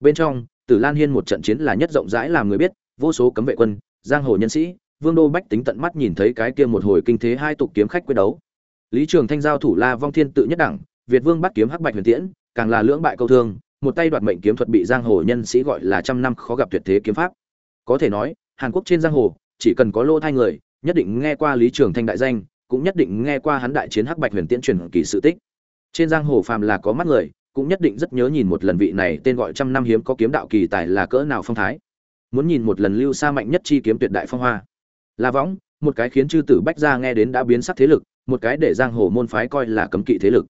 bên trong, tử lan hiên một trận chiến là nhất rộng rãi làm người biết, vô số cấm vệ quân, giang hồ nhân sĩ, vương đô bách tính tận mắt nhìn thấy cái kia một hồi kinh thế hai tục kiếm khách quyết đấu. Lý trường thanh giao thủ la vong thiên tự nhất đẳng, việt vương bắt kiếm hắc bạch huyền tiễn, càng là lưỡng bại câu thương, một tay đoạt mệnh kiếm thuật bị giang hồ nhân sĩ gọi là trăm năm khó gặp tuyệt thế kiếm pháp. Có thể nói, hàn quốc trên giang hồ, chỉ cần có lô thai người, nhất định nghe qua lý trường thanh đại danh, cũng nhất định nghe qua hắn đại chiến hắc bạch huyền tiễn truyền kỳ sự tích. Trên giang hồ phàm là có mắt người cũng nhất định rất nhớ nhìn một lần vị này tên gọi trăm năm hiếm có kiếm đạo kỳ tài là cỡ nào phong thái. Muốn nhìn một lần lưu xa mạnh nhất chi kiếm tuyệt đại phong hoa. La võng, một cái khiến chư tử bách gia nghe đến đã biến sắc thế lực, một cái để giang hồ môn phái coi là cấm kỵ thế lực.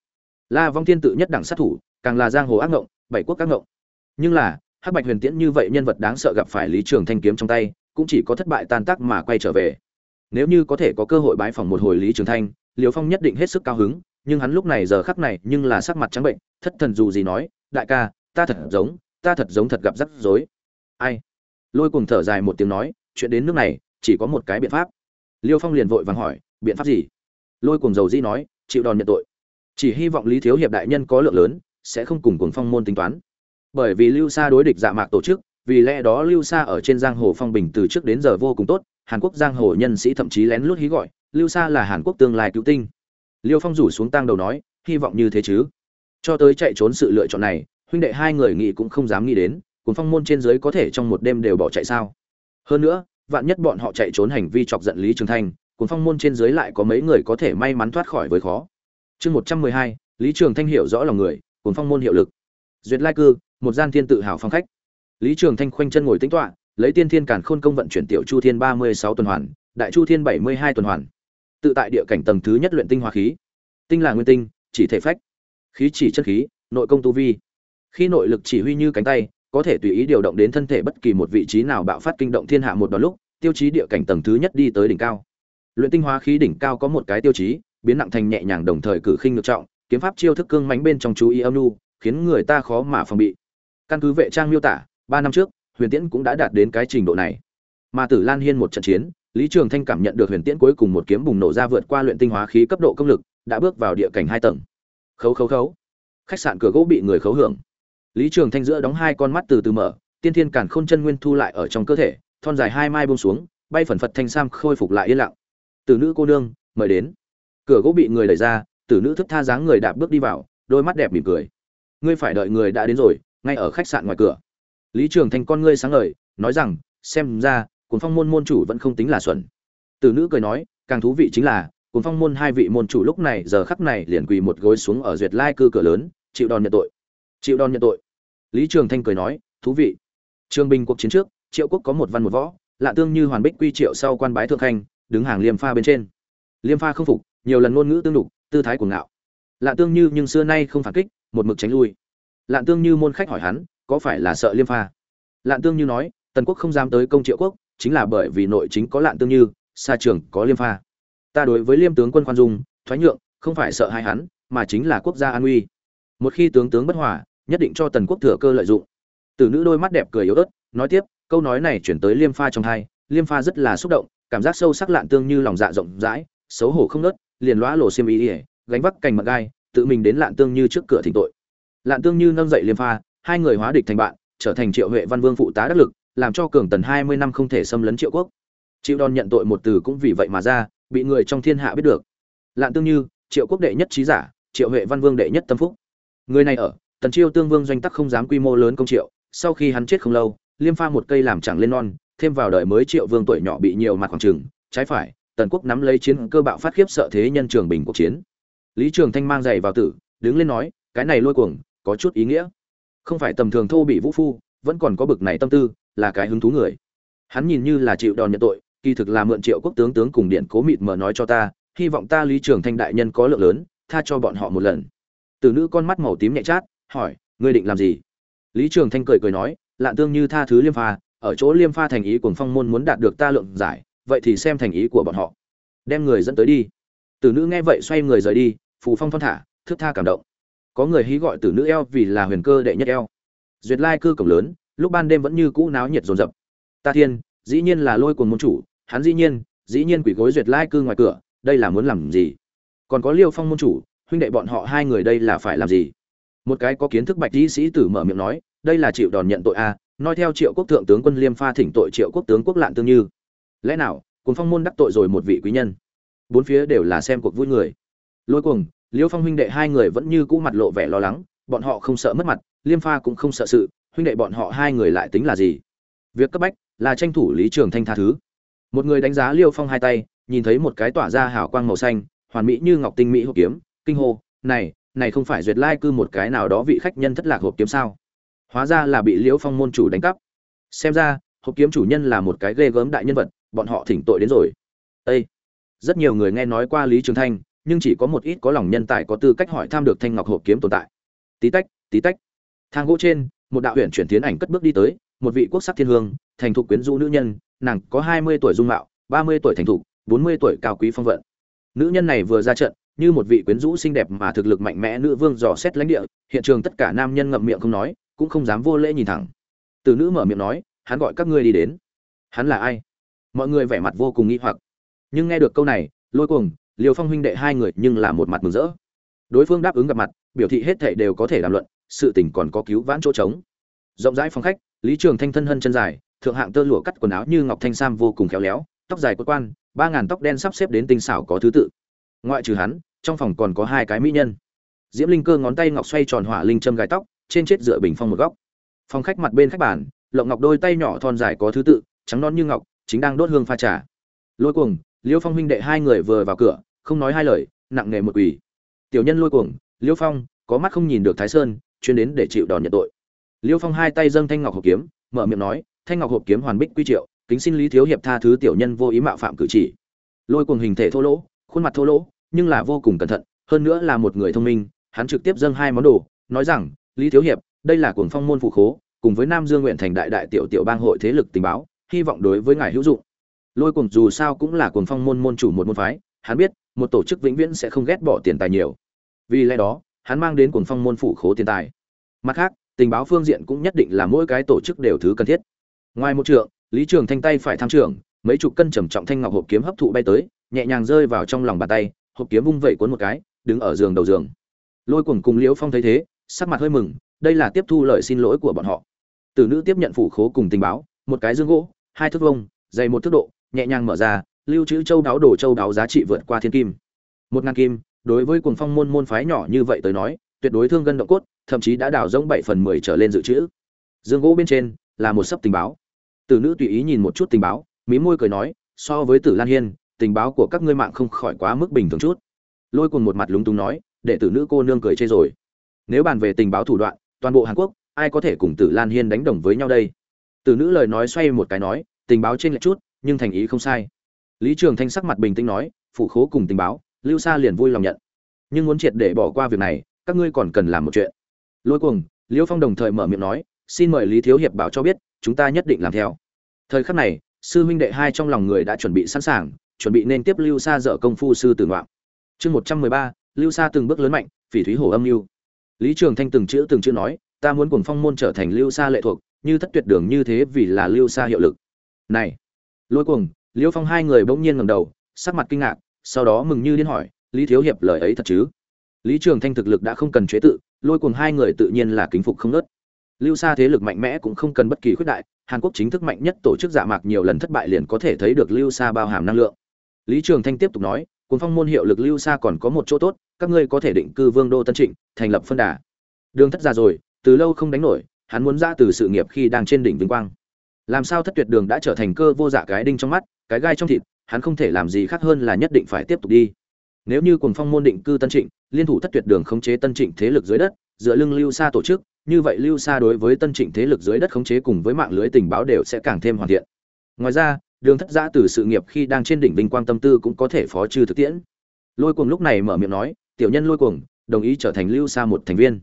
La vong thiên tự nhất đẳng sát thủ, càng là giang hồ ác ngộng, bảy quốc ác ngộng. Nhưng là, hắc bạch huyền tiễn như vậy nhân vật đáng sợ gặp phải lý trường thanh kiếm trong tay, cũng chỉ có thất bại tan tác mà quay trở về. Nếu như có thể có cơ hội bái phỏng một hồi lý trường thanh liều phong nhất định hết sức cao hứng nhưng hắn lúc này giờ khắc này nhưng là sắc mặt trắng bệnh, thất thần dù gì nói, đại ca, ta thật giống, ta thật giống thật gặp rắc rối. Ai? Lôi cùng thở dài một tiếng nói, chuyện đến nước này, chỉ có một cái biện pháp. Liêu phong liền vội vàng hỏi, biện pháp gì? Lôi cùng dầu di nói, chịu đòn nhận tội. Chỉ hy vọng lý thiếu hiệp đại nhân có lượng lớn, sẽ không cùng cùng phong môn tính toán. Bởi vì lưu xa đối địch dạ mạc tổ chức, vì lẽ đó lưu xa ở trên giang hồ phong bình từ trước đến giờ vô cùng tốt, hàn quốc giang hồ nhân sĩ thậm chí lén lút hí gọi, lưu xa là hàn quốc tương lai cứu tinh liêu phong rủ xuống tang đầu nói, hy vọng như thế chứ. Cho tới chạy trốn sự lựa chọn này, huynh đệ hai người nghĩ cũng không dám nghĩ đến cùng phong môn trên dưới có thể trong một đêm đều bỏ chạy sao? Hơn nữa, vạn nhất bọn họ chạy trốn hành vi chọc giận lý trường thanh cùng phong môn trên dưới lại có mấy người có thể may mắn thoát khỏi với khó. Chương một trăm mười hai, lý trường thanh hiểu rõ lòng người cùng phong môn hiệu lực. Duyệt lai cư, một gian thiên tự hào phong khách. Lý trường thanh khoanh chân ngồi tính toạ lấy tiên thiên cản khôn công vận chuyển tiểu chu thiên ba mươi sáu tuần hoàn, đại chu thiên bảy mươi hai tuần hoàn tự tại địa cảnh tầng thứ nhất luyện tinh hoa khí. Tinh là nguyên tinh, chỉ thể phách. Khí chỉ chân khí, nội công tu vi. Khi nội lực chỉ huy như cánh tay, có thể tùy ý điều động đến thân thể bất kỳ một vị trí nào bạo phát kinh động thiên hạ một đòn lúc, tiêu chí địa cảnh tầng thứ nhất đi tới đỉnh cao. Luyện tinh hóa khí đỉnh cao có một cái tiêu chí, biến nặng thành nhẹ nhàng đồng thời cử khinh ngược trọng, kiếm pháp chiêu thức cương mánh bên trong chú ý âm nu khiến người ta khó mà phòng bị. Căn cứ vệ trang miêu tả, ba năm trước, huyền tiễn cũng đã đạt đến cái trình độ này. Mà tử lan hiên một trận chiến lý trường thanh cảm nhận được huyền tiễn cuối cùng một kiếm bùng nổ ra vượt qua luyện tinh hóa khí cấp độ công lực, đã bước vào địa cảnh hai tầng. Khấu khấu khấu. Khách sạn cửa gỗ bị người khấu hưởng. Lý trường thanh giữa đóng hai con mắt từ từ mở, tiên thiên cản khôn chân nguyên thu lại ở trong cơ thể, thon dài hai mai buông xuống, bay phần phật thanh sam khôi phục lại yên lặng. Tử nữ cô nương, mời đến. Cửa gỗ bị người đẩy ra tử nữ thức tha dáng người đạp bước đi vào, đôi mắt đẹp mỉm cười. Ngươi phải đợi người đã đến rồi, ngay ở khách sạn ngoài cửa. Lý trường thanh con ngươi sáng ngời, nói rằng, xem ra cuốn phong môn môn chủ vẫn không tính là xuẩn. Từ nữ cười nói, càng thú vị chính là cuốn phong môn hai vị môn chủ lúc này giờ khắc này liền quỳ một gối xuống ở duyệt lai cư cửa lớn, chịu đòn nhận tội. Chịu đòn nhận tội. Lý trường thanh cười nói, thú vị. Trường bình cuộc chiến trước, triệu quốc có một văn một võ, lạ tương như hoàn bích quy triệu sau quan bái thượng khanh, đứng hàng liêm pha bên trên. Liêm pha không phục, nhiều lần ngôn ngữ tương đục, tư thái của ngạo. Lạ tương như nhưng xưa nay không phản kích, một mực tránh lui. Lạ tương như môn khách hỏi hắn, có phải là sợ liêm pha? Lạ tương như nói, tần quốc không dám tới công triệu quốc chính là bởi vì nội chính có lạn tương như xa trường có liêm pha. Ta đối với liêm tướng quân khoan dung, thoái nhượng, không phải sợ hai hắn, mà chính là quốc gia an uy. Một khi tướng tướng bất hòa, nhất định cho tần quốc thừa cơ lợi dụng. Tử nữ đôi mắt đẹp cười yếu ớt, nói tiếp, câu nói này chuyển tới liêm pha trong hai, liêm pha rất là xúc động, cảm giác sâu sắc lạn tương như lòng dạ rộng rãi, xấu hổ không nớt, liền lóa lộ xiêm ý ỉa gánh vác cành mặt gai, tự mình đến lạn tương như trước cửa thỉnh tội. Lạn tương như nâng dậy liêm pha, hai người hóa địch thành bạn, trở thành triệu huệ văn vương phụ tá đắc lực làm cho cường tần hai mươi năm không thể xâm lấn triệu quốc. Chịu đòn nhận tội một từ cũng vì vậy mà ra, bị người trong thiên hạ biết được. Lạn tương như, triệu quốc đệ nhất trí giả, triệu huệ văn vương đệ nhất tâm phúc. Người này ở, tần chiêu tương vương doanh tắc không dám quy mô lớn công triệu, sau khi hắn chết không lâu, liêm pha một cây làm chẳng lên non, thêm vào đời mới triệu vương tuổi nhỏ bị nhiều mặt khoảng trừng, trái phải, tần quốc nắm lấy chiến cơ bạo phát khiếp sợ thế nhân trường bình cuộc chiến. Lý trường thanh mang giày vào tử, đứng lên nói, cái này lôi cuồng, có chút ý nghĩa. Không phải tầm thường thô bị vũ phu, vẫn còn có bực này tâm tư là cái hứng thú người. Hắn nhìn như là chịu đòn nhận tội, kỳ thực là mượn triệu quốc tướng tướng cùng điện cố mịt mờ nói cho ta, hy vọng ta lý trường thanh đại nhân có lượng lớn, tha cho bọn họ một lần. Từ nữ con mắt màu tím nhẹ chát, hỏi, ngươi định làm gì? Lý trường thanh cười cười nói, lạn tương như tha thứ liêm pha, ở chỗ liêm pha thành ý của phong môn muốn đạt được ta lượng giải, vậy thì xem thành ý của bọn họ. Đem người dẫn tới đi. Tử nữ nghe vậy xoay người rời đi, phù phong thon thả thước tha cảm động. Có người hí gọi tử nữ eo vì là huyền cơ đệ nhất eo. Duyệt lai cư cổng lớn lúc ban đêm vẫn như cũ náo nhiệt rồn rập ta thiên, dĩ nhiên là lôi cuồng môn chủ, hắn dĩ nhiên dĩ nhiên quỷ gối duyệt lai cư ngoài cửa, đây là muốn làm gì? Còn có liêu phong môn chủ, huynh đệ bọn họ hai người đây là phải làm gì? Một cái có kiến thức bạch y sĩ tử mở miệng nói, đây là chịu đòn nhận tội a, nói theo triệu quốc thượng tướng quân liêm pha thỉnh tội triệu quốc tướng quốc lạn tương như. Lẽ nào cùng phong môn đắc tội rồi một vị quý nhân? Bốn phía đều là xem cuộc vui người. Lôi cuồng, liêu phong huynh đệ hai người vẫn như cũ mặt lộ vẻ lo lắng, bọn họ không sợ mất mặt, liêm pha cũng không sợ sự huynh đệ bọn họ hai người lại tính là gì? Việc cấp bách là tranh thủ lý trường thanh tha thứ. Một người đánh giá liêu phong hai tay, nhìn thấy một cái tỏa ra hào quang màu xanh, hoàn mỹ như ngọc tinh mỹ hộp kiếm, kinh hô, này này không phải duyệt lai cư một cái nào đó vị khách nhân thất lạc hộp kiếm sao? Hóa ra là bị liễu phong môn chủ đánh cắp. Xem ra, hộp kiếm chủ nhân là một cái ghê gớm đại nhân vật, bọn họ thỉnh tội đến rồi. Ê! rất nhiều người nghe nói qua lý trường thanh, nhưng chỉ có một ít có lòng nhân tài có tư cách hỏi tham được thanh ngọc hộp kiếm tồn tại. Tí tách tí tách. Thang gỗ trên một đạo huyện chuyển tiến ảnh cất bước đi tới, một vị quốc sắc thiên hương, thành thục quyến rũ nữ nhân, nàng có hai mươi tuổi dung mạo, ba mươi tuổi thành thục, bốn mươi tuổi cao quý phong vận. Nữ nhân này vừa ra trận, như một vị quyến rũ xinh đẹp mà thực lực mạnh mẽ nữ vương dò xét lãnh địa, hiện trường tất cả nam nhân ngậm miệng không nói, cũng không dám vô lễ nhìn thẳng. Từ nữ mở miệng nói, hắn gọi các ngươi đi đến. Hắn là ai? Mọi người vẻ mặt vô cùng nghi hoặc. Nhưng nghe được câu này, lôi cuồng, Liêu phong huynh đệ hai người nhưng là một mặt mừng rỡ. Đối phương đáp ứng gặp mặt, biểu thị hết thảy đều có thể làm luận sự tình còn có cứu vãn chỗ trống. Rộng rãi phòng khách, lý trường thanh thân hân chân dài, thượng hạng tơ lụa cắt quần áo như ngọc thanh sam vô cùng khéo léo, tóc dài quất quan ba ngàn tóc đen sắp xếp đến tinh xảo có thứ tự. Ngoại trừ hắn, trong phòng còn có hai cái mỹ nhân. Diễm linh cơ ngón tay ngọc xoay tròn hỏa linh châm gai tóc, trên chết dựa bình phong một góc. Phòng khách mặt bên khách bàn, lộng ngọc đôi tay nhỏ thon dài có thứ tự, trắng non như ngọc, chính đang đốt hương pha trà. Lôi cuồng, liêu phong huynh đệ hai người vừa vào cửa, không nói hai lời, nặng nề một quỷ tiểu nhân lôi cuồng, liêu phong, có mắt không nhìn được thái sơn chuyên đến để chịu đòn nhận tội. Liêu phong hai tay dâng thanh ngọc hộp kiếm, mở miệng nói, thanh ngọc hộp kiếm hoàn bích quy triệu, kính xin lý thiếu hiệp tha thứ tiểu nhân vô ý mạo phạm cử chỉ. Lôi cuồng hình thể thô lỗ, khuôn mặt thô lỗ, nhưng là vô cùng cẩn thận, hơn nữa là một người thông minh, hắn trực tiếp dâng hai món đồ, nói rằng, lý thiếu hiệp, đây là cuồng phong môn phụ khố, cùng với nam dương nguyện thành đại đại tiểu tiểu bang hội thế lực tình báo, hy vọng đối với ngài hữu dụng. Lôi cuồng dù sao cũng là cuồng phong môn môn chủ một môn phái, hắn biết, một tổ chức vĩnh viễn sẽ không ghét bỏ tiền tài nhiều. Vì lẽ đó hắn mang đến cuồng phong môn phủ khố tiền tài. Mặt khác, tình báo phương diện cũng nhất định là mỗi cái tổ chức đều thứ cần thiết. Ngoài một trượng, lý trường thanh tay phải tham trưởng mấy chục cân trầm trọng thanh ngọc hộp kiếm hấp thụ bay tới, nhẹ nhàng rơi vào trong lòng bàn tay, hộp kiếm vung vẩy cuốn một cái, đứng ở giường đầu giường. Lôi cuồng cùng liễu phong thấy thế, sắc mặt hơi mừng, đây là tiếp thu lời xin lỗi của bọn họ. Tử nữ tiếp nhận phủ khố cùng tình báo, một cái dương gỗ, hai thước vông dày một thước độ, nhẹ nhàng mở ra, lưu trữ châu đáo đồ châu đáo giá trị vượt qua thiên kim. Một ngàn kim đối với cuồng phong môn môn phái nhỏ như vậy tới nói, tuyệt đối thương gân động cốt, thậm chí đã đào rỗng bảy phần mười trở lên dự trữ. Dương gỗ bên trên là một sấp tình báo. Tử nữ tùy ý nhìn một chút tình báo, mí môi cười nói, so với tử lan hiên, tình báo của các ngươi mạng không khỏi quá mức bình thường chút. Lôi cuồng một mặt lúng túng nói, để tử nữ cô nương cười chê rồi. Nếu bàn về tình báo thủ đoạn, toàn bộ hàn quốc, ai có thể cùng tử lan hiên đánh đồng với nhau đây? Tử nữ lời nói xoay một cái nói, tình báo trên lệch chút, nhưng thành ý không sai. Lý trường thanh sắc mặt bình tĩnh nói, phụ khố cùng tình báo lưu sa liền vui lòng nhận. Nhưng muốn triệt để bỏ qua việc này, các ngươi còn cần làm một chuyện. Lôi cuồng, liêu phong đồng thời mở miệng nói, xin mời lý thiếu hiệp bảo cho biết, chúng ta nhất định làm theo. Thời khắc này, sư huynh đệ hai trong lòng người đã chuẩn bị sẵn sàng, chuẩn bị nên tiếp lưu sa dở công phu sư tử ngoạm chương một trăm mười ba, lưu sa từng bước lớn mạnh, phỉ thúy hồ âm lưu lý trường thanh từng chữ từng chữ nói, ta muốn cùng phong môn trở thành lưu sa lệ thuộc, như thất tuyệt đường như thế vì là lưu sa hiệu lực. Này, lôi cuồng, liêu phong hai người bỗng nhiên ngầm đầu, sắc mặt kinh ngạc sau đó mừng như điên hỏi, lý thiếu hiệp, lời ấy thật chứ? Lý trường thanh thực lực đã không cần chế tự, lôi cùng hai người tự nhiên là kính phục không nớt. Lưu sa thế lực mạnh mẽ cũng không cần bất kỳ khuyết đại, hàn quốc chính thức mạnh nhất tổ chức dạ mạc nhiều lần thất bại liền có thể thấy được lưu sa bao hàm năng lượng. Lý trường thanh tiếp tục nói cuốn phong môn hiệu lực lưu sa còn có một chỗ tốt, các ngươi có thể định cư vương đô tân trịnh, thành lập phân đà. Đường thất ra rồi, từ lâu không đánh nổi, hắn muốn ra từ sự nghiệp khi đang trên đỉnh vinh quang. Làm sao thất tuyệt đường đã trở thành cơ vô dạ cái đinh trong mắt, cái gai trong thịt hắn không thể làm gì khác hơn là nhất định phải tiếp tục đi. Nếu như cùng phong môn định cư tân trịnh, liên thủ thất tuyệt đường khống chế tân trịnh thế lực dưới đất, dựa lưng lưu xa tổ chức, như vậy lưu xa đối với tân trịnh thế lực dưới đất khống chế cùng với mạng lưới tình báo đều sẽ càng thêm hoàn thiện. Ngoài ra, đường thất giã từ sự nghiệp khi đang trên đỉnh vinh quang tâm tư cũng có thể phó trừ thực tiễn. Lôi cuồng lúc này mở miệng nói, tiểu nhân lôi cuồng, đồng ý trở thành lưu xa một thành viên.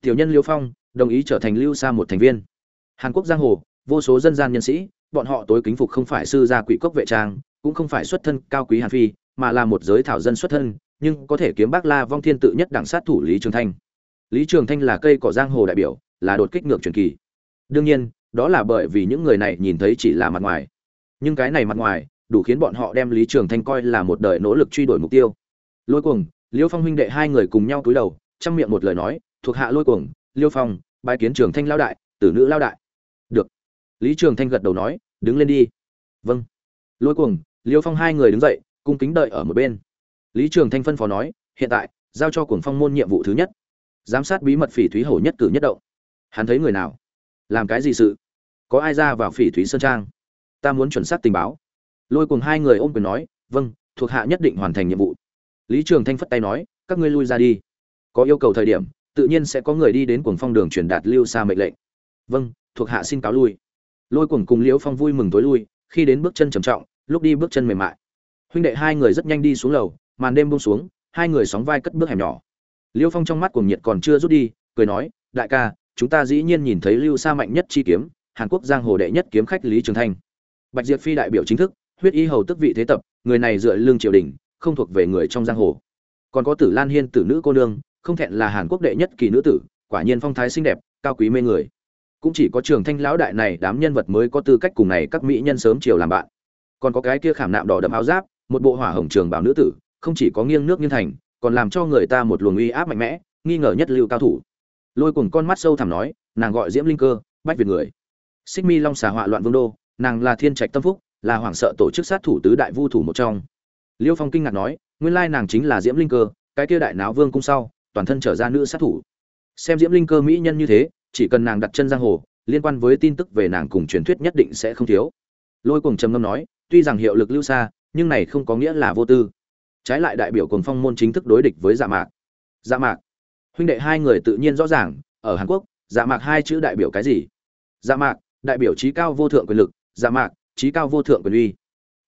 Tiểu nhân liêu phong, đồng ý trở thành lưu xa một thành viên. Hàn quốc giang hồ, vô số dân gian nhân sĩ, bọn họ tối kính phục không phải sư gia quỷ cốc vệ trang cũng không phải xuất thân cao quý hàn phi, mà là một giới thảo dân xuất thân, nhưng có thể kiếm bác la vong thiên tự nhất đẳng sát thủ lý trường thanh. Lý trường thanh là cây cỏ giang hồ đại biểu, là đột kích ngược truyền kỳ. Đương nhiên, đó là bởi vì những người này nhìn thấy chỉ là mặt ngoài. Nhưng cái này mặt ngoài, đủ khiến bọn họ đem lý trường thanh coi là một đời nỗ lực truy đuổi mục tiêu. Lôi cuồng, liêu phong huynh đệ hai người cùng nhau cúi đầu trong miệng một lời nói, thuộc hạ lôi cuồng, liêu phong, bái kiến trường thanh lao đại, tử nữ lao đại. Được. Lý trường thanh gật đầu nói, đứng lên đi. Vâng. Lôi cuồng liêu phong hai người đứng dậy, cung kính đợi ở một bên. Lý trường thanh phân phó nói, hiện tại, giao cho cuồng phong môn nhiệm vụ thứ nhất. Giám sát bí mật phỉ thúy hổ nhất cử nhất động. Hắn thấy người nào? Làm cái gì sự? Có ai ra vào phỉ thúy sơn trang? Ta muốn chuẩn xác tình báo. Lôi cùng hai người ôm quyền nói vâng thuộc hạ nhất định hoàn thành nhiệm vụ. Lý trường thanh phất tay nói, các ngươi lui ra đi. Có yêu cầu thời điểm, tự nhiên sẽ có người đi đến cuồng phong đường truyền đạt lưu xa mệnh lệnh. Vâng thuộc hạ xin cáo lui. Lôi cuồng cùng liễu phong vui mừng tối lui, khi đến bước chân trầm trọng lúc đi bước chân mềm mại. Huynh đệ hai người rất nhanh đi xuống lầu, màn đêm buông xuống, hai người sóng vai cất bước hẻm nhỏ. Liêu phong trong mắt cuồng nhiệt còn chưa rút đi, cười nói, đại ca, chúng ta dĩ nhiên nhìn thấy lưu xa mạnh nhất chi kiếm, hàn quốc giang hồ đệ nhất kiếm khách lý trường thanh. Bạch diệp phi đại biểu chính thức, huyết y hầu tức vị thế tập, người này dựa lương triều đình, không thuộc về người trong giang hồ. Còn có tử lan hiên tử nữ cô nương, không thẹn là hàn quốc đệ nhất kỳ nữ tử, quả nhiên phong thái xinh đẹp, cao quý mê người. Cũng chỉ có trường thanh lão đại này đám nhân vật mới có tư cách cùng này các mỹ nhân sớm chiều làm bạn còn có cái kia khảm nạm đỏ đậm áo giáp, một bộ hỏa hồng trường bảo nữ tử, không chỉ có nghiêng nước nghiêng thành, còn làm cho người ta một luồng uy áp mạnh mẽ, nghi ngờ nhất lưu cao thủ. Lôi cùng con mắt sâu thẳm nói, nàng gọi diễm linh cơ, bách việt người. Xích mi long xà họa loạn vương đô, nàng là thiên trạch tâm phúc, là hoảng sợ tổ chức sát thủ tứ đại vu thủ một trong. Liêu phong kinh ngạc nói, nguyên lai nàng chính là diễm linh cơ, cái kia đại náo vương cung sau, toàn thân trở ra nữ sát thủ. Xem diễm linh cơ mỹ nhân như thế, chỉ cần nàng đặt chân giang hồ, liên quan với tin tức về nàng cùng truyền thuyết nhất định sẽ không thiếu. Lôi cùng trầm ngâm nói tuy rằng hiệu lực lưu xa, nhưng này không có nghĩa là vô tư. Trái lại đại biểu cùng phong môn chính thức đối địch với dạ mạc. Dạ mạc. Huynh đệ hai người tự nhiên rõ ràng, ở hàn quốc dạ mạc hai chữ đại biểu cái gì? Dạ mạc, đại biểu trí cao vô thượng quyền lực dạ mạc, trí cao vô thượng quyền uy.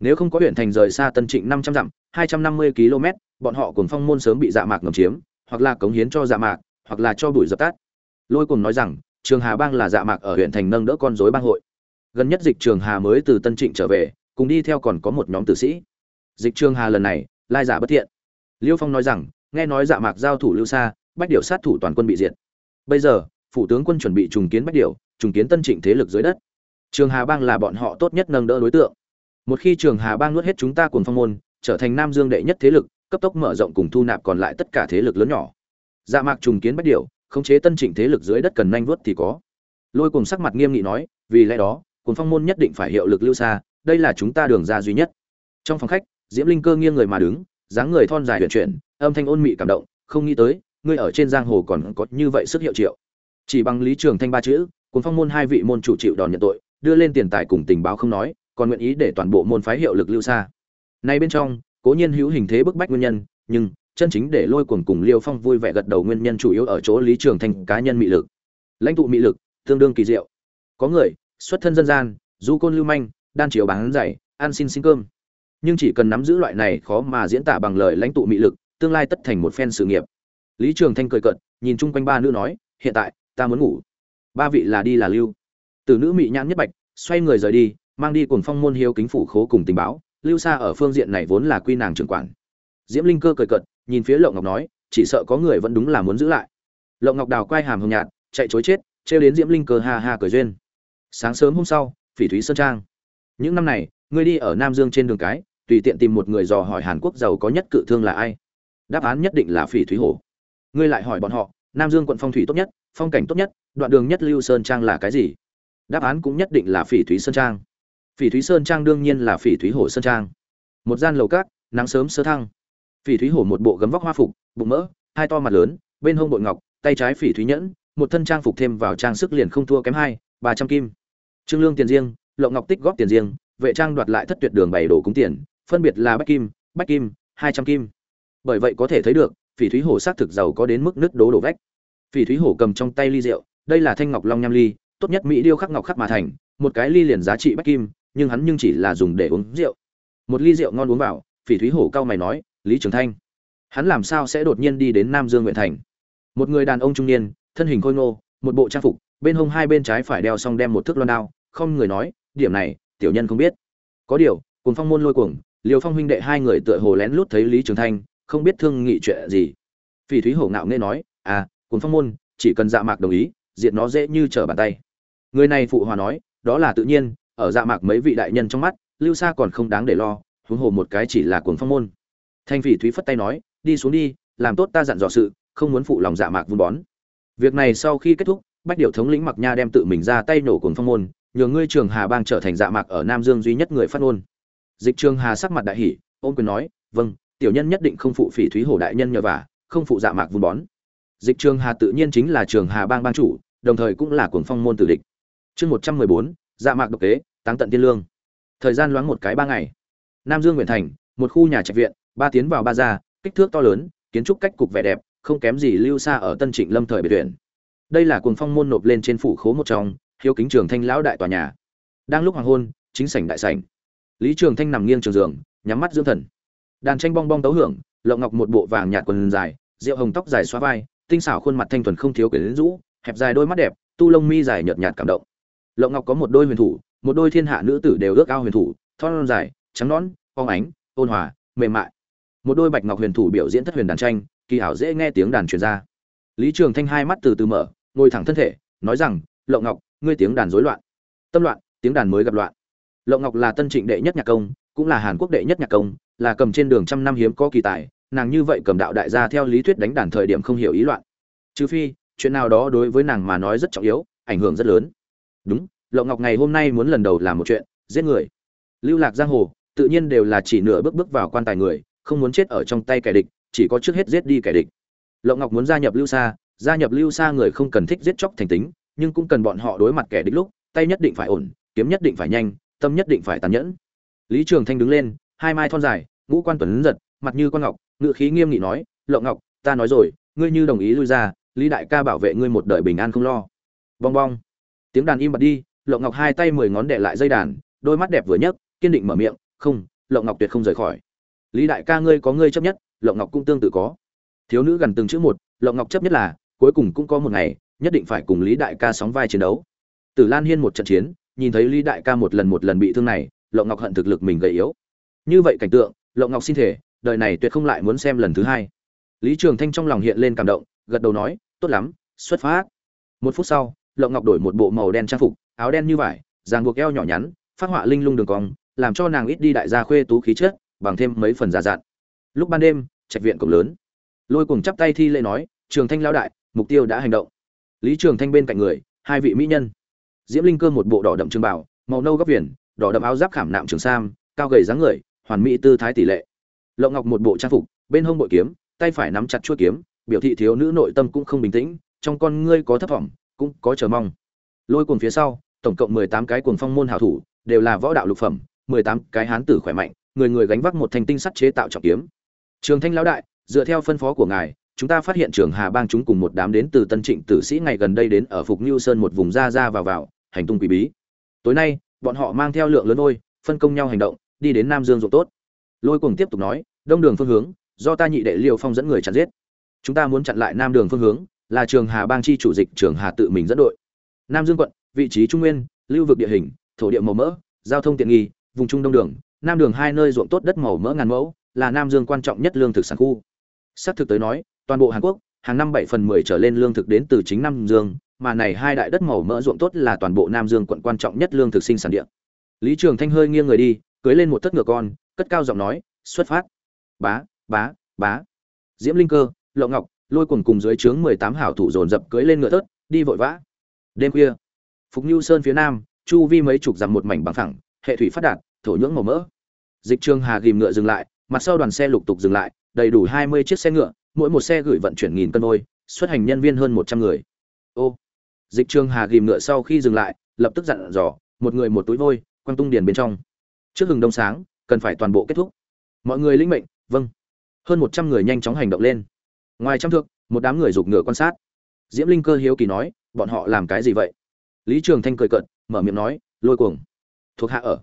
Nếu không có huyện thành rời xa tân trịnh năm trăm dặm, hai trăm năm mươi km, bọn họ cùng phong môn sớm bị dạ mạc ngầm chiếm, hoặc là cống hiến cho dạ mạc, hoặc là cho bụi dập tắt. Lôi cùng nói rằng, trường hà bang là dạ mạc ở huyện thành nâng đỡ con dối bang hội. Gần nhất dịch trường hà mới từ tân trịnh trở về cùng đi theo còn có một nhóm tử sĩ. Dịch trường hà lần này lai giả bất thiện. Liêu phong nói rằng nghe nói dạ mạc giao thủ lưu xa bách điểu sát thủ toàn quân bị diệt. Bây giờ phủ tướng quân chuẩn bị trùng kiến bách điểu, trùng kiến tân trịnh thế lực dưới đất. Trường hà bang là bọn họ tốt nhất nâng đỡ đối tượng. Một khi trường hà bang nuốt hết chúng ta cùng phong môn trở thành nam dương đệ nhất thế lực cấp tốc mở rộng cùng thu nạp còn lại tất cả thế lực lớn nhỏ. Dạ mạc trùng kiến bách điểu, khống chế tân trịnh thế lực dưới đất cần nhanh vuốt thì có. Lôi cùng sắc mặt nghiêm nghị nói vì lẽ đó cùng phong môn nhất định phải hiệu lực lưu xa đây là chúng ta đường ra duy nhất. Trong phòng khách, diễm linh cơ nghiêng người mà đứng, dáng người thon dài huyền chuyển, âm thanh ôn mị cảm động, không nghĩ tới, ngươi ở trên giang hồ còn có như vậy sức hiệu triệu. Chỉ bằng lý trường thanh ba chữ, cuốn phong môn hai vị môn chủ chịu đòn nhận tội, đưa lên tiền tài cùng tình báo không nói, còn nguyện ý để toàn bộ môn phái hiệu lực lưu xa. Nay bên trong, cố nhiên hữu hình thế bức bách nguyên nhân, nhưng chân chính để lôi cuồng cùng liêu phong vui vẻ gật đầu nguyên nhân chủ yếu ở chỗ lý trường thanh cá nhân mị lực. Lãnh tụ mị lực, tương đương kỳ diệu. Có người, xuất thân dân gian, du côn lưu manh đan chiếu bán giày ăn xin xin cơm. Nhưng chỉ cần nắm giữ loại này khó mà diễn tả bằng lời lãnh tụ mị lực, tương lai tất thành một phen sự nghiệp. Lý trường thanh cười cợt, nhìn chung quanh ba nữ nói, hiện tại, ta muốn ngủ. Ba vị là đi là lưu. Từ nữ mị nhãn nhất bạch, xoay người rời đi, mang đi cùng phong môn hiếu kính phủ khố cùng tình báo. Lưu xa ở phương diện này vốn là quy nàng trưởng quản. Diễm linh cơ cười cợt, nhìn phía lộng ngọc nói, chỉ sợ có người vẫn đúng là muốn giữ lại. Lộng ngọc đào quay hàm hồng nhạt, chạy chối chết, trêu đến diễm linh cơ ha ha cười duyên. Sáng sớm hôm sau, phỉ thúy sơn trang những năm này, ngươi đi ở nam dương trên đường cái, tùy tiện tìm một người dò hỏi hàn quốc giàu có nhất cự thương là ai? Đáp án nhất định là phỉ thúy hổ. Ngươi lại hỏi bọn họ, nam dương quận phong thủy tốt nhất, phong cảnh tốt nhất, đoạn đường nhất lưu sơn trang là cái gì? Đáp án cũng nhất định là phỉ thúy sơn trang. Phỉ thúy sơn trang đương nhiên là phỉ thúy hổ sơn trang. Một gian lầu cát, nắng sớm sơ thăng. Phỉ thúy hổ một bộ gấm vóc hoa phục, bụng mỡ, hai to mặt lớn, bên hông bội ngọc, tay trái phỉ thúy nhẫn, một thân trang phục thêm vào trang sức liền không thua kém hai, ba trăm kim. Trương lương tiền riêng lộng ngọc tích góp tiền riêng, vệ trang đoạt lại thất tuyệt đường bày đồ cúng tiền, phân biệt là bách kim bách kim, hai trăm kim. Bởi vậy có thể thấy được, phỉ thúy hổ xác thực giàu có đến mức nứt đố đổ vách. Phỉ thúy hổ cầm trong tay ly rượu, đây là thanh ngọc long nham ly, tốt nhất mỹ điêu khắc ngọc khắc mà thành, một cái ly liền giá trị bách kim, nhưng hắn nhưng chỉ là dùng để uống rượu. Một ly rượu ngon uống vào, phỉ thúy hổ cao mày nói, lý trường thanh, hắn làm sao sẽ đột nhiên đi đến nam dương nguyện thành? Một người đàn ông trung niên, thân hình khôi ngô, một bộ trang phục, bên hông hai bên trái phải đeo xong đem một thước loan đao, không người nói điểm này, tiểu nhân không biết. Có điều, cùng phong môn lôi cuồng liều phong huynh đệ hai người tựa hồ lén lút thấy lý trường thanh, không biết thương nghị chuyện gì. Phỉ thúy hổ ngạo nghe nói à cùng phong môn, chỉ cần dạ mạc đồng ý, diệt nó dễ như trở bàn tay. Người này phụ hòa nói, đó là tự nhiên, ở dạ mạc mấy vị đại nhân trong mắt, lưu xa còn không đáng để lo, huống hồ một cái chỉ là cuồng phong môn. Thanh phỉ thúy phất tay nói, đi xuống đi, làm tốt ta dặn dò sự, không muốn phụ lòng dạ mạc vun bón. Việc này sau khi kết thúc, bách điệu thống lĩnh mặc nha đem tự mình ra tay nổ cuồng phong môn nhờ ngươi trường hà bang trở thành dạ mạc ở nam dương duy nhất người phát ngôn. Dịch trường hà sắc mặt đại hỷ ôm quyền nói vâng tiểu nhân nhất định không phụ phỉ thúy hổ đại nhân nhờ vả, không phụ dạ mạc vun bón. Dịch trường hà tự nhiên chính là trường hà bang bang chủ, đồng thời cũng là cuồng phong môn tử địch. Chương một trăm mười bốn dạ mạc độc kế, táng tận tiên lương. Thời gian loáng một cái ba ngày. Nam dương nguyện thành, một khu nhà trạch viện, ba tiến vào ba ra, kích thước to lớn, kiến trúc cách cục vẻ đẹp, không kém gì lưu xa ở tân trịnh lâm thời biệt tuyển đây là cuồng phong môn nộp lên trên phủ khố một trong hiếu kính trường thanh lão đại tòa nhà. Đang lúc hoàng hôn, chính sảnh đại sảnh. Lý trường thanh nằm nghiêng trường giường, nhắm mắt dưỡng thần. Đàn tranh bong bong tấu hưởng, lộng ngọc một bộ vàng nhạt quần dài, rượu hồng tóc dài xóa vai, tinh xảo khuôn mặt thanh thuần không thiếu quyển rũ, hẹp dài đôi mắt đẹp, tu lông mi dài nhợt nhạt cảm động. Lộng ngọc có một đôi huyền thủ, một đôi thiên hạ nữ tử đều ước ao huyền thủ, thon dài, trắng nõn, phong ánh, ôn hòa, mềm mại. Một đôi bạch ngọc huyền thủ biểu diễn thất huyền đàn tranh, kỳ hảo dễ nghe tiếng đàn truyền ra. Lý trường thanh hai mắt từ từ mở, ngồi thẳng thân thể, nói rằng, lộng ngọc ngươi tiếng đàn rối loạn. Tâm loạn, tiếng đàn mới gặp loạn. Lộng ngọc là tân trịnh đệ nhất nhạc công, cũng là hàn quốc đệ nhất nhạc công, là cầm trên đường trăm năm hiếm có kỳ tài, nàng như vậy cầm đạo đại gia theo lý thuyết đánh đàn thời điểm không hiểu ý loạn. Trừ phi, chuyện nào đó đối với nàng mà nói rất trọng yếu, ảnh hưởng rất lớn. Đúng, lộng ngọc ngày hôm nay muốn lần đầu làm một chuyện, giết người. Lưu lạc giang hồ, tự nhiên đều là chỉ nửa bước bước vào quan tài người, không muốn chết ở trong tay kẻ địch, chỉ có trước hết giết đi kẻ địch. Lộng ngọc muốn gia nhập lưu xa gia nhập lưu xa người không cần thích giết chóc thành tính nhưng cũng cần bọn họ đối mặt kẻ địch lúc, tay nhất định phải ổn, kiếm nhất định phải nhanh, tâm nhất định phải tàn nhẫn. Lý trường thanh đứng lên, hai mai thon dài, ngũ quan tuấn giật, mặt như con ngọc ngự khí nghiêm nghị nói lộng ngọc, ta nói rồi, ngươi như đồng ý lui ra, lý đại ca bảo vệ ngươi một đời bình an không lo. Bong bong. Tiếng đàn im bặt đi lộng ngọc hai tay mười ngón đệ lại dây đàn, đôi mắt đẹp vừa nhấc, kiên định mở miệng, không lộng ngọc tuyệt không rời khỏi. Lý đại ca ngươi có ngươi chấp nhất lộng ngọc cũng tương tự có. Thiếu nữ gần từng chữ một lộng ngọc chấp nhất là, cuối cùng cũng có một ngày nhất định phải cùng lý đại ca sóng vai chiến đấu. Tử lan hiên một trận chiến, nhìn thấy lý đại ca một lần một lần bị thương này, lộng ngọc hận thực lực mình gầy yếu. Như vậy cảnh tượng, lộng ngọc xin thể đời này tuyệt không lại muốn xem lần thứ hai. Lý trường thanh trong lòng hiện lên cảm động, gật đầu nói, tốt lắm, xuất phát. Một phút sau, lộng ngọc đổi một bộ màu đen trang phục, áo đen như vải dáng buộc eo nhỏ nhắn, phát họa linh lung đường cong, làm cho nàng ít đi đại gia khuê tú khí chất, bằng thêm mấy phần giả dạn lúc ban đêm, trạch viện cổng lớn. Lôi cùng chắp tay thi lễ nói, trường thanh lão đại, mục tiêu đã hành động lý trường thanh bên cạnh người, hai vị mỹ nhân. Diễm linh cơ một bộ đỏ đậm trường bảo màu nâu góc viền, đỏ đậm áo giáp khảm nạm trường sam, cao gầy dáng người, hoàn mỹ tư thái tỷ lệ. Lộng ngọc một bộ trang phục, bên hông bội kiếm, tay phải nắm chặt chuôi kiếm, biểu thị thiếu nữ nội tâm cũng không bình tĩnh, trong con ngươi có thấp vọng, cũng có chờ mong. Lôi cuồng phía sau, tổng cộng mười tám cái cuồng phong môn hảo thủ, đều là võ đạo lục phẩm, mười tám cái hán tử khỏe mạnh, người người gánh vác một thanh tinh sắt chế tạo trọng kiếm. Trường thanh lão đại, dựa theo phân phó của ngài chúng ta phát hiện trường hà bang chúng cùng một đám đến từ tân trịnh tử sĩ ngày gần đây đến ở phục như sơn một vùng ra ra vào vào, hành tung quỷ bí. Tối nay, bọn họ mang theo lượng lớn ôi phân công nhau hành động, đi đến nam dương ruộng tốt. Lôi Cuồng tiếp tục nói, đông đường phương hướng, do ta nhị đệ liêu phong dẫn người chặn giết. Chúng ta muốn chặn lại nam đường phương hướng, là trường hà bang chi chủ dịch trường hà tự mình dẫn đội. Nam dương quận, vị trí trung nguyên, lưu vực địa hình, thổ địa màu mỡ, giao thông tiện nghi, vùng trung đông đường, nam đường hai nơi ruộng tốt đất màu mỡ ngàn mẫu, là nam dương quan trọng nhất lương thực sản khu. Sát thực tới nói toàn bộ hàn quốc, hàng năm bảy phần mười trở lên lương thực đến từ chính nam dương, mà này hai đại đất màu mỡ ruộng tốt là toàn bộ nam dương quận quan trọng nhất lương thực sinh sản địa. Lý trường thanh hơi nghiêng người đi cưỡi lên một thất ngựa con, cất cao giọng nói, xuất phát. Bá bá bá. Diễm linh cơ lộ ngọc, lôi cùng cùng dưới trướng mười tám hảo thủ dồn dập cưỡi lên ngựa thớt, đi vội vã. Đêm khuya, phục Nưu sơn phía nam, chu vi mấy chục dặm một mảnh bằng phẳng, hệ thủy phát đạt, thổ nhưỡng màu mỡ. Dịch trường hà gìm ngựa dừng lại, mặt sau đoàn xe lục tục dừng lại, đầy đủ hai mươi chiếc xe ngựa mỗi một xe gửi vận chuyển nghìn cân vôi xuất hành nhân viên hơn một trăm người. Ô dịch trường hà ghìm ngựa sau khi dừng lại lập tức dặn dò một người một túi vôi quăng tung điền bên trong. Trước hừng đông sáng cần phải toàn bộ kết thúc. Mọi người lĩnh mệnh vâng. Hơn một trăm người nhanh chóng hành động lên. Ngoài trăm thước một đám người giục ngựa quan sát. Diễm linh cơ hiếu kỳ nói bọn họ làm cái gì vậy? Lý trường thanh cười cận, mở miệng nói lôi cuồng. Thuộc hạ ở.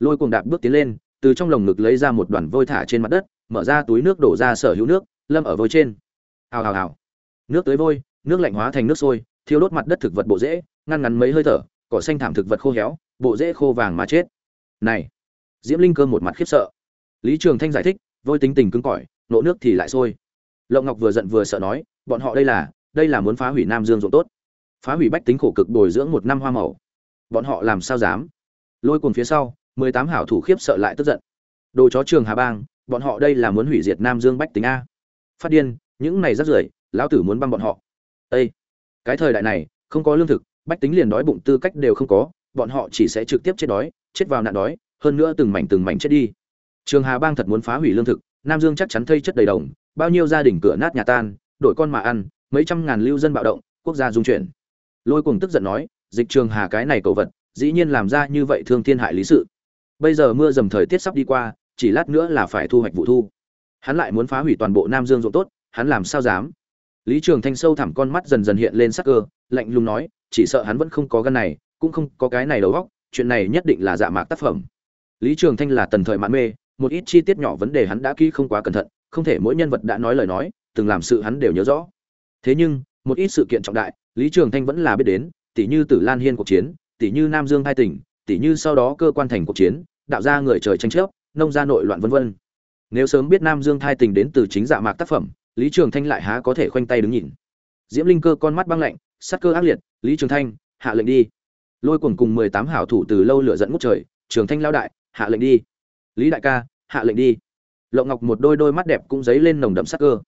Lôi cuồng đạp bước tiến lên từ trong lồng ngực lấy ra một đoàn vôi thả trên mặt đất mở ra túi nước đổ ra sở hữu nước lâm ở vôi trên. Hào hào hào. Nước tới vôi, nước lạnh hóa thành nước sôi, thiêu đốt mặt đất thực vật bộ rễ, ngăn ngắn mấy hơi thở, cỏ xanh thảm thực vật khô héo, bộ rễ khô vàng mà chết. Này, diễm linh cơ một mặt khiếp sợ. Lý trường thanh giải thích, vôi tính tình cứng cỏi, nộ nước thì lại sôi. Lộng ngọc vừa giận vừa sợ nói, bọn họ đây là đây là muốn phá hủy nam dương ruộng tốt. Phá hủy bách tính khổ cực bồi dưỡng một năm hoa màu. Bọn họ làm sao dám? Lôi cồn phía sau, mười tám hảo thủ khiếp sợ lại tức giận. Đồ chó trường hà bang, bọn họ đây là muốn hủy diệt nam dương bách tính a phát điên, những này rất rưởi, lão tử muốn băm bọn họ. Ây cái thời đại này, không có lương thực, bách tính liền đói bụng tư cách đều không có, bọn họ chỉ sẽ trực tiếp chết đói, chết vào nạn đói, hơn nữa từng mảnh từng mảnh chết đi. Trường hà bang thật muốn phá hủy lương thực, nam dương chắc chắn thây chất đầy đồng, bao nhiêu gia đình cửa nát nhà tan, đổi con mà ăn, mấy trăm ngàn lưu dân bạo động, quốc gia dung chuyển. Lôi cùng tức giận nói, dịch trường hà cái này cầu vật, dĩ nhiên làm ra như vậy thương thiên hại lý sự. Bây giờ mưa dầm thời tiết sắp đi qua, chỉ lát nữa là phải thu hoạch vụ thu hắn lại muốn phá hủy toàn bộ nam dương ruộng tốt, hắn làm sao dám? Lý trường thanh sâu thẳm con mắt dần dần hiện lên sắc cơ, lạnh lùng nói, chỉ sợ hắn vẫn không có gan này, cũng không có cái này đầu óc, chuyện này nhất định là dạ mạc tác phẩm. Lý trường thanh là tần thời mãn mê, một ít chi tiết nhỏ vấn đề hắn đã kỹ không quá cẩn thận, không thể mỗi nhân vật đã nói lời nói, từng làm sự hắn đều nhớ rõ. Thế nhưng, một ít sự kiện trọng đại, lý trường thanh vẫn là biết đến tỷ như tử lan hiên cuộc chiến tỷ như nam dương hai tỉnh tỷ như sau đó cơ quan thành cuộc chiến, đạo ra người trời tranh chấp, nông gia nội loạn vân vân nếu sớm biết nam dương thai tình đến từ chính dạ mạc tác phẩm, lý trường thanh lại há có thể khoanh tay đứng nhìn. Diễm linh cơ con mắt băng lạnh, sắc cơ ác liệt, lý trường thanh, hạ lệnh đi. Lôi cuồng cùng mười tám hảo thủ từ lâu lửa dẫn ngút trời, trường thanh lao đại, hạ lệnh đi. Lý đại ca, hạ lệnh đi. Lộng ngọc một đôi đôi mắt đẹp cũng dấy lên nồng đậm sắc cơ.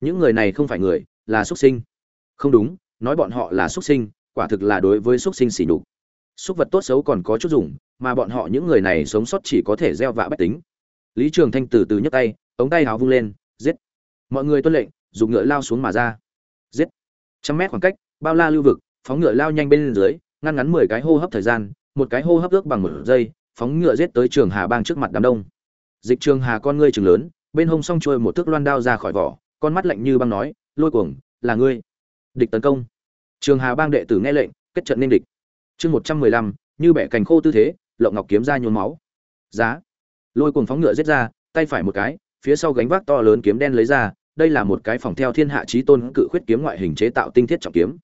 Những người này không phải người, là xuất sinh. Không đúng, nói bọn họ là xuất sinh, quả thực là đối với xuất sinh xỉ nhục. Súc vật tốt xấu còn có chút dùng, mà bọn họ những người này sống sót chỉ có thể gieo vạ bách tính lý trường thanh từ từ nhấc tay, ống tay áo vung lên, giết. Mọi người tuân lệnh, dùng ngựa lao xuống mà ra. Giết. Trăm mét khoảng cách, bao la lưu vực, phóng ngựa lao nhanh bên dưới, ngăn ngắn mười cái hô hấp thời gian, một cái hô hấp ước bằng một giây, phóng ngựa giết tới trường hà bang trước mặt đám đông. Dịch trường hà con ngươi trường lớn, bên hông song trôi một thước loan đao ra khỏi vỏ, con mắt lạnh như băng nói, lôi cuồng, là ngươi. Địch tấn công. Trường hà bang đệ tử nghe lệnh, kết trận nên địch. Chương một trăm mười lăm, như bẻ cành khô tư thế, lộng ngọc kiếm ra nhốn máu. Giá lôi cuồng phóng ngựa giết ra, tay phải một cái, phía sau gánh vác to lớn kiếm đen lấy ra, đây là một cái phòng theo thiên hạ trí tôn cự khuyết kiếm ngoại hình chế tạo tinh thiết trọng kiếm.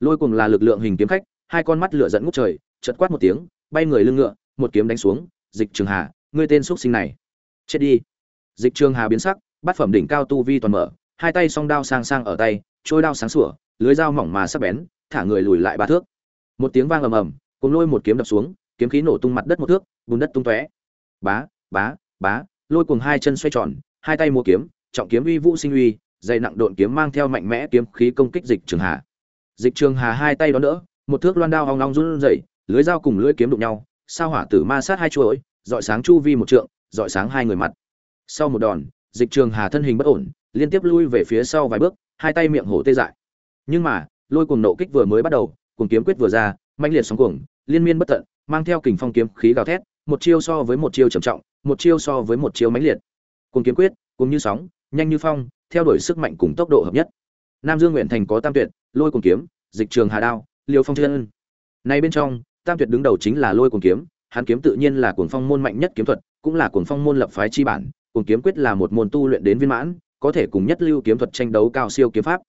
Lôi cuồng là lực lượng hình kiếm khách, hai con mắt lửa dẫn ngút trời chật quát một tiếng, bay người lưng ngựa, một kiếm đánh xuống, dịch trường hà, ngươi tên xuất sinh này. Chết đi. Dịch trường hà biến sắc, bát phẩm đỉnh cao tu vi toàn mở, hai tay song đao sang sang ở tay, trôi đao sáng sủa, lưới dao mỏng mà sắc bén, thả người lùi lại ba thước. Một tiếng vang ầm ầm cùng lôi một kiếm đập xuống, kiếm khí nổ tung mặt đất một thước, bùn đất tung tóe. Bá bá bá, lôi cùng hai chân xoay tròn, hai tay mua kiếm, trọng kiếm uy vũ sinh uy, dày nặng độn kiếm mang theo mạnh mẽ kiếm khí công kích dịch trường hà. Dịch trường hà hai tay đón đỡ, một thước loan đao hong long run rẩy, lưới dao cùng lưỡi kiếm đụng nhau, sao hỏa tử ma sát hai chuỗi, dọi sáng chu vi một trượng, dọi sáng hai người mặt. Sau một đòn, dịch trường hà thân hình bất ổn, liên tiếp lui về phía sau vài bước, hai tay miệng hổ tê dại. Nhưng mà, lôi cùng nộ kích vừa mới bắt đầu cùng kiếm quyết vừa ra mạnh liệt sóng cuồng, liên miên bất tận, mang theo kình phong kiếm khí gào thét, một chiêu so với một chiêu trầm trọng một chiêu so với một chiêu mãnh liệt. Cùng kiếm quyết cùng như sóng, nhanh như phong, theo đuổi sức mạnh cùng tốc độ hợp nhất. Nam dương nguyện thành có tam tuyệt, lôi cùng kiếm, dịch trường hà đao, liêu phong chân. Nay bên trong, tam tuyệt đứng đầu chính là lôi cùng kiếm, hắn kiếm tự nhiên là cuồng phong môn mạnh nhất kiếm thuật, cũng là cuồng phong môn lập phái chi bản cùng kiếm quyết là một môn tu luyện đến viên mãn, có thể cùng nhất lưu kiếm thuật tranh đấu cao siêu kiếm pháp.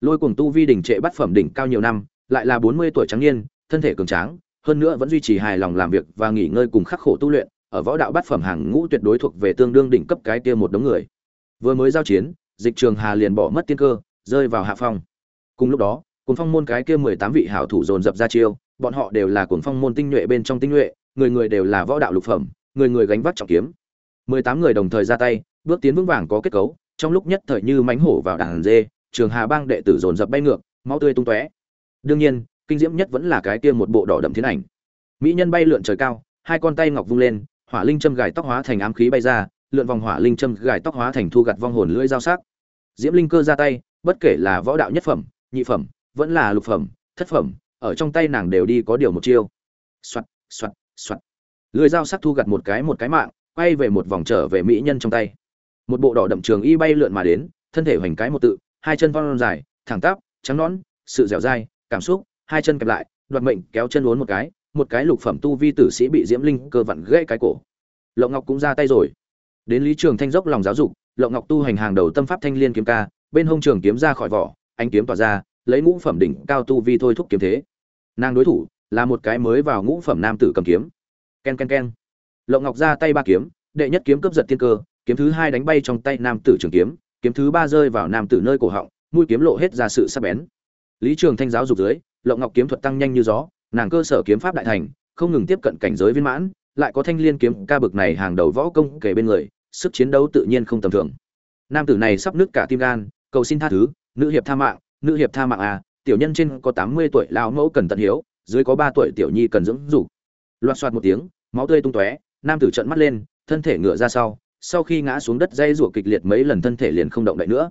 Lôi cùng tu vi đỉnh trệ bắt phẩm đỉnh cao nhiều năm, lại là bốn mươi tuổi trắng niên, thân thể cường tráng, hơn nữa vẫn duy trì hài lòng làm việc và nghỉ ngơi cùng khắc khổ tu luyện ở võ đạo bát phẩm hàng ngũ tuyệt đối thuộc về tương đương đỉnh cấp cái kia một đống người. Vừa mới giao chiến, dịch trường hà liền bỏ mất tiên cơ, rơi vào hạ phong. Cùng lúc đó cuốn phong môn cái kia mười tám vị hảo thủ dồn dập ra chiêu, bọn họ đều là cuốn phong môn tinh nhuệ bên trong tinh nhuệ, người người đều là võ đạo lục phẩm, người người gánh vác trọng kiếm. mười tám người đồng thời ra tay, bước tiến vững vàng có kết cấu, trong lúc nhất thời như mãnh hổ vào đàn dê, trường hà bang đệ tử dồn dập bay ngược, máu tươi tung tóe. Đương nhiên, kinh diễm nhất vẫn là cái kia một bộ đỏ đậm thiên ảnh. Mỹ nhân bay lượn trời cao, hai con tay ngọc vung lên hỏa linh châm gài tóc hóa thành ám khí bay ra lượn vòng hỏa linh châm gài tóc hóa thành thu gặt vong hồn lưỡi dao sắc. Diễm linh cơ ra tay bất kể là võ đạo nhất phẩm nhị phẩm vẫn là lục phẩm thất phẩm ở trong tay nàng đều đi có điều một chiêu. Soạt, soạt, soạt. lưỡi dao sắc thu gặt một cái một cái mạng quay về một vòng trở về mỹ nhân trong tay. Một bộ đỏ đậm trường y bay lượn mà đến thân thể hoành cái một tự hai chân vong dài thẳng tắp trắng nõn sự dẻo dai cảm xúc hai chân kẹp lại đoạt mệnh kéo chân uốn một cái một cái lục phẩm tu vi tử sĩ bị diễm linh cơ vặn gãy cái cổ. Lộng ngọc cũng ra tay rồi. Đến lý trường thanh dốc lòng giáo dục, lộng ngọc tu hành hàng đầu tâm pháp thanh liên kiếm ca, bên hông trường kiếm ra khỏi vỏ anh kiếm tỏa ra, lấy ngũ phẩm đỉnh cao tu vi thôi thúc kiếm thế. Nàng đối thủ là một cái mới vào ngũ phẩm nam tử cầm kiếm. Ken ken ken. Lộng ngọc ra tay ba kiếm, đệ nhất kiếm cướp giật tiên cơ, kiếm thứ hai đánh bay trong tay nam tử trường kiếm kiếm thứ ba rơi vào nam tử nơi cổ họng, mũi kiếm lộ hết ra sự sắc bén. Lý trường thanh giáo dục dưới, lộng ngọc kiếm thuật tăng nhanh như gió nàng cơ sở kiếm pháp đại thành, không ngừng tiếp cận cảnh giới viên mãn, lại có thanh liên kiếm ca bực này hàng đầu võ công kể bên người, sức chiến đấu tự nhiên không tầm thường. Nam tử này sắp nứt cả tim gan, cầu xin tha thứ, nữ hiệp tha mạng, nữ hiệp tha mạng à tiểu nhân trên có tám mươi tuổi lão mẫu cần tận hiếu, dưới có ba tuổi tiểu nhi cần dưỡng dục. Loạt soạt một tiếng, máu tươi tung tóe, nam tử trợn mắt lên, thân thể ngựa ra sau sau khi ngã xuống đất dây rủa kịch liệt mấy lần thân thể liền không động đậy nữa.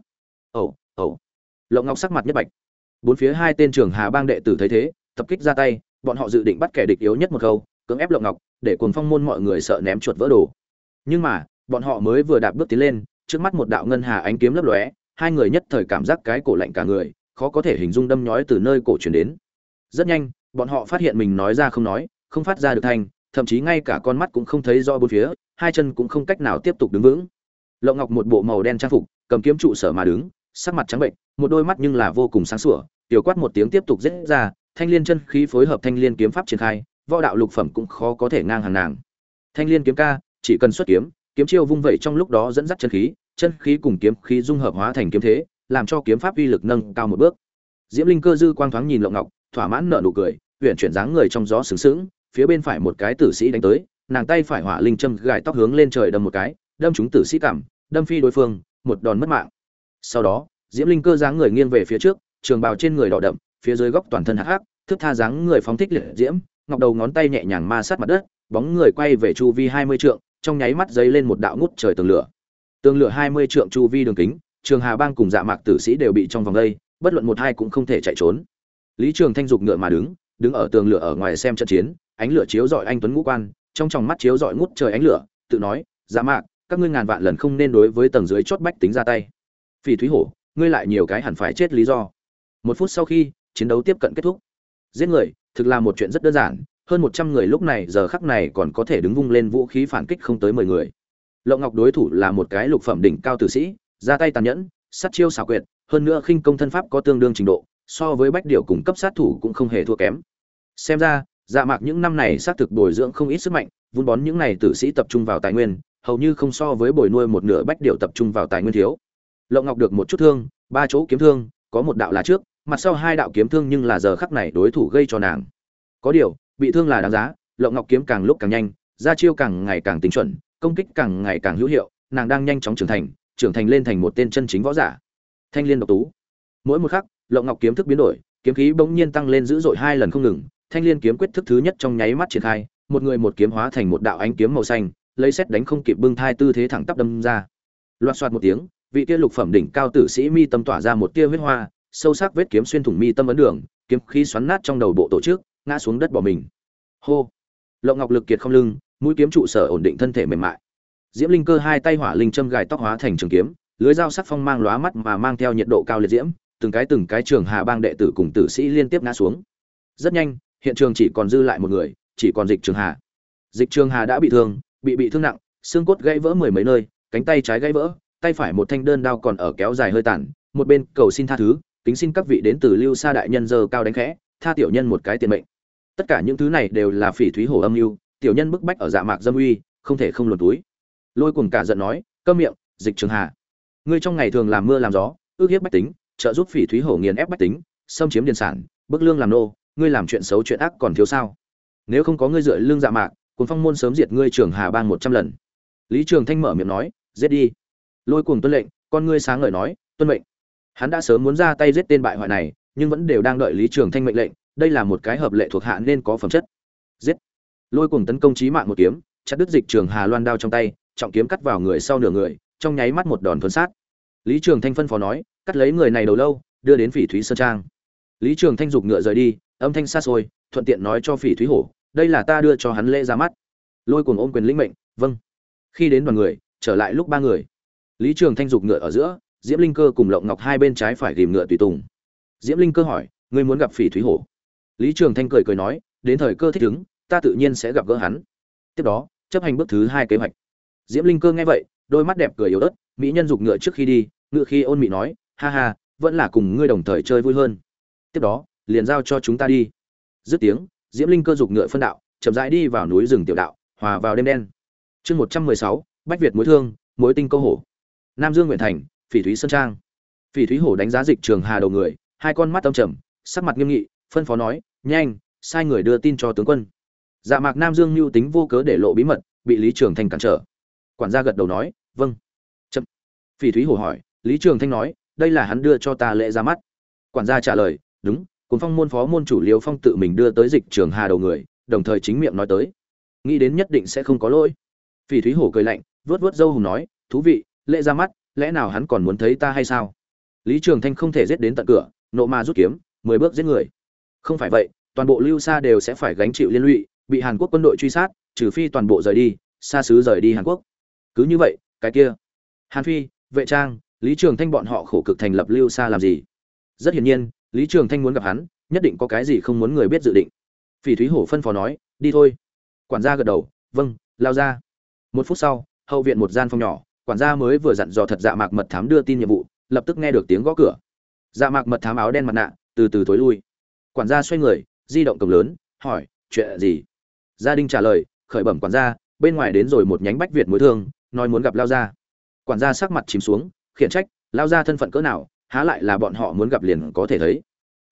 Ẩu ẩu. Lộng ngọc sắc mặt nhất bạch. Bốn phía hai tên trưởng hà bang đệ tử thấy thế, tập kích ra tay bọn họ dự định bắt kẻ địch yếu nhất một câu, cưỡng ép lộng ngọc, để cuồng phong môn mọi người sợ ném chuột vỡ đồ. Nhưng mà, bọn họ mới vừa đạp bước tiến lên, trước mắt một đạo ngân hà ánh kiếm lấp lóe, hai người nhất thời cảm giác cái cổ lạnh cả người, khó có thể hình dung đâm nhói từ nơi cổ truyền đến. Rất nhanh, bọn họ phát hiện mình nói ra không nói, không phát ra được thanh, thậm chí ngay cả con mắt cũng không thấy rõ bốn phía, hai chân cũng không cách nào tiếp tục đứng vững. Lộng ngọc một bộ màu đen trang phục, cầm kiếm trụ sở mà đứng, sắc mặt trắng bệnh một đôi mắt nhưng là vô cùng sáng sủa, tiểu quát một tiếng tiếp tục rết ra thanh liên chân khí phối hợp thanh liên kiếm pháp triển khai, võ đạo lục phẩm cũng khó có thể ngang hàng nàng. Thanh liên kiếm ca, chỉ cần xuất kiếm kiếm chiêu vung vẩy trong lúc đó dẫn dắt chân khí chân khí cùng kiếm khí dung hợp hóa thành kiếm thế, làm cho kiếm pháp uy lực nâng cao một bước. Diễm linh cơ dư quang thoáng nhìn lộng ngọc, thỏa mãn nở nụ cười huyền chuyển dáng người trong gió sướng sướng phía bên phải một cái tử sĩ đánh tới, nàng tay phải hỏa linh châm gài tóc hướng lên trời đâm một cái, đâm trúng tử sĩ cảm, đâm phi đối phương, một đòn mất mạng. Sau đó, diễm linh cơ dáng người nghiêng về phía trước, trường bào trên người đỏ đậm phía dưới góc toàn thân hắc hắc, thức tha dáng người phóng thích liệt diễm, ngọc đầu ngón tay nhẹ nhàng ma sát mặt đất, bóng người quay về chu vi hai mươi trượng, trong nháy mắt giấy lên một đạo ngút trời tường lửa. Tường lửa hai mươi trượng chu vi đường kính, trường hà bang cùng dạ mạc tử sĩ đều bị trong vòng đây, bất luận một hai cũng không thể chạy trốn. Lý trường thanh dục ngựa mà đứng đứng ở tường lửa ở ngoài xem trận chiến, ánh lửa chiếu rọi anh tuấn ngũ quan, trong tròng mắt chiếu rọi ngút trời ánh lửa, tự nói dạ mạc, các ngươi ngàn vạn lần không nên đối với tầng dưới chót bách tính ra tay. Phỉ thúy hổ, ngươi lại nhiều cái hẳn phải chết lý do. Một phút sau khi chiến đấu tiếp cận kết thúc. Giết người, thực là một chuyện rất đơn giản, hơn một trăm người lúc này giờ khắc này còn có thể đứng vung lên vũ khí phản kích không tới mười người. Lộng ngọc đối thủ là một cái lục phẩm đỉnh cao tử sĩ, ra tay tàn nhẫn, sát chiêu xảo quyệt, hơn nữa khinh công thân pháp có tương đương trình độ, so với bách điểu cùng cấp sát thủ cũng không hề thua kém. Xem ra dạ mạc những năm này xác thực bồi dưỡng không ít sức mạnh, vun bón những này tử sĩ tập trung vào tài nguyên, hầu như không so với bồi nuôi một nửa bách điểu tập trung vào tài nguyên thiếu. Lộng ngọc được một chút thương, ba chỗ kiếm thương, có một đạo là trước mặt sau hai đạo kiếm thương nhưng là giờ khắc này đối thủ gây cho nàng. Có điều, bị thương là đáng giá, lộng ngọc kiếm càng lúc càng nhanh ra chiêu càng ngày càng tính chuẩn, công kích càng ngày càng hữu hiệu, nàng đang nhanh chóng trưởng thành trưởng thành lên thành một tên chân chính võ giả. Thanh liên độc tú. Mỗi một khắc, lộng ngọc kiếm thức biến đổi, kiếm khí bỗng nhiên tăng lên dữ dội hai lần không ngừng, thanh liên kiếm quyết thức thứ nhất trong nháy mắt triển khai, một người một kiếm hóa thành một đạo ánh kiếm màu xanh, lấy xét đánh không kịp bưng thai tư thế thẳng tắp đâm ra. Loạt soạt một tiếng, vị kia lục phẩm đỉnh cao tử sĩ mi tâm tỏa ra một tia huyết hoa sâu sắc vết kiếm xuyên thủng mi tâm ấn đường, kiếm khí xoắn nát trong đầu bộ tổ chức, ngã xuống đất bỏ mình. Hô. Lộng ngọc lực kiệt không lưng, mũi kiếm trụ sở ổn định thân thể mềm mại. Diễm linh cơ hai tay hỏa linh châm gài tóc hóa thành trường kiếm, lưới dao sắc phong mang lóa mắt mà mang theo nhiệt độ cao liệt diễm, từng cái từng cái trường hà bang đệ tử cùng tử sĩ liên tiếp ngã xuống. Rất nhanh, hiện trường chỉ còn dư lại một người, chỉ còn dịch trường hà. Dịch trường hà đã bị thương, bị bị thương nặng, xương cốt gãy vỡ mười mấy nơi, cánh tay trái gãy vỡ, tay phải một thanh đơn đao còn ở kéo dài hơi tàn, một bên cầu xin tha thứ kính xin các vị đến từ lưu xa đại nhân dơ cao đánh khẽ, tha tiểu nhân một cái tiền mệnh. Tất cả những thứ này đều là phỉ thúy hổ âm mưu, tiểu nhân bức bách ở dạ mạc dâm uy, không thể không luồn túi. Lôi cùng cả giận nói, câm miệng, dịch trường hà. Ngươi trong ngày thường làm mưa làm gió, ước hiếp bách tính, trợ giúp phỉ thúy hổ nghiền ép bách tính, xâm chiếm điền sản, bức lương làm nô, ngươi làm chuyện xấu chuyện ác còn thiếu sao? Nếu không có ngươi dựa lương dạ mạc cùng phong môn sớm diệt ngươi trường hà bang một trăm lần. Lý trường thanh mở miệng nói, giết đi. Lôi cuồng tuân lệnh, con ngươi sáng ngời nói, tuân mệnh hắn đã sớm muốn ra tay giết tên bại hoại này, nhưng vẫn đều đang đợi lý trường thanh mệnh lệnh, đây là một cái hợp lệ thuộc hạ nên có phẩm chất. Giết! Lôi cuồng tấn công chí mạng một kiếm, chặt đứt dịch trường hà loan đao trong tay, trọng kiếm cắt vào người sau nửa người, trong nháy mắt một đòn thuần sát. Lý trường thanh phân phó nói, cắt lấy người này đầu lâu, đưa đến phỉ thúy sơn trang. Lý trường thanh giục ngựa rời đi, âm thanh xa xôi, thuận tiện nói cho phỉ thúy hổ, đây là ta đưa cho hắn lễ ra mắt. Lôi cuồng ôm quyền lĩnh mệnh vâng. Khi đến đoàn người, trở lại lúc ba người, lý trường thanh giục ngựa ở giữa diễm linh cơ cùng lộng ngọc hai bên trái phải ghìm ngựa tùy tùng. Diễm linh cơ hỏi, ngươi muốn gặp phỉ thúy hổ? Lý trường thanh cười cười nói, đến thời cơ thích ứng, ta tự nhiên sẽ gặp gỡ hắn. Tiếp đó, chấp hành bước thứ hai kế hoạch. Diễm linh cơ nghe vậy, đôi mắt đẹp cười yếu ớt, mỹ nhân dục ngựa trước khi đi, ngựa khi ôn mị nói, ha ha, vẫn là cùng ngươi đồng thời chơi vui hơn. Tiếp đó, liền giao cho chúng ta đi. Dứt tiếng, diễm linh cơ dục ngựa phân đạo, chậm rãi đi vào núi rừng tiểu đạo, hòa vào đêm đen. Chương một trăm mười sáu, bách việt mối thương, mối tinh câu hổ. Nam dương nguyện thành phỉ thúy sơn trang. Phỉ thúy hổ đánh giá dịch trường hà đầu người, hai con mắt tâm trầm, sắc mặt nghiêm nghị, phân phó nói, nhanh, sai người đưa tin cho tướng quân. Dạ mạc nam dương mưu tính vô cớ để lộ bí mật, bị lý trường thanh cản trở. Quản gia gật đầu nói vâng. Chậm. Phỉ thúy hổ hỏi, lý trường thanh nói, đây là hắn đưa cho ta lễ ra mắt. Quản gia trả lời, đúng, cùng phong môn phó môn chủ liêu phong tự mình đưa tới dịch trường hà đầu người, đồng thời chính miệng nói tới. Nghĩ đến nhất định sẽ không có lỗi. Phỉ thúy hổ cười lạnh vớt vớt dâu hùng nói, thú vị lệ ra mắt lẽ nào hắn còn muốn thấy ta hay sao? Lý trường thanh không thể giết đến tận cửa, nộ ma rút kiếm, mười bước giết người. Không phải vậy, toàn bộ lưu xa đều sẽ phải gánh chịu liên lụy, bị hàn quốc quân đội truy sát, trừ phi toàn bộ rời đi, xa xứ rời đi hàn quốc. Cứ như vậy, cái kia. Hàn phi, vệ trang, lý trường thanh bọn họ khổ cực thành lập lưu xa làm gì? Rất hiển nhiên, lý trường thanh muốn gặp hắn, nhất định có cái gì không muốn người biết dự định. Phỉ thúy hổ phân phó nói, đi thôi. Quản gia gật đầu vâng lao ra. Một phút sau, hậu viện một gian phòng nhỏ quản gia mới vừa dặn dò thật dạ mạc mật thám đưa tin nhiệm vụ, lập tức nghe được tiếng gõ cửa. Dạ mạc mật thám áo đen mặt nạ, từ từ tối lui. Quản gia xoay người, di động cổng lớn, hỏi, chuyện gì? Gia đình trả lời, khởi bẩm quản gia, bên ngoài đến rồi một nhánh bách việt mối thương, nói muốn gặp lao gia. Quản gia sắc mặt chìm xuống, khiển trách, lao gia thân phận cỡ nào, há lại là bọn họ muốn gặp liền có thể thấy.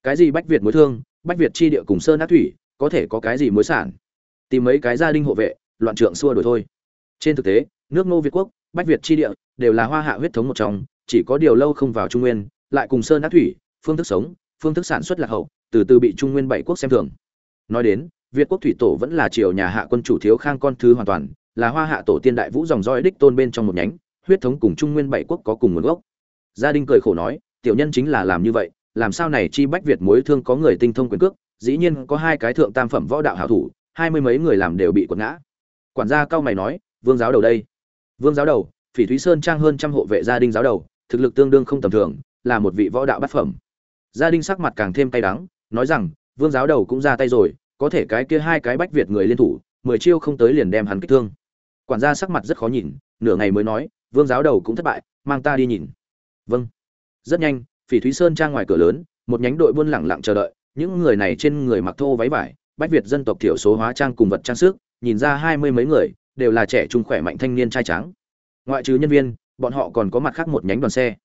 Cái gì bách việt mối thương? Bách việt chi địa cùng sơn ác thủy, có thể có cái gì mối sản? Tìm mấy cái gia đình hộ vệ, loạn trượng xua đuổi thôi. Trên thực tế nước ngô việt quốc, bách việt chi địa đều là hoa hạ huyết thống một trong, chỉ có điều lâu không vào trung nguyên, lại cùng sơn á thủy, phương thức sống, phương thức sản xuất lạc hậu, từ từ bị trung nguyên bảy quốc xem thường. Nói đến, việt quốc thủy tổ vẫn là triều nhà hạ quân chủ thiếu khang con thứ hoàn toàn, là hoa hạ tổ tiên đại vũ dòng dõi đích tôn bên trong một nhánh, huyết thống cùng trung nguyên bảy quốc có cùng nguồn gốc. Gia đình cười khổ nói, tiểu nhân chính là làm như vậy, làm sao này chi bách việt mối thương có người tinh thông quyền cước, dĩ nhiên có hai cái thượng tam phẩm võ đạo hảo thủ, hai mươi mấy người làm đều bị quật ngã. Quản gia cao mày nói, vương giáo đầu đây vương giáo đầu, phỉ thúy sơn trang hơn trăm hộ vệ gia đình giáo đầu, thực lực tương đương không tầm thường, là một vị võ đạo bát phẩm. Gia đình sắc mặt càng thêm cay đắng, nói rằng, vương giáo đầu cũng ra tay rồi, có thể cái kia hai cái bách việt người liên thủ, mười chiêu không tới liền đem hắn kích thương. Quản gia sắc mặt rất khó nhìn, nửa ngày mới nói, vương giáo đầu cũng thất bại, mang ta đi nhìn. Vâng. Rất nhanh, phỉ thúy sơn trang ngoài cửa lớn, một nhánh đội buôn lẳng lặng chờ đợi, những người này trên người mặc thô váy vải, bách việt dân tộc thiểu số hóa trang cùng vật trang sức, nhìn ra hai mươi mấy người đều là trẻ trung khỏe mạnh thanh niên trai trắng ngoại trừ nhân viên, bọn họ còn có mặt khác một nhánh đoàn xe.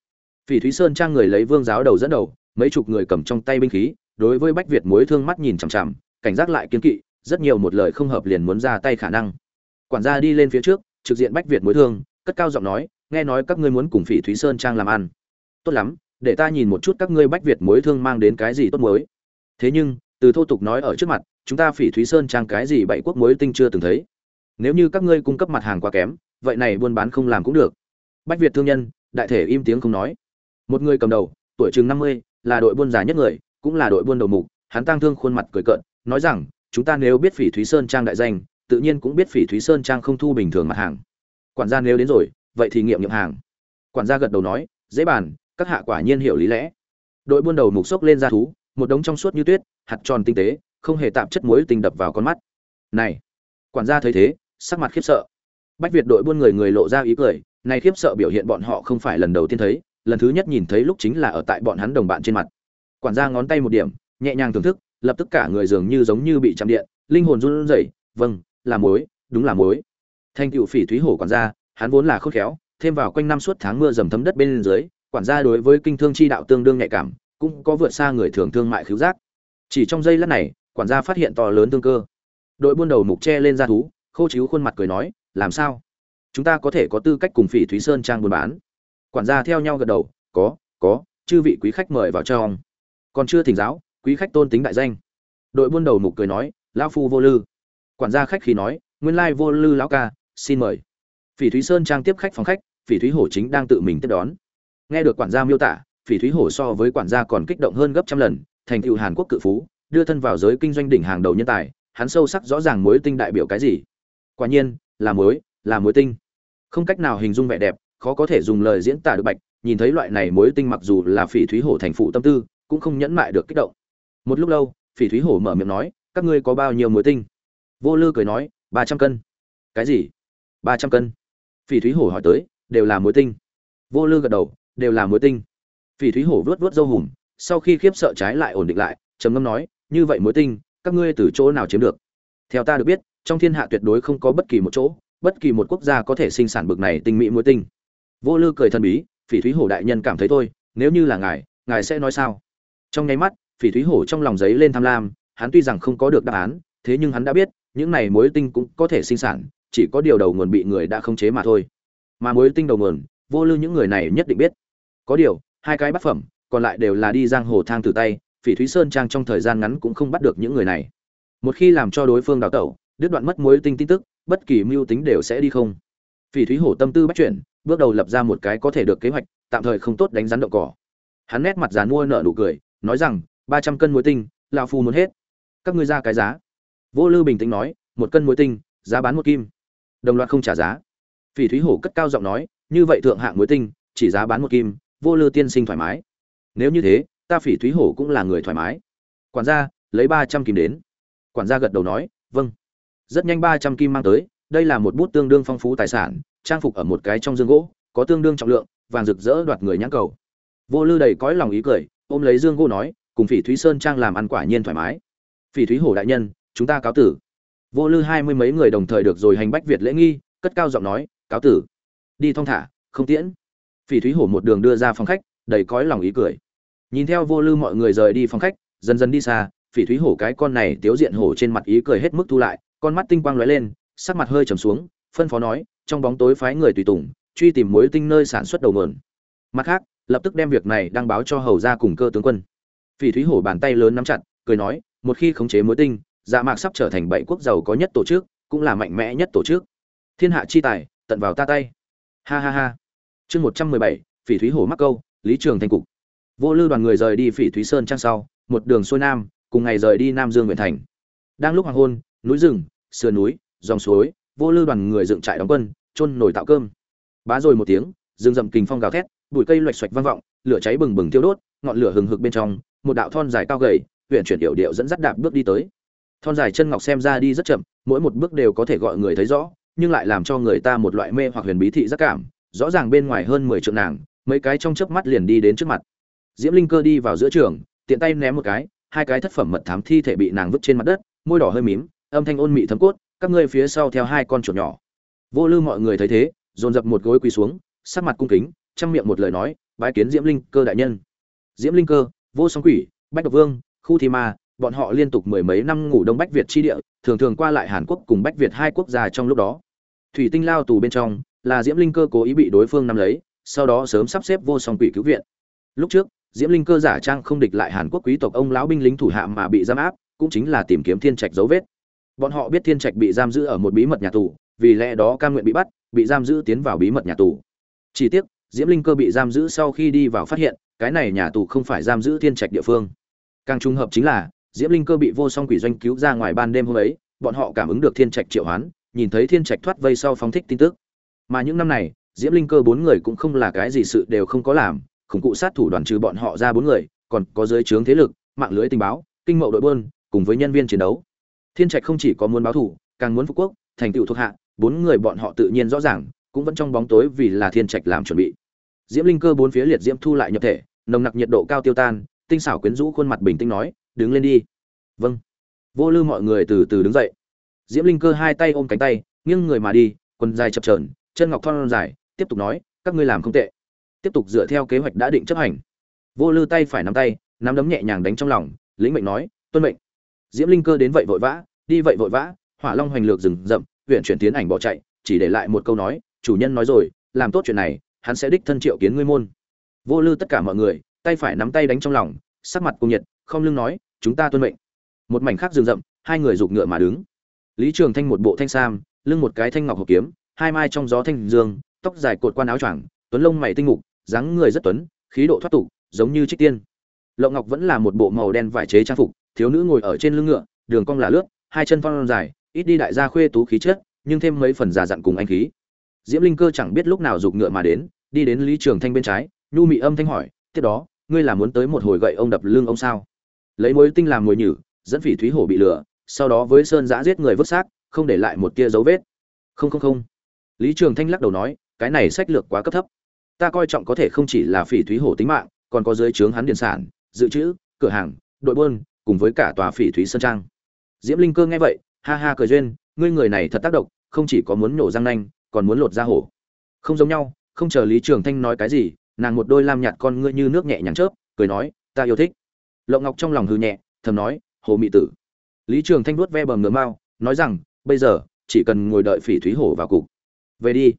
Phỉ thúy sơn trang người lấy vương giáo đầu dẫn đầu, mấy chục người cầm trong tay binh khí, đối với bách việt mối thương mắt nhìn chằm chằm, cảnh giác lại kiên kỵ, rất nhiều một lời không hợp liền muốn ra tay khả năng. Quản gia đi lên phía trước, trực diện bách việt mối thương, cất cao giọng nói, nghe nói các ngươi muốn cùng phỉ thúy sơn trang làm ăn. Tốt lắm, để ta nhìn một chút các ngươi bách việt mối thương mang đến cái gì tốt mới. Thế nhưng, từ thô tục nói ở trước mặt, chúng ta phỉ thúy sơn trang cái gì bảy quốc mối tinh chưa từng thấy nếu như các ngươi cung cấp mặt hàng quá kém, vậy này buôn bán không làm cũng được. Bách việt thương nhân, đại thể im tiếng không nói. Một người cầm đầu, tuổi chừng năm mươi, là đội buôn già nhất người, cũng là đội buôn đầu mục, hắn tang thương khuôn mặt cười cợt, nói rằng, chúng ta nếu biết phỉ thúy sơn trang đại danh, tự nhiên cũng biết phỉ thúy sơn trang không thu bình thường mặt hàng. Quản gia nếu đến rồi, vậy thì nghiệm nghiệm hàng. Quản gia gật đầu nói, dễ bàn, các hạ quả nhiên hiểu lý lẽ. Đội buôn đầu mục xốc lên ra thú, một đống trong suốt như tuyết, hạt tròn tinh tế, không hề tạm chất muối tinh đập vào con mắt. Này, quản gia thấy thế sắc mặt khiếp sợ. Bách việt đội buôn người người lộ ra ý cười, này khiếp sợ biểu hiện bọn họ không phải lần đầu tiên thấy, lần thứ nhất nhìn thấy lúc chính là ở tại bọn hắn đồng bạn trên mặt. Quản gia ngón tay một điểm, nhẹ nhàng thưởng thức, lập tức cả người dường như giống như bị chạm điện, linh hồn run rẩy vâng là muối, đúng là muối. Thanh cựu phỉ thúy hổ quản gia, hắn vốn là khôn khéo, thêm vào quanh năm suốt tháng mưa dầm thấm đất bên dưới, quản gia đối với kinh thương chi đạo tương đương nhạy cảm, cũng có vượt xa người thường thương mại khiếu giác. Chỉ trong giây lát này, quản gia phát hiện to lớn tương cơ. Đội buôn đầu mục che lên ra thú khô chiếu khuôn mặt cười nói, làm sao? Chúng ta có thể có tư cách cùng phỉ thúy sơn trang buôn bán. Quản gia theo nhau gật đầu, có có, chư vị quý khách mời vào trong. Còn chưa thỉnh giáo, quý khách tôn tính đại danh. Đội buôn đầu mục cười nói, lão phu vô lư. Quản gia khách khí nói, nguyên lai vô lư lão ca, xin mời. Phỉ thúy sơn trang tiếp khách phòng khách, phỉ thúy hổ chính đang tự mình tiếp đón. Nghe được quản gia miêu tả, phỉ thúy hổ so với quản gia còn kích động hơn gấp trăm lần, thành tựu hàn quốc cự phú, đưa thân vào giới kinh doanh đỉnh hàng đầu nhân tài, hắn sâu sắc rõ ràng mối tinh đại biểu cái gì quả nhiên là muối, là muối tinh. Không cách nào hình dung vẻ đẹp khó có thể dùng lời diễn tả được bạch. Nhìn thấy loại này muối tinh mặc dù là phỉ thúy hổ thành phụ tâm tư cũng không nhẫn mại được kích động. Một lúc lâu phỉ thúy hổ mở miệng nói các ngươi có bao nhiêu muối tinh? Vô lư cười nói ba trăm cân. Cái gì? Ba trăm cân. Phỉ thúy hổ hỏi tới đều là muối tinh? Vô lư gật đầu đều là muối tinh. Phỉ thúy hổ vớt vớt dâu hùm sau khi khiếp sợ trái lại ổn định lại trầm ngâm nói như vậy muối tinh các ngươi từ chỗ nào chiếm được? Theo ta được biết trong thiên hạ tuyệt đối không có bất kỳ một chỗ, bất kỳ một quốc gia có thể sinh sản bực này tinh mỹ mối tinh. Vô lư cười thần bí, phỉ thúy hổ đại nhân cảm thấy thôi, nếu như là ngài ngài sẽ nói sao? Trong nháy mắt, phỉ thúy hổ trong lòng giấy lên tham lam, hắn tuy rằng không có được đáp án, thế nhưng hắn đã biết, những này mối tinh cũng có thể sinh sản, chỉ có điều đầu nguồn bị người đã không chế mà thôi. Mà mối tinh đầu nguồn, vô lư những người này nhất định biết. Có điều, hai cái bát phẩm, còn lại đều là đi giang hồ thang từ tay, phỉ thúy sơn trang trong thời gian ngắn cũng không bắt được những người này. Một khi làm cho đối phương đào tẩu đứt đoạn mất mối tinh tin tức, bất kỳ mưu tính đều sẽ đi không. Phỉ thúy hổ tâm tư bắt chuyển, bước đầu lập ra một cái có thể được kế hoạch, tạm thời không tốt đánh rắn động cỏ. Hắn nét mặt giàn mua nợ nụ cười, nói rằng, ba trăm cân muối tinh lao phu muốn hết. Các ngươi ra cái giá. Vô lư bình tĩnh nói, một cân muối tinh, giá bán một kim. Đồng loạt không trả giá. Phỉ thúy hổ cất cao giọng nói, như vậy thượng hạng muối tinh, chỉ giá bán một kim, vô lư tiên sinh thoải mái. Nếu như thế, ta phỉ thúy hổ cũng là người thoải mái. Quản gia, lấy ba trăm kim đến. Quản gia gật đầu nói vâng rất nhanh ba trăm kim mang tới, đây là một bút tương đương phong phú tài sản, trang phục ở một cái trong dương gỗ, có tương đương trọng lượng, vàng rực rỡ đoạt người nhãn cầu. Vô lư đầy cõi lòng ý cười, ôm lấy dương gỗ nói, cùng phỉ thúy sơn trang làm ăn quả nhiên thoải mái. Phỉ thúy hổ đại nhân, chúng ta cáo tử. Vô lư hai mươi mấy người đồng thời được rồi hành bách việt lễ nghi, cất cao giọng nói, cáo tử. Đi thong thả, không tiễn. Phỉ thúy hổ một đường đưa ra phòng khách, đầy cõi lòng ý cười. Nhìn theo vô lư mọi người rời đi phòng khách, dần dần đi xa, phỉ thúy hổ cái con này tiếu diện hổ trên mặt ý cười hết mức thu lại con mắt tinh quang lóe lên, sắc mặt hơi trầm xuống, phân phó nói, trong bóng tối phái người tùy tùng, truy tìm mối tinh nơi sản xuất đầu nguồn. Mặt khác, lập tức đem việc này đăng báo cho hầu ra cùng cơ tướng quân. Phỉ thúy hổ bàn tay lớn nắm chặt, cười nói, một khi khống chế mối tinh dạ mạc sắp trở thành bảy quốc giàu có nhất tổ chức, cũng là mạnh mẽ nhất tổ chức. Thiên hạ chi tài, tận vào ta tay. Ha ha ha. Chương một trăm mười bảy, phỉ thúy hổ mắc câu, lý trường thành cục. Vô lư đoàn người rời đi phỉ thúy sơn trang sau, một đường xuôi nam, cùng ngày rời đi nam dương nguyện thành. Đang lúc hoàng hôn núi rừng, sườn núi, dòng suối, vô lư đoàn người dựng trại đóng quân, chôn nổi tạo cơm. Bá rồi một tiếng, rừng rậm kình phong gào thét, bụi cây loạch xoạch vang vọng, lửa cháy bừng bừng tiêu đốt, ngọn lửa hừng hực bên trong, một đạo thon dài cao gầy huyện chuyển điệu điệu dẫn dắt đạp bước đi tới. Thon dài chân ngọc xem ra đi rất chậm, mỗi một bước đều có thể gọi người thấy rõ, nhưng lại làm cho người ta một loại mê hoặc huyền bí thị giác cảm, rõ ràng bên ngoài hơn mười trượng nàng, mấy cái trong chớp mắt liền đi đến trước mặt. Diễm linh cơ đi vào giữa trường, tiện tay ném một cái, hai cái thất phẩm mật thám thi thể bị nàng vứt trên mặt đất, môi đỏ hơi mím âm thanh ôn mị thấm cốt, các ngươi phía sau theo hai con chuột nhỏ. Vô lư mọi người thấy thế, dồn dập một gối quỳ xuống, sắc mặt cung kính trong miệng một lời nói, bái kiến diễm linh cơ đại nhân. Diễm linh cơ, vô song quỷ, bách độc vương, khu thi ma, bọn họ liên tục mười mấy năm ngủ đông bách việt chi địa, thường thường qua lại hàn quốc cùng bách việt hai quốc gia trong lúc đó. Thủy tinh lao tù bên trong, là diễm linh cơ cố ý bị đối phương nắm lấy, sau đó sớm sắp xếp vô song quỷ cứu viện. Lúc trước, diễm linh cơ giả trang không địch lại hàn quốc quý tộc ông lão binh lính thủ hạ mà bị giam áp, cũng chính là tìm kiếm thiên trạch dấu vết bọn họ biết thiên trạch bị giam giữ ở một bí mật nhà tù, vì lẽ đó cam nguyện bị bắt, bị giam giữ tiến vào bí mật nhà tù. Chỉ tiếc, diễm linh cơ bị giam giữ sau khi đi vào phát hiện, cái này nhà tù không phải giam giữ thiên trạch địa phương. Càng trùng hợp chính là, diễm linh cơ bị vô song quỷ doanh cứu ra ngoài ban đêm hôm ấy, bọn họ cảm ứng được thiên trạch triệu hoán, nhìn thấy thiên trạch thoát vây sau phóng thích tin tức. Mà những năm này, diễm linh cơ bốn người cũng không là cái gì sự đều không có làm, khủng cụ sát thủ đoàn trừ bọn họ ra bốn người, còn có giới trướng thế lực, mạng lưới tình báo, kinh mậu đội bơn cùng với nhân viên chiến đấu thiên trạch không chỉ có muốn báo thủ càng muốn phục quốc, thành tựu thuộc hạ, bốn người bọn họ tự nhiên rõ ràng, cũng vẫn trong bóng tối vì là thiên trạch làm chuẩn bị. Diễm linh cơ bốn phía liệt diễm thu lại nhập thể, nồng nặc nhiệt độ cao tiêu tan, tinh xảo quyến rũ khuôn mặt bình tĩnh nói, đứng lên đi. Vâng. Vô lư mọi người từ từ đứng dậy. Diễm linh cơ hai tay ôm cánh tay, nghiêng người mà đi, quần dài chập trờn chân ngọc thon dài, tiếp tục nói, các ngươi làm không tệ. Tiếp tục dựa theo kế hoạch đã định chấp hành. Vô lư tay phải nắm tay, nắm đấm nhẹ nhàng đánh trong lòng, lĩnh mệnh nói, tuân mệnh diễm linh cơ đến vậy vội vã, đi vậy vội vã, hỏa long hoành lược rừng rậm, huyện chuyển tiến ảnh bỏ chạy, chỉ để lại một câu nói, chủ nhân nói rồi, làm tốt chuyện này, hắn sẽ đích thân triệu kiến ngươi môn. Vô lư tất cả mọi người, tay phải nắm tay đánh trong lòng, sắc mặt cùng nhiệt, không lưng nói, chúng ta tuân mệnh. Một mảnh khác rừng rậm, hai người giục ngựa mà đứng. Lý trường thanh một bộ thanh sam, lưng một cái thanh ngọc hộp kiếm, hai mai trong gió thanh dương, tóc dài cột quan áo choàng, tuấn lông mày tinh mục, dáng người rất tuấn, khí độ thoát tục, giống như trích tiên. Lộng ngọc vẫn là một bộ màu đen vải chế trang phục thiếu nữ ngồi ở trên lưng ngựa, đường cong là lướt, hai chân phong dài, ít đi đại gia khuê tú khí chất, nhưng thêm mấy phần già dặn cùng anh khí. Diễm linh cơ chẳng biết lúc nào giục ngựa mà đến, đi đến lý trường thanh bên trái, nhu mị âm thanh hỏi, tiếp đó, ngươi là muốn tới một hồi gậy ông đập lưng ông sao? Lấy mối tinh làm mồi nhử, dẫn phỉ thúy hổ bị lừa, sau đó với sơn giã giết người vứt xác, không để lại một tia dấu vết. Không không không. Lý trường thanh lắc đầu nói, cái này sách lược quá cấp thấp. Ta coi trọng có thể không chỉ là phỉ thúy hổ tính mạng, còn có dưới trướng hắn điện sản, dự trữ, cửa hàng, đội buôn cùng với cả tòa phỉ thúy sơn trang. Diễm linh cơ nghe vậy, ha ha cười duyên, ngươi người này thật tác động không chỉ có muốn nổ răng nanh, còn muốn lột da hổ. Không giống nhau, không chờ lý trường thanh nói cái gì, nàng một đôi lam nhạt con ngươi như nước nhẹ nhàng chớp, cười nói, ta yêu thích. Lộng ngọc trong lòng hư nhẹ, thầm nói, hồ mị tử. Lý trường thanh vuốt ve bờ ngựa mao nói rằng, bây giờ, chỉ cần ngồi đợi phỉ thúy hổ vào cục. Về đi.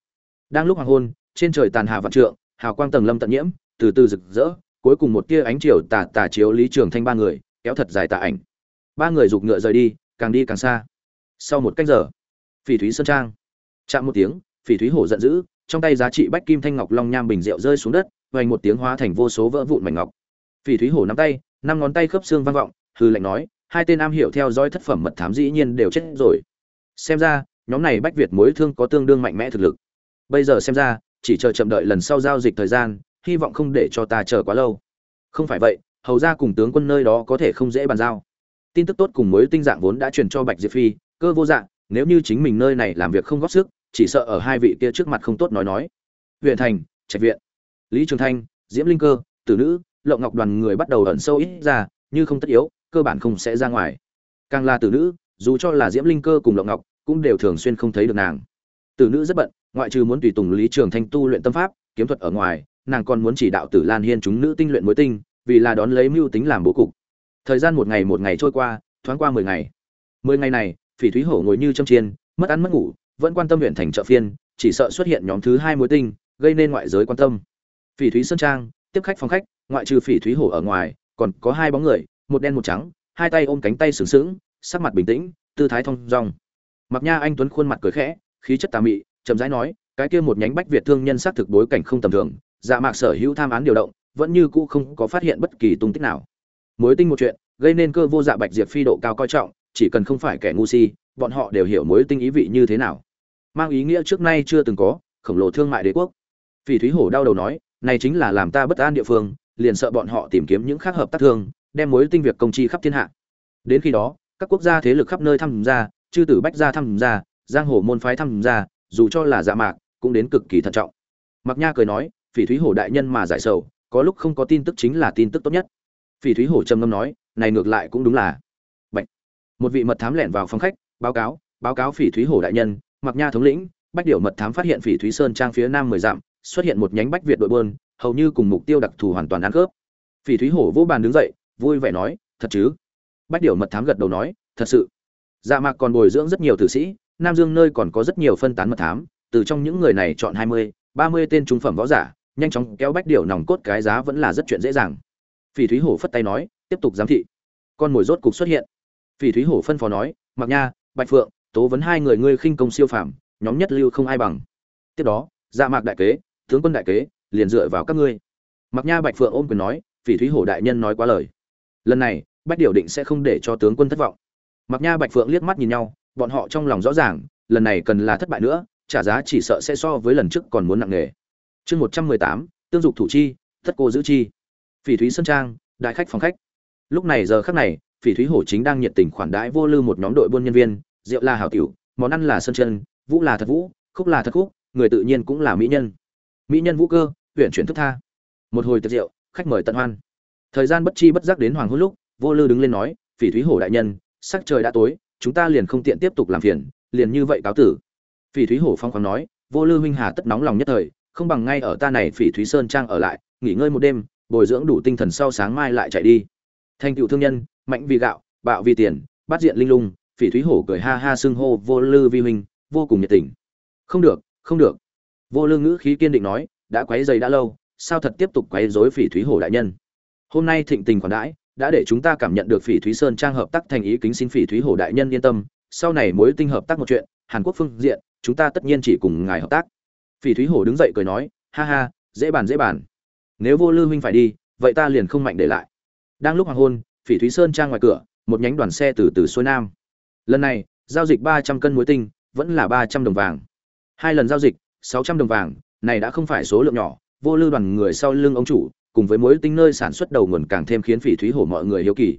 Đang lúc hoàng hôn, trên trời tàn hà vạn trượng, hào quang tầng lâm tận nhiễm, từ từ rực rỡ, cuối cùng một tia ánh chiều tà tà chiếu lý trường thanh ba người kéo thật dài tà ảnh. Ba người giục ngựa rời đi, càng đi càng xa. Sau một cách giờ, phỉ thúy sơn trang. Chạm một tiếng, phỉ thúy hổ giận dữ, trong tay giá trị bách kim thanh ngọc long nham bình rượu rơi xuống đất vành một tiếng hóa thành vô số vỡ vụn mảnh ngọc. Phỉ thúy hổ nắm tay, năm ngón tay khớp xương vang vọng, hư lệnh nói, hai tên am hiểu theo dõi thất phẩm mật thám dĩ nhiên đều chết rồi. Xem ra, nhóm này bách việt mối thương có tương đương mạnh mẽ thực lực. Bây giờ xem ra, chỉ chờ chậm đợi lần sau giao dịch thời gian, hy vọng không để cho ta chờ quá lâu. Không phải vậy hầu ra cùng tướng quân nơi đó có thể không dễ bàn giao. Tin tức tốt cùng mối tinh dạng vốn đã truyền cho bạch diệp phi, cơ vô dạng nếu như chính mình nơi này làm việc không góp sức, chỉ sợ ở hai vị kia trước mặt không tốt nói nói. Huyện thành, trạch viện. Lý trường thanh, diễm linh cơ, tử nữ lộng ngọc đoàn người bắt đầu ẩn sâu ít ra, như không tất yếu, cơ bản không sẽ ra ngoài. Càng là tử nữ, dù cho là diễm linh cơ cùng lộng ngọc, cũng đều thường xuyên không thấy được nàng. Tử nữ rất bận, ngoại trừ muốn tùy tùng lý trường thanh tu luyện tâm pháp, kiếm thuật ở ngoài, nàng còn muốn chỉ đạo tử lan hiên chúng nữ tinh luyện mối tinh vì là đón lấy mưu tính làm bố cục. Thời gian một ngày một ngày trôi qua, thoáng qua mười ngày. Mười ngày này, phỉ thúy hổ ngồi như trong chiên, mất ăn mất ngủ, vẫn quan tâm huyện thành chợ phiên, chỉ sợ xuất hiện nhóm thứ hai mối tinh, gây nên ngoại giới quan tâm. Phỉ thúy sơn trang, tiếp khách phòng khách, ngoại trừ phỉ thúy hổ ở ngoài, còn có hai bóng người, một đen một trắng, hai tay ôm cánh tay sướng sướng sắc mặt bình tĩnh, tư thái thong dong. Mặc nha anh tuấn khuôn mặt cười khẽ, khí chất tà mị, chậm rãi nói, cái kia một nhánh bách việt thương nhân xác thực bối cảnh không tầm thường dạ mạc sở hữu tham án điều động vẫn như cũ không có phát hiện bất kỳ tung tích nào. Mối tinh một chuyện, gây nên cơ vô dạ bạch diệp phi độ cao coi trọng, chỉ cần không phải kẻ ngu si, bọn họ đều hiểu mối tinh ý vị như thế nào. Mang ý nghĩa trước nay chưa từng có, khổng lồ thương mại đế quốc. Phỉ thúy hổ đau đầu nói, này chính là làm ta bất an địa phương, liền sợ bọn họ tìm kiếm những khác hợp tác thương, đem mối tinh việc công chi khắp thiên hạ. Đến khi đó, các quốc gia thế lực khắp nơi tham gia, chư tử bách gia tham gia, giang hồ môn phái tham gia, dù cho là dạ mạc, cũng đến cực kỳ thận trọng. Mặc nha cười nói, phỉ thúy hổ đại nhân mà giải sầu có lúc không có tin tức chính là tin tức tốt nhất. Phỉ thúy hổ trầm ngâm nói, này ngược lại cũng đúng là. Bạch. một vị mật thám lẻn vào phòng khách, báo cáo báo cáo phỉ thúy hổ đại nhân, mặc nha thống lĩnh, bách điệu mật thám phát hiện phỉ thúy sơn trang phía nam mười dặm, xuất hiện một nhánh bách việt đội bơn hầu như cùng mục tiêu đặc thù hoàn toàn ăn khớp. Phỉ thúy hổ vỗ bàn đứng dậy, vui vẻ nói, thật chứ? Bách điệu mật thám gật đầu nói, thật sự. Dạ mạc còn bồi dưỡng rất nhiều tử sĩ, nam dương nơi còn có rất nhiều phân tán mật thám, từ trong những người này chọn hai mươi, ba mươi tên trung phẩm võ giả nhanh chóng kéo bách điều nòng cốt cái giá vẫn là rất chuyện dễ dàng. Phỉ thúy hổ phất tay nói, tiếp tục giám thị. Con mồi rốt cục xuất hiện. Phỉ thúy hổ phân phó nói, mặc nha, bạch phượng, tố vấn hai người ngươi khinh công siêu phàm, nhóm nhất lưu không ai bằng. Tiếp đó dạ mạc đại kế, tướng quân đại kế, liền dựa vào các ngươi. Mặc nha bạch phượng ôm quyền nói, phỉ thúy hổ đại nhân nói quá lời. Lần này, bách điều định sẽ không để cho tướng quân thất vọng. Mặc nha bạch phượng liếc mắt nhìn nhau, bọn họ trong lòng rõ ràng, lần này cần là thất bại nữa, trả giá chỉ sợ sẽ so với lần trước còn muốn nặng nề chương một trăm mười tám, tương dục thủ chi, thất cô giữ chi. Phỉ thúy sơn trang, đại khách phòng khách. Lúc này giờ khắc này, phỉ thúy hổ chính đang nhiệt tình khoản đãi vô lư một nhóm đội buôn nhân viên, rượu là hảo tiểu, món ăn là sơn chân, vũ là thật vũ, khúc là thật khúc, người tự nhiên cũng là mỹ nhân. Mỹ nhân vũ cơ, huyện chuyển thức tha. Một hồi tiệc rượu, khách mời tận hoan. Thời gian bất chi bất giác đến hoàng hôn lúc, vô lư đứng lên nói, phỉ thúy hổ đại nhân, sắc trời đã tối, chúng ta liền không tiện tiếp tục làm phiền, liền như vậy cáo tử. Phỉ thúy hổ phong khoáng nói, vô lư huynh hà tất nóng lòng nhất thời không bằng ngay ở ta này phỉ thúy sơn trang ở lại, nghỉ ngơi một đêm, bồi dưỡng đủ tinh thần sau sáng mai lại chạy đi. Thành tựu thương nhân, mạnh vì gạo, bạo vì tiền, bắt diện linh lung, phỉ thúy hổ cười ha ha xưng hô vô lư vi huynh, vô cùng nhiệt tình. Không được không được. Vô lư ngữ khí kiên định nói, đã quấy dày đã lâu, sao thật tiếp tục quấy rối phỉ thúy hổ đại nhân? Hôm nay thịnh tình khoản đãi, đã để chúng ta cảm nhận được phỉ thúy sơn trang hợp tác thành ý kính xin phỉ thúy hổ đại nhân yên tâm, sau này mối tinh hợp tác một chuyện, hàn quốc phương diện, chúng ta tất nhiên chỉ cùng ngài hợp tác phỉ thúy hổ đứng dậy cười nói, ha ha, dễ bàn dễ bàn. Nếu vô lư huynh phải đi, vậy ta liền không mạnh để lại. Đang lúc hoàng hôn, phỉ thúy sơn trang ngoài cửa, một nhánh đoàn xe từ từ xuôi nam. Lần này, giao dịch ba trăm cân muối tinh, vẫn là ba trăm đồng vàng. Hai lần giao dịch, sáu trăm đồng vàng, này đã không phải số lượng nhỏ, vô lư đoàn người sau lưng ông chủ, cùng với muối tinh nơi sản xuất đầu nguồn càng thêm khiến phỉ thúy hổ mọi người hiếu kỳ.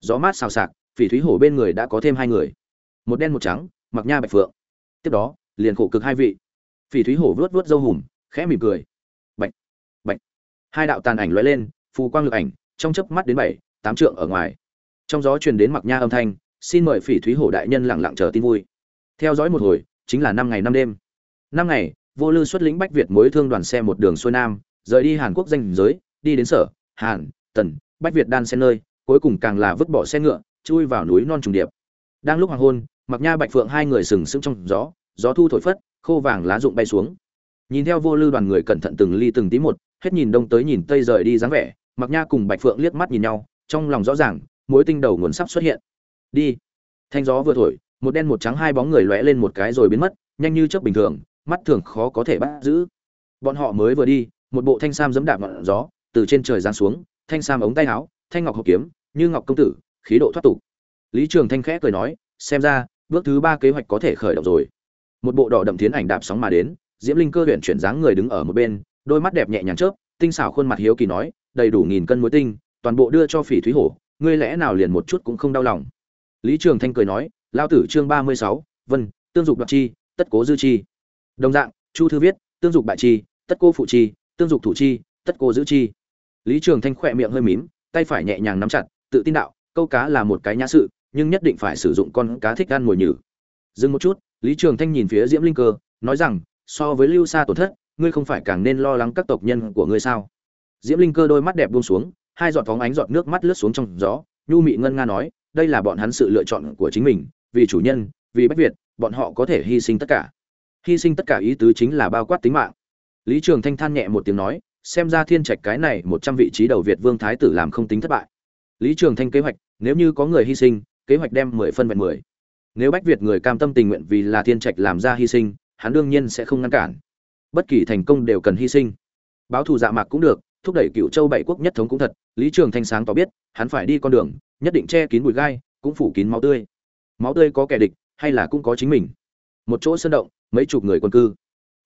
Gió mát xào xạc, phỉ thúy hổ bên người đã có thêm hai người. Một đen một trắng, mặc nha bạch phượng. Tiếp đó, liền khổ cực hai vị phỉ thúy hổ vớt vớt dâu hùm, khẽ mỉm cười. Bạch bạch. Hai đạo tàn ảnh lóe lên, phù quang lực ảnh, trong chớp mắt đến bảy, tám trượng ở ngoài. Trong gió truyền đến mặc nha âm thanh, xin mời phỉ thúy hổ đại nhân lặng lặng chờ tin vui. Theo dõi một hồi, chính là năm ngày năm đêm. Năm ngày, vô lư xuất lĩnh bách việt mối thương đoàn xe một đường xuôi nam, rời đi hàn quốc danh giới, đi đến sở, hàn, tần, bách việt đan xen nơi, cuối cùng càng là vứt bỏ xe ngựa, chui vào núi non trùng điệp. Đang lúc hoàng hôn, mặc nha bạch phượng hai người sừng sững trong gió gió thu thổi phất khô vàng lá rụng bay xuống. Nhìn theo vô lư đoàn người cẩn thận từng ly từng tí một, hết nhìn đông tới nhìn tây rời đi dáng vẻ mặc nha cùng bạch phượng liếc mắt nhìn nhau, trong lòng rõ ràng, mối tinh đầu nguồn sắp xuất hiện. Đi. Thanh gió vừa thổi, một đen một trắng hai bóng người lóe lên một cái rồi biến mất, nhanh như chớp bình thường, mắt thường khó có thể bắt giữ. Bọn họ mới vừa đi, một bộ thanh sam giẫm đạp ngọn gió, từ trên trời giáng xuống, thanh sam ống tay áo, thanh ngọc hộp kiếm, như ngọc công tử, khí độ thoát tục. Lý trường thanh khẽ cười nói, xem ra, bước thứ ba kế hoạch có thể khởi động rồi một bộ đỏ đậm thiến ảnh đạp sóng mà đến, diễm linh cơ huyện chuyển dáng người đứng ở một bên, đôi mắt đẹp nhẹ nhàng chớp, tinh xảo khuôn mặt hiếu kỳ nói, đầy đủ nghìn cân muối tinh, toàn bộ đưa cho phỉ thúy hổ, ngươi lẽ nào liền một chút cũng không đau lòng? Lý trường thanh cười nói, lao tử chương ba mươi sáu, vân, tương dục đoạt chi, tất cố dư chi. Đồng dạng, chu thư viết, tương dục bại chi, tất cô phụ chi, tương dục thủ chi, tất cô giữ chi. Lý trường thanh khỏe miệng hơi mím, tay phải nhẹ nhàng nắm chặt, tự tin đạo, câu cá là một cái nhã sự, nhưng nhất định phải sử dụng con cá thích ăn mồi nhử. Dừng một chút lý trường thanh nhìn phía diễm linh cơ, nói rằng, so với lưu xa tổn thất, ngươi không phải càng nên lo lắng các tộc nhân của ngươi sao? Diễm linh cơ đôi mắt đẹp buông xuống, hai giọt phóng ánh giọt nước mắt lướt xuống trong gió, nhu mị ngân nga nói, đây là bọn hắn sự lựa chọn của chính mình, vì chủ nhân, vì bách việt, bọn họ có thể hy sinh tất cả. Hy sinh tất cả ý tứ chính là bao quát tính mạng. Lý trường thanh than nhẹ một tiếng nói, xem ra thiên trạch cái này một trăm vị trí đầu việt vương thái tử làm không tính thất bại. Lý trường thanh kế hoạch, nếu như có người hy sinh, kế hoạch đem mười phân vẹn mười nếu bách việt người cam tâm tình nguyện vì là thiên trạch làm ra hy sinh, hắn đương nhiên sẽ không ngăn cản. Bất kỳ thành công đều cần hy sinh. Báo thù dạ mạc cũng được, thúc đẩy cựu châu bảy quốc nhất thống cũng thật, lý trường thanh sáng tỏ biết, hắn phải đi con đường, nhất định che kín bụi gai, cũng phủ kín máu tươi. Máu tươi có kẻ địch, hay là cũng có chính mình. Một chỗ sơn động, mấy chục người quân cư.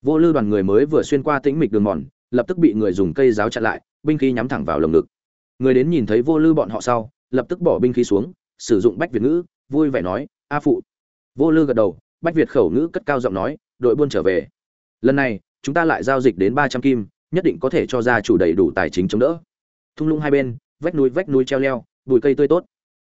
Vô lư đoàn người mới vừa xuyên qua tĩnh mịch đường mòn, lập tức bị người dùng cây giáo chặn lại, binh khí nhắm thẳng vào lồng ngực. Người đến nhìn thấy vô lư bọn họ sau, lập tức bỏ binh khí xuống, sử dụng bách việt ngữ, vui vẻ nói a phụ. Vô lư gật đầu, bách việt khẩu ngữ cất cao giọng nói, đội buôn trở về. Lần này, chúng ta lại giao dịch đến ba trăm kim, nhất định có thể cho gia chủ đầy đủ tài chính chống đỡ. Thung lũng hai bên, vách núi vách núi treo leo, bụi cây tươi tốt.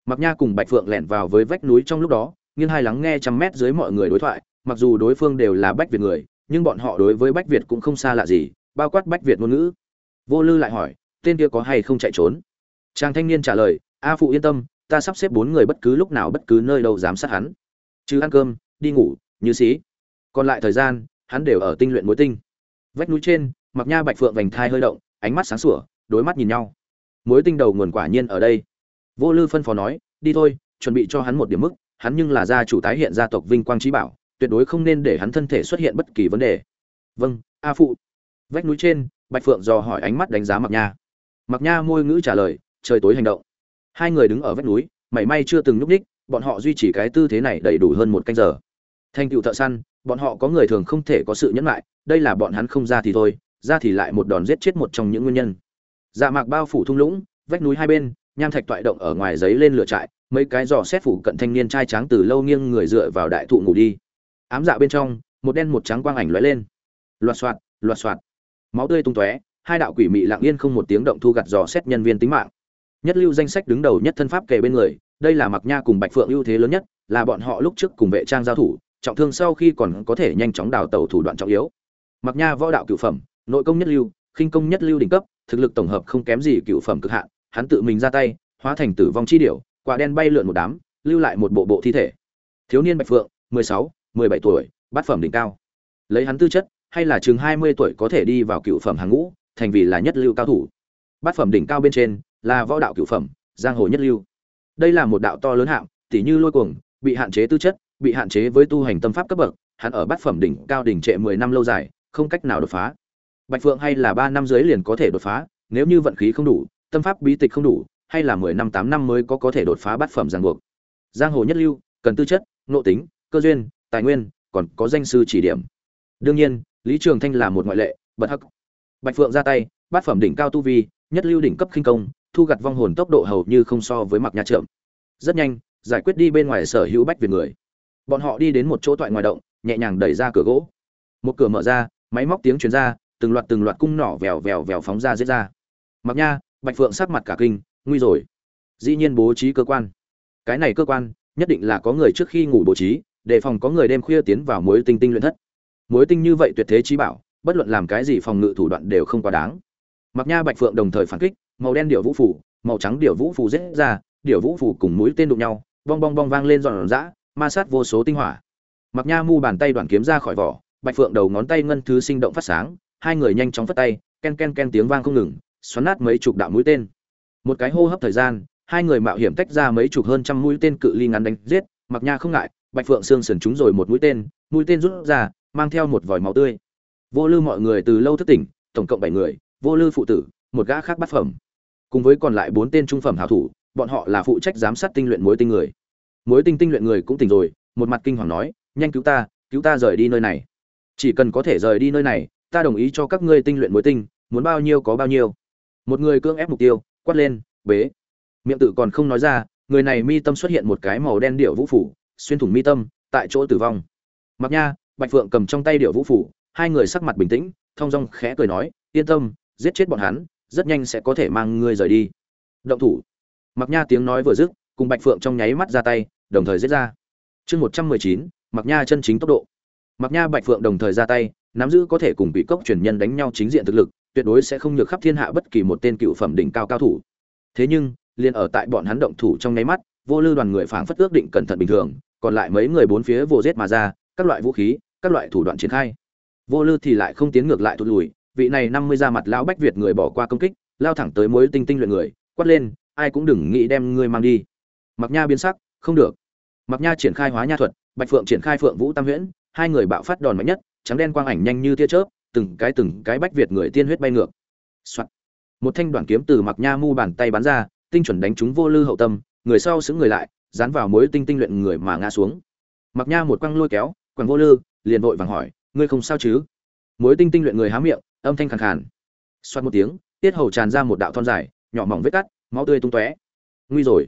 Mặc nha cùng bạch phượng lẻn vào với vách núi trong lúc đó, nghiêng hai lắng nghe trăm mét dưới mọi người đối thoại, mặc dù đối phương đều là bách việt người, nhưng bọn họ đối với bách việt cũng không xa lạ gì, bao quát bách việt ngôn ngữ. Vô lư lại hỏi, tên kia có hay không chạy trốn? Chàng thanh niên trả lời, a phụ yên tâm ta sắp xếp bốn người bất cứ lúc nào bất cứ nơi đâu giám sát hắn. Chứ ăn cơm, đi ngủ, như xí. Còn lại thời gian, hắn đều ở tinh luyện mối tinh. Vách núi trên mặc nha bạch phượng vành thai hơi động, ánh mắt sáng sủa, đối mắt nhìn nhau. Mối tinh đầu nguồn quả nhiên ở đây. Vô lư phân phó nói, đi thôi, chuẩn bị cho hắn một điểm mức, hắn nhưng là gia chủ tái hiện gia tộc vinh quang trí bảo, tuyệt đối không nên để hắn thân thể xuất hiện bất kỳ vấn đề. Vâng a phụ. Vách núi trên, bạch phượng dò hỏi ánh mắt đánh giá mặc nha. Mặc nha môi ngữ trả lời, trời tối hành động hai người đứng ở vách núi, mảy may chưa từng nhúc ních bọn họ duy trì cái tư thế này đầy đủ hơn một canh giờ. Thành tựu thợ săn, bọn họ có người thường không thể có sự nhẫn lại đây là bọn hắn không ra thì thôi, ra thì lại một đòn giết chết một trong những nguyên nhân. Dạ mạc bao phủ thung lũng, vách núi hai bên, nham thạch toại động ở ngoài giấy lên lửa trại, mấy cái giò xét phủ cận thanh niên trai tráng từ lâu nghiêng người dựa vào đại thụ ngủ đi. Ám dạ bên trong, một đen một trắng quang ảnh lóe lên. Loạt soạt loạt soạt. Máu tươi tung tóe, hai đạo quỷ mị lặng yên không một tiếng động thu gặt giò xét nhân viên tính mạng nhất lưu danh sách đứng đầu nhất thân pháp kề bên người, đây là mặc nha cùng bạch phượng ưu thế lớn nhất, là bọn họ lúc trước cùng vệ trang giao thủ, trọng thương sau khi còn có thể nhanh chóng đào tẩu thủ đoạn trọng yếu. Mặc nha võ đạo cựu phẩm, nội công nhất lưu, khinh công nhất lưu đỉnh cấp, thực lực tổng hợp không kém gì cựu phẩm cực hạn, hắn tự mình ra tay, hóa thành tử vong chi điểu, quả đen bay lượn một đám, lưu lại một bộ bộ thi thể. Thiếu niên bạch phượng, mười sáu, mười bảy tuổi, bát phẩm đỉnh cao. Lấy hắn tư chất, hay là chừng hai mươi tuổi có thể đi vào cựu phẩm hàng ngũ, thành vì là nhất lưu cao thủ. Bát phẩm đỉnh cao bên trên là võ đạo cửu phẩm, giang hồ nhất lưu. Đây là một đạo to lớn hạng, tỉ như lôi cuồng, bị hạn chế tư chất, bị hạn chế với tu hành tâm pháp cấp bậc, hắn ở bát phẩm đỉnh cao đỉnh trệ mười năm lâu dài, không cách nào đột phá. Bạch phượng hay là ba năm dưới liền có thể đột phá, nếu như vận khí không đủ, tâm pháp bí tịch không đủ, hay là mười năm, tám năm mới có có thể đột phá bát phẩm giang buộc giang hồ nhất lưu, cần tư chất nội tính, cơ duyên, tài nguyên, còn có danh sư chỉ điểm. Đương nhiên, lý trường thanh là một ngoại lệ bật hắc. Bạch phượng ra tay, bát phẩm đỉnh cao tu vi, nhất lưu đỉnh cấp khinh công thu gặt vong hồn tốc độ hầu như không so với mặc nhà trượng. Rất nhanh, giải quyết đi bên ngoài sở hữu bách việt người. Bọn họ đi đến một chỗ toại ngoài động, nhẹ nhàng đẩy ra cửa gỗ. Một cửa mở ra, máy móc tiếng truyền ra, từng loạt từng loạt cung nỏ vèo vèo vèo phóng ra giết ra. Mặc nha, bạch phượng sắc mặt cả kinh, nguy rồi. Dĩ nhiên bố trí cơ quan. Cái này cơ quan, nhất định là có người trước khi ngủ bố trí đề phòng có người đêm khuya tiến vào mối tinh tinh luyện thất. Mối tinh như vậy tuyệt thế trí bảo, bất luận làm cái gì phòng ngự thủ đoạn đều không quá đáng. Mặc nha bạch phượng đồng thời phản kích màu đen điểu vũ phủ màu trắng điểu vũ phủ rết ra, điểu vũ phủ cùng mũi tên đụng nhau, bong bong bong vang lên giòn giã, ma sát vô số tinh hỏa. Mặc nha mu bàn tay đoạn kiếm ra khỏi vỏ, bạch phượng đầu ngón tay ngân thứ sinh động phát sáng, hai người nhanh chóng phất tay, ken ken ken tiếng vang không ngừng, xoắn nát mấy chục đạo mũi tên. Một cái hô hấp thời gian, hai người mạo hiểm tách ra mấy chục hơn trăm mũi tên cự ly ngắn đánh giết, mặc nha không ngại, bạch phượng xương sườn chúng rồi một mũi tên mũi tên rút ra, mang theo một vòi máu tươi. Vô lư mọi người từ lâu thức tỉnh, tổng cộng bảy người, vô lư phụ tử, một gã khác bát phẩm cùng với còn lại bốn tên trung phẩm hảo thủ, bọn họ là phụ trách giám sát tinh luyện muối tinh người. Muối tinh tinh luyện người cũng tỉnh rồi, một mặt kinh hoàng nói, nhanh cứu ta cứu ta rời đi nơi này. Chỉ cần có thể rời đi nơi này, ta đồng ý cho các ngươi tinh luyện muối tinh, muốn bao nhiêu có bao nhiêu. Một người cưỡng ép mục tiêu, quát lên, bế. Miệng tự còn không nói ra, người này mi tâm xuất hiện một cái màu đen điệu vũ phủ, xuyên thủng mi tâm, tại chỗ tử vong. Mặc nha, bạch phượng cầm trong tay điệu vũ phủ, hai người sắc mặt bình tĩnh, thong dong khẽ cười nói, yên tâm, giết chết bọn hắn rất nhanh sẽ có thể mang ngươi rời đi. Động thủ. Mặc nha tiếng nói vừa dứt, cùng bạch phượng trong nháy mắt ra tay, đồng thời giết ra. Chương một trăm mười chín mặc nha chân chính tốc độ. Mặc nha, bạch phượng đồng thời ra tay, nắm giữ có thể cùng bị cốc truyền nhân đánh nhau chính diện thực lực, tuyệt đối sẽ không nhược khắp thiên hạ bất kỳ một tên cựu phẩm đỉnh cao cao thủ. Thế nhưng, liền ở tại bọn hắn động thủ trong nháy mắt, vô lư đoàn người phảng phất ước định cẩn thận bình thường, còn lại mấy người bốn phía vô giết mà ra, các loại vũ khí, các loại thủ đoạn triển khai. Vô lư thì lại không tiến ngược lại thụt lùi vị này năm mươi ra mặt lão bách việt người bỏ qua công kích, lao thẳng tới mối tinh tinh luyện người, quát lên, ai cũng đừng nghĩ đem ngươi mang đi. Mặc nha biến sắc, không được. Mặc nha triển khai hóa nha thuật, bạch phượng triển khai phượng vũ tam huyễn, hai người bạo phát đòn mạnh nhất, trắng đen quang ảnh nhanh như tia chớp, từng cái từng cái bách việt người tiên huyết bay ngược、Soạn. một thanh đoạn kiếm từ mặc nha mu bàn tay bắn ra, tinh chuẩn đánh trúng vô lư hậu tâm, người sau xứng người lại, dán vào mối tinh tinh luyện người mà ngã xuống. Mặc nha một quăng lôi kéo quẳng vô lư, liền vội vàng hỏi, ngươi không sao chứ? Mối tinh tinh luyện người há miệng âm thanh khàn khàn. Xoát một tiếng, tiết hầu tràn ra một đạo thon dài, nhỏ mỏng vết cắt, máu tươi tung tóe. Nguy rồi.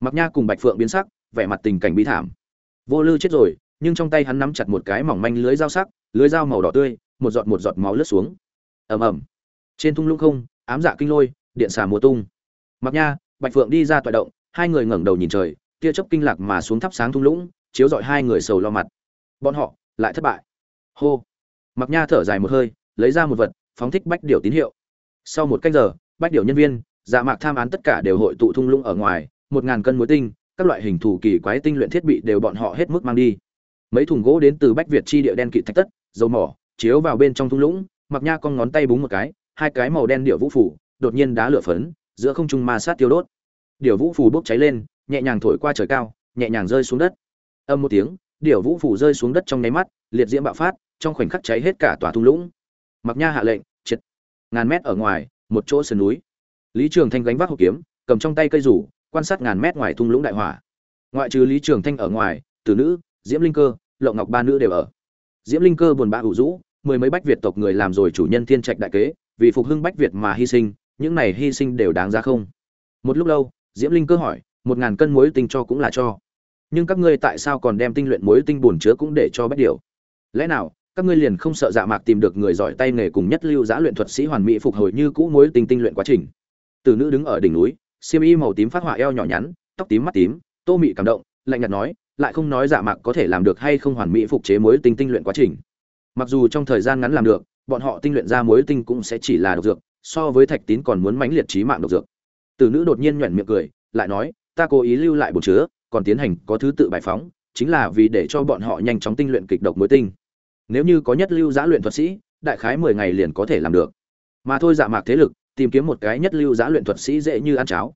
Mặc nha cùng bạch phượng biến sắc, vẻ mặt tình cảnh bi thảm. Vô lư chết rồi, nhưng trong tay hắn nắm chặt một cái mỏng manh lưới dao sắc, lưới dao màu đỏ tươi, một giọt một giọt máu lướt xuống. Ầm ầm. Trên thung lũng không, ám dạ kinh lôi, điện xà mùa tung. Mặc nha, bạch phượng đi ra tọa động, hai người ngẩng đầu nhìn trời, tia chớp kinh lạc mà xuống thắp sáng thung lũng, chiếu rọi hai người sầu lo mặt. Bọn họ lại thất bại. Hô. Mặc nha thở dài một hơi lấy ra một vật, phóng thích bách điều tín hiệu. Sau một cách giờ, bách điều nhân viên dạ mạc tham án tất cả đều hội tụ thung lũng ở ngoài, một ngàn cân muối tinh, các loại hình thủ kỳ quái tinh luyện thiết bị đều bọn họ hết mức mang đi. Mấy thùng gỗ đến từ bách việt chi địa đen kịt thạch tất, dầu mỏ, chiếu vào bên trong thung lũng, mặc nha con ngón tay búng một cái, hai cái màu đen điệu vũ phủ, đột nhiên đá lửa phấn, giữa không trung ma sát tiêu đốt. Điệu vũ phủ bốc cháy lên, nhẹ nhàng thổi qua trời cao, nhẹ nhàng rơi xuống đất. Âm một tiếng điệu vũ phủ rơi xuống đất trong nháy mắt, liệt diễm bạo phát, trong khoảnh khắc cháy hết cả tòa thung lũng mặc nha hạ lệnh, triệt. Ngàn mét ở ngoài, một chỗ sườn núi. Lý trường thanh gánh vác hộp kiếm, cầm trong tay cây rủ, quan sát ngàn mét ngoài thung lũng đại hỏa. Ngoại trừ lý trường thanh ở ngoài, tử nữ, diễm linh cơ, lộng ngọc ba nữ đều ở. Diễm linh cơ buồn bã ủ rũ, mười mấy bách việt tộc người làm rồi chủ nhân thiên trạch đại kế, vì phục hưng bách việt mà hy sinh, những này hy sinh đều đáng ra không? Một lúc lâu, diễm linh cơ hỏi, một ngàn cân muối tinh cho cũng là cho. Nhưng các ngươi tại sao còn đem tinh luyện muối tinh bùn chứa cũng để cho bách điều lẽ nào các ngươi liền không sợ dạ mạc tìm được người giỏi tay nghề cùng nhất lưu giã luyện thuật sĩ hoàn mỹ phục hồi như cũ muối tinh tinh luyện quá trình. Từ nữ đứng ở đỉnh núi, xiêm y màu tím phát họa eo nhỏ nhắn, tóc tím mắt tím, tô mị cảm động, lạnh nhạt nói, lại không nói dạ mạc có thể làm được hay không hoàn mỹ phục chế muối tinh tinh luyện quá trình. Mặc dù trong thời gian ngắn làm được, bọn họ tinh luyện ra muối tinh cũng sẽ chỉ là độc dược, so với thạch tín còn muốn mãnh liệt trí mạng độc dược. Từ nữ đột nhiên nhoẻn miệng cười, lại nói, ta cố ý lưu lại bột chứa, còn tiến hành có thứ tự bài phóng, chính là vì để cho bọn họ nhanh chóng tinh luyện kịch độc muối tinh nếu như có nhất lưu giã luyện thuật sĩ, đại khái mười ngày liền có thể làm được. Mà thôi dạ mạc thế lực, tìm kiếm một cái nhất lưu giã luyện thuật sĩ dễ như ăn cháo.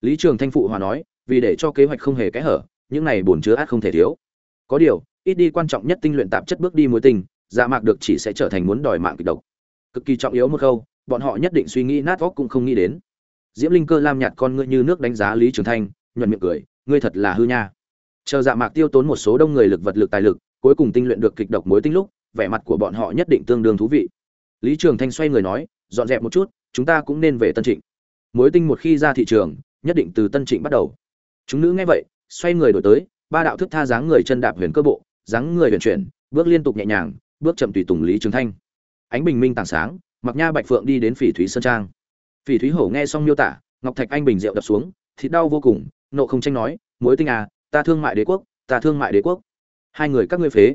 Lý trường thanh phụ hòa nói, vì để cho kế hoạch không hề kẽ hở, những này bổn chứa át không thể thiếu. Có điều, ít đi quan trọng nhất tinh luyện tạp chất bước đi mối tinh dạ mạc được chỉ sẽ trở thành muốn đòi mạng kịch độc. Cực kỳ trọng yếu một câu, bọn họ nhất định suy nghĩ nát óc cũng không nghĩ đến. Diễm linh cơ lam nhạt con ngươi như nước đánh giá lý trường thanh, nhuận miệng cười, ngươi thật là hư nha. Chờ dạ mạc tiêu tốn một số đông người lực vật lực tài lực, cuối cùng tinh luyện được kịch độc mối tinh lúc vẻ mặt của bọn họ nhất định tương đương thú vị. Lý trường thanh xoay người nói, dọn dẹp một chút, chúng ta cũng nên về tân trịnh. Mối tinh một khi ra thị trường, nhất định từ tân trịnh bắt đầu. Chúng nữ nghe vậy, xoay người đổi tới, ba đạo thức tha dáng người chân đạp huyền cơ bộ, dáng người huyền chuyển, bước liên tục nhẹ nhàng, bước chậm tùy tùng lý trường thanh. Ánh bình minh tảng sáng mặc nha bạch phượng đi đến phỉ thúy sơn trang. Phỉ thúy hổ nghe xong miêu tả, ngọc thạch anh bình rượu đập xuống, thịt đau vô cùng, nộ không tranh nói, mối tinh à ta thương mại đế quốc, ta thương mại đế quốc. Hai người các ngươi phế.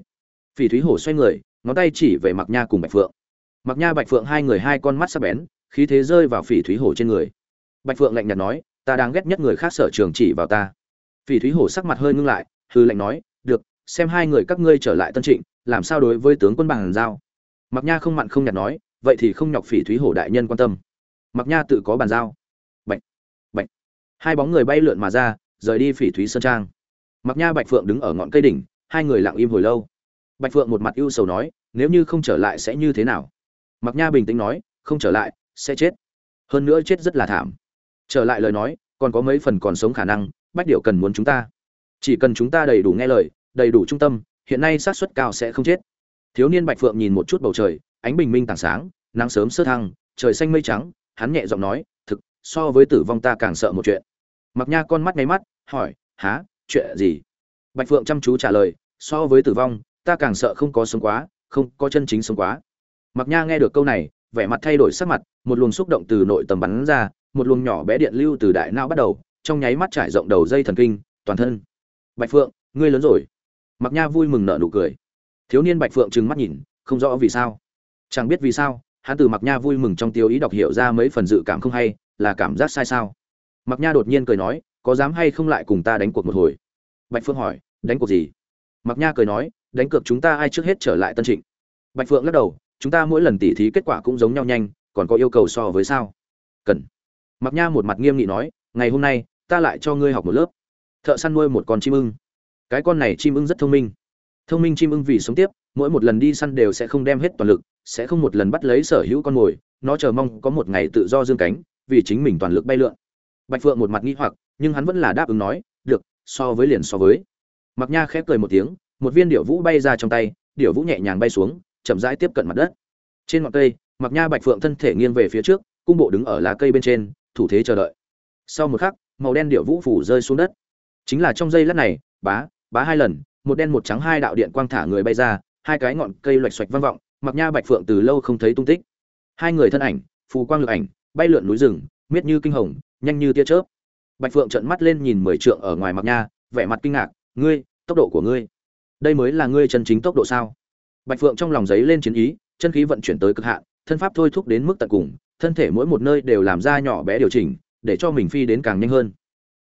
Phỉ thúy hổ xoay người ngón tay chỉ về mặc nha cùng bạch phượng. Mặc nha, bạch phượng hai người hai con mắt sắc bén, khí thế rơi vào phỉ thúy hổ trên người. Bạch phượng lạnh nhạt nói, ta đang ghét nhất người khác sở trường chỉ vào ta. Phỉ thúy hổ sắc mặt hơi ngưng lại hư lạnh nói, được, xem hai người các ngươi trở lại tân trịnh, làm sao đối với tướng quân bằng giao? Mặc nha không mặn không nhạt nói, vậy thì không nhọc phỉ thúy hổ đại nhân quan tâm. Mặc nha tự có bàn giao. Bạch bạch. Hai bóng người bay lượn mà ra, rời đi phỉ thúy sơn trang. Mặc nha, bạch phượng đứng ở ngọn cây đỉnh, hai người lặng im hồi lâu bạch phượng một mặt ưu sầu nói, nếu như không trở lại sẽ như thế nào? Mặc nha bình tĩnh nói, không trở lại, sẽ chết. Hơn nữa chết rất là thảm. Trở lại lời nói, còn có mấy phần còn sống khả năng, bách Điểu cần muốn chúng ta. Chỉ cần chúng ta đầy đủ nghe lời, đầy đủ trung tâm, hiện nay xác suất cao sẽ không chết. Thiếu niên bạch phượng nhìn một chút bầu trời, ánh bình minh tảng sáng, nắng sớm sơ thăng, trời xanh mây trắng, hắn nhẹ giọng nói, thực, so với tử vong ta càng sợ một chuyện. Mặc nha con mắt ngáy mắt, hỏi há chuyện gì? Bạch phượng chăm chú trả lời, so với tử vong ta càng sợ không có sống quá, không có chân chính sống quá. Mặc nha nghe được câu này, vẻ mặt thay đổi sắc mặt, một luồng xúc động từ nội tầm bắn ra, một luồng nhỏ bé điện lưu từ đại não bắt đầu, trong nháy mắt trải rộng đầu dây thần kinh, toàn thân. Bạch phượng, ngươi lớn rồi. Mặc nha vui mừng nở nụ cười. Thiếu niên bạch phượng trừng mắt nhìn, không rõ vì sao. Chẳng biết vì sao, hắn từ mặc nha vui mừng trong tiêu ý đọc hiểu ra mấy phần dự cảm không hay, là cảm giác sai sao. Mặc nha đột nhiên cười nói, có dám hay không lại cùng ta đánh cuộc một hồi? Bạch phượng hỏi, đánh cuộc gì? Mặc nha cười nói đánh cược chúng ta ai trước hết trở lại tân trịnh? Bạch phượng lắc đầu, chúng ta mỗi lần tỉ thí kết quả cũng giống nhau nhanh, còn có yêu cầu so với sao? Cần. Mặc nha một mặt nghiêm nghị nói, ngày hôm nay, ta lại cho ngươi học một lớp. Thợ săn nuôi một con chim ưng. Cái con này chim ưng rất thông minh. Thông minh chim ưng vì sống tiếp, mỗi một lần đi săn đều sẽ không đem hết toàn lực, sẽ không một lần bắt lấy sở hữu con mồi, nó chờ mong có một ngày tự do dương cánh, vì chính mình toàn lực bay lượn. Bạch phượng một mặt nghi hoặc, nhưng hắn vẫn là đáp ứng nói, được, so với liền so với. Mặc nha khép cười một tiếng một viên điểu vũ bay ra trong tay, điểu vũ nhẹ nhàng bay xuống, chậm rãi tiếp cận mặt đất. Trên ngọn cây mặc nha bạch phượng thân thể nghiêng về phía trước, cung bộ đứng ở lá cây bên trên, thủ thế chờ đợi. Sau một khắc, màu đen điệu vũ phủ rơi xuống đất. Chính là trong giây lát này, bá bá hai lần, một đen một trắng hai đạo điện quang thả người bay ra, hai cái ngọn cây loạch xoạch vang vọng mặc nha bạch phượng từ lâu không thấy tung tích. Hai người thân ảnh, phù quang lực ảnh, bay lượn núi rừng, miết như kinh hồng, nhanh như tia chớp. Bạch phượng trợn mắt lên nhìn mười trượng ở ngoài mặc nha, vẻ mặt kinh ngạc, ngươi, tốc độ của ngươi đây mới là ngươi chân chính tốc độ sao? Bạch phượng trong lòng giấy lên chiến ý, chân khí vận chuyển tới cực hạn, thân pháp thôi thúc đến mức tận cùng, thân thể mỗi một nơi đều làm ra nhỏ bé điều chỉnh, để cho mình phi đến càng nhanh hơn.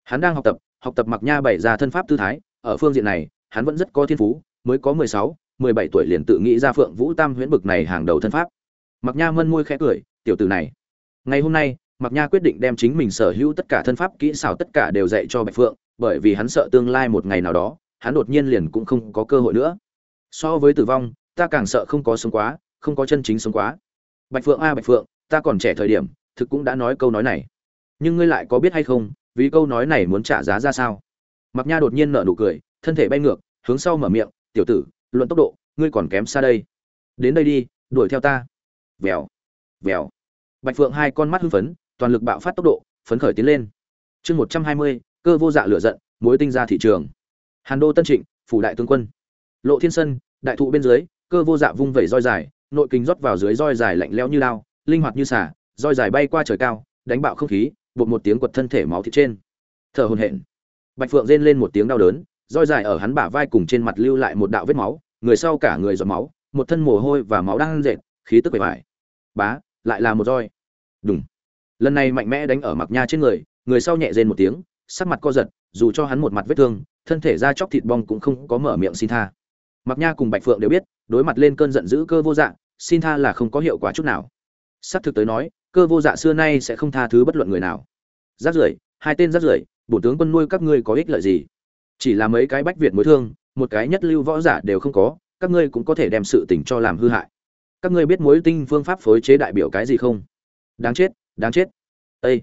Hắn đang học tập học tập mặc nha bày ra thân pháp tư thái, ở phương diện này, hắn vẫn rất có thiên phú, mới có mười sáu, mười bảy tuổi liền tự nghĩ ra phượng vũ tam huyễn bực này hàng đầu thân pháp. Mặc nha mân môi khẽ cười, tiểu tử này, ngày hôm nay, mặc nha quyết định đem chính mình sở hữu tất cả thân pháp kỹ xảo tất cả đều dạy cho bạch phượng, bởi vì hắn sợ tương lai một ngày nào đó hắn đột nhiên liền cũng không có cơ hội nữa. So với tử vong, ta càng sợ không có sống quá, không có chân chính sống quá. Bạch phượng a, bạch phượng, ta còn trẻ thời điểm, thực cũng đã nói câu nói này. Nhưng ngươi lại có biết hay không, vì câu nói này muốn trả giá ra sao? Mặc nha đột nhiên nở nụ cười, thân thể bay ngược, hướng sau mở miệng, tiểu tử, luận tốc độ, ngươi còn kém xa đây. Đến đây đi, đuổi theo ta. Vèo vèo. Bạch phượng hai con mắt hưng phấn, toàn lực bạo phát tốc độ, phấn khởi tiến lên. Chương một trăm hai mươi, cơ vô dạ lửa giận, mối tinh ra thị trường hàn đô tân trịnh, phủ đại tướng quân. Lộ thiên sân đại thụ bên dưới, cơ vô dạ vung vẩy roi dài, nội kinh rót vào dưới roi dài lạnh lẽo như lao, linh hoạt như xả, roi dài bay qua trời cao, đánh bạo không khí bột một tiếng quật thân thể máu thịt trên. Thở hồn hển. Bạch phượng rên lên một tiếng đau đớn, roi dài ở hắn bả vai cùng trên mặt lưu lại một đạo vết máu, người sau cả người giọt máu, một thân mồ hôi và máu đang rệt, khí tức bề bài bá, lại là một roi. Đúng lần này mạnh mẽ đánh ở mặc nha trên người người sau nhẹ rên một tiếng, sắc mặt co giật, dù cho hắn một mặt vết thương thân thể da chóc thịt bong cũng không có mở miệng xin tha. Mặc nha cùng bạch phượng đều biết, đối mặt lên cơn giận dữ cơ vô dạng xin tha là không có hiệu quả chút nào. Sắp thực tới nói, cơ vô dạ xưa nay sẽ không tha thứ bất luận người nào. Rát rưởi hai tên rát rưởi bổ tướng quân nuôi các ngươi có ích lợi gì? Chỉ là mấy cái bách việt mối thương, một cái nhất lưu võ giả đều không có, các ngươi cũng có thể đem sự tình cho làm hư hại. Các ngươi biết mối tinh phương pháp phối chế đại biểu cái gì không? Đáng chết đáng chết. Ây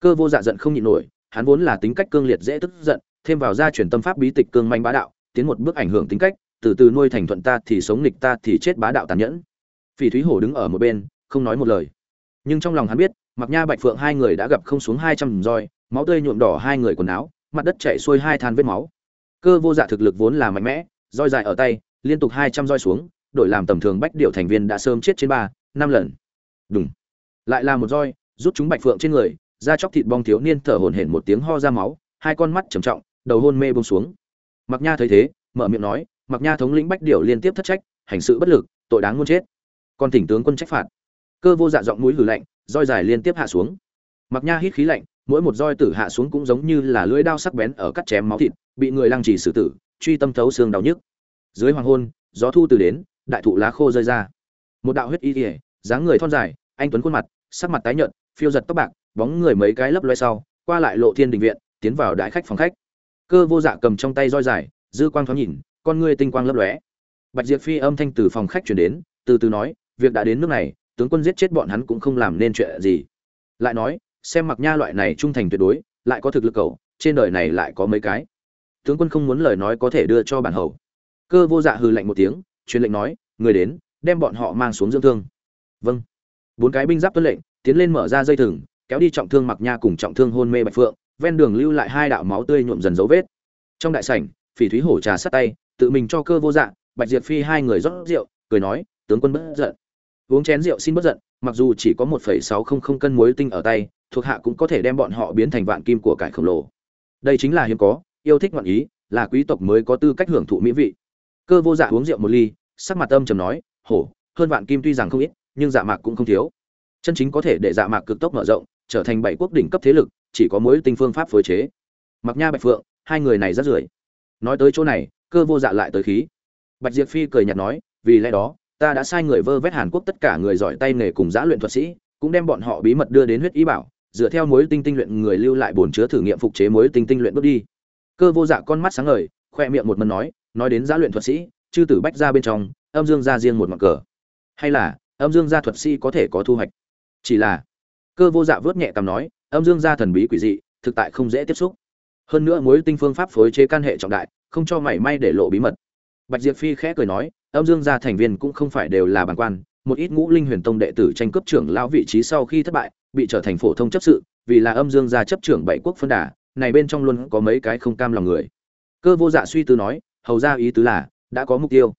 cơ vô dạ giận không nhịn nổi, hắn vốn là tính cách cương liệt dễ tức giận thêm vào gia truyền tâm pháp bí tịch cương manh bá đạo, tiến một bước ảnh hưởng tính cách, từ từ nuôi thành thuận ta thì sống nghịch ta thì chết bá đạo tàn nhẫn. Phỉ thúy hổ đứng ở một bên, không nói một lời. Nhưng trong lòng hắn biết mặc nha bạch phượng hai người đã gặp không xuống hai trăm roi, máu tươi nhuộm đỏ hai người quần áo, mặt đất chảy xuôi hai than vết máu. Cơ vô dạ thực lực vốn là mạnh mẽ, roi dài ở tay, liên tục hai trăm roi xuống đổi làm tầm thường bách điệu thành viên đã sớm chết trên ba, năm lần. Đúng lại là một roi, rút chúng bạch phượng trên người, da chóc thịt bong thiếu niên thở hổn hển một tiếng ho ra máu, hai con mắt trầm trọng đầu hôn mê buông xuống. Mặc nha thấy thế, mở miệng nói mặc nha thống lĩnh bách điểu liên tiếp thất trách, hành sự bất lực, tội đáng muốn chết. Còn thỉnh tướng quân trách phạt. Cơ vô dạ giọng mũi lử lạnh, roi dài liên tiếp hạ xuống. Mặc nha hít khí lạnh, mỗi một roi tử hạ xuống cũng giống như là lưỡi đao sắc bén ở cắt chém máu thịt, bị người lăng trì xử tử, truy tâm thấu xương đau nhức. Dưới hoàng hôn, gió thu từ đến, đại thụ lá khô rơi ra. Một đạo huyết y ỉa dáng người thon dài, anh tuấn khuôn mặt, sắc mặt tái nhợt, phiêu giật tóc bạc, bóng người mấy cái lấp loe sau, qua lại lộ thiên đình viện, tiến vào đại khách phòng khách cơ vô dạ cầm trong tay roi dài, dư quang thoáng nhìn, con ngươi tinh quang lấp lóe. Bạch diệp phi âm thanh từ phòng khách chuyển đến, từ từ nói, việc đã đến nước này, tướng quân giết chết bọn hắn cũng không làm nên chuyện gì. Lại nói, xem mặc nha loại này trung thành tuyệt đối, lại có thực lực cầu, trên đời này lại có mấy cái. Tướng quân không muốn lời nói có thể đưa cho bản hầu. Cơ vô dạ hừ lạnh một tiếng, truyền lệnh nói, người đến, đem bọn họ mang xuống dưỡng thương. Vâng. Bốn cái binh giáp tuân lệnh, tiến lên mở ra dây thừng, kéo đi trọng thương mặc nha cùng trọng thương hôn mê bạch phượng ven đường lưu lại hai đạo máu tươi nhuộm dần dấu vết. Trong đại sảnh, phỉ thúy hổ trà sát tay, tự mình cho cơ vô dạ bạch diệp phi hai người rót rượu, cười nói, tướng quân bất giận. Uống chén rượu xin bất giận, mặc dù chỉ có một phẩy sáu không không cân muối tinh ở tay, thuộc hạ cũng có thể đem bọn họ biến thành vạn kim của cải khổng lồ. Đây chính là hiếm có, yêu thích ngoạn ý, là quý tộc mới có tư cách hưởng thụ mỹ vị. Cơ vô dạ uống rượu một ly, sắc mặt âm trầm nói, hổ, hơn vạn kim tuy rằng không ít, nhưng dạ mạc cũng không thiếu. Chân chính có thể để dạ mạc cực tốc mở rộng trở thành bảy quốc đỉnh cấp thế lực, chỉ có mối tinh phương pháp phối chế. Mặc nha bạch phượng, hai người này rất rưởi. Nói tới chỗ này, cơ vô dạ lại tới khí. Bạch diệp phi cười nhạt nói, vì lẽ đó, ta đã sai người vơ vét hàn quốc tất cả người giỏi tay nghề cùng giã luyện thuật sĩ, cũng đem bọn họ bí mật đưa đến huyết ý bảo, dựa theo mối tinh tinh luyện người lưu lại bổn chứa thử nghiệm phục chế mối tinh tinh luyện bước đi. Cơ vô dạ con mắt sáng ngời, khoe miệng một mần nói nói đến giã luyện thuật sĩ, chư tử bách ra bên trong, âm dương ra riêng một mặt cờ. Hay là, âm dương gia thuật sĩ có thể có thu hoạch? Chỉ là cơ vô dạ vớt nhẹ cằm nói, âm dương gia thần bí quỷ dị, thực tại không dễ tiếp xúc. Hơn nữa mối tinh phương pháp phối chế can hệ trọng đại, không cho mảy may để lộ bí mật. Bạch diệp phi khẽ cười nói, âm dương gia thành viên cũng không phải đều là bản quan, một ít ngũ linh huyền tông đệ tử tranh cướp trưởng lão vị trí sau khi thất bại, bị trở thành phổ thông chấp sự, vì là âm dương gia chấp trưởng bảy quốc phân đà, này bên trong luôn có mấy cái không cam lòng người. Cơ vô dạ suy tư nói, hầu ra ý tứ là, đã có mục tiêu.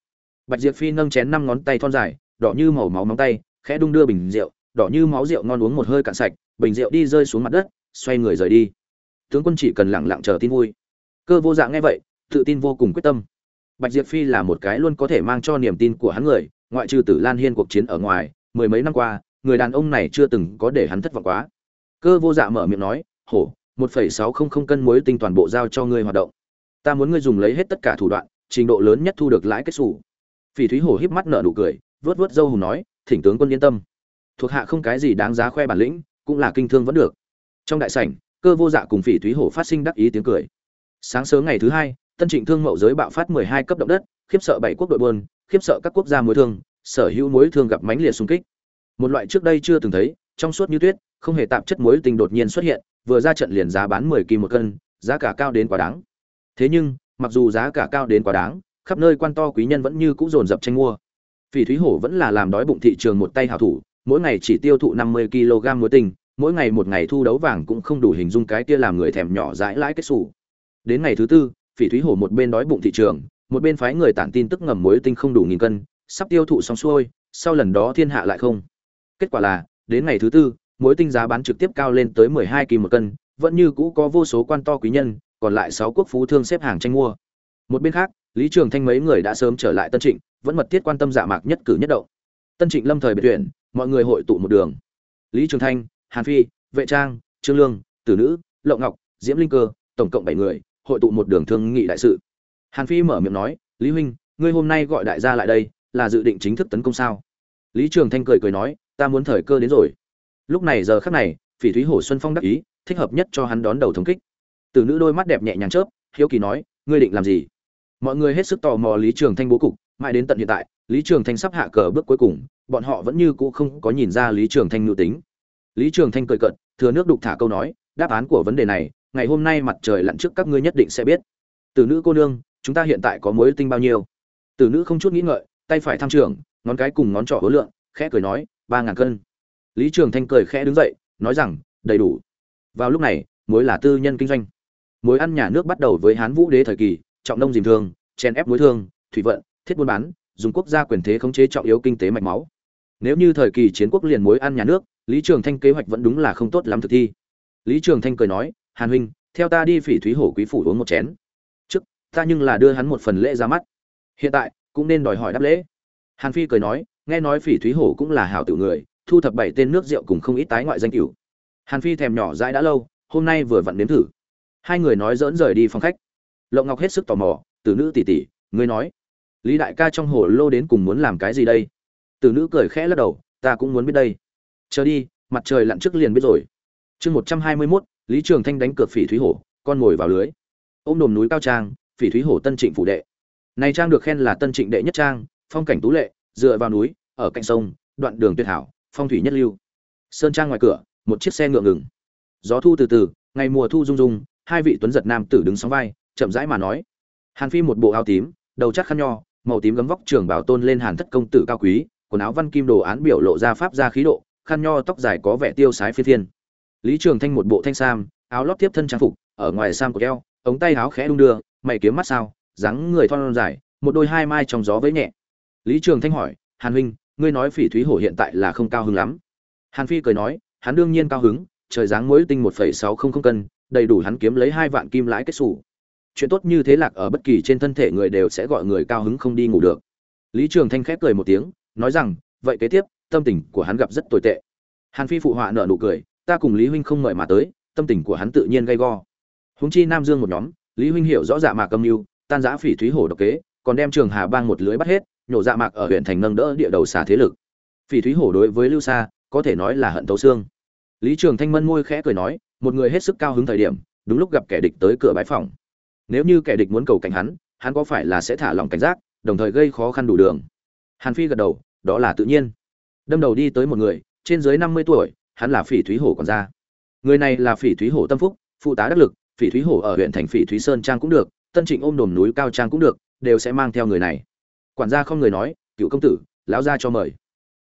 Bạch diệp phi nâng chén năm ngón tay thon dài, đỏ như màu máu móng tay, khẽ đung đưa bình rượu đỏ như máu rượu ngon uống một hơi cạn sạch, bình rượu đi rơi xuống mặt đất, xoay người rời đi. Tướng quân chỉ cần lặng lặng chờ tin vui. Cơ vô dạng nghe vậy, tự tin vô cùng quyết tâm. Bạch diệp phi là một cái luôn có thể mang cho niềm tin của hắn người, ngoại trừ tử lan hiên cuộc chiến ở ngoài, mười mấy năm qua, người đàn ông này chưa từng có để hắn thất vọng quá. Cơ vô dạ mở miệng nói, hổ, một phẩy sáu không không cân muối tinh toàn bộ giao cho ngươi hoạt động. Ta muốn ngươi dùng lấy hết tất cả thủ đoạn, trình độ lớn nhất thu được lãi kết xù. Phỉ thúy hổ híp mắt nở nụ cười vớt vớt dâu hùng nói, thỉnh tướng quân yên tâm thuộc hạ không cái gì đáng giá khoe bản lĩnh cũng là kinh thương vẫn được. Trong đại sảnh cơ vô dạ cùng phỉ thúy hổ phát sinh đắc ý tiếng cười. Sáng sớm ngày thứ hai tân trịnh thương mậu giới bạo phát mười hai cấp động đất khiếp sợ bảy quốc đội buôn khiếp sợ các quốc gia mối thương sở hữu mối thương gặp mãnh liệt xung kích. Một loại trước đây chưa từng thấy trong suốt như tuyết không hề tạp chất muối tinh đột nhiên xuất hiện vừa ra trận liền giá bán mười kim một cân giá cả cao đến quá đáng. Thế nhưng mặc dù giá cả cao đến quá đáng khắp nơi quan to quý nhân vẫn như cũ dồn dập tranh mua. Phỉ Thúy Hổ vẫn là làm đói bụng thị trường một tay hảo thủ, mỗi ngày chỉ tiêu thụ 50 kg muối tinh, mỗi ngày một ngày thu đấu vàng cũng không đủ hình dung cái kia làm người thèm nhỏ dãi lãi kết sủ. Đến ngày thứ tư, Phỉ Thúy Hổ một bên đói bụng thị trường, một bên phái người tản tin tức ngầm muối tinh không đủ nghìn cân, sắp tiêu thụ xong xuôi, sau lần đó thiên hạ lại không. Kết quả là, đến ngày thứ tư, muối tinh giá bán trực tiếp cao lên tới 12 kim một cân, vẫn như cũ có vô số quan to quý nhân, còn lại 6 quốc phú thương xếp hàng tranh mua. Một bên khác, Lý Trường Thanh mấy người đã sớm trở lại Tân Trịnh, vẫn mật thiết quan tâm dạ mạc nhất cử nhất động tân trịnh lâm thời biệt tuyển mọi người hội tụ một đường. Lý trường thanh, hàn phi, vệ trang, trương lương, tử nữ, lộng ngọc, diễm linh cơ, tổng cộng bảy người, hội tụ một đường thương nghị đại sự. Hàn phi mở miệng nói, lý huynh, ngươi hôm nay gọi đại gia lại đây, là dự định chính thức tấn công sao? Lý trường thanh cười cười nói, ta muốn thời cơ đến rồi. Lúc này giờ khắc này, phỉ thúy hổ xuân phong đắc ý, thích hợp nhất cho hắn đón đầu thống kích. Tử nữ đôi mắt đẹp nhẹ nhàng chớp, hiếu kỳ nói, ngươi định làm gì? Mọi người hết sức tò mò lý trường thanh bố cục, mãi đến tận hiện tại, lý trường thanh sắp hạ cờ bước cuối cùng bọn họ vẫn như cũ không có nhìn ra lý trường thanh nhu tính. Lý trường thanh cười cợt, thừa nước đục thả câu nói, đáp án của vấn đề này, ngày hôm nay mặt trời lặn trước các ngươi nhất định sẽ biết. Từ nữ cô nương, chúng ta hiện tại có mối tinh bao nhiêu? Từ nữ không chút nghĩ ngợi, tay phải tham trưởng ngón cái cùng ngón trỏ hối lượng, khẽ cười nói, ba ngàn cân. Lý trường thanh cười khẽ đứng dậy, nói rằng, đầy đủ. Vào lúc này, mối là tư nhân kinh doanh. Mối ăn nhà nước bắt đầu với hán vũ đế thời kỳ, trọng nông dìm thương, chèn ép mối thương, thủy vận, thiết buôn bán dùng quốc gia quyền thế khống chế trọng yếu kinh tế mạch máu. Nếu như thời kỳ chiến quốc liền mối ăn nhà nước, lý trường thanh kế hoạch vẫn đúng là không tốt lắm thực thi. Lý trường thanh cười nói, hàn huynh, theo ta đi phỉ thúy hổ quý phủ uống một chén. Trước, ta nhưng là đưa hắn một phần lễ ra mắt. Hiện tại, cũng nên đòi hỏi đáp lễ. Hàn phi cười nói, nghe nói phỉ thúy hổ cũng là hảo tiểu người, thu thập bảy tên nước rượu cùng không ít tái ngoại danh cửu. Hàn phi thèm nhỏ dãi đã lâu, hôm nay vừa vặn nếm thử. Hai người nói dỡn rời đi phòng khách. Lộng ngọc hết sức tò mò từ nữ tỷ tỷ, ngươi nói lý đại ca trong hồ lô đến cùng muốn làm cái gì đây? Từ nữ cười khẽ lắc đầu, ta cũng muốn biết đây. Chờ đi, mặt trời lặn trước liền biết rồi. Chương một trăm hai mươi mốt, lý trường thanh đánh cược phỉ thúy hổ, con ngồi vào lưới. Ôm đồm núi cao trang, phỉ thúy hổ tân trịnh phủ đệ. Này trang được khen là tân trịnh đệ nhất trang, phong cảnh tú lệ, dựa vào núi, ở cạnh sông, đoạn đường tuyệt hảo, phong thủy nhất lưu. Sơn trang ngoài cửa, một chiếc xe ngựa ngừng. Gió thu từ từ, ngày mùa thu rung rung, hai vị tuấn giật nam tử đứng sóng vai, chậm rãi mà nói. Hàn phi một bộ áo tím, đầu chắc khăn nho màu tím gấm vóc trường bảo tôn lên hàn thất công tử cao quý, quần áo văn kim đồ án biểu lộ ra pháp ra khí độ, khăn nho tóc dài có vẻ tiêu sái phi thiên lý trường thanh một bộ thanh sam, áo lót tiếp thân trang phục, ở ngoài sam của keo ống tay áo khẽ đung đưa, mày kiếm mắt sao, dáng người thon dài, một đôi hai mai trong gió với nhẹ. Lý trường thanh hỏi, hàn huynh, ngươi nói phỉ thúy hổ hiện tại là không cao hứng lắm. Hàn phi cười nói, hắn đương nhiên cao hứng, trời dáng mối tinh một phẩy sáu không không cân, đầy đủ hắn kiếm lấy hai vạn kim lãi kết xù chuyện tốt như thế lạc ở bất kỳ trên thân thể người đều sẽ gọi người cao hứng không đi ngủ được. Lý trường thanh khép cười một tiếng, nói rằng, vậy kế tiếp, tâm tình của hắn gặp rất tồi tệ. Hàn phi phụ họa nợ nụ cười, ta cùng lý huynh không mời mà tới, tâm tình của hắn tự nhiên gay go. Húng chi nam dương một nhóm, lý huynh hiểu rõ dạ mạc âm mưu, tan giã phỉ thúy hổ độc kế, còn đem trường hà bang một lưới bắt hết, nhổ dạ mạc ở huyện thành nâng đỡ địa đầu xả thế lực. Phỉ thúy hổ đối với lưu sa, có thể nói là hận tấu xương. Lý trường thanh mân môi khẽ cười nói, một người hết sức cao hứng thời điểm, đúng lúc gặp kẻ địch tới cửa bãi phòng nếu như kẻ địch muốn cầu cảnh hắn hắn có phải là sẽ thả lòng cảnh giác, đồng thời gây khó khăn đủ đường? Hàn phi gật đầu, đó là tự nhiên. Đâm đầu đi tới một người, trên dưới năm mươi tuổi, hắn là phỉ thúy hổ còn ra người này là phỉ thúy hổ tâm phúc, phụ tá đắc lực, phỉ thúy hổ ở huyện thành phỉ thúy sơn trang cũng được, tân trịnh ôm đồm núi cao trang cũng được, đều sẽ mang theo người này. Quản gia không người nói, cựu công tử, lão gia cho mời.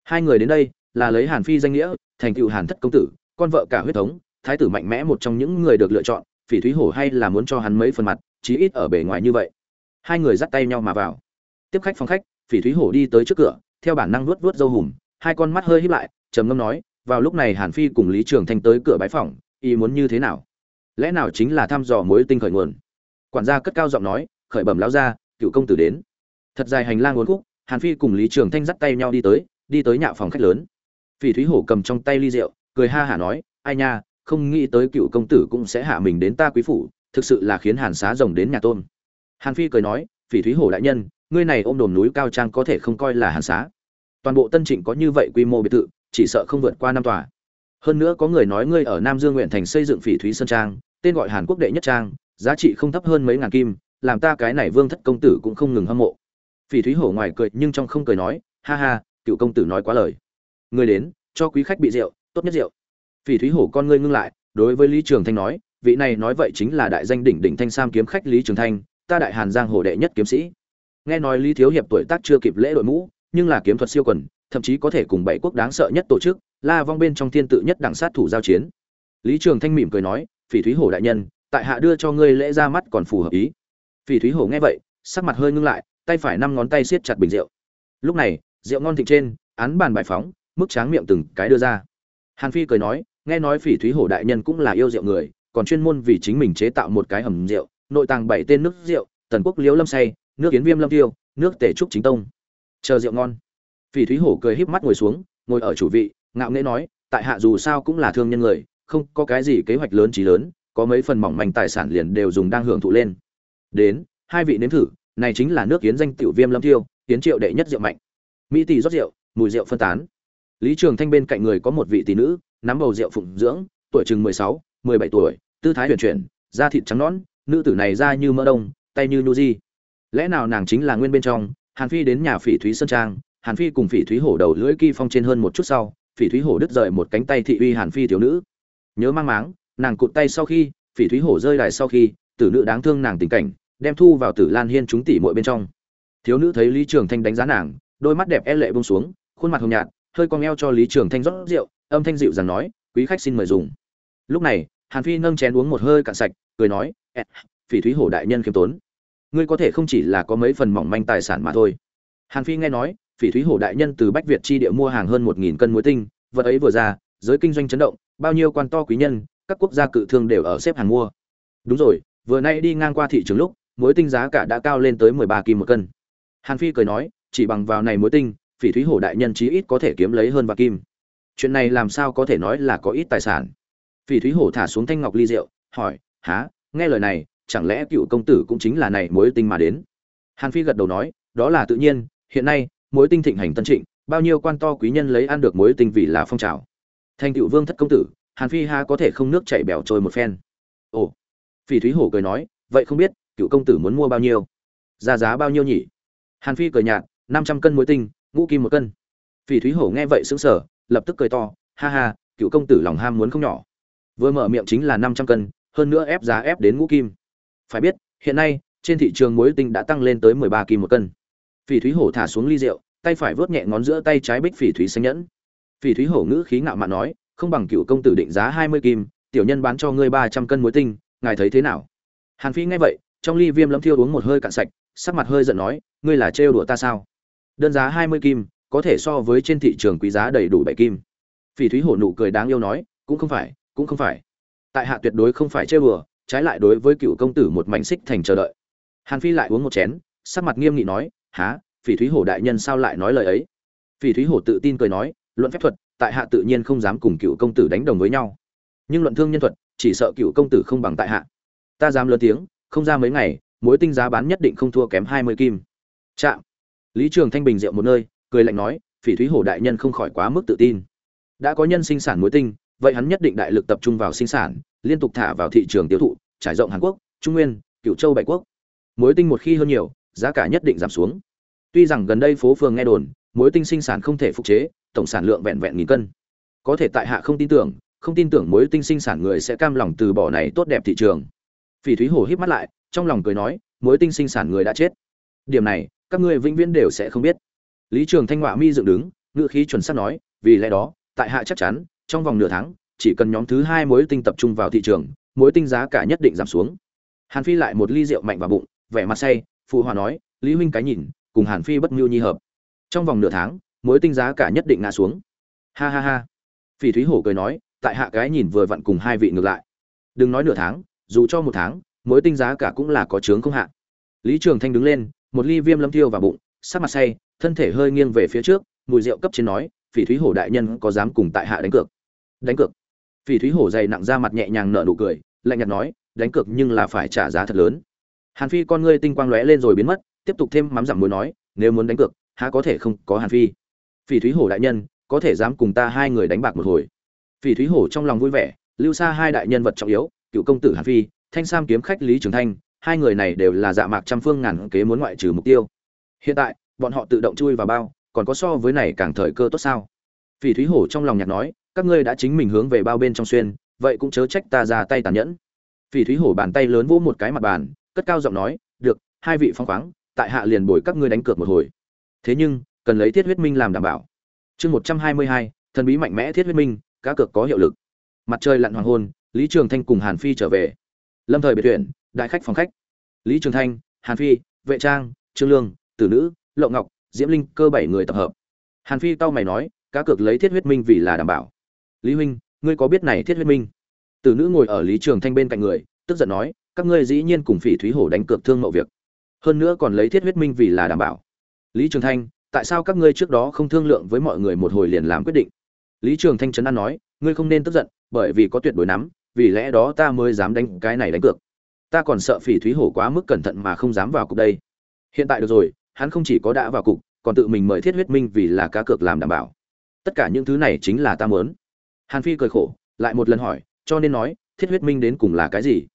Hai người đến đây, là lấy hàn phi danh nghĩa, thành cựu hàn thất công tử, con vợ cả huyết thống, thái tử mạnh mẽ một trong những người được lựa chọn, phỉ thúy hổ hay là muốn cho hắn mấy phần mặt chí ít ở bề ngoài như vậy. Hai người dắt tay nhau mà vào. Tiếp khách phòng khách, phỉ thúy hổ đi tới trước cửa, theo bản năng nuốt vuốt dâu hùm, hai con mắt hơi híp lại, trầm ngâm nói, vào lúc này hàn phi cùng lý trường thanh tới cửa bái phòng ý muốn như thế nào? Lẽ nào chính là thăm dò mối tinh khởi nguồn? Quản gia cất cao giọng nói, khởi bẩm lão gia, cựu công tử đến. Thật dài hành lang uốn khúc, hàn phi cùng lý trường thanh dắt tay nhau đi tới đi tới nhà phòng khách lớn. Phỉ thúy hổ cầm trong tay ly rượu, cười ha hả nói, ai nha, không nghĩ tới cựu công tử cũng sẽ hạ mình đến ta quý phủ thực sự là khiến hàn xá rồng đến nhà tôn hàn phi cười nói, phỉ thúy hổ đại nhân, ngươi này ôm đồn núi cao trang có thể không coi là hàn xá. Toàn bộ tân trịnh có như vậy quy mô biệt thự, chỉ sợ không vượt qua năm tòa. Hơn nữa có người nói ngươi ở nam dương nguyện thành xây dựng phỉ thúy sơn trang, tên gọi hàn quốc đệ nhất trang, giá trị không thấp hơn mấy ngàn kim, làm ta cái này vương thất công tử cũng không ngừng hâm mộ. Phỉ thúy hổ ngoài cười nhưng trong không cười nói, ha ha, cựu công tử nói quá lời. Người đến, cho quý khách bị rượu, tốt nhất rượu. Phỉ thúy hổ con ngươi ngưng lại, đối với lý trường thanh nói vị này nói vậy chính là đại danh đỉnh đỉnh thanh sam kiếm khách lý trường thanh, ta đại hàn giang hồ đệ nhất kiếm sĩ. Nghe nói lý thiếu hiệp tuổi tác chưa kịp lễ đội mũ, nhưng là kiếm thuật siêu quần, thậm chí có thể cùng bảy quốc đáng sợ nhất tổ chức, la vong bên trong thiên tự nhất đẳng sát thủ giao chiến. Lý trường thanh mỉm cười nói, phỉ thúy hổ đại nhân, tại hạ đưa cho ngươi lễ ra mắt còn phù hợp ý. Phỉ thúy hổ nghe vậy, sắc mặt hơi ngưng lại, tay phải năm ngón tay siết chặt bình rượu. Lúc này, rượu ngon thịnh trên, án bàn bài phóng, mức tráng miệng từng cái đưa ra. Hàn phi cười nói, nghe nói phỉ thúy hổ đại nhân cũng là yêu rượu người còn chuyên môn vì chính mình chế tạo một cái hầm rượu, nội tàng bảy tên nước rượu, tần quốc liễu lâm say, nước kiến viêm lâm tiêu, nước tể trúc chính tông. Chờ rượu ngon. Phỉ thúy hổ cười híp mắt ngồi xuống, ngồi ở chủ vị, ngạo nghễ nói, tại hạ dù sao cũng là thương nhân người, không có cái gì kế hoạch lớn chí lớn, có mấy phần mỏng manh tài sản liền đều dùng đang hưởng thụ lên. Đến, hai vị nếm thử, này chính là nước kiến danh tiểu viêm lâm tiêu tiến triệu đệ nhất rượu mạnh. Mỹ tỷ rót rượu, mùi rượu phân tán. Lý trường thanh bên cạnh người có một vị tỷ nữ, nắm bầu rượu phụng dưỡng, tuổi chừng mười sáu, mười bảy tuổi tư thái huyền chuyển, da thịt trắng nõn, nữ tử này da như mỡ đông, tay như nu di. Lẽ nào nàng chính là nguyên bên trong, hàn phi đến nhà phỉ thúy sơn trang, hàn phi cùng phỉ thúy hổ đầu lưỡi kỳ phong trên hơn một chút sau, phỉ thúy hổ đứt rời một cánh tay thị uy hàn phi thiếu nữ. Nhớ mang máng, nàng cụt tay sau khi, phỉ thúy hổ rơi đài sau khi, tử nữ đáng thương nàng tình cảnh, đem thu vào tử lan hiên chúng tỷ muội bên trong. Thiếu nữ thấy lý trường thanh đánh giá nàng, đôi mắt đẹp e lệ buông xuống, khuôn mặt hồng nhạt, hơi cong eo cho lý trường thanh rót rượu, âm thanh dịu rằng nói, quý khách xin mời dùng. Lúc này hàn phi nâng chén uống một hơi cạn sạch, cười nói phỉ thúy hổ đại nhân khiêm tốn. Ngươi có thể không chỉ là có mấy phần mỏng manh tài sản mà thôi. Hàn phi nghe nói, phỉ thúy hổ đại nhân từ bách việt chi địa mua hàng hơn một nghìn cân muối tinh, vật ấy vừa ra, giới kinh doanh chấn động, bao nhiêu quan to quý nhân, các quốc gia cự thương đều ở xếp hàng mua. Đúng rồi, vừa nay đi ngang qua thị trường lúc, muối tinh giá cả đã cao lên tới mười ba kim một cân. Hàn phi cười nói, chỉ bằng vào này muối tinh, phỉ thúy hổ đại nhân chí ít có thể kiếm lấy hơn ba kim. Chuyện này làm sao có thể nói là có ít tài sản? Phỉ thúy hổ thả xuống thanh ngọc ly rượu, hỏi, há, nghe lời này, chẳng lẽ cựu công tử cũng chính là này mối tinh mà đến? Hàn phi gật đầu nói, đó là tự nhiên, hiện nay, mối tinh thịnh hành tân trịnh, bao nhiêu quan to quý nhân lấy ăn được mối tinh vì là phong trào. Thành cựu vương thất công tử, hàn phi ha có thể không nước chảy bèo trôi một phen. Ồ. Phỉ thúy hổ cười nói, vậy không biết, cựu công tử muốn mua bao nhiêu? Ra giá bao nhiêu nhỉ? Hàn phi cười nhạt, năm trăm cân muối tinh, ngũ kim một cân. Phỉ thúy hổ nghe vậy sững sờ, lập tức cười to, ha ha, cựu công tử lòng ham muốn không nhỏ vừa mở miệng chính là năm trăm cân, hơn nữa ép giá ép đến ngũ kim. Phải biết, hiện nay, trên thị trường muối tinh đã tăng lên tới mười ba kim một cân. Phỉ thúy hổ thả xuống ly rượu, tay phải vớt nhẹ ngón giữa tay trái bích phỉ thúy xanh nhẫn. Phỉ thúy hổ ngữ khí ngạo mạn nói, không bằng cựu công tử định giá hai mươi kim, tiểu nhân bán cho ngươi ba trăm cân muối tinh, ngài thấy thế nào? Hàn phi nghe vậy, trong ly viêm lâm thiêu uống một hơi cạn sạch, sắc mặt hơi giận nói, ngươi là trêu đùa ta sao? Đơn giá hai mươi kim, có thể so với trên thị trường quý giá đầy đủ bảy kim. Phỉ thúy hổ nụ cười đáng yêu nói, cũng không phải cũng không phải. Tại hạ tuyệt đối không phải chơi bừa, trái lại đối với cựu công tử một mảnh xích thành chờ đợi. Hàn phi lại uống một chén sắc mặt nghiêm nghị nói há phỉ thúy hổ đại nhân sao lại nói lời ấy? Phỉ thúy hổ tự tin cười nói luận phép thuật tại hạ tự nhiên không dám cùng cựu công tử đánh đồng với nhau. Nhưng luận thương nhân thuật chỉ sợ cựu công tử không bằng tại hạ. Ta dám lớn tiếng không ra mấy ngày mối tinh giá bán nhất định không thua kém hai mươi kim. Chạm. Lý trường thanh bình rượu một nơi cười lạnh nói phỉ thúy hổ đại nhân không khỏi quá mức tự tin. Đã có nhân sinh sản mối tinh vậy hắn nhất định đại lực tập trung vào sinh sản, liên tục thả vào thị trường tiêu thụ, trải rộng hàn quốc, trung nguyên, Cửu châu bảy quốc. Muối tinh một khi hơn nhiều, giá cả nhất định giảm xuống. Tuy rằng gần đây phố phường nghe đồn muối tinh sinh sản không thể phục chế, tổng sản lượng vẹn vẹn nghìn cân. Có thể tại hạ không tin tưởng, không tin tưởng muối tinh sinh sản người sẽ cam lòng từ bỏ này tốt đẹp thị trường. Phỉ thúy hổ híp mắt lại, trong lòng cười nói muối tinh sinh sản người đã chết. Điểm này, các ngươi vĩnh viễn đều sẽ không biết. Lý trường thanh Ngọa mi dựng đứng, ngữ khí chuẩn xác nói, vì lẽ đó, tại hạ chắc chắn trong vòng nửa tháng, chỉ cần nhóm thứ hai mối tinh tập trung vào thị trường mối tinh giá cả nhất định giảm xuống. Hàn phi lại một ly rượu mạnh vào bụng, vẻ mặt say, phụ hòa nói, lý huynh cái nhìn, cùng hàn phi bất mưu nhi hợp. Trong vòng nửa tháng mối tinh giá cả nhất định ngã xuống. Ha ha ha. Phỉ thúy hổ cười nói, tại hạ cái nhìn vừa vặn cùng hai vị ngược lại. Đừng nói nửa tháng, dù cho một tháng mối tinh giá cả cũng là có chướng không hạ. Lý trường thanh đứng lên, một ly viêm lâm tiêu vào bụng, sắc mặt say, thân thể hơi nghiêng về phía trước, mùi rượu cấp trên nói, phỉ thúy hổ đại nhân có dám cùng tại hạ đánh cược? Đánh cược. Phỉ thúy hổ dày nặng ra mặt nhẹ nhàng nở nụ cười, lạnh nhạt nói, đánh cược nhưng là phải trả giá thật lớn. Hàn phi con ngươi tinh quang lóe lên rồi biến mất, tiếp tục thêm mắm giảm muối nói, nếu muốn đánh cược, há có thể không có hàn phi. Phỉ thúy hổ đại nhân, có thể dám cùng ta hai người đánh bạc một hồi. Phỉ thúy hổ trong lòng vui vẻ, lưu xa hai đại nhân vật trọng yếu, cựu công tử hàn phi, thanh sam kiếm khách lý trường thanh, hai người này đều là dạ mạc trăm phương ngàn kế muốn ngoại trừ mục tiêu. Hiện tại, bọn họ tự động chui vào bao, còn có so với này càng thời cơ tốt sao? Phỉ thúy hổ trong lòng nhạc nói các ngươi đã chính mình hướng về bao bên trong xuyên, vậy cũng chớ trách ta ra tay tàn nhẫn. Phỉ thúy hổ bàn tay lớn vỗ một cái mặt bàn, cất cao giọng nói, được, hai vị phong khoáng, tại hạ liền bồi các ngươi đánh cược một hồi. Thế nhưng, cần lấy thiết huyết minh làm đảm bảo. Chương một trăm hai mươi hai, thần bí mạnh mẽ thiết huyết minh, cá cược có hiệu lực. Mặt trời lặn hoàng hôn, lý trường thanh cùng hàn phi trở về. Lâm thời biệt tuyển đại khách phòng khách. Lý trường thanh, hàn phi, vệ trang, trương lương, tử nữ lộ ngọc, diễm linh, cơ bảy người tập hợp. Hàn phi tao mày nói, cá cược lấy thiết huyết minh vì là đảm bảo lý huynh, ngươi có biết này thiết huyết minh? Tử nữ ngồi ở lý trường thanh bên cạnh người, tức giận nói, các ngươi dĩ nhiên cùng phỉ thúy hổ đánh cược thương mậu việc. Hơn nữa còn lấy thiết huyết minh vì là đảm bảo. Lý trường thanh, tại sao các ngươi trước đó không thương lượng với mọi người một hồi liền làm quyết định? Lý trường thanh trấn an nói, ngươi không nên tức giận, bởi vì có tuyệt đối nắm, vì lẽ đó ta mới dám đánh cái này đánh cược. Ta còn sợ phỉ thúy hổ quá mức cẩn thận mà không dám vào cục đây. Hiện tại được rồi, hắn không chỉ có đã vào cục, còn tự mình mời thiết huyết minh vì là cá cược làm đảm bảo. Tất cả những thứ này chính là ta muốn hàn phi cười khổ, lại một lần hỏi, cho nên nói, thiết huyết minh đến cùng là cái gì?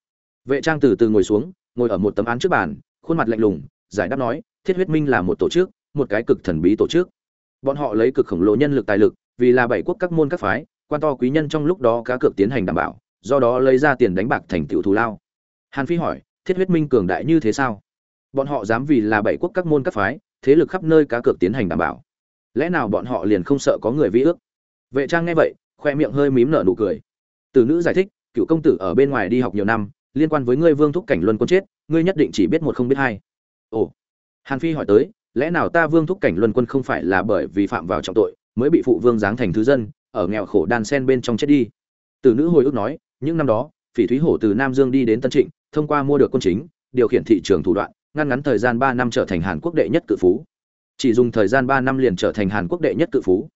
Vệ trang từ từ ngồi xuống, ngồi ở một tấm án trước bàn, khuôn mặt lạnh lùng, giải đáp nói, thiết huyết minh là một tổ chức, một cái cực thần bí tổ chức. Bọn họ lấy cực khổng lồ nhân lực tài lực, vì là bảy quốc các môn các phái, quan to quý nhân trong lúc đó cá cược tiến hành đảm bảo, do đó lấy ra tiền đánh bạc thành tựu thù lao. Hàn phi hỏi, thiết huyết minh cường đại như thế sao? Bọn họ dám vì là bảy quốc các môn các phái, thế lực khắp nơi cá cược tiến hành đảm bảo. Lẽ nào bọn họ liền không sợ có người vi ước? Vệ trang nghe vậy khoe miệng hơi mím nở nụ cười. Từ nữ giải thích, cựu công tử ở bên ngoài đi học nhiều năm, liên quan với ngươi vương thúc cảnh luân quân chết, ngươi nhất định chỉ biết một không biết hai. Ồ. Hàn phi hỏi tới, lẽ nào ta vương thúc cảnh luân quân không phải là bởi vì phạm vào trọng tội, mới bị phụ vương giáng thành thứ dân, ở nghèo khổ đan sen bên trong chết đi? Từ nữ hồi ức nói, những năm đó, phỉ thúy hổ từ nam dương đi đến tân trịnh, thông qua mua được quân chính, điều khiển thị trường thủ đoạn, ngăn ngắn thời gian ba năm trở thành hàn quốc đệ nhất cự phú. Chỉ dùng thời gian ba năm liền trở thành hàn quốc đệ nhất cự phú.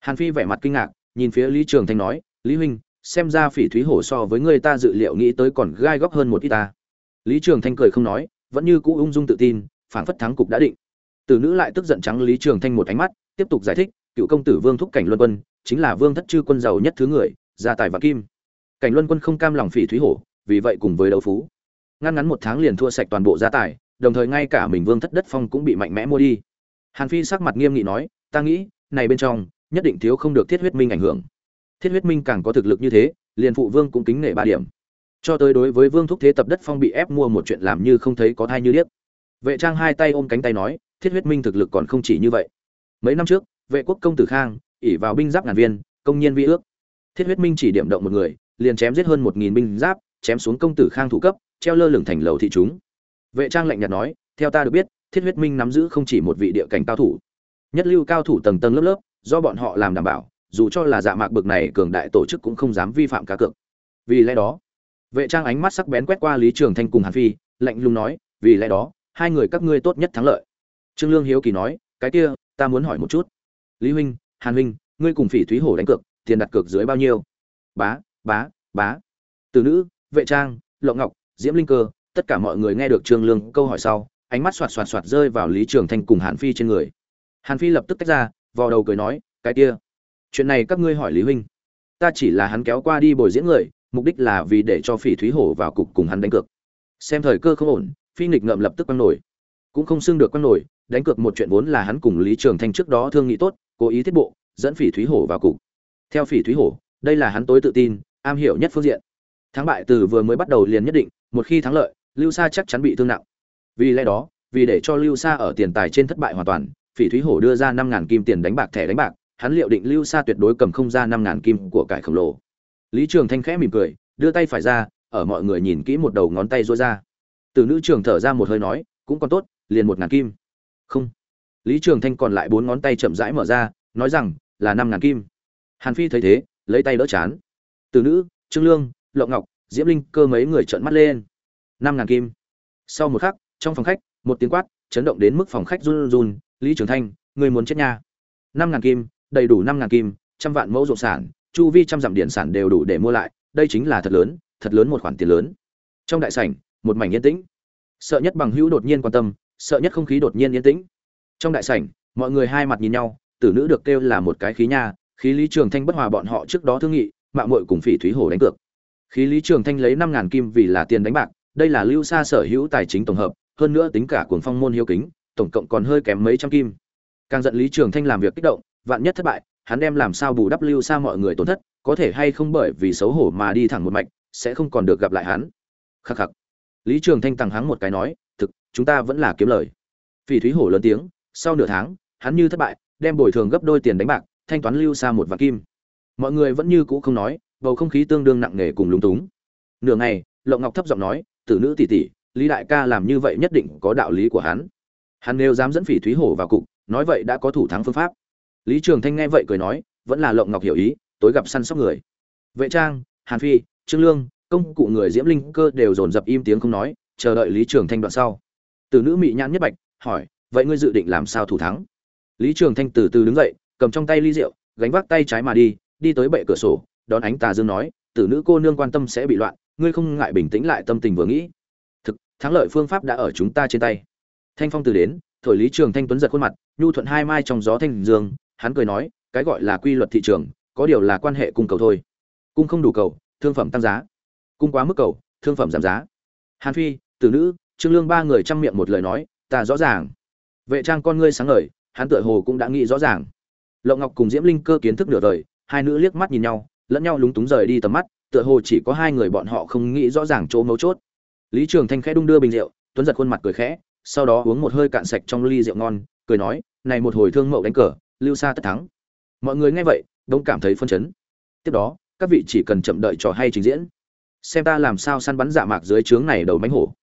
Hàn phi vẻ mặt kinh ngạc nhìn phía lý trường thanh nói, lý huynh, xem ra phỉ thúy hổ so với người ta dự liệu nghĩ tới còn gai góc hơn một ít ta. Lý trường thanh cười không nói, vẫn như cũ ung dung tự tin, phảng phất thắng cục đã định. Tử nữ lại tức giận trắng lý trường thanh một ánh mắt, tiếp tục giải thích, cựu công tử vương thúc cảnh luân quân, chính là vương thất chư quân giàu nhất thứ người, gia tài và kim. Cảnh luân quân không cam lòng phỉ thúy hổ, vì vậy cùng với đấu phú. Ngăn ngắn một tháng liền thua sạch toàn bộ gia tài, đồng thời ngay cả mình vương thất đất phong cũng bị mạnh mẽ mua đi. Hàn phi sắc mặt nghiêm nghị nói, ta nghĩ, này bên trong nhất định thiếu không được thiết huyết minh ảnh hưởng. Thiết huyết minh càng có thực lực như thế, liền phụ vương cũng kính nể ba điểm. Cho tới đối với vương thúc thế tập đất phong bị ép mua một chuyện làm như không thấy có thai như điếc. Vệ trang hai tay ôm cánh tay nói, thiết huyết minh thực lực còn không chỉ như vậy. Mấy năm trước, vệ quốc công tử khang ỉ vào binh giáp ngàn viên, công nhiên vi ước. Thiết huyết minh chỉ điểm động một người, liền chém giết hơn một nghìn binh giáp, chém xuống công tử khang thủ cấp, treo lơ lửng thành lầu thị chúng. Vệ trang lạnh nhạt nói, theo ta được biết, thiết huyết minh nắm giữ không chỉ một vị địa cảnh cao thủ. Nhất lưu cao thủ tầng tầng lớp lớp do bọn họ làm đảm bảo, dù cho là dạ mạc bực này cường đại tổ chức cũng không dám vi phạm cá cược. Vì lẽ đó, vệ trang ánh mắt sắc bén quét qua lý trường thanh cùng hàn phi, lạnh lùng nói, vì lẽ đó, hai người các ngươi tốt nhất thắng lợi. Trương lương hiếu kỳ nói, cái kia, ta muốn hỏi một chút. Lý huynh, hàn huynh, ngươi cùng phỉ thúy hổ đánh cược, tiền đặt cược dưới bao nhiêu? Bá bá bá. Từ nữ, vệ trang, lộng ngọc, diễm linh cơ, tất cả mọi người nghe được trương lương câu hỏi sau, ánh mắt xoạt xoạt xoạt rơi vào lý trường thanh cùng hàn phi trên người. Hàn phi lập tức tách ra vò đầu cười nói, cái kia, chuyện này các ngươi hỏi lý huynh. Ta chỉ là hắn kéo qua đi bồi diễn người, mục đích là vì để cho phỉ thúy hổ vào cục cùng hắn đánh cược. Xem thời cơ không ổn, phi nghịch ngậm lập tức quăng nổi. Cũng không xưng được quăng nổi, đánh cược một chuyện vốn là hắn cùng lý trường thanh trước đó thương nghị tốt, cố ý thiết bộ, dẫn phỉ thúy hổ vào cục. Theo phỉ thúy hổ, đây là hắn tối tự tin, am hiểu nhất phương diện. Thắng bại từ vừa mới bắt đầu liền nhất định, một khi thắng lợi, lưu sa chắc chắn bị thương nặng. Vì lẽ đó, vì để cho lưu sa ở tiền tài trên thất bại hoàn toàn phỉ thúy hổ đưa ra năm ngàn kim tiền đánh bạc, thẻ đánh bạc, hắn liệu định lưu sa tuyệt đối cầm không ra năm ngàn kim của cải khổng lồ. Lý trường thanh khẽ mỉm cười, đưa tay phải ra, ở mọi người nhìn kỹ một đầu ngón tay rối ra. Từ nữ trường thở ra một hơi nói, cũng còn tốt, liền một ngàn kim. Không. Lý trường thanh còn lại bốn ngón tay chậm rãi mở ra, nói rằng, là năm ngàn kim. Hàn phi thấy thế, lấy tay đỡ chán. Từ nữ, trương lương, lộng ngọc, diễm linh cơ mấy người trợn mắt lên. Năm ngàn kim. Sau một khắc, trong phòng khách, một tiếng quát chấn động đến mức phòng khách run run lý trường thanh, người muốn chết nha. Năm ngàn kim, đầy đủ năm ngàn kim, trăm vạn mẫu ruộng sản, chu vi trăm dặm điện sản đều đủ để mua lại, đây chính là thật lớn thật lớn một khoản tiền lớn. Trong đại sảnh, một mảnh yên tĩnh. Sợ nhất bằng hữu đột nhiên quan tâm, sợ nhất không khí đột nhiên yên tĩnh. Trong đại sảnh, mọi người hai mặt nhìn nhau, tử nữ được kêu là một cái khí nha, khí lý trường thanh bất hòa bọn họ trước đó thương nghị mạng muội cùng phỉ thúy Hồ đánh cược. Khí lý trường thanh lấy năm ngàn kim vì là tiền đánh bạc, đây là lưu xa sở hữu tài chính tổng hợp, hơn nữa tính cả cuồng phong môn hiếu kính tổng cộng còn hơi kém mấy trăm kim. Càng giận lý trường thanh làm việc kích động, vạn nhất thất bại, hắn đem làm sao bù đắp lưu xa mọi người tổn thất, có thể hay không bởi vì xấu hổ mà đi thẳng một mạch, sẽ không còn được gặp lại hắn. Khắc khắc. Lý trường thanh tằng hắng một cái nói, thực, chúng ta vẫn là kiếm lời. Phỉ thúy hổ lớn tiếng, sau nửa tháng, hắn như thất bại, đem bồi thường gấp đôi tiền đánh bạc, thanh toán lưu xa một vạn kim. Mọi người vẫn như cũ không nói, bầu không khí tương đương nặng nề cùng lúng túng. Nửa ngày, lộng ngọc thấp giọng nói, tử nữ tỷ tỷ, lý đại ca làm như vậy nhất định có đạo lý của hắn hắn nếu dám dẫn phỉ thúy hổ vào cục, nói vậy đã có thủ thắng phương pháp. Lý trường thanh nghe vậy cười nói, vẫn là lộng ngọc hiểu ý, tối gặp săn sóc người. Vệ trang, hàn phi, trương lương, công cụ người diễm linh cơ đều dồn dập im tiếng không nói, chờ đợi lý trường thanh đoạn sau. Từ nữ mị nhãn nhất bạch, hỏi, vậy ngươi dự định làm sao thủ thắng? Lý trường thanh từ từ đứng dậy, cầm trong tay ly rượu, gánh vác tay trái mà đi đi tới bệ cửa sổ, đón ánh tà dương nói, tử nữ cô nương quan tâm sẽ bị loạn, ngươi không ngại bình tĩnh lại tâm tình vừa nghĩ. Thực, thắng lợi phương pháp đã ở chúng ta trên tay thanh phong từ đến, thổi lý trường thanh tuấn giật khuôn mặt, nhu thuận hai mai trong gió thanh dương, hắn cười nói, cái gọi là quy luật thị trường, có điều là quan hệ cung cầu thôi. Cung không đủ cầu, thương phẩm tăng giá. Cung quá mức cầu, thương phẩm giảm giá. Hàn phi, tử nữ, trương lương ba người chăm miệng một lời nói, ta rõ ràng. Vệ trang con ngươi sáng ngời, hắn tựa hồ cũng đã nghĩ rõ ràng. Lộng ngọc cùng diễm linh cơ kiến thức nửa đời, hai nữ liếc mắt nhìn nhau, lẫn nhau lúng túng rời đi tầm mắt, tựa hồ chỉ có hai người bọn họ không nghĩ rõ ràng chỗ mấu chốt. Lý trường thanh khẽ đung đưa bình rượu, tuấn giật khuôn mặt cười khẽ sau đó uống một hơi cạn sạch trong ly rượu ngon, cười nói, này một hồi thương mậu đánh cờ, lưu xa tất thắng. Mọi người nghe vậy, đông cảm thấy phân chấn. Tiếp đó, các vị chỉ cần chậm đợi trò hay trình diễn. Xem ta làm sao săn bắn dạ mạc dưới trướng này đầu mánh hổ.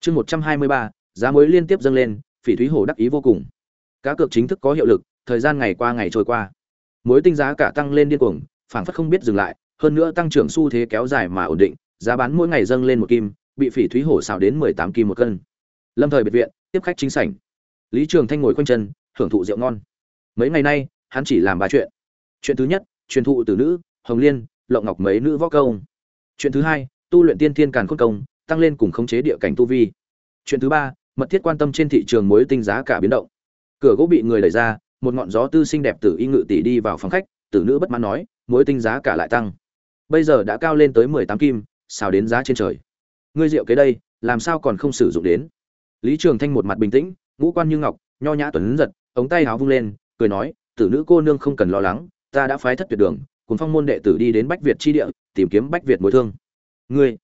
Chương một trăm hai mươi ba, giá mới liên tiếp dâng lên, phỉ thúy hổ đắc ý vô cùng. Cá cược chính thức có hiệu lực, thời gian ngày qua ngày trôi qua. Mối tinh giá cả tăng lên điên cuồng, phảng phất không biết dừng lại, hơn nữa tăng trưởng xu thế kéo dài mà ổn định, giá bán mỗi ngày dâng lên một kim, bị phỉ thúy hổ xào đến mười tám kim một cân lâm thời biệt viện, tiếp khách chính sảnh. Lý trường thanh ngồi quanh chân, hưởng thụ rượu ngon. Mấy ngày nay, hắn chỉ làm ba chuyện. Chuyện thứ nhất, truyền thụ từ nữ, hồng liên, lộng ngọc mấy nữ võ công. Chuyện thứ hai, tu luyện tiên thiên càn khôn công, tăng lên cùng khống chế địa cảnh tu vi. Chuyện thứ ba, mật thiết quan tâm trên thị trường mối tinh giá cả biến động. Cửa gỗ bị người đẩy ra, một ngọn gió tư xinh đẹp từ y ngự tỷ đi vào phòng khách, tử nữ bất mãn nói muối tinh giá cả lại tăng. Bây giờ đã cao lên tới mười tám kim sao đến giá trên trời. Ngươi rượu kế đây, làm sao còn không sử dụng đến? Lý trường thanh một mặt bình tĩnh, ngũ quan như ngọc, nho nhã tuấn giật, ống tay áo vung lên, cười nói, tử nữ cô nương không cần lo lắng, ta đã phái thất tuyệt đường, cùng phong môn đệ tử đi đến bách việt chi địa, tìm kiếm bách việt mối thương. Ngươi?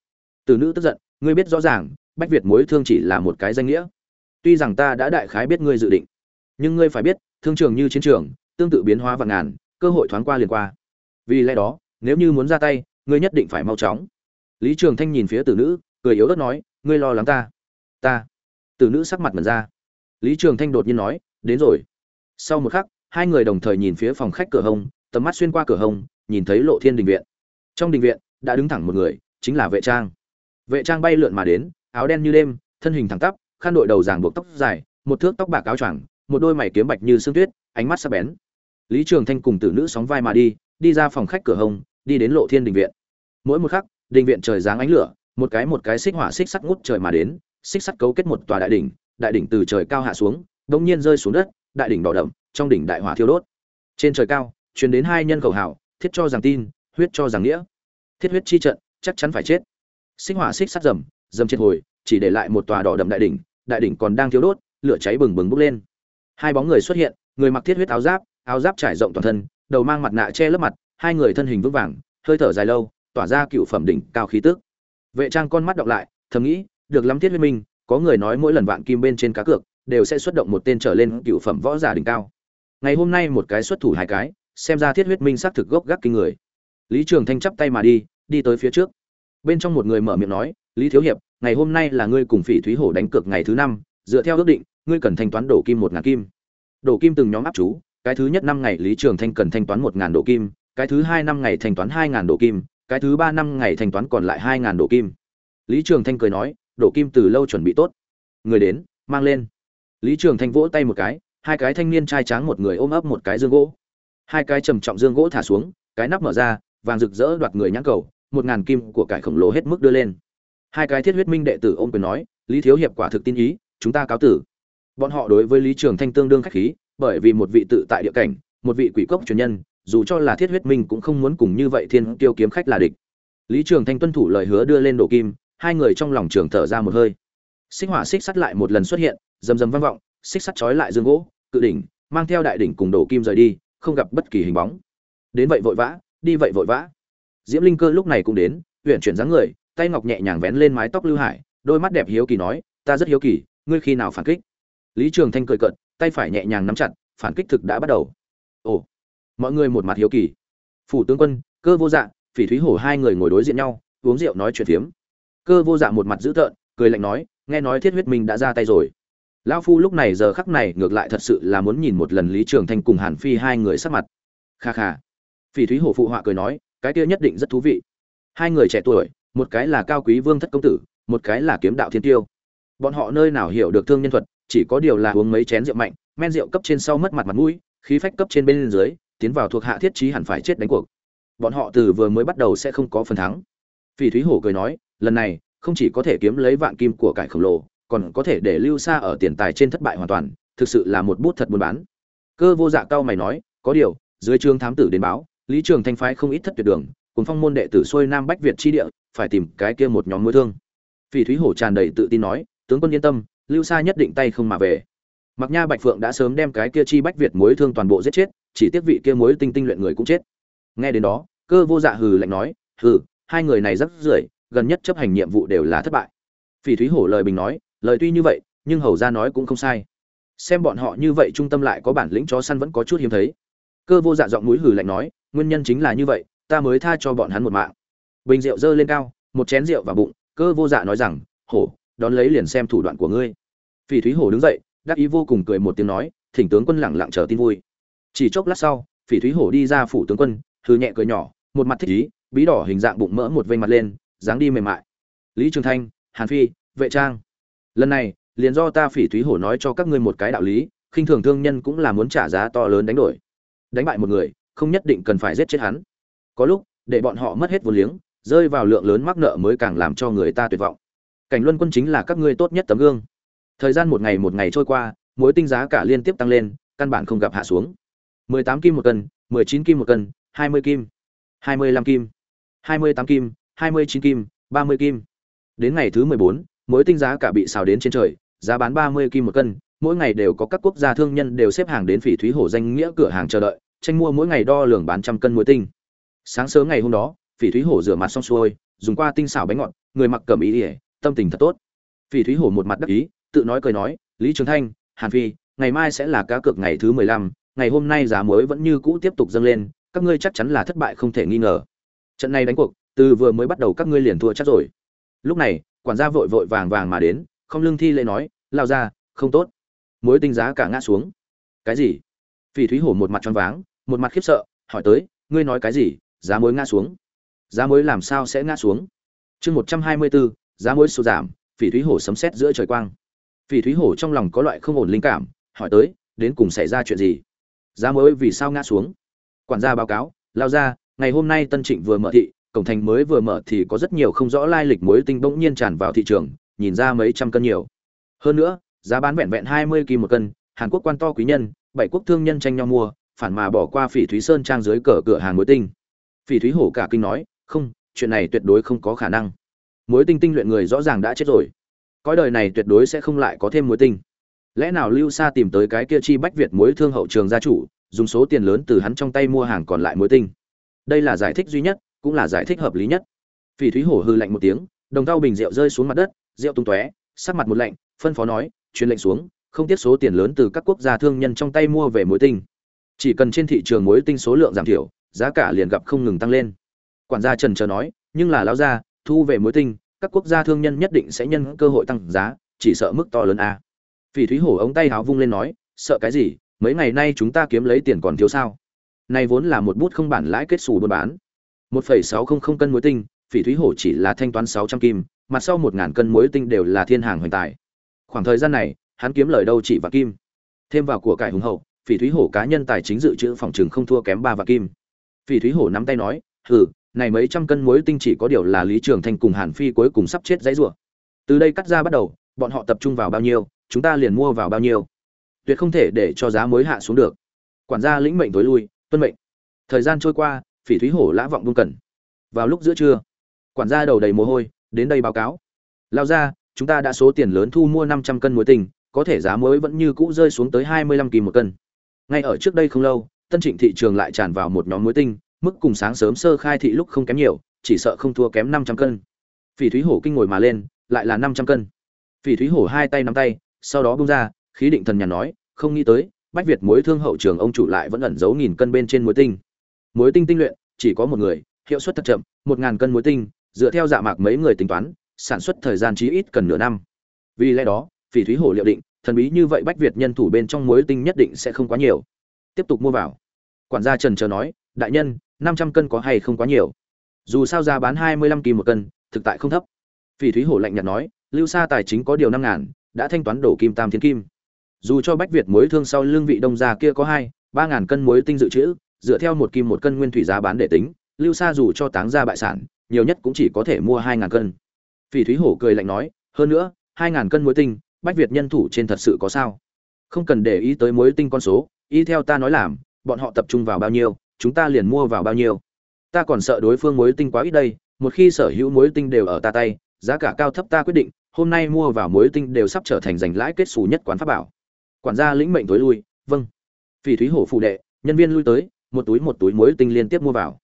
Tử nữ tức giận, ngươi biết rõ ràng, bách việt mối thương chỉ là một cái danh nghĩa. Tuy rằng ta đã đại khái biết ngươi dự định, nhưng ngươi phải biết, thương trường như chiến trường, tương tự biến hóa vạn ngàn, cơ hội thoáng qua liền qua. Vì lẽ đó, nếu như muốn ra tay, ngươi nhất định phải mau chóng. Lý trường thanh nhìn phía tử nữ, cười yếu ớt nói, ngươi lo lắng ta. Ta? Tử nữ sắc mặt mẩn ra. Lý trường thanh đột nhiên nói, đến rồi. Sau một khắc, hai người đồng thời nhìn phía phòng khách cửa hông, tầm mắt xuyên qua cửa hông, nhìn thấy lộ thiên đình viện. Trong đình viện, đã đứng thẳng một người, chính là vệ trang. Vệ trang bay lượn mà đến, áo đen như đêm, thân hình thẳng tắp, khăn đội đầu ràng buộc tóc dài, một thước tóc bạc áo choàng, một đôi mày kiếm bạch như sương tuyết, ánh mắt sắc bén. Lý trường thanh cùng tử nữ sóng vai mà đi đi ra phòng khách cửa hông, đi đến lộ thiên đình viện. Mỗi một khắc, đình viện trời giáng ánh lửa, một cái một cái xích hỏa xích sắt ngút trời mà đến xích sắt cấu kết một tòa đại đỉnh đại đỉnh từ trời cao hạ xuống đống nhiên rơi xuống đất, đại đỉnh đỏ đậm, trong đỉnh đại hỏa thiêu đốt. Trên trời cao, truyền đến hai nhân khẩu hảo, thiết cho rằng tin, huyết cho rằng nghĩa. Thiết huyết chi trận, chắc chắn phải chết. Xích hỏa xích sắt dầm dầm trên hồi, chỉ để lại một tòa đỏ đậm đại đỉnh đại đỉnh còn đang thiêu đốt, lửa cháy bừng bừng bốc lên. Hai bóng người xuất hiện, người mặc thiết huyết áo giáp áo giáp trải rộng toàn thân, đầu mang mặt nạ che lớp mặt, hai người thân hình vững vàng, hơi thở dài lâu, tỏa ra cựu phẩm đỉnh cao khí tức. Vệ trang con mắt đọc lại, thầm nghĩ được lắm thiết huyết minh, có người nói mỗi lần vạn kim bên trên cá cược, đều sẽ xuất động một tên trở lên cựu phẩm võ giả đỉnh cao. Ngày hôm nay một cái xuất thủ hai cái, xem ra thiết huyết minh xác thực gốc gác kinh người. Lý trường thanh chắp tay mà đi đi tới phía trước. Bên trong một người mở miệng nói, lý thiếu hiệp, ngày hôm nay là ngươi cùng phỉ thúy hổ đánh cược ngày thứ năm, dựa theo ước định, ngươi cần thanh toán đổ kim một ngàn kim. Đổ kim từng nhóm áp chú, cái thứ nhất năm ngày lý trường thanh cần thanh toán một ngàn đổ kim, cái thứ hai năm ngày thanh toán hai ngàn đổ kim, cái thứ ba năm ngày thanh toán còn lại hai ngàn đổ kim. Lý trường thanh cười nói đổ kim từ lâu chuẩn bị tốt. Người đến, mang lên. Lý trường thanh vỗ tay một cái, hai cái thanh niên trai tráng một người ôm ấp một cái dương gỗ. Hai cái trầm trọng dương gỗ thả xuống, cái nắp mở ra, vàng rực rỡ đoạt người nhãn cầu, một ngàn kim của cải khổng lồ hết mức đưa lên. Hai cái thiết huyết minh đệ tử ôm quyền nói, lý thiếu hiệp quả thực tin ý, chúng ta cáo tử. Bọn họ đối với lý trường thanh tương đương khách khí, bởi vì một vị tự tại địa cảnh, một vị quỷ cốc truyền nhân, dù cho là thiết huyết minh cũng không muốn cùng như vậy thiên tiêu kiếm khách là địch. Lý trường thanh tuân thủ lời hứa đưa lên đổ kim hai người trong lòng trường thở ra một hơi. Xích hỏa xích sắt lại một lần xuất hiện, rầm rầm vang vọng, xích sắt trói lại dương gỗ, cự đỉnh, mang theo đại đỉnh cùng đổ kim rời đi, không gặp bất kỳ hình bóng. Đến vậy vội vã, đi vậy vội vã. Diễm linh cơ lúc này cũng đến huyện chuyển dáng người, tay ngọc nhẹ nhàng vén lên mái tóc lưu hải, đôi mắt đẹp hiếu kỳ nói, ta rất hiếu kỳ, ngươi khi nào phản kích? Lý trường thanh cười cợt, tay phải nhẹ nhàng nắm chặt, phản kích thực đã bắt đầu. Ồ, mọi người một mặt hiếu kỳ. Phủ tướng quân, cơ vô dạng phỉ thúy hổ hai người ngồi đối diện nhau, uống rượu nói chuyện phiếm cơ vô dạ một mặt dữ tợn, cười lạnh nói, nghe nói thiết huyết minh đã ra tay rồi. Lão phu lúc này giờ khắc này ngược lại thật sự là muốn nhìn một lần lý trường thanh cùng hàn phi hai người sắc mặt. Kha kha. Phỉ thúy hổ phụ họa cười nói, cái kia nhất định rất thú vị. Hai người trẻ tuổi, một cái là cao quý vương thất công tử, một cái là kiếm đạo thiên tiêu. Bọn họ nơi nào hiểu được thương nhân thuật, chỉ có điều là uống mấy chén rượu mạnh, men rượu cấp trên sau mất mặt mặt mũi, khí phách cấp trên bên dưới, tiến vào thuộc hạ thiết trí hẳn phải chết đánh cuộc. Bọn họ từ vừa mới bắt đầu sẽ không có phần thắng. Phỉ thúy hổ cười nói lần này, không chỉ có thể kiếm lấy vạn kim của cải khổng lồ, còn có thể để lưu xa ở tiền tài trên thất bại hoàn toàn, thực sự là một bút thật buôn bán. Cơ vô dạ cao mày nói, có điều, dưới trường thám tử đến báo, lý trường thanh phái không ít thất tuyệt đường, cùng phong môn đệ tử xuôi nam bách việt chi địa, phải tìm cái kia một nhóm mối thương. Phỉ thúy hổ tràn đầy tự tin nói, tướng quân yên tâm, lưu xa nhất định tay không mà về. Mặc nha bạch phượng đã sớm đem cái kia chi bách việt mối thương toàn bộ giết chết, chỉ tiếc vị kia mối tinh tinh luyện người cũng chết. Nghe đến đó, cơ vô dạ hừ lạnh nói, hừ, hai người này rất rưởi gần nhất chấp hành nhiệm vụ đều là thất bại. Phỉ thúy hổ lời bình nói, lời tuy như vậy, nhưng hầu ra nói cũng không sai. Xem bọn họ như vậy trung tâm lại có bản lĩnh chó săn vẫn có chút hiếm thấy. Cơ vô dạ giọng mũi hừ lạnh nói, nguyên nhân chính là như vậy, ta mới tha cho bọn hắn một mạng. Bình rượu dơ lên cao, một chén rượu vào bụng, cơ vô dạ nói rằng, hổ, đón lấy liền xem thủ đoạn của ngươi. Phỉ thúy hổ đứng dậy, đắc ý vô cùng cười một tiếng nói, thỉnh tướng quân lẳng lặng chờ tin vui. Chỉ chốc lát sau, phỉ thúy hổ đi ra phủ tướng quân, hừ nhẹ cười nhỏ, một mặt thích ý, bí đỏ hình dạng bụng mỡ một vây mặt lên dáng đi mềm mại. Lý trường thanh, hàn phi, vệ trang. Lần này, liền do ta phỉ thúy hổ nói cho các ngươi một cái đạo lý, khinh thường thương nhân cũng là muốn trả giá to lớn đánh đổi. Đánh bại một người, không nhất định cần phải giết chết hắn. Có lúc, để bọn họ mất hết vốn liếng, rơi vào lượng lớn mắc nợ mới càng làm cho người ta tuyệt vọng. Cảnh luân quân chính là các ngươi tốt nhất tấm gương. Thời gian một ngày một ngày trôi qua, mối tinh giá cả liên tiếp tăng lên, căn bản không gặp hạ xuống. 18 kim một cân 19 kim một cân 20 kim 25 kim 28 kim 29 kim 30 kim. Đến ngày thứ 14, mỗi tinh giá cả bị xào đến trên trời giá bán 30 kim một cân mỗi ngày đều có các quốc gia thương nhân đều xếp hàng đến phỉ thúy hổ danh nghĩa cửa hàng chờ đợi tranh mua mỗi ngày đo lường bán trăm cân muối tinh. Sáng sớm ngày hôm đó phỉ thúy hổ rửa mặt xong xuôi dùng qua tinh xảo bánh ngọt người mặc cẩm ý ỉa tâm tình thật tốt. Phỉ thúy hổ một mặt đắc ý tự nói cười nói lý trường thanh hàn phi ngày mai sẽ là cá cược ngày thứ mười lăm ngày hôm nay giá muối vẫn như cũ tiếp tục dâng lên các ngươi chắc chắn là thất bại không thể nghi ngờ. Trận này đánh cuộc từ vừa mới bắt đầu các ngươi liền thua chắc rồi. Lúc này, quản gia vội vội vàng vàng mà đến, không lương thi lễ nói lao ra không tốt. Muối tinh giá cả ngã xuống. Cái gì? Phỉ thúy hổ một mặt choáng váng, một mặt khiếp sợ, hỏi tới, ngươi nói cái gì? Giá muối ngã xuống. Giá muối làm sao sẽ ngã xuống? Chương một trăm hai mươi bốn, giá muối sụt giảm, phỉ thúy hổ sấm sét giữa trời quang. Phỉ thúy hổ trong lòng có loại không ổn linh cảm, hỏi tới, đến cùng xảy ra chuyện gì? Giá muối vì sao ngã xuống? Quản gia báo cáo lao ra ngày hôm nay tân trịnh vừa mở thị cổng thành mới vừa mở thì có rất nhiều không rõ lai lịch muối tinh bỗng nhiên tràn vào thị trường, nhìn ra mấy trăm cân nhiều. Hơn nữa, giá bán vẹn vẹn hai mươi kim một cân, hàn quốc quan to quý nhân, bảy quốc thương nhân tranh nhau mua, phản mà bỏ qua phỉ thúy sơn trang dưới cờ cửa hàng muối tinh. Phỉ thúy hổ cả kinh nói, không, chuyện này tuyệt đối không có khả năng. Muối tinh tinh luyện người rõ ràng đã chết rồi. Cõi đời này tuyệt đối sẽ không lại có thêm muối tinh. Lẽ nào lưu sa tìm tới cái kia chi bách việt muối thương hậu trường gia chủ, dùng số tiền lớn từ hắn trong tay mua hàng còn lại muối tinh? Đây là giải thích duy nhất cũng là giải thích hợp lý nhất. Phỉ thúy hổ hư lạnh một tiếng, đồng thau bình rượu rơi xuống mặt đất, rượu tung tóe, sắc mặt một lạnh, phân phó nói, truyền lệnh xuống, không tiếc số tiền lớn từ các quốc gia thương nhân trong tay mua về muối tinh. Chỉ cần trên thị trường muối tinh số lượng giảm thiểu, giá cả liền gặp không ngừng tăng lên. Quản gia trần chờ nói, nhưng là lão gia, thu về muối tinh, các quốc gia thương nhân nhất định sẽ nhân cơ hội tăng giá, chỉ sợ mức to lớn a. Phỉ thúy hổ ống tay háo vung lên nói, sợ cái gì, mấy ngày nay chúng ta kiếm lấy tiền còn thiếu sao? Này vốn là một bút không bản lãi kết xù buôn bán một phẩy sáu không không cân muối tinh, phỉ thúy hổ chỉ là thanh toán sáu trăm kim, mặt sau 1000 cân muối tinh đều là thiên hàng hoành tài. Khoảng thời gian này, hắn kiếm lời đâu chỉ và kim. Thêm vào của cải hùng hậu, phỉ thúy hổ cá nhân tài chính dự trữ phòng trường không thua kém ba và kim. Phỉ thúy hổ nắm tay nói, hừ, này mấy trăm cân muối tinh chỉ có điều là lý trường thanh cùng hàn phi cuối cùng sắp chết dãy rủa. Từ đây cắt ra bắt đầu, bọn họ tập trung vào bao nhiêu, chúng ta liền mua vào bao nhiêu. Tuyệt không thể để cho giá muối hạ xuống được. Quản gia lĩnh mệnh tối lui, tuân mệnh. Thời gian trôi qua phỉ thúy hổ lã vọng buông cần. vào lúc giữa trưa, quản gia đầu đầy mồ hôi, đến đây báo cáo. Lao ra, chúng ta đã số tiền lớn thu mua năm trăm cân muối tinh có thể giá muối vẫn như cũ rơi xuống tới hai mươi lăm kỳ một cân. Ngay ở trước đây không lâu, tân trịnh thị trường lại tràn vào một nhóm muối tinh, mức cùng sáng sớm sơ khai thị lúc không kém nhiều, chỉ sợ không thua kém năm trăm cân. Phỉ thúy hổ kinh ngồi mà lên, lại là năm trăm cân. Phỉ thúy hổ hai tay nắm tay, sau đó bung ra, khí định thần nhàn nói, không nghĩ tới, bách việt muối thương hậu trường ông chủ lại vẫn ẩn giấu nghìn cân bên trên muối tinh muối tinh tinh luyện, chỉ có một người, hiệu suất thật chậm, một ngàn cân muối tinh, dựa theo dạ mạc mấy người tính toán, sản xuất thời gian chí ít cần nửa năm. Vì lẽ đó, phỉ thúy hổ liệu định, thần bí như vậy bách việt nhân thủ bên trong muối tinh nhất định sẽ không quá nhiều. Tiếp tục mua vào. Quản gia trần chờ nói, đại nhân, năm trăm cân có hay không quá nhiều? Dù sao giá bán hai mươi lăm kỳ một cân, thực tại không thấp. Phỉ thúy hổ lạnh nhạt nói, lưu sa tài chính có điều năm ngàn, đã thanh toán đổ kim tam thiên kim. Dù cho bách việt muối thương sau lương vị đông gia kia có hai, ba ngàn cân muối tinh dự trữ dựa theo một kim một cân nguyên thủy giá bán để tính, lưu sa dù cho táng ra bại sản, nhiều nhất cũng chỉ có thể mua hai ngàn cân. Phỉ thúy hổ cười lạnh nói, hơn nữa, hai ngàn cân muối tinh, bách việt nhân thủ trên thật sự có sao? Không cần để ý tới muối tinh con số, y theo ta nói làm, bọn họ tập trung vào bao nhiêu, chúng ta liền mua vào bao nhiêu. Ta còn sợ đối phương muối tinh quá ít đây, một khi sở hữu muối tinh đều ở ta tay, giá cả cao thấp ta quyết định, hôm nay mua vào muối tinh đều sắp trở thành giành lãi kết xù nhất quán pháp bảo. Quản gia lĩnh mệnh tối lui vâng. Phỉ thúy hổ phụ đệ, nhân viên lui tới một túi một túi muối tinh liên tiếp mua vào.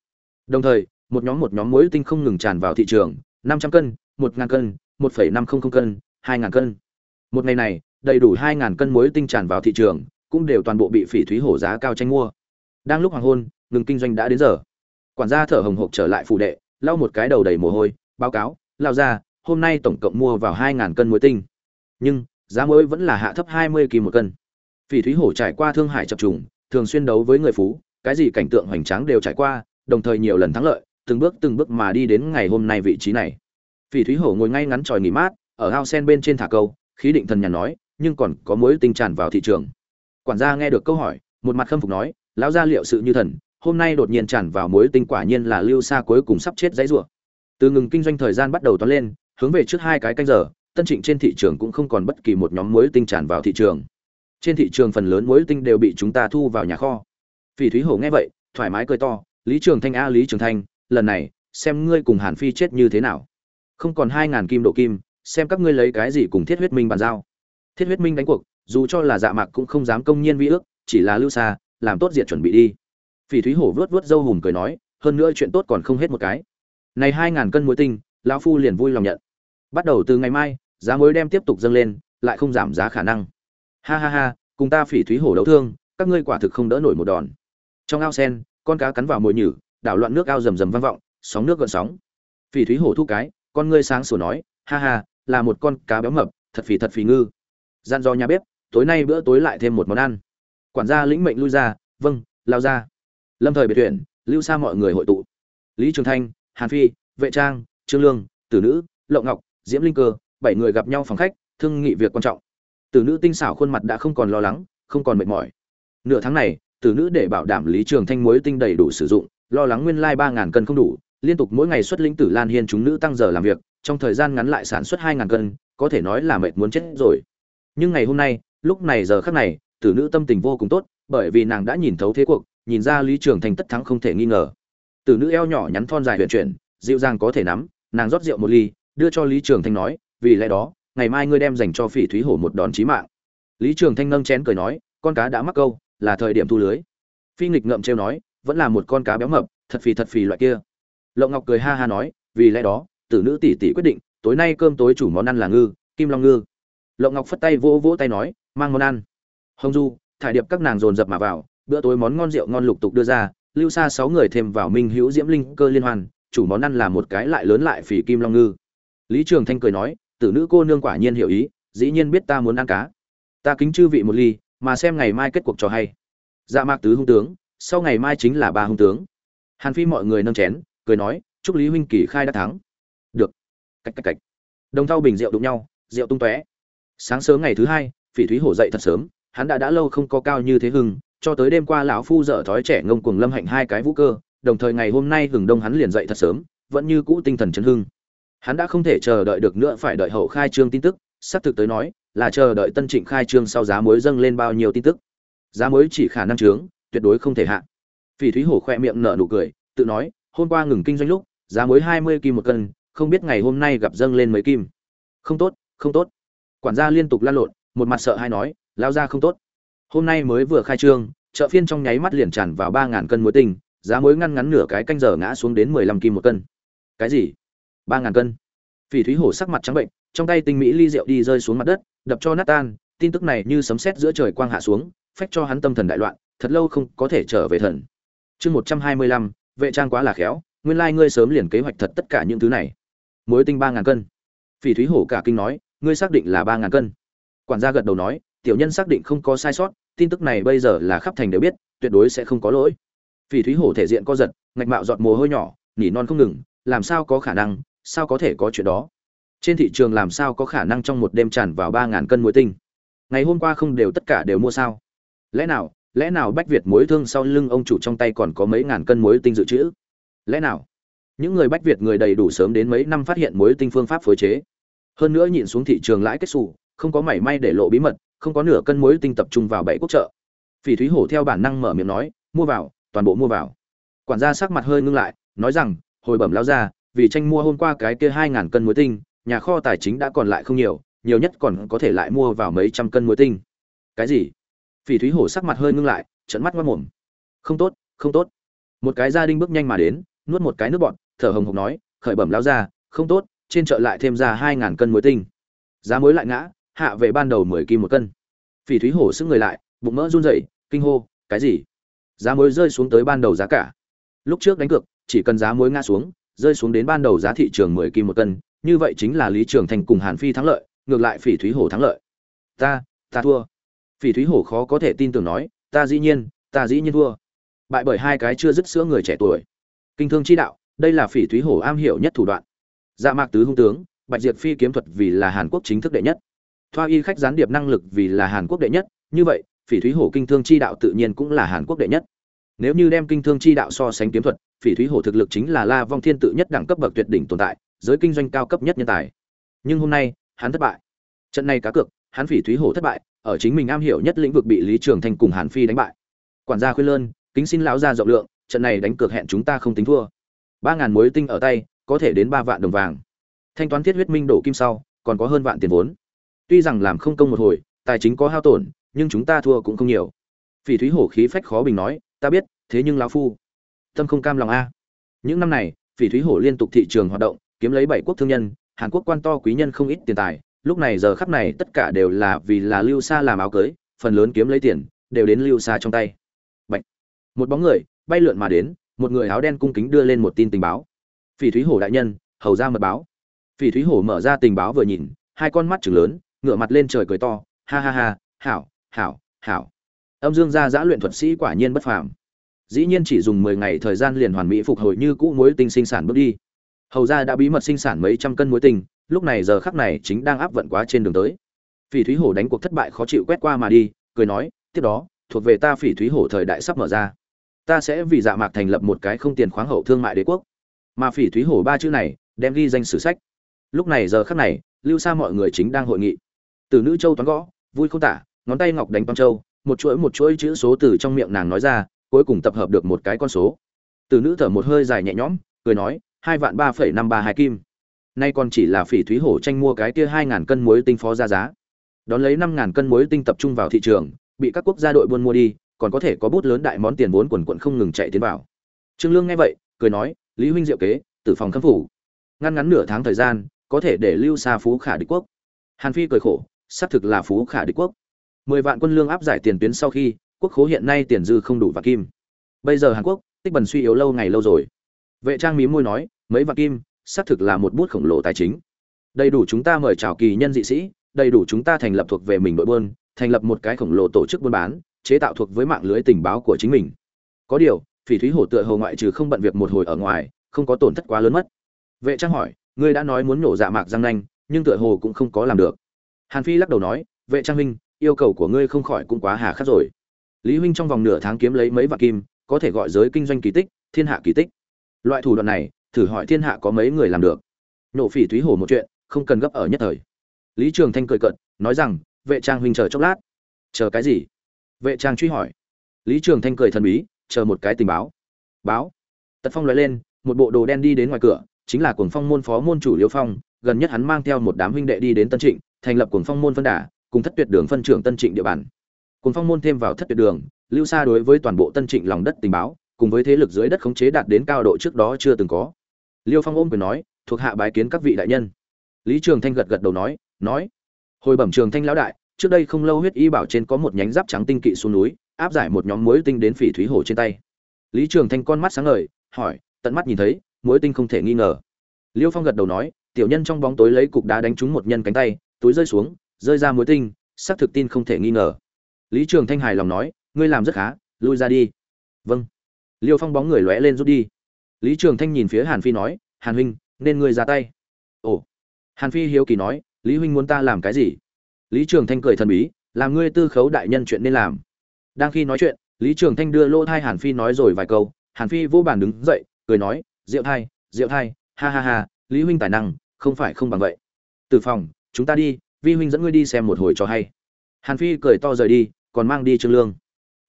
Đồng thời, một nhóm một nhóm muối tinh không ngừng tràn vào thị trường, năm trăm cân, một ngàn cân, một phẩy năm không không cân, hai ngàn cân. Một ngày này, đầy đủ hai ngàn cân muối tinh tràn vào thị trường, cũng đều toàn bộ bị phỉ thúy hổ giá cao tranh mua. Đang lúc hoàng hôn, ngừng kinh doanh đã đến giờ. Quản gia thở hồng hộc trở lại phủ đệ, lau một cái đầu đầy mồ hôi, báo cáo lao ra hôm nay tổng cộng mua vào hai ngàn cân muối tinh. Nhưng, giá muối vẫn là hạ thấp hai mươi kỳ một cân. Phỉ thúy hổ trải qua thương hải chập trùng, thường xuyên đấu với người phú cái gì cảnh tượng hoành tráng đều trải qua, đồng thời nhiều lần thắng lợi, từng bước từng bước mà đi đến ngày hôm nay vị trí này. Phỉ thúy hổ ngồi ngay ngắn tròi nghỉ mát, ở ao sen bên trên thả câu, khí định thần nhàn nói, nhưng còn có muối tinh tràn vào thị trường. Quản gia nghe được câu hỏi, một mặt khâm phục nói, lão gia liệu sự như thần, hôm nay đột nhiên tràn vào muối tinh quả nhiên là lưu xa cuối cùng sắp chết dãy rủa. Từ ngừng kinh doanh thời gian bắt đầu toán lên, hướng về trước hai cái canh giờ, tân trịnh trên thị trường cũng không còn bất kỳ một nhóm muối tinh tràn vào thị trường. Trên thị trường phần lớn muối tinh đều bị chúng ta thu vào nhà kho phỉ thúy hổ nghe vậy, thoải mái cười to, lý trường thanh a, lý trường thanh, lần này, xem ngươi cùng hàn phi chết như thế nào. Không còn hai ngàn kim độ kim, xem các ngươi lấy cái gì cùng thiết huyết minh bàn giao. Thiết huyết minh đánh cuộc, dù cho là dạ mạc cũng không dám công nhiên vi ước, chỉ là lưu xa, làm tốt diệt chuẩn bị đi. Phỉ thúy hổ vớt vớt dâu hùm cười nói, hơn nữa chuyện tốt còn không hết một cái. Này hai ngàn cân muối tinh, lão phu liền vui lòng nhận. Bắt đầu từ ngày mai, giá muối đem tiếp tục dâng lên, lại không giảm giá khả năng. Ha ha ha, cùng ta phỉ thúy hổ đấu thương, các ngươi quả thực không đỡ nổi một đòn trong ao sen, con cá cắn vào mồi nhử, đảo loạn nước ao rầm rầm vang vọng, sóng nước gợn sóng. Phỉ thúy hổ thu cái, con ngươi sáng sủa nói, ha ha, là một con cá béo mập, thật phì thật phì ngư. Gian do nhà bếp, tối nay bữa tối lại thêm một món ăn. Quản gia lĩnh mệnh lui ra vâng lao ra. Lâm thời biệt tuyển, lưu xa mọi người hội tụ. Lý trường thanh, hàn phi, vệ trang, trương lương, tử nữ lậu ngọc, diễm linh cơ, bảy người gặp nhau phòng khách, thương nghị việc quan trọng. Tử nữ tinh xảo khuôn mặt đã không còn lo lắng, không còn mệt mỏi. Nửa tháng này tử nữ để bảo đảm lý trường thanh muối tinh đầy đủ sử dụng, lo lắng nguyên lai ba ngàn cân không đủ, liên tục mỗi ngày xuất lĩnh tử lan hiên chúng nữ tăng giờ làm việc, trong thời gian ngắn lại sản xuất hai ngàn cân, có thể nói là mệt muốn chết rồi. Nhưng ngày hôm nay, lúc này giờ khắc này, tử nữ tâm tình vô cùng tốt, bởi vì nàng đã nhìn thấu thế cuộc, nhìn ra lý trường thành tất thắng không thể nghi ngờ. Tử nữ eo nhỏ nhắn thon dài huyện chuyển, dịu dàng có thể nắm, nàng rót rượu một ly, đưa cho lý trường thanh nói, vì lẽ đó, ngày mai ngươi đem dành cho phỉ thúy hổ một đòn chí mạng. Lý trường thanh nâng chén cười nói, con cá đã mắc câu là thời điểm thu lưới. Phi nghịch ngậm trêu nói, vẫn là một con cá béo mập, thật phì thật phì loại kia. Lộng ngọc cười ha ha nói, vì lẽ đó, tử nữ tỷ tỷ quyết định, tối nay cơm tối chủ món ăn là ngư, kim long ngư. Lộng ngọc phất tay vỗ vỗ tay nói, mang món ăn. Hồng du, thải điệp các nàng dồn dập mà vào, bữa tối món ngon rượu ngon lục tục đưa ra, lưu xa sáu người thêm vào minh hữu diễm linh cơ liên hoan chủ món ăn là một cái lại lớn lại phì kim long ngư. Lý trường thanh cười nói, tử nữ cô nương quả nhiên hiểu ý, dĩ nhiên biết ta muốn ăn cá. Ta kính chư vị một ly mà xem ngày mai kết cuộc trò hay. Dạ mạc tứ hung tướng, sau ngày mai chính là ba hung tướng. Hàn phi mọi người nâng chén, cười nói, chúc lý huynh kỳ khai đã thắng. Được. Cạch cạch cạch đồng thau bình rượu đụng nhau, rượu tung tóe. Sáng sớm ngày thứ hai, phỉ thúy hổ dậy thật sớm, hắn đã đã lâu không có cao như thế hưng, cho tới đêm qua lão phu dở thói trẻ ngông cuồng lâm hạnh hai cái vũ cơ, đồng thời ngày hôm nay hừng đông hắn liền dậy thật sớm, vẫn như cũ tinh thần chấn hưng. Hắn đã không thể chờ đợi được nữa phải đợi hậu khai trương tin tức, sắp thực tới nói là chờ đợi tân trịnh khai trương sau giá muối dâng lên bao nhiêu tin tức. Giá muối chỉ khả năng trướng, tuyệt đối không thể hạ. Phỉ thúy hổ khoe miệng nở nụ cười, tự nói, hôm qua ngừng kinh doanh lúc, giá muối hai mươi kim một cân, không biết ngày hôm nay gặp dâng lên mấy kim. Không tốt không tốt. Quản gia liên tục lan lộn, một mặt sợ hay nói, lao ra không tốt. Hôm nay mới vừa khai trương, chợ phiên trong nháy mắt liền tràn vào ba ngàn cân muối tinh, giá muối ngăn ngắn nửa cái canh giờ ngã xuống đến mười lăm kim một cân. Cái gì? ba ngàn cân. Phỉ thúy hổ sắc mặt trắng bệnh trong tay tinh mỹ ly rượu đi rơi xuống mặt đất, đập cho nát tan, tin tức này như sấm sét giữa trời quang hạ xuống, phách cho hắn tâm thần đại loạn, thật lâu không có thể trở về thần. Chương một trăm hai mươi lăm, vệ trang quá là khéo, nguyên lai ngươi sớm liền kế hoạch thật tất cả những thứ này. Muối tinh ba ngàn cân. Phỉ thúy hổ cả kinh nói, ngươi xác định là ba ngàn cân. Quản gia gật đầu nói, tiểu nhân xác định không có sai sót, tin tức này bây giờ là khắp thành đều biết, tuyệt đối sẽ không có lỗi. Phỉ thúy hổ thể diện co giật, ngạch mạo giọt mồ hôi nhỏ, nỉ non không ngừng, làm sao có khả năng, sao có thể có chuyện đó? Trên thị trường làm sao có khả năng trong một đêm tràn vào ba ngàn cân muối tinh? Ngày hôm qua không đều tất cả đều mua sao? Lẽ nào lẽ nào bách việt muối thương sau lưng ông chủ trong tay còn có mấy ngàn cân muối tinh dự trữ? Lẽ nào? Những người bách việt người đầy đủ sớm đến mấy năm phát hiện muối tinh phương pháp phối chế. Hơn nữa nhìn xuống thị trường lãi kết xù, không có mảy may để lộ bí mật, không có nửa cân muối tinh tập trung vào bảy quốc chợ. Phỉ thúy hổ theo bản năng mở miệng nói, mua vào, toàn bộ mua vào. Quản gia sắc mặt hơi ngưng lại, nói rằng, hồi bẩm lao ra vì tranh mua hôm qua cái kia hai ngàn cân muối tinh nhà kho tài chính đã còn lại không nhiều nhiều nhất còn có thể lại mua vào mấy trăm cân muối tinh. Cái gì? Phỉ thúy hổ sắc mặt hơi ngưng lại trận mắt mất mồm. Không tốt không tốt. Một cái gia đình bước nhanh mà đến, nuốt một cái nước bọt, thở hồng hộc nói, khởi bẩm lao ra không tốt, trên chợ lại thêm ra hai ngàn cân muối tinh. Giá muối lại ngã, hạ về ban đầu mười kim một cân. Phỉ thúy hổ sức người lại, bụng mỡ run rẩy, kinh hô, cái gì? Giá muối rơi xuống tới ban đầu giá cả. Lúc trước đánh cược, chỉ cần giá muối ngã xuống, rơi xuống đến ban đầu giá thị trường mười kim một cân như vậy chính là lý trường thành cùng hàn phi thắng lợi, ngược lại phỉ thúy hổ thắng lợi. Ta ta thua. Phỉ thúy hổ khó có thể tin tưởng nói, ta dĩ nhiên, ta dĩ nhiên thua. Bại bởi hai cái chưa dứt sữa người trẻ tuổi. Kinh thương chi đạo, đây là phỉ thúy hổ am hiểu nhất thủ đoạn. Dạ mạc tứ hung tướng, bạch diệt phi kiếm thuật vì là hàn quốc chính thức đệ nhất. Thoa y khách gián điệp năng lực vì là hàn quốc đệ nhất, như vậy, phỉ thúy hổ kinh thương chi đạo tự nhiên cũng là hàn quốc đệ nhất. Nếu như đem kinh thương chi đạo so sánh kiếm thuật, phỉ thúy hổ thực lực chính là la vong thiên tự nhất đẳng cấp bậc tuyệt đỉnh tồn tại giới kinh doanh cao cấp nhất nhân tài. Nhưng hôm nay, hắn thất bại. Trận này cá cược, hắn phỉ thúy hổ thất bại, ở chính mình am hiểu nhất lĩnh vực bị lý trường thanh cùng hàn phi đánh bại. Quản gia khuyên lơn, kính xin lão gia rộng lượng, trận này đánh cược hẹn chúng ta không tính thua. Ba ngàn muối tinh ở tay, có thể đến ba vạn đồng vàng. Thanh toán thiết huyết minh đổ kim sau, còn có hơn vạn tiền vốn. Tuy rằng làm không công một hồi, tài chính có hao tổn, nhưng chúng ta thua cũng không nhiều. Phỉ thúy hổ khí phách khó bình nói, ta biết, thế nhưng lão phu, tâm không cam lòng a. Những năm này, phỉ thúy hổ liên tục thị trường hoạt động kiếm lấy bảy quốc thương nhân, hàn quốc quan to quý nhân không ít tiền tài, lúc này giờ khắp này tất cả đều là vì là lưu xa làm áo cưới, phần lớn kiếm lấy tiền, đều đến lưu xa trong tay. Bạch. một bóng người, bay lượn mà đến, một người áo đen cung kính đưa lên một tin tình báo. Phỉ thúy hổ đại nhân, hầu ra mật báo. Phỉ thúy hổ mở ra tình báo vừa nhìn, hai con mắt chừng lớn, ngửa mặt lên trời cười to, ha ha ha, hảo hảo hảo. Âm dương gia giã luyện thuật sĩ quả nhiên bất phàm. Dĩ nhiên chỉ dùng mười ngày thời gian liền hoàn mỹ phục hồi như cũ mối tinh sinh sản bước đi hầu ra đã bí mật sinh sản mấy trăm cân muối tinh lúc này giờ khắc này chính đang áp vận quá trên đường tới. Phỉ thúy hổ đánh cuộc thất bại khó chịu quét qua mà đi, cười nói, tiếp đó, thuộc về ta phỉ thúy hổ thời đại sắp mở ra. Ta sẽ vì dạ mạc thành lập một cái không tiền khoáng hậu thương mại đế quốc. Mà phỉ thúy hổ ba chữ này đem ghi danh sử sách. Lúc này giờ khắc này, lưu xa mọi người chính đang hội nghị. Từ nữ châu toán gõ, vui không tả, ngón tay ngọc đánh toán châu, một chuỗi một chuỗi chữ số từ trong miệng nàng nói ra, cuối cùng tập hợp được một cái con số. Từ nữ thở một hơi dài nhẹ nhõm, cười nói hai vạn ba phẩy năm ba hai kim. Nay còn chỉ là phỉ thúy hổ tranh mua cái kia hai ngàn cân muối tinh phó ra giá. Đón lấy năm ngàn cân muối tinh tập trung vào thị trường, bị các quốc gia đội buôn mua đi, còn có thể có bút lớn đại món tiền vốn quần quận không ngừng chạy tiến vào. Trương lương nghe vậy, cười nói, lý huynh diệu kế tử phòng khâm phủ. Ngăn ngắn nửa tháng thời gian, có thể để lưu xa phú khả địch quốc. Hàn phi cười khổ, xác thực là phú khả địch quốc. Mười vạn quân lương áp giải tiền tuyến sau khi, quốc khố hiện nay tiền dư không đủ và kim. Bây giờ hàn quốc, tích bần suy yếu lâu ngày lâu rồi vệ trang mí môi nói, mấy vạn kim, xác thực là một bút khổng lồ tài chính. Đầy đủ chúng ta mời chào kỳ nhân dị sĩ, đầy đủ chúng ta thành lập thuộc về mình đội buôn, thành lập một cái khổng lồ tổ chức buôn bán, chế tạo thuộc với mạng lưới tình báo của chính mình. Có điều, phỉ thúy hổ tựa hồ ngoại trừ không bận việc một hồi ở ngoài, không có tổn thất quá lớn mất. Vệ trang hỏi, ngươi đã nói muốn nổ dạ mạc răng nanh, nhưng tựa hồ cũng không có làm được. Hàn phi lắc đầu nói, vệ trang huynh, yêu cầu của ngươi không khỏi cũng quá hà khắc rồi. Lý huynh trong vòng nửa tháng kiếm lấy mấy vạn kim, có thể gọi giới kinh doanh kỳ tích, thiên hạ kỳ tích loại thủ đoạn này, thử hỏi thiên hạ có mấy người làm được? Nổ phỉ thúy hổ một chuyện, không cần gấp ở nhất thời. Lý trường thanh cười cận nói rằng, vệ trang huynh chờ chốc lát. Chờ cái gì? Vệ trang truy hỏi. Lý trường thanh cười thần bí, chờ một cái tình báo. Báo. Tật phong nói lên, một bộ đồ đen đi đến ngoài cửa, chính là cuồng phong môn phó môn chủ liêu phong, gần nhất hắn mang theo một đám huynh đệ đi đến tân trịnh, thành lập cuồng phong môn phân đà, cùng thất tuyệt đường phân trưởng tân trịnh địa bàn. Cuồng phong môn thêm vào thất tuyệt đường, lưu xa đối với toàn bộ tân trịnh lòng đất tình báo cùng với thế lực dưới đất khống chế đạt đến cao độ trước đó chưa từng có. Liêu phong ôm quyền nói, thuộc hạ bái kiến các vị đại nhân. Lý trường thanh gật gật đầu nói nói, hồi bẩm trường thanh lão đại, trước đây không lâu huyết y bảo trên có một nhánh giáp trắng tinh kỵ xuống núi, áp giải một nhóm muối tinh đến phỉ thúy hồ trên tay. Lý trường thanh con mắt sáng ngời, hỏi, tận mắt nhìn thấy, muối tinh không thể nghi ngờ. Liêu phong gật đầu nói, tiểu nhân trong bóng tối lấy cục đá đánh trúng một nhân cánh tay, túi rơi xuống, rơi ra muối tinh, xác thực tin không thể nghi ngờ. Lý trường thanh hài lòng nói, ngươi làm rất khá, lui ra đi. Vâng liêu phong bóng người lóe lên rút đi. Lý trường thanh nhìn phía hàn phi nói, hàn huynh, nên ngươi ra tay. Ồ. Hàn phi hiếu kỳ nói, lý huynh muốn ta làm cái gì? Lý trường thanh cười thần bí, làm ngươi tư khấu đại nhân chuyện nên làm. Đang khi nói chuyện, lý trường thanh đưa lỗ thai hàn phi nói rồi vài câu, hàn phi vô bàn đứng dậy, cười nói, diệu thai diệu thai, ha ha ha, lý huynh tài năng, không phải không bằng vậy. Từ phòng, chúng ta đi, vi huynh dẫn ngươi đi xem một hồi cho hay. Hàn phi cười to rời đi, còn mang đi trương lương.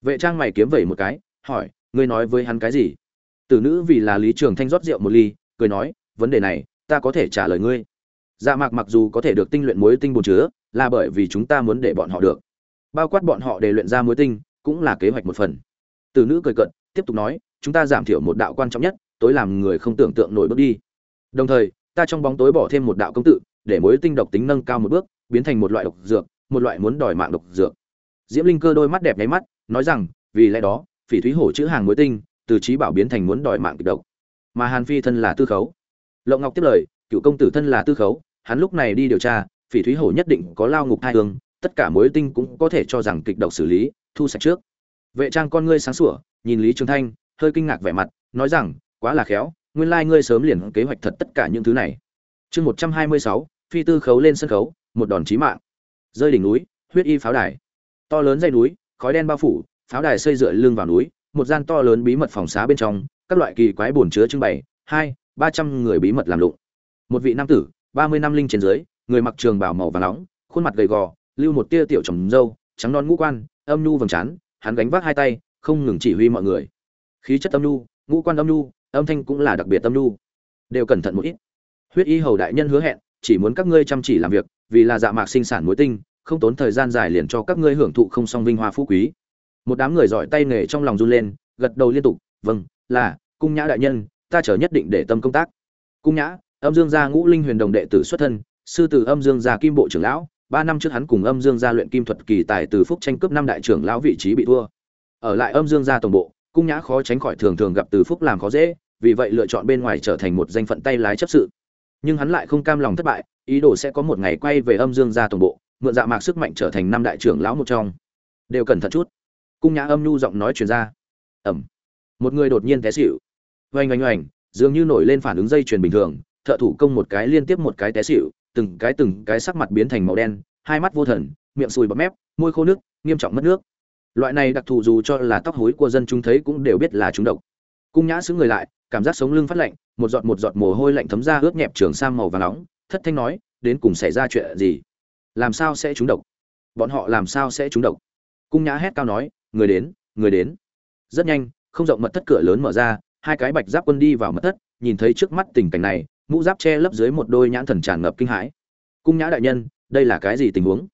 Vệ trang mày kiếm vẩy một cái, hỏi ngươi nói với hắn cái gì? Tử nữ vì là lý trường thanh rót rượu một ly, cười nói, vấn đề này, ta có thể trả lời ngươi. Dạ mạc mặc dù có thể được tinh luyện muối tinh bồn chứa, là bởi vì chúng ta muốn để bọn họ được. Bao quát bọn họ để luyện ra muối tinh, cũng là kế hoạch một phần. Tử nữ cười cận tiếp tục nói, chúng ta giảm thiểu một đạo quan trọng nhất, tối làm người không tưởng tượng nổi bước đi. Đồng thời, ta trong bóng tối bỏ thêm một đạo công tự, để muối tinh độc tính nâng cao một bước, biến thành một loại độc dược, một loại muốn đòi mạng độc dược. Diễm linh cơ đôi mắt đẹp nháy mắt, nói rằng, vì lẽ đó phỉ thúy hổ chữ hàng muối tinh, từ trí bảo biến thành muốn đòi mạng kịch độc. Mà hàn phi thân là tư khấu. Lộng ngọc tiếp lời, cựu công tử thân là tư khấu, hắn lúc này đi điều tra, phỉ thúy hổ nhất định có lao ngục hai hương, tất cả muối tinh cũng có thể cho rằng kịch độc xử lý, thu sạch trước. Vệ trang con ngươi sáng sủa, nhìn lý trường thanh, hơi kinh ngạc vẻ mặt, nói rằng, quá là khéo, nguyên lai ngươi sớm liền kế hoạch thật tất cả những thứ này. Chương một trăm hai mươi sáu, phi tư khấu lên sân khấu, một đòn chí mạng. Rơi đỉnh núi, huyết y pháo đài. To lớn dây núi, khói đen bao phủ pháo đài xây dựa lưng vào núi một gian to lớn bí mật phòng xá bên trong các loại kỳ quái bồn chứa trưng bày hai ba trăm người bí mật làm lụng. Một vị nam tử ba mươi năm linh trên dưới người mặc trường bào màu và nóng khuôn mặt gầy gò lưu một tia tiểu trồng râu, trắng non ngũ quan âm nhu vầng trán hắn gánh vác hai tay không ngừng chỉ huy mọi người. Khí chất âm nhu ngũ quan âm nhu âm thanh cũng là đặc biệt âm nhu. Đều cẩn thận một ít. Huyết y hầu đại nhân hứa hẹn chỉ muốn các ngươi chăm chỉ làm việc vì là dạ mạc sinh sản muối tinh không tốn thời gian dài liền cho các ngươi hưởng thụ không song vinh hoa phú quý một đám người giỏi tay nghề trong lòng run lên, gật đầu liên tục vâng là, cung nhã đại nhân, ta chở nhất định để tâm công tác. Cung nhã, âm dương gia ngũ linh huyền đồng đệ tử xuất thân, sư tử âm dương gia kim bộ trưởng lão, ba năm trước hắn cùng âm dương gia luyện kim thuật kỳ tài từ phúc tranh cướp năm đại trưởng lão vị trí bị thua. Ở lại âm dương gia tổng bộ, cung nhã khó tránh khỏi thường thường gặp từ phúc làm khó dễ, vì vậy lựa chọn bên ngoài trở thành một danh phận tay lái chấp sự. Nhưng hắn lại không cam lòng thất bại, ý đồ sẽ có một ngày quay về âm dương gia tổng bộ, mượn dạ mạc sức mạnh trở thành năm đại trưởng lão một trong. Đều cẩn thận chút cung nhã âm nhu giọng nói truyền ra. Ẩm. Một người đột nhiên té xịu oanh oanh oanh, dường như nổi lên phản ứng dây chuyền bình thường, thợ thủ công một cái liên tiếp một cái té xịu từng cái từng cái sắc mặt biến thành màu đen, hai mắt vô thần, miệng sùi bọt mép, môi khô nước, nghiêm trọng mất nước. Loại này đặc thù dù cho là tóc hối của dân chúng thấy cũng đều biết là chúng độc. Cung nhã xứng người lại, cảm giác sống lưng phát lạnh, một giọt một giọt mồ hôi lạnh thấm ra ướt nhẹp trường sam màu và nóng, thất thanh nói, đến cùng xảy ra chuyện gì? Làm sao sẽ trúng độc? Bọn họ làm sao sẽ trúng độc? Cung nhã hét cao nói người đến người đến. Rất nhanh, không rộng mật thất cửa lớn mở ra, hai cái bạch giáp quân đi vào mật thất, nhìn thấy trước mắt tình cảnh này, mũ giáp che lấp dưới một đôi nhãn thần tràn ngập kinh hãi. Cung nhã đại nhân, đây là cái gì tình huống?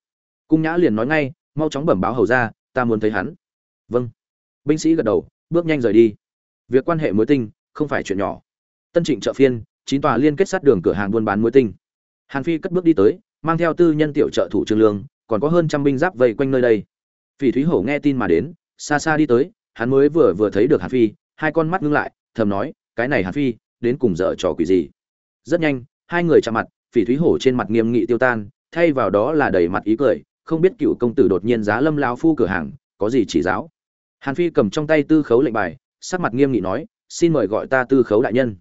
Cung nhã liền nói ngay, mau chóng bẩm báo hầu ra, ta muốn thấy hắn. Vâng. Binh sĩ gật đầu, bước nhanh rời đi. Việc quan hệ mối tinh, không phải chuyện nhỏ. Tân trịnh chợ phiên, chín tòa liên kết sát đường cửa hàng buôn bán mối tinh. Hàn phi cất bước đi tới, mang theo tư nhân tiểu trợ thủ trương lương, còn có hơn trăm binh giáp vây quanh nơi đây phỉ thúy hổ nghe tin mà đến, xa xa đi tới, hắn mới vừa vừa thấy được hàn phi, hai con mắt ngưng lại, thầm nói, cái này hàn phi, đến cùng dở trò quỷ gì? Rất nhanh, hai người chạm mặt, phỉ thúy hổ trên mặt nghiêm nghị tiêu tan, thay vào đó là đầy mặt ý cười, không biết cựu công tử đột nhiên giá lâm lao phu cửa hàng, có gì chỉ giáo. Hàn phi cầm trong tay tư khấu lệnh bài, sắc mặt nghiêm nghị nói, xin mời gọi ta tư khấu đại nhân.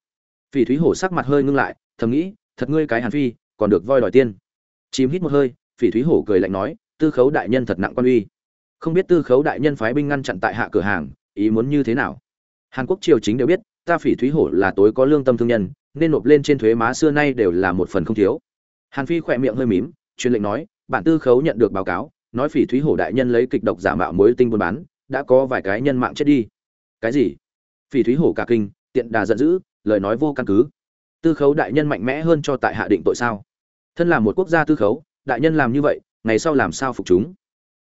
Phỉ thúy hổ sắc mặt hơi ngưng lại, thầm nghĩ, thật ngươi cái hàn phi, còn được voi đòi tiên. Chìm hít một hơi, phỉ thúy hổ cười lạnh nói, tư khấu đại nhân thật nặng quan uy không biết tư khấu đại nhân phái binh ngăn chặn tại hạ cửa hàng, ý muốn như thế nào? Hàn quốc triều chính đều biết, ta phỉ thúy hổ là tối có lương tâm thương nhân, nên nộp lên trên thuế má xưa nay đều là một phần không thiếu. Hàn phi khỏe miệng hơi mím, truyền lệnh nói, bản tư khấu nhận được báo cáo, nói phỉ thúy hổ đại nhân lấy kịch độc giả mạo mối tinh buôn bán, đã có vài cái nhân mạng chết đi. Cái gì? Phỉ thúy hổ cả kinh, tiện đà giận dữ, lời nói vô căn cứ. Tư khấu đại nhân mạnh mẽ hơn cho tại hạ định tội sao? Thân là một quốc gia tư khấu, đại nhân làm như vậy, ngày sau làm sao phục chúng?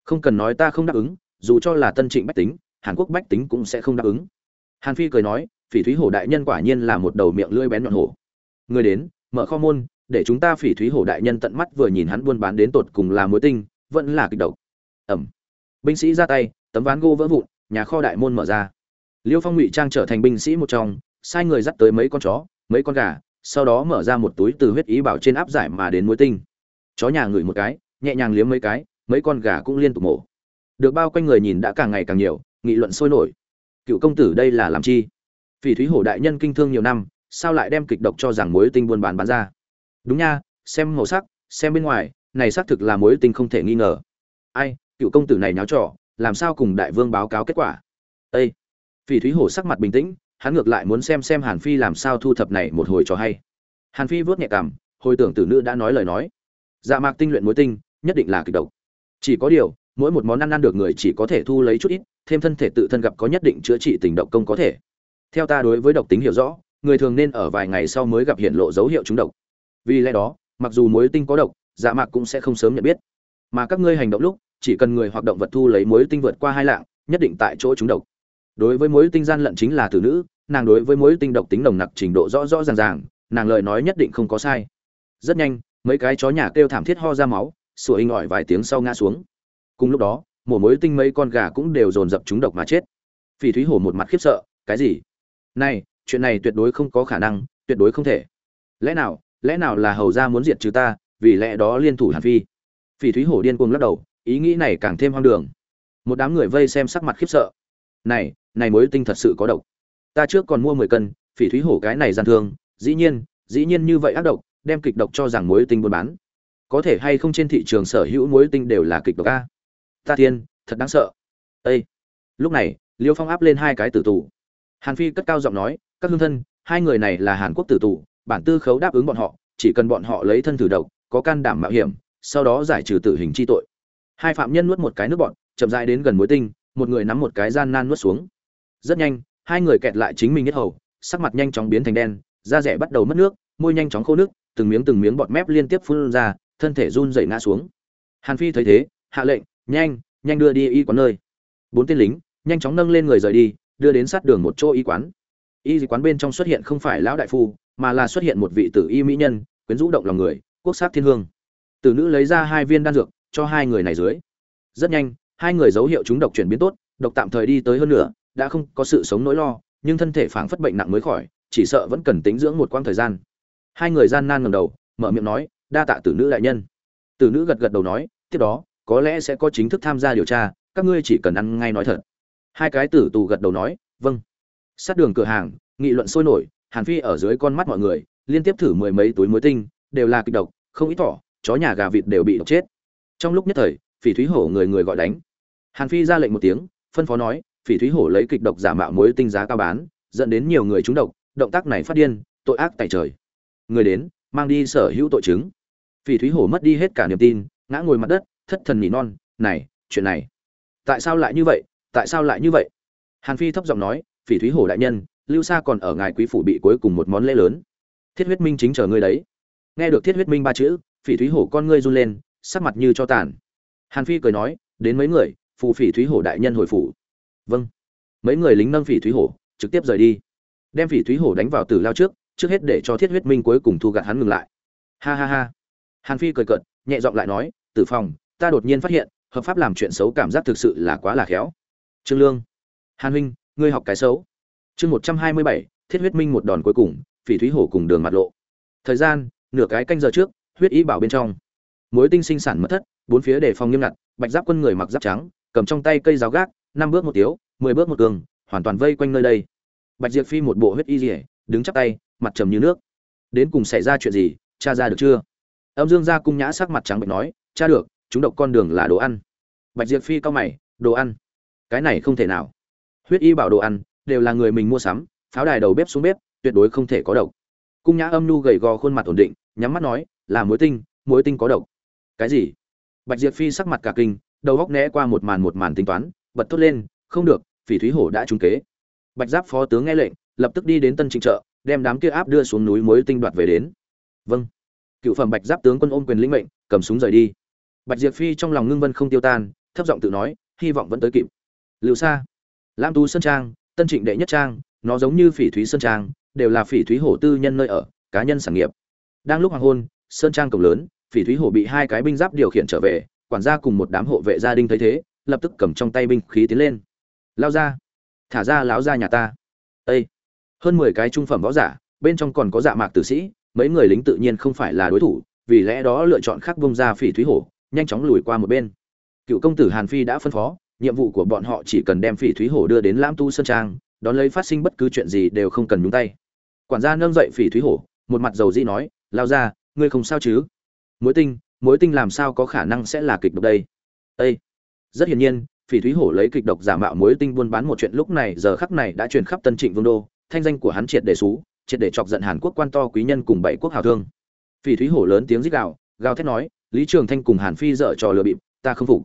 Không cần nói ta không đáp ứng, dù cho là tân trịnh bách tính, hàn quốc bách tính cũng sẽ không đáp ứng. Hàn phi cười nói, phỉ thúy hổ đại nhân quả nhiên là một đầu miệng lưỡi bén nhọn hổ. Người đến, mở kho môn, để chúng ta phỉ thúy hổ đại nhân tận mắt vừa nhìn hắn buôn bán đến tột cùng là mối tinh, vẫn là kịch độc. Ẩm. Binh sĩ ra tay, tấm ván gỗ vỡ vụn, nhà kho đại môn mở ra. Liêu phong ngụy trang trở thành binh sĩ một trong, sai người dắt tới mấy con chó, mấy con gà, sau đó mở ra một túi từ huyết ý bảo trên áp giải mà đến muối tinh. Chó nhà ngửi một cái, nhẹ nhàng liếm mấy cái mấy con gà cũng liên tục mổ. Được bao quanh người nhìn đã càng ngày càng nhiều, nghị luận sôi nổi. Cựu công tử đây là làm chi? Phỉ thúy hổ đại nhân kinh thương nhiều năm, sao lại đem kịch độc cho rằng muối tinh buôn bán bán ra? Đúng nha, xem màu sắc, xem bên ngoài, này xác thực là muối tinh không thể nghi ngờ. Ai, cựu công tử này nháo trò, làm sao cùng đại vương báo cáo kết quả? Ê! phỉ thúy hổ sắc mặt bình tĩnh, hắn ngược lại muốn xem xem hàn phi làm sao thu thập này một hồi cho hay. Hàn phi vớt nhẹ cảm hồi tưởng tử nữ đã nói lời nói. Dạ mạc tinh luyện muối tinh, nhất định là kịch độc chỉ có điều, mỗi một món ăn ăn được người chỉ có thể thu lấy chút ít, thêm thân thể tự thân gặp có nhất định chữa trị tình độc công có thể. Theo ta đối với độc tính hiểu rõ, người thường nên ở vài ngày sau mới gặp hiện lộ dấu hiệu trúng độc. Vì lẽ đó, mặc dù muối tinh có độc dạ mạc cũng sẽ không sớm nhận biết. Mà các ngươi hành động lúc, chỉ cần người hoặc động vật thu lấy muối tinh vượt qua hai lạng, nhất định tại chỗ trúng độc. Đối với muối tinh gian lận chính là tử nữ, nàng đối với muối tinh độc tính nồng nặc trình độ rõ rõ ràng ràng, nàng lời nói nhất định không có sai. Rất nhanh, mấy cái chó nhà kêu thảm thiết ho ra máu sủa hình ỏi vài tiếng sau ngã xuống. Cùng lúc đó, mổ mối tinh mấy con gà cũng đều dồn dập trúng độc mà chết. Phỉ thúy hổ một mặt khiếp sợ, cái gì? Này, chuyện này tuyệt đối không có khả năng, tuyệt đối không thể. Lẽ nào lẽ nào là hầu gia muốn diệt trừ ta, vì lẽ đó liên thủ hàn phi? Phỉ thúy hổ điên cuồng lắc đầu, ý nghĩ này càng thêm hoang đường. Một đám người vây xem sắc mặt khiếp sợ. Này này mối tinh thật sự có độc. Ta trước còn mua mười cân, phỉ thúy hổ cái này gian thương, dĩ nhiên dĩ nhiên như vậy ác độc, đem kịch độc cho rằng mối tinh buôn bán có thể hay không trên thị trường sở hữu muối tinh đều là kịch độc a? Ta thiên, thật đáng sợ. Ây lúc này, liêu phong áp lên hai cái tử tù. Hàn phi cất cao giọng nói, các hương thân, hai người này là hàn quốc tử tù, bản tư khấu đáp ứng bọn họ, chỉ cần bọn họ lấy thân thử độc, có can đảm mạo hiểm, sau đó giải trừ tử hình chi tội. Hai phạm nhân nuốt một cái nước bọn chậm rãi đến gần mối tinh, một người nắm một cái gian nan nuốt xuống. Rất nhanh, hai người kẹt lại chính mình nhất hầu, sắc mặt nhanh chóng biến thành đen, da rẻ bắt đầu mất nước, môi nhanh chóng khô nước từng miếng từng miếng bọt mép liên tiếp phun ra thân thể run rẩy ngã xuống. Hàn phi thấy thế, hạ lệnh, nhanh nhanh đưa đi y quán nơi. Bốn tên lính nhanh chóng nâng lên người rời đi, đưa đến sát đường một chỗ y quán. Y quán bên trong xuất hiện không phải lão đại phu, mà là xuất hiện một vị tử y mỹ nhân, quyến rũ động lòng người, quốc sắc thiên hương. Tử nữ lấy ra hai viên đan dược, cho hai người này dưới. Rất nhanh, hai người dấu hiệu chúng độc chuyển biến tốt, độc tạm thời đi tới hơn nữa đã không có sự sống nỗi lo, nhưng thân thể phảng phất bệnh nặng mới khỏi, chỉ sợ vẫn cần tính dưỡng một quãng thời gian. Hai người gian nan ngầm đầu, mở miệng nói đa tạ tử nữ đại nhân. Tử nữ gật gật đầu nói, tiếp đó, có lẽ sẽ có chính thức tham gia điều tra, các ngươi chỉ cần ăn ngay nói thật. Hai cái tử tù gật đầu nói vâng. Sát đường cửa hàng, nghị luận sôi nổi, hàn phi ở dưới con mắt mọi người, liên tiếp thử mười mấy túi muối tinh, đều là kịch độc, không ít thỏ, chó nhà gà vịt đều bị độc chết. Trong lúc nhất thời, phỉ thúy hổ người người gọi đánh. Hàn phi ra lệnh một tiếng, phân phó nói, phỉ thúy hổ lấy kịch độc giả mạo muối tinh giá cao bán, dẫn đến nhiều người trúng độc, động tác này phát điên, tội ác tại trời. Người đến, mang đi sở hữu tội chứng phỉ thúy hổ mất đi hết cả niềm tin, ngã ngồi mặt đất, thất thần nỉ non, này, chuyện này, tại sao lại như vậy? Tại sao lại như vậy? Hàn phi thấp giọng nói, phỉ thúy hổ đại nhân, lưu sa còn ở ngài quý phủ bị cuối cùng một món lễ lớn. Thiết huyết minh chính chờ ngươi đấy. Nghe được thiết huyết minh ba chữ, phỉ thúy hổ con ngươi run lên, sắc mặt như cho tàn. Hàn phi cười nói, đến mấy người, phù phỉ thúy hổ đại nhân hồi phủ. Vâng. Mấy người lính nâng phỉ thúy hổ, trực tiếp rời đi. Đem phỉ thúy hổ đánh vào tử lao trước trước hết để cho thiết huyết minh cuối cùng thu gạt hắn ngừng lại. Ha ha ha hàn phi cười cợt, nhẹ giọng lại nói, tử phòng ta đột nhiên phát hiện, hợp pháp làm chuyện xấu cảm giác thực sự là quá là khéo. Trương lương. Hàn huynh, ngươi học cái xấu. Chương một trăm hai mươi bảy, thiết huyết minh một đòn cuối cùng, phỉ thúy hổ cùng đường mặt lộ. Thời gian, nửa cái canh giờ trước, huyết ý bảo bên trong. Mối tinh sinh sản mất thất, bốn phía đề phòng nghiêm ngặt, bạch giáp quân người mặc giáp trắng, cầm trong tay cây giáo gác, năm bước một tiếu, mười bước một cường, hoàn toàn vây quanh nơi đây. Bạch diệp phi một bộ huyết y rỉa đứng chắp tay, mặt trầm như nước. Đến cùng xảy ra chuyện gì cha ra được chưa? Âm dương gia cung nhã sắc mặt trắng bệnh nói cha được chúng độc con đường là đồ ăn. Bạch diệp phi cao mày đồ ăn? Cái này không thể nào. Huyết y bảo đồ ăn đều là người mình mua sắm pháo đài đầu bếp xuống bếp tuyệt đối không thể có độc. Cung nhã âm nu gầy gò khuôn mặt ổn định nhắm mắt nói là muối tinh muối tinh có độc. Cái gì? Bạch diệp phi sắc mặt cả kinh đầu góc né qua một màn một màn tính toán bật thốt lên không được phỉ thúy hổ đã trúng kế. Bạch giáp phó tướng nghe lệnh lập tức đi đến tân trịnh chợ, đem đám kia áp đưa xuống núi muối tinh đoạt về đến. Vâng cựu phẩm bạch giáp tướng quân ôm quyền lĩnh mệnh, cầm súng rời đi. Bạch diệp phi trong lòng ngưng vân không tiêu tan, thấp giọng tự nói, hy vọng vẫn tới kịp. Lưu sa, lam tú sơn trang, tân trịnh đệ nhất trang, nó giống như phỉ thúy sơn trang, đều là phỉ thúy hổ tư nhân nơi ở, cá nhân sản nghiệp. Đang lúc hoàng hôn, sơn trang cổng lớn, phỉ thúy hổ bị hai cái binh giáp điều khiển trở về, quản gia cùng một đám hộ vệ gia đình thấy thế, lập tức cầm trong tay binh khí tiến lên. Lao ra, thả ra láo ra nhà ta. Ây hơn mười cái trung phẩm võ giả, bên trong còn có dạ mạc tử sĩ mấy người lính tự nhiên không phải là đối thủ, vì lẽ đó lựa chọn khắc bông ra phỉ thúy hổ, nhanh chóng lùi qua một bên. Cựu công tử hàn phi đã phân phó, nhiệm vụ của bọn họ chỉ cần đem phỉ thúy hổ đưa đến lãm tu sơn trang, đón lấy phát sinh bất cứ chuyện gì đều không cần nhúng tay. Quản gia nâng dậy phỉ thúy hổ, một mặt dầu dĩ nói, lao ra ngươi không sao chứ? Mối tinh mối tinh làm sao có khả năng sẽ là kịch độc đây? Ê! rất hiển nhiên, phỉ thúy hổ lấy kịch độc giả mạo mối tinh buôn bán một chuyện lúc này, giờ khắc này đã truyền khắp tân trịnh vương đô, thanh danh của hắn triệt để xú triệt để chọc giận hàn quốc quan to quý nhân cùng bảy quốc hào thương. Phỉ thúy hổ lớn tiếng rít gào gào thét nói, lý trường thanh cùng hàn phi dở trò lừa bịp, ta không phục.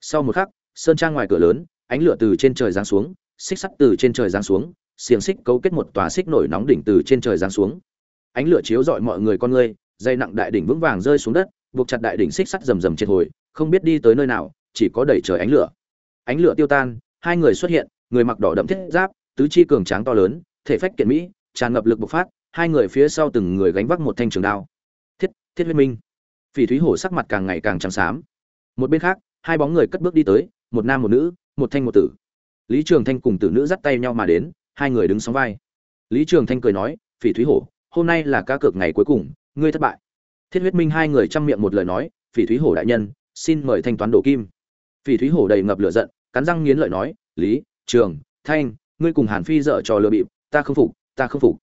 Sau một khắc, sơn trang ngoài cửa lớn, ánh lửa từ trên trời giáng xuống, xích sắt từ trên trời giáng xuống, xiềng xích cấu kết một tòa xích nổi nóng đỉnh từ trên trời giáng xuống. Ánh lửa chiếu rọi mọi người con ngươi, dây nặng đại đỉnh vững vàng rơi xuống đất, buộc chặt đại đỉnh xích sắt rầm rầm trên hồi, không biết đi tới nơi nào, chỉ có đẩy trời ánh lửa. Ánh lửa tiêu tan, hai người xuất hiện, người mặc đỏ đậm thiết giáp, tứ chi cường tráng to lớn, thể phách kiện mỹ tràn ngập lực bộc phát, hai người phía sau từng người gánh vác một thanh trường đao. Thiết thiết huyết minh. Phỉ thúy hổ sắc mặt càng ngày càng trắng xám. Một bên khác, hai bóng người cất bước đi tới, một nam một nữ, một thanh một tử. Lý trường thanh cùng tử nữ dắt tay nhau mà đến, hai người đứng sóng vai. Lý trường thanh cười nói, phỉ thúy hổ, hôm nay là ca cược ngày cuối cùng, ngươi thất bại. Thiết huyết minh hai người chăm miệng một lời nói, phỉ thúy hổ đại nhân, xin mời thanh toán đồ kim. Phỉ thúy hổ đầy ngập lửa giận, cắn răng nghiến lợi nói, lý, trường, thanh, ngươi cùng hàn phi dở trò lừa bịp, ta không phục ta không phục.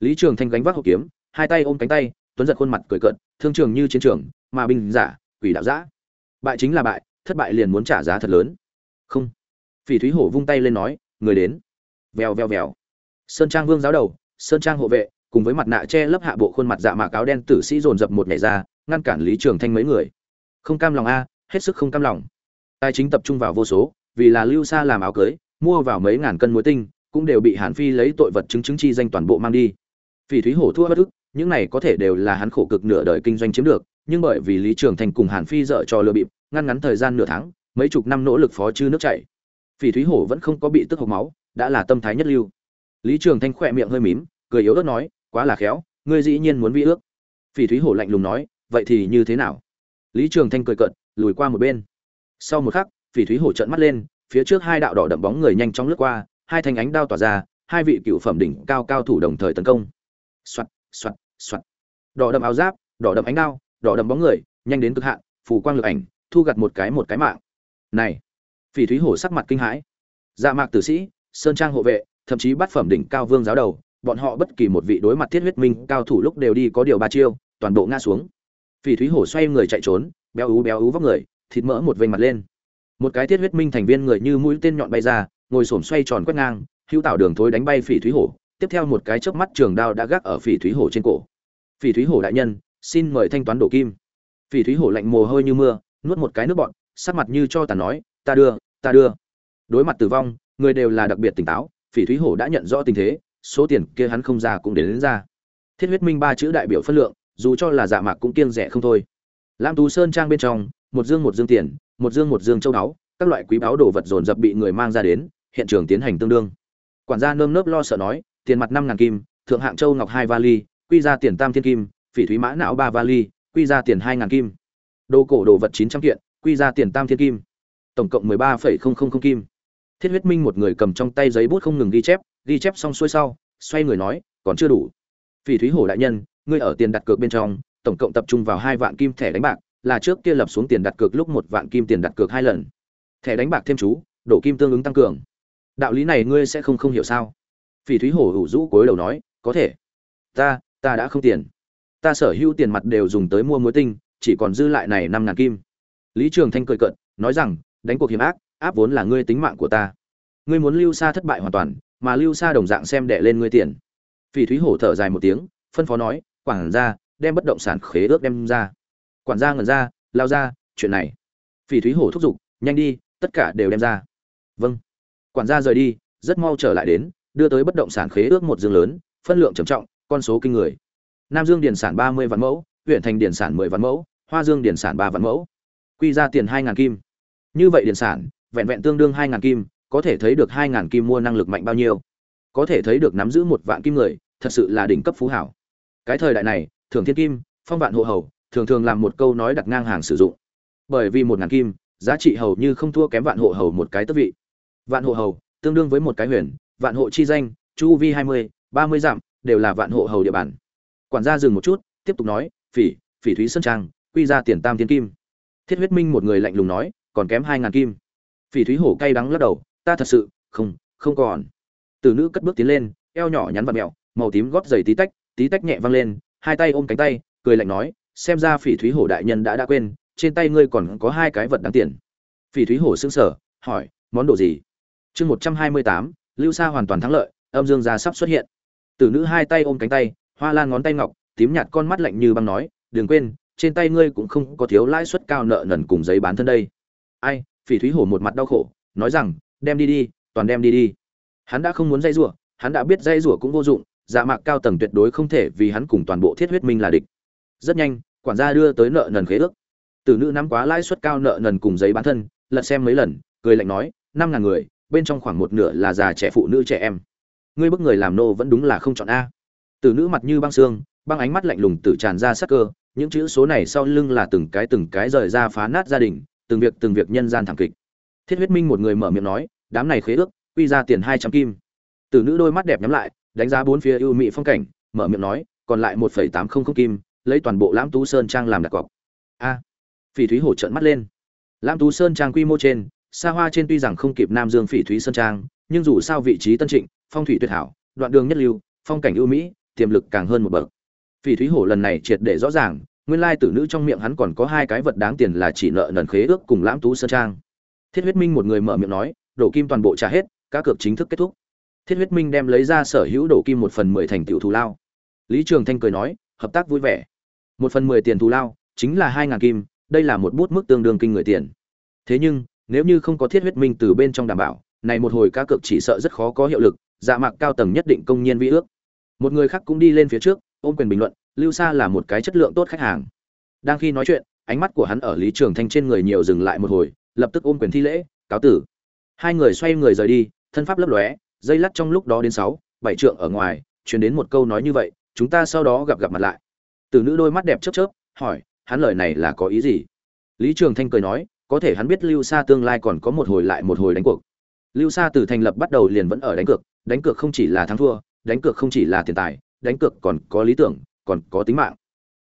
Lý trường thanh gánh vác hộp kiếm, hai tay ôm cánh tay, tuấn giật khuôn mặt cười cợt, thương trường như chiến trường, mà binh giả, quỷ đạo giã bại chính là bại, thất bại liền muốn trả giá thật lớn. Không. Phỉ thúy hổ vung tay lên nói, người đến. Vèo vèo vèo. Sơn trang vương giáo đầu, sơn trang hộ vệ, cùng với mặt nạ che lấp hạ bộ khuôn mặt dạ mạc áo đen tử sĩ dồn dập một nhảy ra, ngăn cản lý trường thanh mấy người. Không cam lòng a, hết sức không cam lòng. Tài chính tập trung vào vô số, vì là lưu xa làm áo cưới, mua vào mấy ngàn cân muối tinh cũng đều bị hàn phi lấy tội vật chứng chứng chi danh toàn bộ mang đi. Phỉ thúy hổ thua bất ức, những này có thể đều là hắn khổ cực nửa đời kinh doanh chiếm được, nhưng bởi vì lý trường thành cùng hàn phi dợ trò lừa bịp, ngăn ngắn thời gian nửa tháng, mấy chục năm nỗ lực phó chư nước chảy. Phỉ thúy hổ vẫn không có bị tức hộc máu, đã là tâm thái nhất lưu. Lý trường thanh khỏe miệng hơi mím, cười yếu ớt nói, quá là khéo, ngươi dĩ nhiên muốn vi ước. Phỉ thúy hổ lạnh lùng nói, vậy thì như thế nào? Lý trường thanh cười cợt, lùi qua một bên. Sau một khắc, phỉ thúy hổ trợn mắt lên, phía trước hai đạo đỏ đậm bóng người nhanh chóng lướt qua hai thanh ánh đao tỏa ra hai vị cựu phẩm đỉnh cao cao thủ đồng thời tấn công. Soạt, soạt, soạt. đỏ đậm áo giáp đỏ đậm ánh đao đỏ đậm bóng người nhanh đến cực hạn phủ quang lực ảnh thu gặt một cái một cái mạng. Này phỉ thúy hổ sắc mặt kinh hãi. Dạ mạc tử sĩ sơn trang hộ vệ thậm chí bắt phẩm đỉnh cao vương giáo đầu bọn họ bất kỳ một vị đối mặt thiết huyết minh cao thủ lúc đều đi có điều ba chiêu toàn bộ ngã xuống. Phỉ thúy hổ xoay người chạy trốn béo ú béo ú vóc người thịt mỡ một vênh mặt lên. Một cái thiết huyết minh thành viên người như mũi tên nhọn bay ra ngồi xổm xoay tròn quét ngang hữu tạo đường thối đánh bay phỉ thúy hổ tiếp theo một cái chớp mắt trường đao đã gác ở phỉ thúy hổ trên cổ. Phỉ thúy hổ đại nhân xin mời thanh toán đổ kim. Phỉ thúy hổ lạnh mồ hôi như mưa nuốt một cái nước bọt, sắc mặt như cho tàn nói ta đưa ta đưa. Đối mặt tử vong người đều là đặc biệt tỉnh táo phỉ thúy hổ đã nhận rõ tình thế số tiền kia hắn không ra cũng đến, đến ra. Thiết huyết minh ba chữ đại biểu phân lượng dù cho là dạ mạc cũng kiêng rẻ không thôi. Lam tú sơn trang bên trong một dương một dương tiền một dương một dương châu đáo các loại quý báu đồ vật dồn dập bị người mang ra đến hiện trường tiến hành tương đương. Quản gia nơm nớp lo sợ nói, tiền mặt năm ngàn kim, thượng hạng châu ngọc hai vali, quy ra tiền tam thiên kim, phỉ thúy mã não ba vali, quy ra tiền hai ngàn kim. Đồ cổ đồ vật chín trăm kiện, quy ra tiền tam thiên kim. Tổng cộng mười ba phẩy không không không kim. Thiết huyết minh một người cầm trong tay giấy bút không ngừng ghi chép ghi chép xong xuôi sau, xoay người nói, còn chưa đủ. Phỉ thúy hổ đại nhân, ngươi ở tiền đặt cược bên trong, tổng cộng tập trung vào hai vạn kim thẻ đánh bạc, là trước kia lập xuống tiền đặt cược lúc một vạn kim tiền đặt cược hai lần. Thẻ đánh bạc thêm chú đổ kim tương ứng tăng cường đạo lý này ngươi sẽ không không hiểu sao? Phỉ thúy hổ hủ rũ cối đầu nói, có thể. Ta ta đã không tiền. Ta sở hữu tiền mặt đều dùng tới mua muối tinh, chỉ còn dư lại này năm ngàn kim. Lý trường thanh cười cận nói rằng, đánh cuộc hiểm ác, áp vốn là ngươi tính mạng của ta. Ngươi muốn lưu xa thất bại hoàn toàn, mà lưu xa đồng dạng xem đệ lên ngươi tiền. Phỉ thúy hổ thở dài một tiếng, phân phó nói, quản gia, đem bất động sản khế ước đem ra. Quản gia ngẩn ra, lao ra, chuyện này. Phỉ thúy hổ thúc giục, nhanh đi, tất cả đều đem ra. Vâng quản gia rời đi, rất mau trở lại đến, đưa tới bất động sản khế ước một dương lớn, phân lượng trầm trọng, con số kinh người. Nam dương điển sản ba mươi vạn mẫu, huyện thành điển sản mười vạn mẫu, hoa dương điển sản ba vạn mẫu. Quy ra tiền hai ngàn kim. Như vậy điển sản, vẹn vẹn tương đương hai ngàn kim, có thể thấy được hai ngàn kim mua năng lực mạnh bao nhiêu. Có thể thấy được nắm giữ một vạn kim người, thật sự là đỉnh cấp phú hảo. Cái thời đại này thường thiên kim, phong vạn hộ hầu, thường thường làm một câu nói đặt ngang hàng sử dụng. Bởi vì một ngàn kim, giá trị hầu như không thua kém vạn hộ hầu một cái tước vị vạn hộ hầu, tương đương với một cái huyền, vạn hộ chi danh, chu vi hai mươi, ba mươi dặm, đều là vạn hộ hầu địa bàn. Quản gia dừng một chút, tiếp tục nói, phỉ phỉ thúy sơn trang, quy ra tiền tam thiên kim. Thiết huyết minh một người lạnh lùng nói, còn kém hai ngàn kim. Phỉ thúy hổ cay đắng lắc đầu, ta thật sự, không không còn. Từ nữ cất bước tiến lên, eo nhỏ nhắn và mẹo, màu tím gót giày tí tách tí tách nhẹ văng lên, hai tay ôm cánh tay, cười lạnh nói, xem ra phỉ thúy hổ đại nhân đã đã quên, trên tay ngươi còn có hai cái vật đáng tiền. Phỉ thúy hổ xương sở hỏi, món đồ gì? Chương một trăm hai mươi tám, lưu sa hoàn toàn thắng lợi, âm dương gia sắp xuất hiện. Tử nữ hai tay ôm cánh tay, hoa lan ngón tay ngọc, tím nhạt con mắt lạnh như băng nói, đừng quên, trên tay ngươi cũng không có thiếu lãi suất cao nợ nần cùng giấy bán thân đây. Ai, phỉ thúy hổ một mặt đau khổ, nói rằng, đem đi đi, toàn đem đi đi. Hắn đã không muốn dây rủa, hắn đã biết dây rủa cũng vô dụng dạ mạc cao tầng tuyệt đối không thể vì hắn cùng toàn bộ thiết huyết minh là địch. Rất nhanh, quản gia đưa tới nợ nần khế ước. Tử nữ nắm quá lãi suất cao nợ nần cùng giấy bán thân, lật xem mấy lần, cười lạnh nói, năm ngàn người bên trong khoảng một nửa là già trẻ phụ nữ trẻ em. Ngươi bức người làm nô vẫn đúng là không chọn a. Tử nữ mặt như băng xương, băng ánh mắt lạnh lùng tử tràn ra sắc cơ, những chữ số này sau lưng là từng cái từng cái rời ra phá nát gia đình, từng việc từng việc nhân gian thảm kịch. Thiết huyết minh một người mở miệng nói, đám này khế ước, quy ra tiền hai trăm kim. Tử nữ đôi mắt đẹp nhắm lại, đánh giá bốn phía ưu mỹ phong cảnh, mở miệng nói, còn lại một phẩy tám không không kim, lấy toàn bộ lãm tú sơn trang làm đặt cọc. A. Phỉ thúy hổ trợn mắt lên. Lãm tú sơn trang quy mô trên xa hoa trên tuy rằng không kịp nam dương phỉ thúy sơn trang, nhưng dù sao vị trí tân trịnh, phong thủy tuyệt hảo, đoạn đường nhất lưu, phong cảnh ưu mỹ, tiềm lực càng hơn một bậc. Phỉ thúy hổ lần này triệt để rõ ràng, nguyên lai tử nữ trong miệng hắn còn có hai cái vật đáng tiền là chỉ nợ nần khế ước cùng lãm tú sơn trang. Thiết huyết minh một người mở miệng nói, đổ kim toàn bộ trả hết, cá cược chính thức kết thúc. Thiết huyết minh đem lấy ra sở hữu đổ kim một phần mười thành tiểu thù lao. Lý trường thanh cười nói, hợp tác vui vẻ. Một phần mười tiền thù lao, chính là hai ngàn kim, đây là một bút mức tương đương kinh người tiền. Thế nhưng nếu như không có thiết huyết minh từ bên trong đảm bảo, này một hồi cá cược chỉ sợ rất khó có hiệu lực dạ mạc cao tầng nhất định công nhiên vi ước. Một người khác cũng đi lên phía trước, ôm quyền bình luận, lưu sa là một cái chất lượng tốt khách hàng. Đang khi nói chuyện, ánh mắt của hắn ở lý trường thanh trên người nhiều dừng lại một hồi, lập tức ôm quyền thi lễ, cáo tử. Hai người xoay người rời đi, thân pháp lấp lóe, dây lắt trong lúc đó đến sáu, bảy trượng ở ngoài, truyền đến một câu nói như vậy, chúng ta sau đó gặp gặp mặt lại. Từ nữ đôi mắt đẹp chớp chớp, hỏi, hắn lời này là có ý gì? Lý trường thanh cười nói có thể hắn biết lưu sa tương lai còn có một hồi lại một hồi đánh cuộc. Lưu sa từ thành lập bắt đầu liền vẫn ở đánh cược đánh cược không chỉ là thắng thua, đánh cược không chỉ là tiền tài, đánh cược còn có lý tưởng, còn có tính mạng.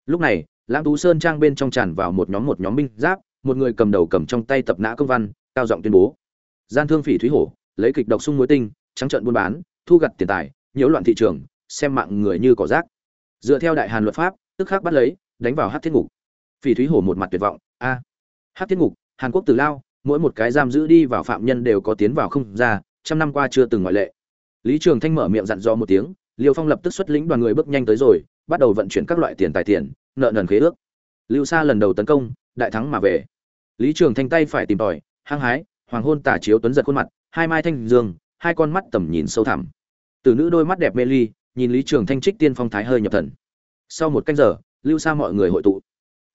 Lúc này, lãng tú sơn trang bên trong tràn vào một nhóm một nhóm binh giáp, một người cầm đầu cầm trong tay tập nã công văn, cao giọng tuyên bố. Gian thương phỉ thúy hổ, lấy kịch độc sung muối tinh, trắng trợn buôn bán, thu gặt tiền tài, nhiễu loạn thị trường, xem mạng người như cỏ rác. Dựa theo đại hàn luật pháp, tức khắc bắt lấy, đánh vào hát thiết ngục. Phỉ thúy hổ một mặt tuyệt vọng, a à. hát thiết ngục hàn quốc từ lao, mỗi một cái giam giữ đi vào phạm nhân đều có tiến vào không ra, trăm năm qua chưa từng ngoại lệ. Lý trường thanh mở miệng dặn dò một tiếng, liêu phong lập tức xuất lĩnh đoàn người bước nhanh tới rồi, bắt đầu vận chuyển các loại tiền tài tiền, nợ nần khế ước. Lưu sa lần đầu tấn công, đại thắng mà về. Lý trường thanh tay phải tìm tòi, hăng hái, hoàng hôn tả chiếu tuấn giật khuôn mặt, hai mai thanh dương, hai con mắt tầm nhìn sâu thẳm. Từ nữ đôi mắt đẹp mê ly, nhìn lý trường thanh trích tiên phong thái hơi nhập thần. Sau một canh giờ lưu sa mọi người hội tụ.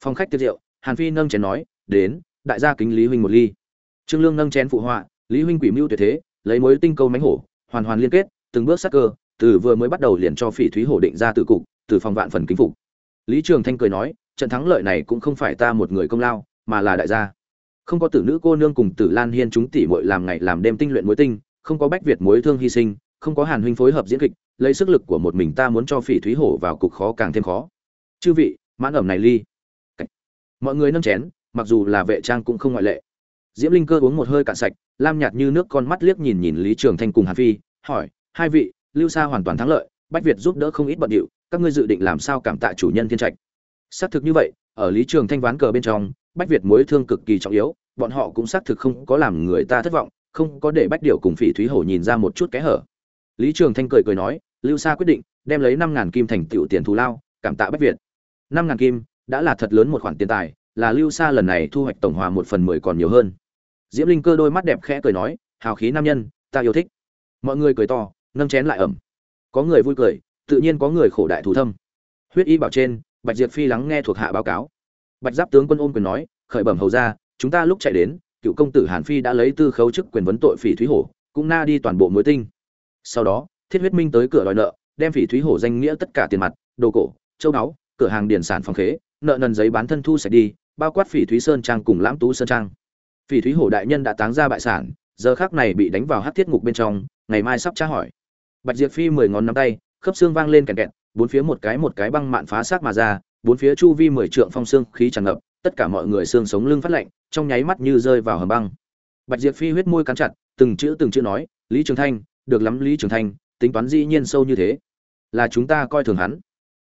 Phong khách tiệc rượu, hàn phi nâng chén nói, đến đại gia kính lý huynh một ly. Trương lương nâng chén phụ họa, lý huynh quỷ mưu tuyệt thế, lấy mối tinh câu mánh hổ, hoàn hoàn liên kết, từng bước sắc cơ, từ vừa mới bắt đầu liền cho phỉ thúy hổ định ra từ cục, từ phòng vạn phần kính phục. Lý trường thanh cười nói, trận thắng lợi này cũng không phải ta một người công lao, mà là đại gia. Không có tử nữ cô nương cùng tử lan hiên chúng tỷ muội làm ngày làm đêm tinh luyện mối tinh, không có bách việt mối thương hy sinh, không có hàn huynh phối hợp diễn kịch, lấy sức lực của một mình ta muốn cho phỉ thúy hổ vào cục khó càng thêm khó. Chư vị, mãn ẩm này ly. Mọi người nâng chén mặc dù là vệ trang cũng không ngoại lệ. Diễm linh cơ uống một hơi cạn sạch, lam nhạt như nước con mắt liếc nhìn nhìn lý trường thanh cùng hàn phi, hỏi, hai vị, lưu sa hoàn toàn thắng lợi, bách việt giúp đỡ không ít bận điệu, các ngươi dự định làm sao cảm tạ chủ nhân thiên trạch? Xác thực như vậy, ở lý trường thanh ván cờ bên trong, bách việt mối thương cực kỳ trọng yếu, bọn họ cũng xác thực không có làm người ta thất vọng, không có để bách điệu cùng phỉ thúy hổ nhìn ra một chút kẽ hở. Lý trường thanh cười cười nói, lưu sa quyết định, đem lấy năm ngàn kim thành tựu tiền thù lao, cảm tạ bách việt. Năm ngàn kim, đã là thật lớn một khoản tiền tài là lưu sa lần này thu hoạch tổng hòa một phần mười còn nhiều hơn. Diễm linh cơ đôi mắt đẹp khẽ cười nói, hào khí nam nhân, ta yêu thích. Mọi người cười to, nâng chén lại ẩm. Có người vui cười, tự nhiên có người khổ đại thủ thâm. Huyết y bảo trên, bạch diệp phi lắng nghe thuộc hạ báo cáo. Bạch giáp tướng quân ôm quyền nói, khởi bẩm hầu ra chúng ta lúc chạy đến, cựu công tử hàn phi đã lấy tư khấu chức quyền vấn tội phỉ thúy hổ, cũng na đi toàn bộ mối tinh. Sau đó, thiết huyết minh tới cửa đòi nợ, đem phỉ thúy hổ danh nghĩa tất cả tiền mặt, đồ cổ, châu báu, cửa hàng điển sản phòng khế, nợ nần giấy bán thân thu sạch đi bao quát phỉ thúy sơn trang cùng lãm tú sơn trang. Phỉ thúy hổ đại nhân đã táng ra bại sản, giờ khác này bị đánh vào hát thiết ngục bên trong, ngày mai sắp tra hỏi. Bạch diệp phi mười ngón nắm tay, khớp xương vang lên kẹt kẹt, bốn phía một cái một cái băng mạn phá xác mà ra, bốn phía chu vi mười trượng phong xương khí tràn ngập, tất cả mọi người xương sống lưng phát lạnh, trong nháy mắt như rơi vào hầm băng. Bạch diệp phi huyết môi cắn chặt, từng chữ từng chữ nói, lý trường thanh, được lắm lý trường thanh, tính toán dĩ nhiên sâu như thế, là chúng ta coi thường hắn.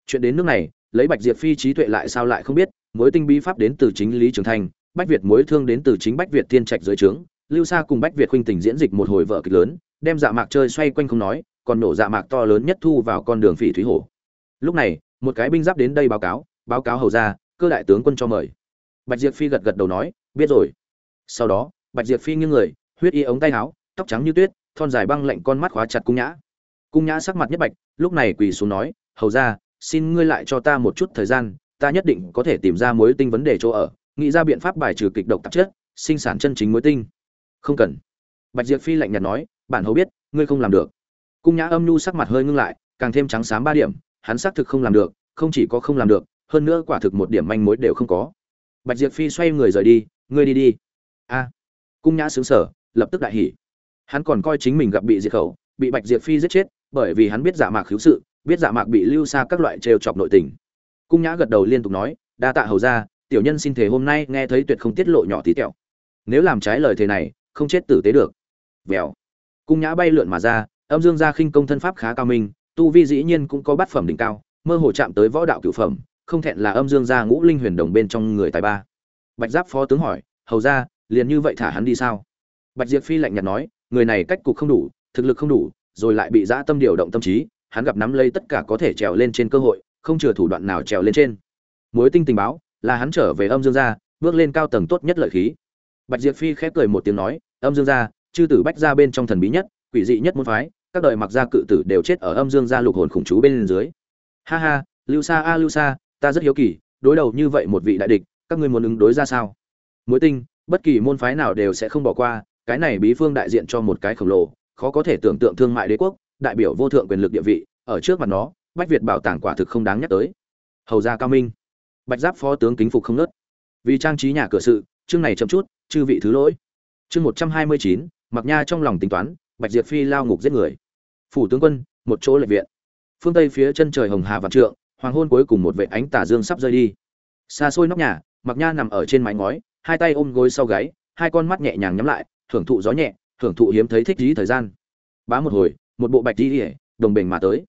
Chuyện đến nước này, lấy bạch diệp phi trí tuệ lại sao lại không biết mối tinh bí pháp đến từ chính lý trường thành, bách việt mối thương đến từ chính bách việt thiên trạch dưới trướng lưu sa cùng bách việt khuynh tình diễn dịch một hồi vợ kịch lớn đem dạ mạc chơi xoay quanh không nói còn nổ dạ mạc to lớn nhất thu vào con đường phỉ thúy hổ. Lúc này một cái binh giáp đến đây báo cáo báo cáo hầu ra cơ đại tướng quân cho mời. Bạch diệp phi gật gật đầu nói biết rồi. Sau đó bạch diệp phi nghiêng người huyết y ống tay áo tóc trắng như tuyết thon dài băng lạnh con mắt khóa chặt cung nhã. Cung nhã sắc mặt nhất bạch lúc này quỳ xuống nói hầu ra xin ngươi lại cho ta một chút thời gian ta nhất định có thể tìm ra mối tinh vấn đề chỗ ở, nghĩ ra biện pháp bài trừ kịch độc tạp chất, sinh sản chân chính mối tinh. Không cần. Bạch diệp phi lạnh nhạt nói, bản hầu biết, ngươi không làm được. Cung nhã âm nhu sắc mặt hơi ngưng lại, càng thêm trắng xám ba điểm, hắn xác thực không làm được, không chỉ có không làm được, hơn nữa quả thực một điểm manh mối đều không có. Bạch diệp phi xoay người rời đi, ngươi đi đi. A. Cung nhã xứng sở lập tức đại hỉ. Hắn còn coi chính mình gặp bị diệt khẩu, bị bạch diệp phi giết chết, bởi vì hắn biết giả mạc khiếu sự, biết giả mạc bị lưu xa các loại trêu chọc nội tình cung nhã gật đầu liên tục nói, đa tạ hầu ra tiểu nhân xin thể hôm nay nghe thấy tuyệt không tiết lộ nhỏ tí tẹo. Nếu làm trái lời thề này, không chết tử tế được. Vèo. Cung nhã bay lượn mà ra, âm dương gia khinh công thân pháp khá cao minh, tu vi dĩ nhiên cũng có bát phẩm đỉnh cao, mơ hồ chạm tới võ đạo cửu phẩm, không thẹn là âm dương gia ngũ linh huyền đồng bên trong người tài ba. Bạch giáp phó tướng hỏi, hầu ra liền như vậy thả hắn đi sao? Bạch diệp phi lạnh nhạt nói, người này cách cục không đủ, thực lực không đủ, rồi lại bị dã tâm điều động tâm trí, hắn gặp nắm lấy tất cả có thể trèo lên trên cơ hội không chừa thủ đoạn nào trèo lên trên. Mối tinh tình báo, là hắn trở về âm dương gia, bước lên cao tầng tốt nhất lợi khí. Bạch diệp phi khép cười một tiếng nói, âm dương gia, chư tử bách gia bên trong thần bí nhất, quỷ dị nhất môn phái, các đời mặc gia cự tử đều chết ở âm dương gia lục hồn khủng chú bên dưới. Ha ha, lưu sa a, lưu sa, ta rất hiếu kỳ, đối đầu như vậy một vị đại địch, các ngươi muốn ứng đối ra sao? Mối tinh, bất kỳ môn phái nào đều sẽ không bỏ qua, cái này bí phương đại diện cho một cái khổng lồ, khó có thể tưởng tượng thương mại đế quốc, đại biểu vô thượng quyền lực địa vị, ở trước mặt nó bách việt bảo tàng quả thực không đáng nhắc tới. Hầu gia cao minh. Bạch giáp phó tướng kính phục không nớt. Vì trang trí nhà cửa sự, chương này chậm chút, chư vị thứ lỗi. Chương một trăm hai mươi chín, mặc nha trong lòng tính toán, bạch diệp phi lao ngục giết người. Phủ tướng quân, một chỗ lệ viện. Phương tây phía chân trời hồng hà vạn trượng, hoàng hôn cuối cùng một vệ ánh tà dương sắp rơi đi. Xa xôi nóc nhà, mặc nha nằm ở trên mái ngói, hai tay ôm gối sau gáy, hai con mắt nhẹ nhàng nhắm lại thưởng thụ gió nhẹ thưởng thụ hiếm thấy thích dí thời gian. Bá một hồi, một bộ bạch đi ỉa đồng bình mà tới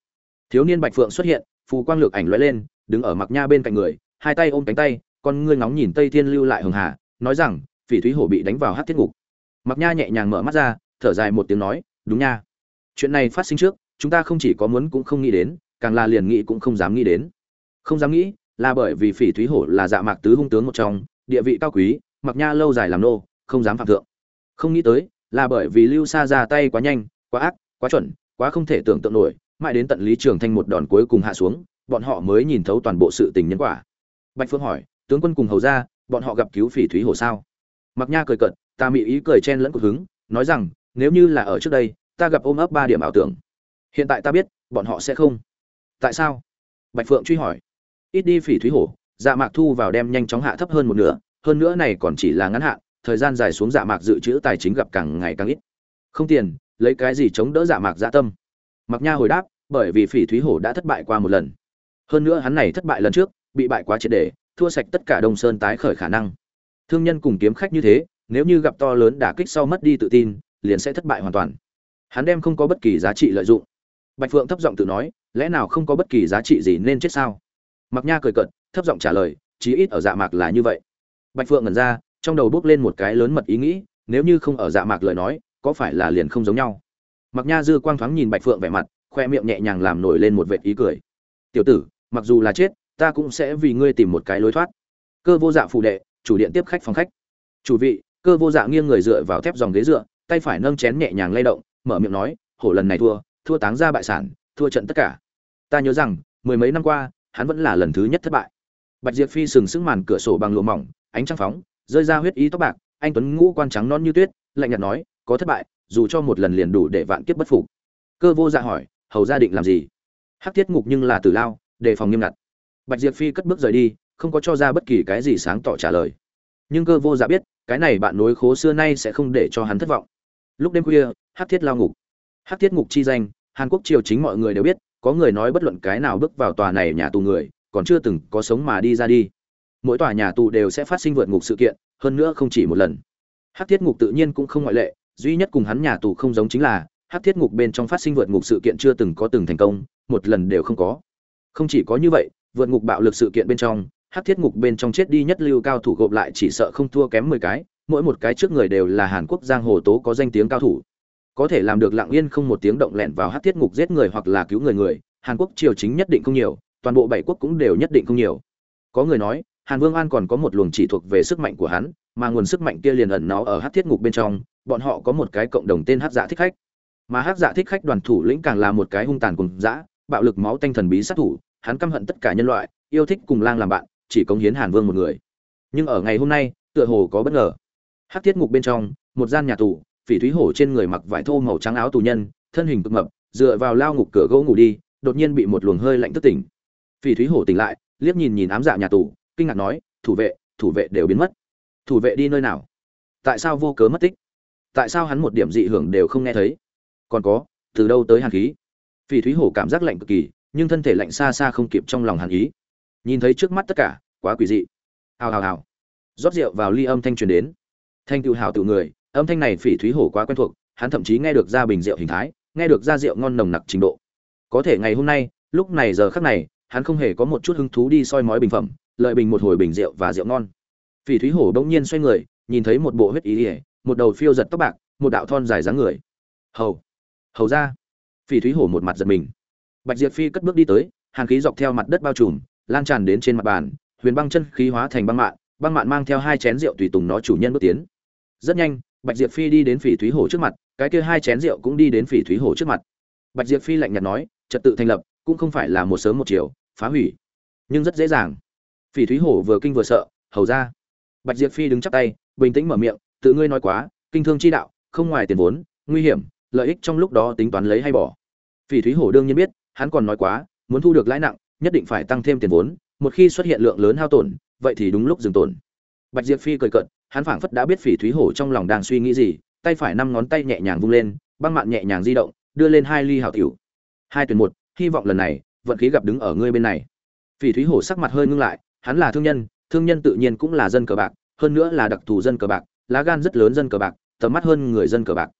thiếu niên bạch phượng xuất hiện, phù quang lược ảnh lóe lên, đứng ở mặc nha bên cạnh người, hai tay ôm cánh tay, con ngươi ngóng nhìn tây thiên lưu lại hường hà, nói rằng, phỉ thúy hổ bị đánh vào hát thiết ngục. Mặc nha nhẹ nhàng mở mắt ra, thở dài một tiếng nói, đúng nha. Chuyện này phát sinh trước, chúng ta không chỉ có muốn cũng không nghĩ đến, càng là liền nghĩ cũng không dám nghĩ đến. Không dám nghĩ, là bởi vì phỉ thúy hổ là dạ mạc tứ hung tướng một trong, địa vị cao quý mặc nha lâu dài làm nô, không dám phạm thượng. Không nghĩ tới, là bởi vì lưu xa ra tay quá nhanh, quá ác, quá chuẩn, quá không thể tưởng tượng nổi mãi đến tận lý trường thanh một đòn cuối cùng hạ xuống, bọn họ mới nhìn thấu toàn bộ sự tình nhân quả. Bạch phương hỏi, tướng quân cùng hầu ra bọn họ gặp cứu phỉ thúy hồ sao? Mặc nha cười cợt, ta mị ý cười chen lẫn cuộc hứng, nói rằng, nếu như là ở trước đây, ta gặp ôm ấp ba điểm ảo tưởng. Hiện tại ta biết, bọn họ sẽ không. Tại sao? Bạch phượng truy hỏi. Ít đi phỉ thúy hổ dạ mạc thu vào đem nhanh chóng hạ thấp hơn một nửa, hơn nữa này còn chỉ là ngắn hạn, thời gian dài xuống dạ mạc dự trữ tài chính gặp càng ngày càng ít. Không tiền, lấy cái gì chống đỡ dạ mạc dạ tâm? Mặc nha hồi đáp, bởi vì phỉ thúy hổ đã thất bại qua một lần. Hơn nữa hắn này thất bại lần trước, bị bại quá triệt để, thua sạch tất cả đông sơn tái khởi khả năng. Thương nhân cùng kiếm khách như thế, nếu như gặp to lớn đả kích sau mất đi tự tin, liền sẽ thất bại hoàn toàn. Hắn đem không có bất kỳ giá trị lợi dụng. Bạch phượng thấp giọng tự nói, lẽ nào không có bất kỳ giá trị gì nên chết sao? Mặc nha cười cợt, thấp giọng trả lời, chí ít ở dạ mạc là như vậy. Bạch phượng ngẩn ra, trong đầu bước lên một cái lớn mật ý nghĩ, nếu như không ở dạ mạc lời nói, có phải là liền không giống nhau? Mặc nha dư quang thoáng nhìn bạch phượng vẻ mặt, khoe miệng nhẹ nhàng làm nổi lên một vệt ý cười. Tiểu tử, mặc dù là chết, ta cũng sẽ vì ngươi tìm một cái lối thoát. Cơ vô dạ phụ đệ, chủ điện tiếp khách phòng khách. Chủ vị. Cơ vô dạ nghiêng người dựa vào thép dòng ghế dựa, tay phải nâng chén nhẹ nhàng lay động, mở miệng nói, hổ lần này thua thua táng ra bại sản, thua trận tất cả. Ta nhớ rằng, mười mấy năm qua, hắn vẫn là lần thứ nhất thất bại. Bạch diệp phi sừng sững màn cửa sổ bằng lụa mỏng, ánh trăng phóng, rơi ra huyết ý tóc bạc, anh tuấn ngũ quan trắng non như tuyết, lạnh nhạt nói, có thất bại dù cho một lần liền đủ để vạn kiếp bất phục. Cơ vô dạ hỏi, hầu gia định làm gì? Hắc tiết ngục nhưng là tử lao, đề phòng nghiêm ngặt. Bạch diệp phi cất bước rời đi, không có cho ra bất kỳ cái gì sáng tỏ trả lời. Nhưng cơ vô dạ biết, cái này bạn nối khố xưa nay sẽ không để cho hắn thất vọng. Lúc đêm khuya, hắc thiết lao ngục. Hắc thiết ngục chi danh, hàn quốc triều chính mọi người đều biết, có người nói bất luận cái nào bước vào tòa này nhà tù người, còn chưa từng có sống mà đi ra đi. Mỗi tòa nhà tù đều sẽ phát sinh vượt ngục sự kiện, hơn nữa không chỉ một lần. Hắc thiết ngục tự nhiên cũng không ngoại lệ duy nhất cùng hắn nhà tù không giống chính là, hắc thiết ngục bên trong phát sinh vượt ngục sự kiện chưa từng có từng thành công, một lần đều không có. Không chỉ có như vậy, vượt ngục bạo lực sự kiện bên trong, hắc thiết ngục bên trong chết đi nhất lưu cao thủ gộp lại chỉ sợ không thua kém mười cái, mỗi một cái trước người đều là hàn quốc giang hồ tố có danh tiếng cao thủ. Có thể làm được lặng yên không một tiếng động lẹn vào hắc thiết ngục giết người hoặc là cứu người người, hàn quốc triều chính nhất định không nhiều, toàn bộ bảy quốc cũng đều nhất định không nhiều. Có người nói, hàn vương an còn có một luồng chỉ thuộc về sức mạnh của hắn, mà nguồn sức mạnh kia liền ẩn nó ở hắc thiết ngục bên trong bọn họ có một cái cộng đồng tên hát dạ thích khách. Mà hát dạ thích khách đoàn thủ lĩnh càng là một cái hung tàn cùng dã, bạo lực máu tanh thần bí sát thủ, hắn căm hận tất cả nhân loại, yêu thích cùng lang làm bạn, chỉ cống hiến hàn vương một người. Nhưng ở ngày hôm nay, tựa hồ có bất ngờ. Hát tiết ngục bên trong, một gian nhà tù, phỉ thúy hổ trên người mặc vải thô màu trắng áo tù nhân, thân hình cực mập, dựa vào lao ngục cửa gỗ ngủ đi, đột nhiên bị một luồng hơi lạnh thức tỉnh. Phỉ thúy hổ tỉnh lại, liếc nhìn nhìn ám dạ nhà tù, kinh ngạc nói, thủ vệ thủ vệ đều biến mất. Thủ vệ đi nơi nào? Tại sao vô cớ mất tích? Tại sao hắn một điểm dị hưởng đều không nghe thấy? Còn có, từ đâu tới hàn khí? Phỉ thúy hổ cảm giác lạnh cực kỳ, nhưng thân thể lạnh xa xa không kịp trong lòng hàn ý. Nhìn thấy trước mắt tất cả, quá quỷ dị. Hào hào hào. Rót rượu vào ly âm thanh truyền đến. Thanh tự hào tự người, âm thanh này phỉ thúy hổ quá quen thuộc, hắn thậm chí nghe được ra bình rượu hình thái, nghe được ra rượu ngon nồng nặc trình độ. Có thể ngày hôm nay, lúc này giờ khắc này, hắn không hề có một chút hứng thú đi soi mói bình phẩm, lợi bình một hồi bình rượu và rượu ngon. Phỉ thúy hổ đông nhiên xoay người, nhìn thấy một bộ huyết ý ỉa một đầu phiêu giật tóc bạc, một đạo thon dài dáng người. Hầu hầu ra. Phỉ thúy hổ một mặt giật mình. Bạch diệp phi cất bước đi tới hàn khí dọc theo mặt đất bao trùm, lan tràn đến trên mặt bàn, huyền băng chân khí hóa thành băng mạn băng mạn mang theo hai chén rượu tùy tùng nó chủ nhân bước tiến. Rất nhanh, bạch diệp phi đi đến phỉ thúy hổ trước mặt, cái kia hai chén rượu cũng đi đến phỉ thúy hổ trước mặt. Bạch diệp phi lạnh nhạt nói, trật tự thành lập, cũng không phải là một sớm một chiều, phá hủy, nhưng rất dễ dàng. Phỉ thúy hổ vừa kinh vừa sợ, hầu ra. Bạch diệp phi đứng chắp tay, bình tĩnh mở miệng tự ngươi nói quá, kinh thương chi đạo, không ngoài tiền vốn, nguy hiểm, lợi ích trong lúc đó tính toán lấy hay bỏ. Phỉ thúy hổ đương nhiên biết, hắn còn nói quá, muốn thu được lãi nặng, nhất định phải tăng thêm tiền vốn, một khi xuất hiện lượng lớn hao tổn, vậy thì đúng lúc dừng tổn. Bạch diệp phi cười cợt, hắn phảng phất đã biết phỉ thúy hổ trong lòng đang suy nghĩ gì, tay phải năm ngón tay nhẹ nhàng vung lên, băng mạn nhẹ nhàng di động, đưa lên hai ly hảo tiểu. Hai tuyển một, hy vọng lần này, vận khí gặp đứng ở ngươi bên này. Phỉ thúy hổ sắc mặt hơi ngưng lại, hắn là thương nhân thương nhân tự nhiên cũng là dân cờ bạc, hơn nữa là đặc thù dân cờ bạc lá gan rất lớn dân cờ bạc, tầm mắt hơn người dân cờ bạc.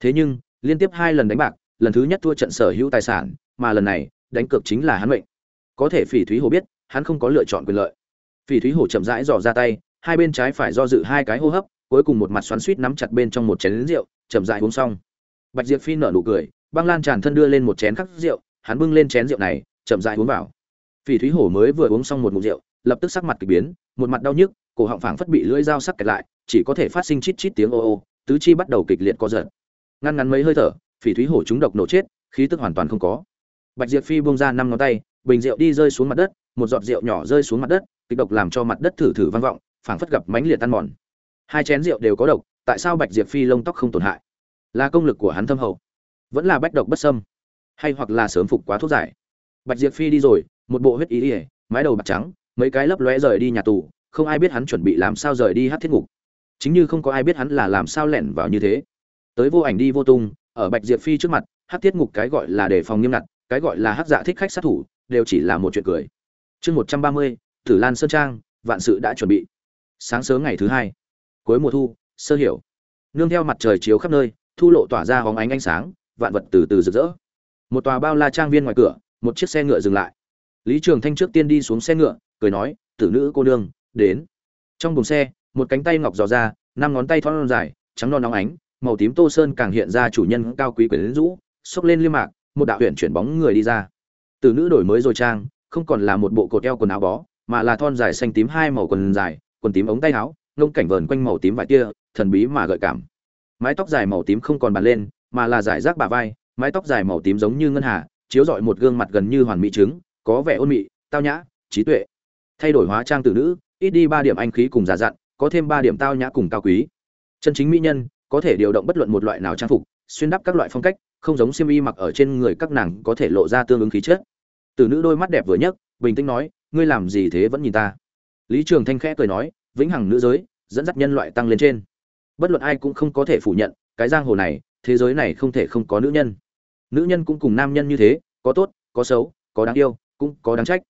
Thế nhưng, liên tiếp hai lần đánh bạc, lần thứ nhất thua trận sở hữu tài sản, mà lần này, đánh cược chính là hắn mệnh. Có thể phỉ thúy hồ biết, hắn không có lựa chọn quyền lợi. Phỉ thúy hồ chậm rãi dò ra tay, hai bên trái phải do dự hai cái hô hấp, cuối cùng một mặt xoắn suýt nắm chặt bên trong một chén rượu, chậm rãi uống xong. Bạch diệp phi nở nụ cười, băng lan tràn thân đưa lên một chén khắc rượu, hắn bưng lên chén rượu này, chậm rãi uống vào. Phỉ thúy hổ mới vừa uống xong một ngụm rượu, lập tức sắc mặt kỳ biến, một mặt đau nhức cổ họng phảng phất bị lưỡi dao sắc kẹt lại, chỉ có thể phát sinh chít chít tiếng ô ô, tứ chi bắt đầu kịch liệt co giật. Ngăn ngắn mấy hơi thở, phỉ thúy hổ chúng độc nổ chết, khí tức hoàn toàn không có. Bạch diệp phi buông ra năm ngón tay, bình rượu đi rơi xuống mặt đất, một giọt rượu nhỏ rơi xuống mặt đất, kịch độc làm cho mặt đất thử thử vang vọng, phảng phất gặp mánh liệt tan mòn. Hai chén rượu đều có độc, tại sao bạch diệp phi lông tóc không tổn hại? Là công lực của hắn thâm hậu, vẫn là bách độc bất sâm hay hoặc là sớm phục quá thuốc giải? Bạch diệp phi đi rồi, một bộ huyết ý ỉa mái đầu bạc trắng, mấy cái lấp lóe rời đi nhà tù không ai biết hắn chuẩn bị làm sao rời đi hát thiết ngục. Chính như không có ai biết hắn là làm sao lẻn vào như thế. Tới vô ảnh đi vô tung, ở bạch diệp phi trước mặt, hát thiết ngục cái gọi là đề phòng nghiêm ngặt, cái gọi là hát dạ thích khách sát thủ, đều chỉ là một chuyện cười. Chương một trăm ba mươi, tử lan sơn trang, vạn sự đã chuẩn bị. Sáng sớm ngày thứ hai, cuối mùa thu, sơ hiểu. Nương theo mặt trời chiếu khắp nơi, thu lộ tỏa ra hóng ánh ánh sáng, vạn vật từ từ rực rỡ. Một tòa bao la trang viên ngoài cửa, một chiếc xe ngựa dừng lại. Lý trường thanh trước tiên đi xuống xe ngựa, cười nói, tử nữ cô nương đến. Trong buồng xe, một cánh tay ngọc dò ra, năm ngón tay thon dài, trắng non nóng ánh, màu tím tô sơn càng hiện ra chủ nhân cao quý quyển rũ, xốc lên liêm mạc, một đạo huyện chuyển bóng người đi ra. Từ nữ đổi mới rồi trang, không còn là một bộ cột eo quần áo bó, mà là thon dài xanh tím hai màu quần dài, quần tím ống tay áo, ngông cảnh vờn quanh màu tím vải tia, thần bí mà gợi cảm. Mái tóc dài màu tím không còn bàn lên, mà là giải rác bả vai, mái tóc dài màu tím giống như ngân hà, chiếu rọi một gương mặt gần như hoàn mỹ trứng, có vẻ ôn mị, tao nhã, trí tuệ. Thay đổi hóa trang từ nữ ít đi ba điểm anh khí cùng giả dặn, có thêm ba điểm tao nhã cùng cao quý. Chân chính mỹ nhân, có thể điều động bất luận một loại nào trang phục, xuyên đắp các loại phong cách, không giống xiêm y mặc ở trên người các nàng có thể lộ ra tương ứng khí chất. Từ nữ đôi mắt đẹp vừa nhấc, bình tĩnh nói, ngươi làm gì thế vẫn nhìn ta? Lý trường thanh khẽ cười nói, vĩnh hằng nữ giới, dẫn dắt nhân loại tăng lên trên. Bất luận ai cũng không có thể phủ nhận, cái giang hồ này, thế giới này không thể không có nữ nhân. Nữ nhân cũng cùng nam nhân như thế, có tốt, có xấu, có đáng yêu, cũng có đáng trách.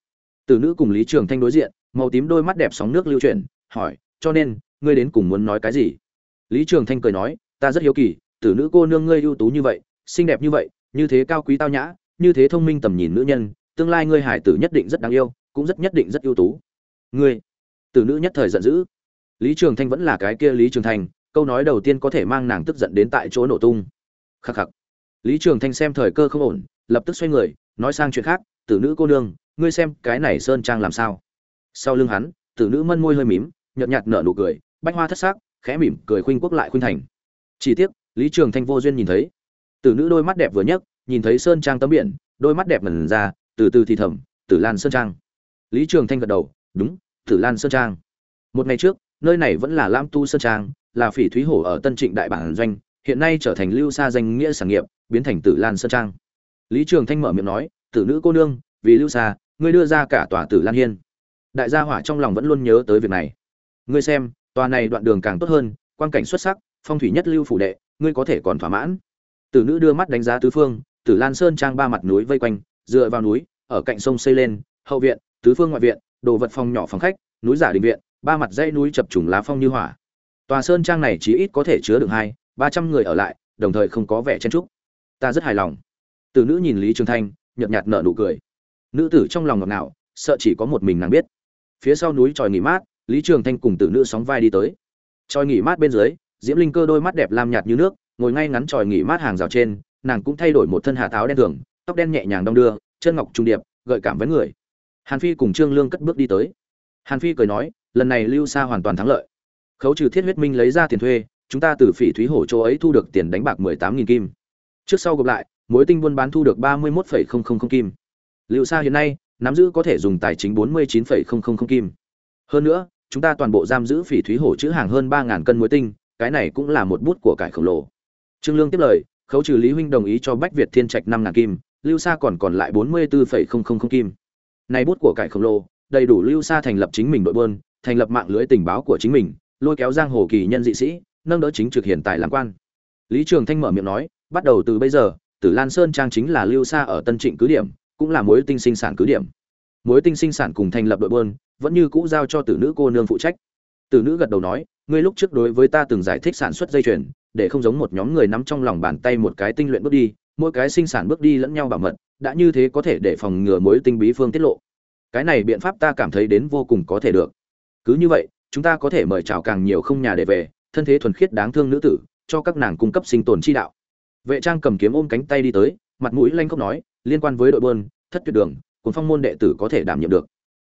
Từ nữ cùng lý trường thanh đối diện màu tím đôi mắt đẹp sóng nước lưu chuyển, hỏi, cho nên, ngươi đến cùng muốn nói cái gì? Lý trường thanh cười nói, ta rất hiếu kỳ, tử nữ cô nương ngươi ưu tú như vậy, xinh đẹp như vậy, như thế cao quý tao nhã, như thế thông minh tầm nhìn nữ nhân, tương lai ngươi hải tử nhất định rất đáng yêu, cũng rất nhất định rất ưu tú. Ngươi? Tử nữ nhất thời giận dữ. Lý trường thanh vẫn là cái kia lý trường thanh, câu nói đầu tiên có thể mang nàng tức giận đến tại chỗ nổ tung. Khắc khắc. Lý trường thanh xem thời cơ không ổn, lập tức xoay người, nói sang chuyện khác, tử nữ cô nương, ngươi xem cái này sơn trang làm sao? Sau lưng hắn, tử nữ mân môi hơi mím, nhợt nhạt nở nụ cười, bách hoa thất sắc, khẽ mỉm cười khuynh quốc lại khuynh thành. Chỉ tiếc, lý trường thanh vô duyên nhìn thấy. Tử nữ đôi mắt đẹp vừa nhấc, nhìn thấy sơn trang tấm biển, đôi mắt đẹp mần ra, từ từ thì thầm, tử lan sơn trang. Lý trường thanh gật đầu, đúng, tử lan sơn trang. Một ngày trước, nơi này vẫn là lam tu sơn trang, là phỉ thúy hổ ở tân trịnh đại bản doanh, hiện nay trở thành lưu xa danh nghĩa sản nghiệp, biến thành tử lan sơn trang. Lý trường thanh mở miệng nói, tử nữ cô nương, vì lưu xa, ngươi đưa ra cả tòa tử lan hiên đại gia hỏa trong lòng vẫn luôn nhớ tới việc này. Ngươi xem, tòa này đoạn đường càng tốt hơn, quan cảnh xuất sắc, phong thủy nhất lưu phủ đệ, ngươi có thể còn thỏa mãn. Tử nữ đưa mắt đánh giá tứ phương, tử lan sơn trang ba mặt núi vây quanh, dựa vào núi, ở cạnh sông xây lên, hậu viện, tứ phương ngoại viện, đồ vật phòng nhỏ phòng khách, núi giả đình viện, ba mặt dãy núi chập trùng lá phong như hỏa. Tòa sơn trang này chỉ ít có thể chứa được hai, ba trăm người ở lại, đồng thời không có vẻ chen trúc ta rất hài lòng. Tử nữ nhìn lý trường thanh, nhợt nhạt nở nụ cười. Nữ tử trong lòng ngọt ngào, sợ chỉ có một mình nàng biết phía sau núi tròi nghỉ mát, lý trường thanh cùng tử nữ sóng vai đi tới. Tròi nghỉ mát bên dưới, diễm linh cơ đôi mắt đẹp lam nhạt như nước, ngồi ngay ngắn tròi nghỉ mát hàng rào trên, nàng cũng thay đổi một thân hạ tháo đen thường, tóc đen nhẹ nhàng đong đưa, chân ngọc trung điệp, gợi cảm với người. Hàn phi cùng trương lương cất bước đi tới. Hàn phi cười nói, lần này lưu xa hoàn toàn thắng lợi. Khấu trừ thiết huyết minh lấy ra tiền thuê, chúng ta từ phỉ thúy hổ chỗ ấy thu được tiền đánh bạc mười tám nghìn kim. Trước sau gộp lại, mối tinh buôn bán thu được ba mươi một kim. Liệu sa hiện nay nắm giữ có thể dùng tài chính bốn mươi chín kim. Hơn nữa, chúng ta toàn bộ giam giữ phỉ thúy hổ chữ hàng hơn 3000 cân muối tinh, cái này cũng là một bút của cải khổng lồ. Trương lương tiếp lời, khấu trừ lý huynh đồng ý cho bách việt thiên trạch năm ngàn kim, lưu sa còn còn lại bốn mươi bốn kim. Này bút của cải khổng lồ, đầy đủ lưu sa thành lập chính mình đội buôn, thành lập mạng lưới tình báo của chính mình, lôi kéo giang hồ kỳ nhân dị sĩ, nâng đỡ chính trực hiện tại làm quan. Lý trường thanh mở miệng nói, bắt đầu từ bây giờ, tử lan sơn trang chính là lưu sa ở tân trịnh cứ điểm cũng là mối tinh sinh sản cứ điểm. Mối tinh sinh sản cùng thành lập đội buôn vẫn như cũ giao cho tử nữ cô nương phụ trách. Tử nữ gật đầu nói, ngươi lúc trước đối với ta từng giải thích sản xuất dây chuyền, để không giống một nhóm người nắm trong lòng bàn tay một cái tinh luyện bước đi, mỗi cái sinh sản bước đi lẫn nhau bảo mật, đã như thế có thể để phòng ngừa mối tinh bí phương tiết lộ. Cái này biện pháp ta cảm thấy đến vô cùng có thể được. Cứ như vậy, chúng ta có thể mời chào càng nhiều không nhà để về, thân thế thuần khiết đáng thương nữ tử, cho các nàng cung cấp sinh tồn chi đạo. Vệ trang cầm kiếm ôm cánh tay đi tới, mặt mũi lanh khóc nói liên quan với đội bơn, thất tuyệt đường cuốn phong môn đệ tử có thể đảm nhiệm được.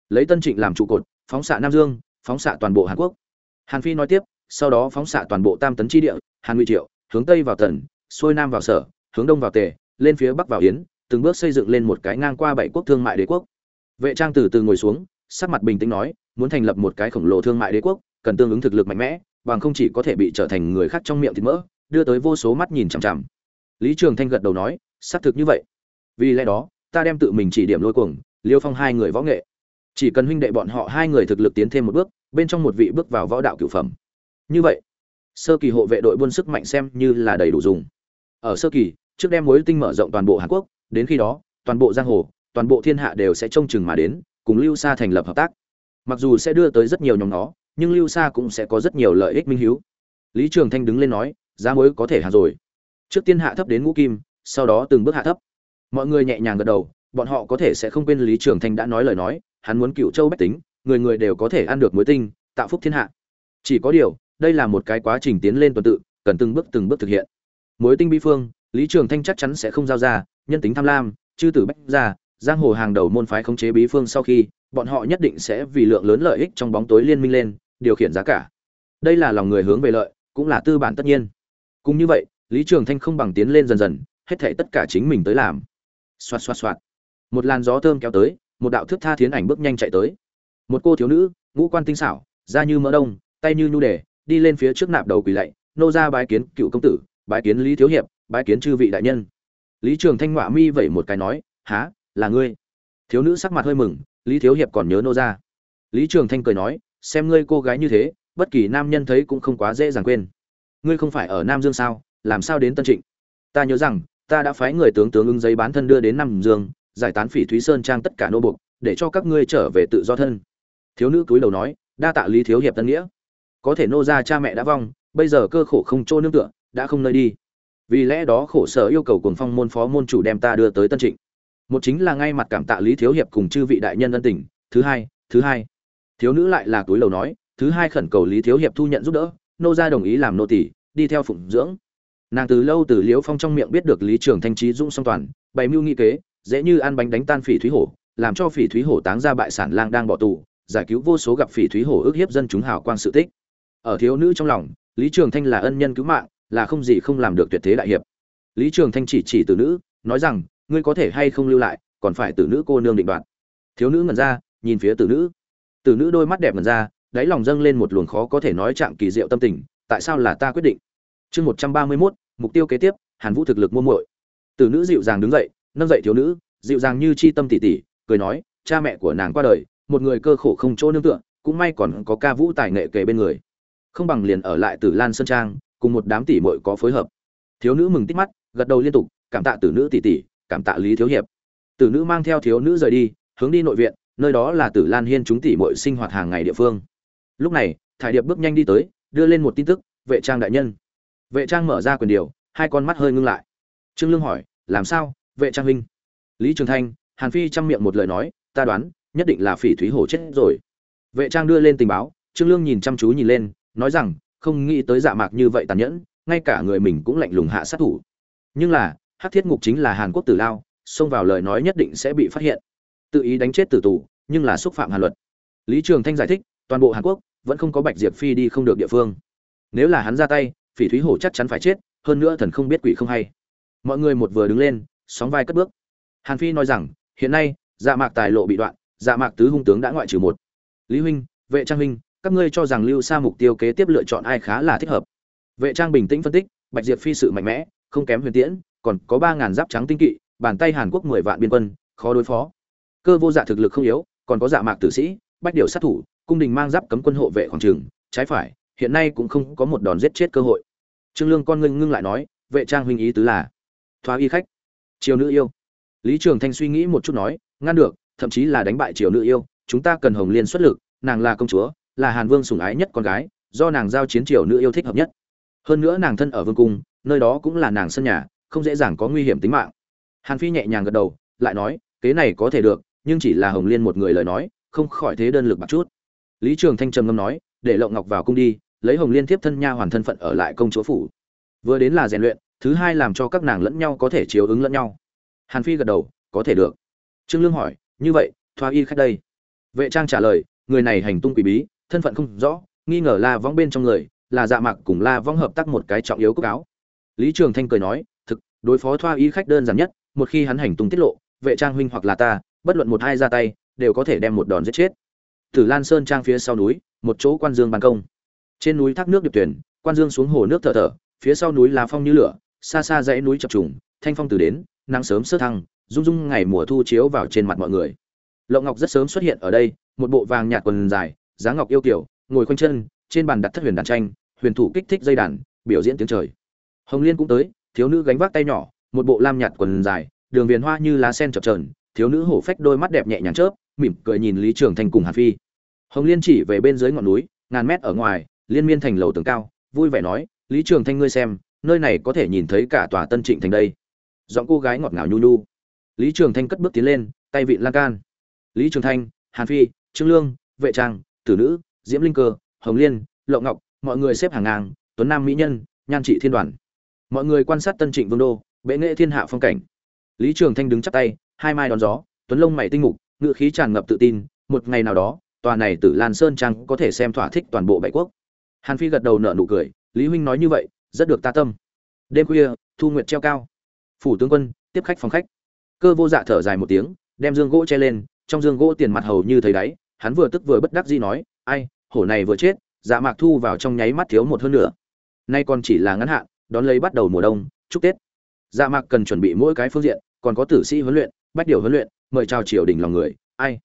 Lấy tân trịnh làm trụ cột, phóng xạ nam dương, phóng xạ toàn bộ hàn quốc. Hàn phi nói tiếp, sau đó phóng xạ toàn bộ tam tấn chi địa, hàn nguy triệu, hướng tây vào tần, xuôi nam vào sở, hướng đông vào tề, lên phía bắc vào yến, từng bước xây dựng lên một cái ngang qua bảy quốc thương mại đế quốc. Vệ trang từ từ ngồi xuống, sắc mặt bình tĩnh nói, muốn thành lập một cái khổng lồ thương mại đế quốc, cần tương ứng thực lực mạnh mẽ, bằng không chỉ có thể bị trở thành người khác trong miệng thịt mỡ, đưa tới vô số mắt nhìn chằm chằm. Lý trường thanh gật đầu nói, xác thực như vậy vì lẽ đó, ta đem tự mình chỉ điểm lôi cuồng, liêu phong hai người võ nghệ. Chỉ cần huynh đệ bọn họ hai người thực lực tiến thêm một bước, bên trong một vị bước vào võ đạo cửu phẩm. Như vậy, sơ kỳ hộ vệ đội buôn sức mạnh xem như là đầy đủ dùng. Ở sơ kỳ, trước đem mối tinh mở rộng toàn bộ hàn quốc, đến khi đó, toàn bộ giang hồ, toàn bộ thiên hạ đều sẽ trông chừng mà đến, cùng lưu sa thành lập hợp tác. Mặc dù sẽ đưa tới rất nhiều nhóm nó, nhưng lưu sa cũng sẽ có rất nhiều lợi ích minh hiếu. Lý trường thanh đứng lên nói, giá mối có thể hạ rồi. Trước tiên hạ thấp đến ngũ kim, sau đó từng bước hạ thấp mọi người nhẹ nhàng gật đầu, bọn họ có thể sẽ không quên lý trường thanh đã nói lời nói, hắn muốn cựu châu bách tính, người người đều có thể ăn được muối tinh, tạo phúc thiên hạ. Chỉ có điều, đây là một cái quá trình tiến lên tuần tự, cần từng bước từng bước thực hiện. Muối tinh bi phương, lý trường thanh chắc chắn sẽ không giao ra, nhân tính tham lam, chư tử bách ra giang hồ hàng đầu môn phái khống chế bí phương sau khi, bọn họ nhất định sẽ vì lượng lớn lợi ích trong bóng tối liên minh lên, điều khiển giá cả. Đây là lòng người hướng về lợi, cũng là tư bản tất nhiên. Cũng như vậy, lý trường thanh không bằng tiến lên dần dần, hết thảy tất cả chính mình tới làm xoạt xoạt xoạt. Một làn gió thơm kéo tới, một đạo thước tha thiến ảnh bước nhanh chạy tới. Một cô thiếu nữ, ngũ quan tinh xảo, da như mỡ đông, tay như nhu đề, đi lên phía trước nạp đầu quỳ lạy, nô ra bái kiến cựu công tử, bái kiến lý thiếu hiệp, bái kiến chư vị đại nhân. Lý trường thanh ngọa mi vẩy một cái nói há là ngươi? Thiếu nữ sắc mặt hơi mừng, lý thiếu hiệp còn nhớ nô ra lý trường thanh cười nói, xem ngươi cô gái như thế, bất kỳ nam nhân thấy cũng không quá dễ dàng quên. Ngươi không phải ở nam dương sao, làm sao đến tân trịnh? Ta nhớ rằng ta đã phái người tướng tướng ứng giấy bán thân đưa đến năm dương, giải tán phỉ thúy sơn trang tất cả nô buộc, để cho các ngươi trở về tự do thân. Thiếu nữ cúi đầu nói, đa tạ lý thiếu hiệp tân nghĩa. Có thể nô ra cha mẹ đã vong, bây giờ cơ khổ không chỗ nương tựa, đã không nơi đi. Vì lẽ đó khổ sở yêu cầu cùng phong môn phó môn chủ đem ta đưa tới tân trịnh. Một chính là ngay mặt cảm tạ lý thiếu hiệp cùng chư vị đại nhân ân tình, thứ hai thứ hai. Thiếu nữ lại là túi lầu nói, thứ hai khẩn cầu lý thiếu hiệp thu nhận giúp đỡ, nô gia đồng ý làm nô tỷ đi theo phụng dưỡng nàng từ lâu từ liễu phong trong miệng biết được lý trường thanh trí dũng song toàn, bày mưu nghị kế, dễ như ăn bánh đánh tan phỉ thúy hổ, làm cho phỉ thúy hổ táng ra bại sản lang đang bỏ tù, giải cứu vô số gặp phỉ thúy hổ ước hiếp dân chúng hào quang sự tích. Ở thiếu nữ trong lòng, lý trường thanh là ân nhân cứu mạng, là không gì không làm được tuyệt thế đại hiệp. Lý trường thanh chỉ chỉ từ nữ, nói rằng, ngươi có thể hay không lưu lại, còn phải tử nữ cô nương định đoạt. Thiếu nữ ngẩn ra, nhìn phía tử nữ. Tử nữ đôi mắt đẹp ngẩn ra, đáy lòng dâng lên một luồng khó có thể nói trạng kỳ diệu tâm tình, tại sao là ta quyết định? Chương một trăm ba mươi mốt mục tiêu kế tiếp, hàn vũ thực lực mua muội. Tử nữ dịu dàng đứng dậy, nâng dậy thiếu nữ, dịu dàng như chi tâm tỷ tỷ cười nói, cha mẹ của nàng qua đời, một người cơ khổ không chỗ nương tựa, cũng may còn có ca vũ tài nghệ kề bên người. Không bằng liền ở lại tử lan sơn trang, cùng một đám tỷ muội có phối hợp. Thiếu nữ mừng tít mắt, gật đầu liên tục, cảm tạ tử nữ tỷ tỷ cảm tạ lý thiếu hiệp. Tử nữ mang theo thiếu nữ rời đi, hướng đi nội viện, nơi đó là tử lan hiên chúng tỷ muội sinh hoạt hàng ngày địa phương. Lúc này, thải điệp bước nhanh đi tới, đưa lên một tin tức, vệ trang đại nhân vệ trang mở ra quyền điều, hai con mắt hơi ngưng lại. Trương lương hỏi, làm sao, vệ trang huynh? Lý trường thanh, hàn phi chăm miệng một lời nói, ta đoán, nhất định là phỉ thúy hổ chết rồi. Vệ trang đưa lên tình báo, trương lương nhìn chăm chú nhìn lên, nói rằng, không nghĩ tới dạ mạc như vậy tàn nhẫn, ngay cả người mình cũng lạnh lùng hạ sát thủ. Nhưng là hắc thiết ngục chính là hàn quốc tử lao, xông vào lời nói nhất định sẽ bị phát hiện. Tự ý đánh chết tử tù, nhưng là xúc phạm hàn luật. Lý trường thanh giải thích, toàn bộ hàn quốc vẫn không có bạch diệp phi đi không được địa phương. Nếu là hắn ra tay phỉ thúy hổ chắc chắn phải chết, hơn nữa thần không biết quỷ không hay. Mọi người một vừa đứng lên, sóng vai cất bước. Hàn phi nói rằng, hiện nay dạ mạc tài lộ bị đoạn dạ mạc tứ hung tướng đã ngoại trừ một. Lý huynh, vệ trang huynh, các ngươi cho rằng lưu xa mục tiêu kế tiếp lựa chọn ai khá là thích hợp? Vệ trang bình tĩnh phân tích, bạch diệp phi sự mạnh mẽ, không kém huyền tiễn, còn có ba ngàn giáp trắng tinh kỵ, bàn tay hàn quốc mười vạn biên quân, khó đối phó. Cơ vô dạ thực lực không yếu, còn có dạ mạc tử sĩ, bách điều sát thủ, cung đình mang giáp cấm quân hộ vệ khoảng trường, trái phải hiện nay cũng không có một đòn giết chết cơ hội. Trương lương con ngưng ngưng lại nói, vệ trang huynh ý tứ là, thoa y khách, triều nữ yêu. Lý trường thanh suy nghĩ một chút nói, ngăn được, thậm chí là đánh bại triều nữ yêu, chúng ta cần hồng liên xuất lực, nàng là công chúa, là hàn vương sủng ái nhất con gái, do nàng giao chiến triều nữ yêu thích hợp nhất. Hơn nữa nàng thân ở vương cung, nơi đó cũng là nàng sân nhà, không dễ dàng có nguy hiểm tính mạng. Hàn phi nhẹ nhàng gật đầu, lại nói, kế này có thể được, nhưng chỉ là hồng liên một người lời nói, không khỏi thế đơn lực một chút. Lý trường thanh trầm ngâm nói để lộng ngọc vào cung đi, lấy hồng liên tiếp thân nha hoàn thân phận ở lại công chúa phủ. Vừa đến là rèn luyện, thứ hai làm cho các nàng lẫn nhau có thể chiếu ứng lẫn nhau. Hàn phi gật đầu, có thể được. Trương lương hỏi, như vậy, thoa y khách đây? Vệ trang trả lời, người này hành tung quỷ bí, thân phận không rõ, nghi ngờ la vong bên trong người, là dạ mạc cùng la vong hợp tác một cái trọng yếu cốc áo. Lý trường thanh cười nói, thực, đối phó thoa y khách đơn giản nhất, một khi hắn hành tung tiết lộ, vệ trang huynh hoặc là ta, bất luận một hai ra tay, đều có thể đem một đòn giết chết. Tử lan sơn trang phía sau núi một chỗ quan dương ban công. Trên núi thác nước điệp tuyển, quan dương xuống hồ nước thở thở, phía sau núi lá phong như lửa, xa xa dãy núi chập trùng, thanh phong từ đến, nắng sớm sơ thăng, rung rung ngày mùa thu chiếu vào trên mặt mọi người. Lộng ngọc rất sớm xuất hiện ở đây, một bộ vàng nhạt quần dài, dáng ngọc yêu kiểu ngồi khoanh chân, trên bàn đặt thất huyền đàn tranh, huyền thủ kích thích dây đàn, biểu diễn tiếng trời. Hồng liên cũng tới, thiếu nữ gánh vác tay nhỏ, một bộ lam nhạt quần dài, đường viền hoa như lá sen chập trờn thiếu nữ hổ phách đôi mắt đẹp nhẹ nhàng chớp, mỉm cười nhìn lý trường thanh cùng hàn phi hồng liên chỉ về bên dưới ngọn núi, ngàn mét ở ngoài, liên miên thành lầu tường cao, vui vẻ nói, lý trường thanh ngươi xem, nơi này có thể nhìn thấy cả tòa tân trịnh thành đây. Giọng cô gái ngọt ngào nhu nhu. Lý trường thanh cất bước tiến lên, tay vịn lan can. Lý trường thanh, hàn phi, trương lương, vệ trang, tử nữ, diễm linh cơ, hồng liên, lộ ngọc, mọi người xếp hàng ngang, tuấn nam mỹ nhân, nhan trị thiên đoàn. Mọi người quan sát tân trịnh vương đô, bệ nghệ thiên hạ phong cảnh. Lý trường thanh đứng chắp tay, hai mai đón gió, tuấn lông mày tinh mục ngự khí tràn ngập tự tin, một ngày nào đó tòa này tử lan sơn trang có thể xem thỏa thích toàn bộ bảy quốc. Hàn phi gật đầu nở nụ cười, lý huynh nói như vậy, rất được ta tâm. Đêm khuya, thu nguyệt treo cao. Phủ tướng quân, tiếp khách phòng khách. Cơ vô dạ thở dài một tiếng, đem dương gỗ che lên, trong dương gỗ tiền mặt hầu như thấy đáy, hắn vừa tức vừa bất đắc dĩ nói, ai, hổ này vừa chết dạ mạc thu vào trong nháy mắt thiếu một hơn nữa. Nay còn chỉ là ngắn hạn, đón lấy bắt đầu mùa đông, chúc tết. Dạ mạc cần chuẩn bị mỗi cái phương diện, còn có tử sĩ huấn luyện, bách điều huấn luyện, mời chào triều đình lòng người. Ai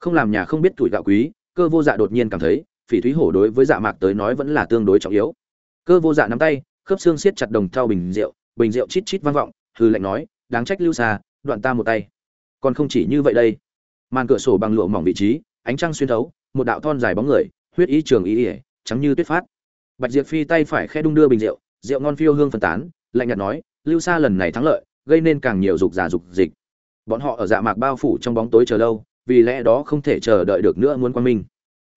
không làm nhà không biết tuổi gạo quý, cơ vô dạ đột nhiên cảm thấy, phỉ thúy hổ đối với dạ mạc tới nói vẫn là tương đối trọng yếu. Cơ vô dạ nắm tay, khớp xương siết chặt đồng thau bình rượu bình rượu chít chít vang vọng hư lệnh nói, đáng trách lưu xa đoạn ta một tay. Còn không chỉ như vậy đây, màn cửa sổ bằng lụa mỏng vị trí, ánh trăng xuyên thấu, một đạo thon dài bóng người, huyết ý trường ý ỉa trắng như tuyết phát. Bạch diệp phi tay phải khe đung đưa bình rượu rượu ngon phiêu hương phân tán, lạnh nhạt nói, lưu xa lần này thắng lợi, gây nên càng nhiều dục giả dục dịch. Bọn họ ở dạ mạc bao phủ trong bóng tối chờ lâu vì lẽ đó không thể chờ đợi được nữa muốn quan minh.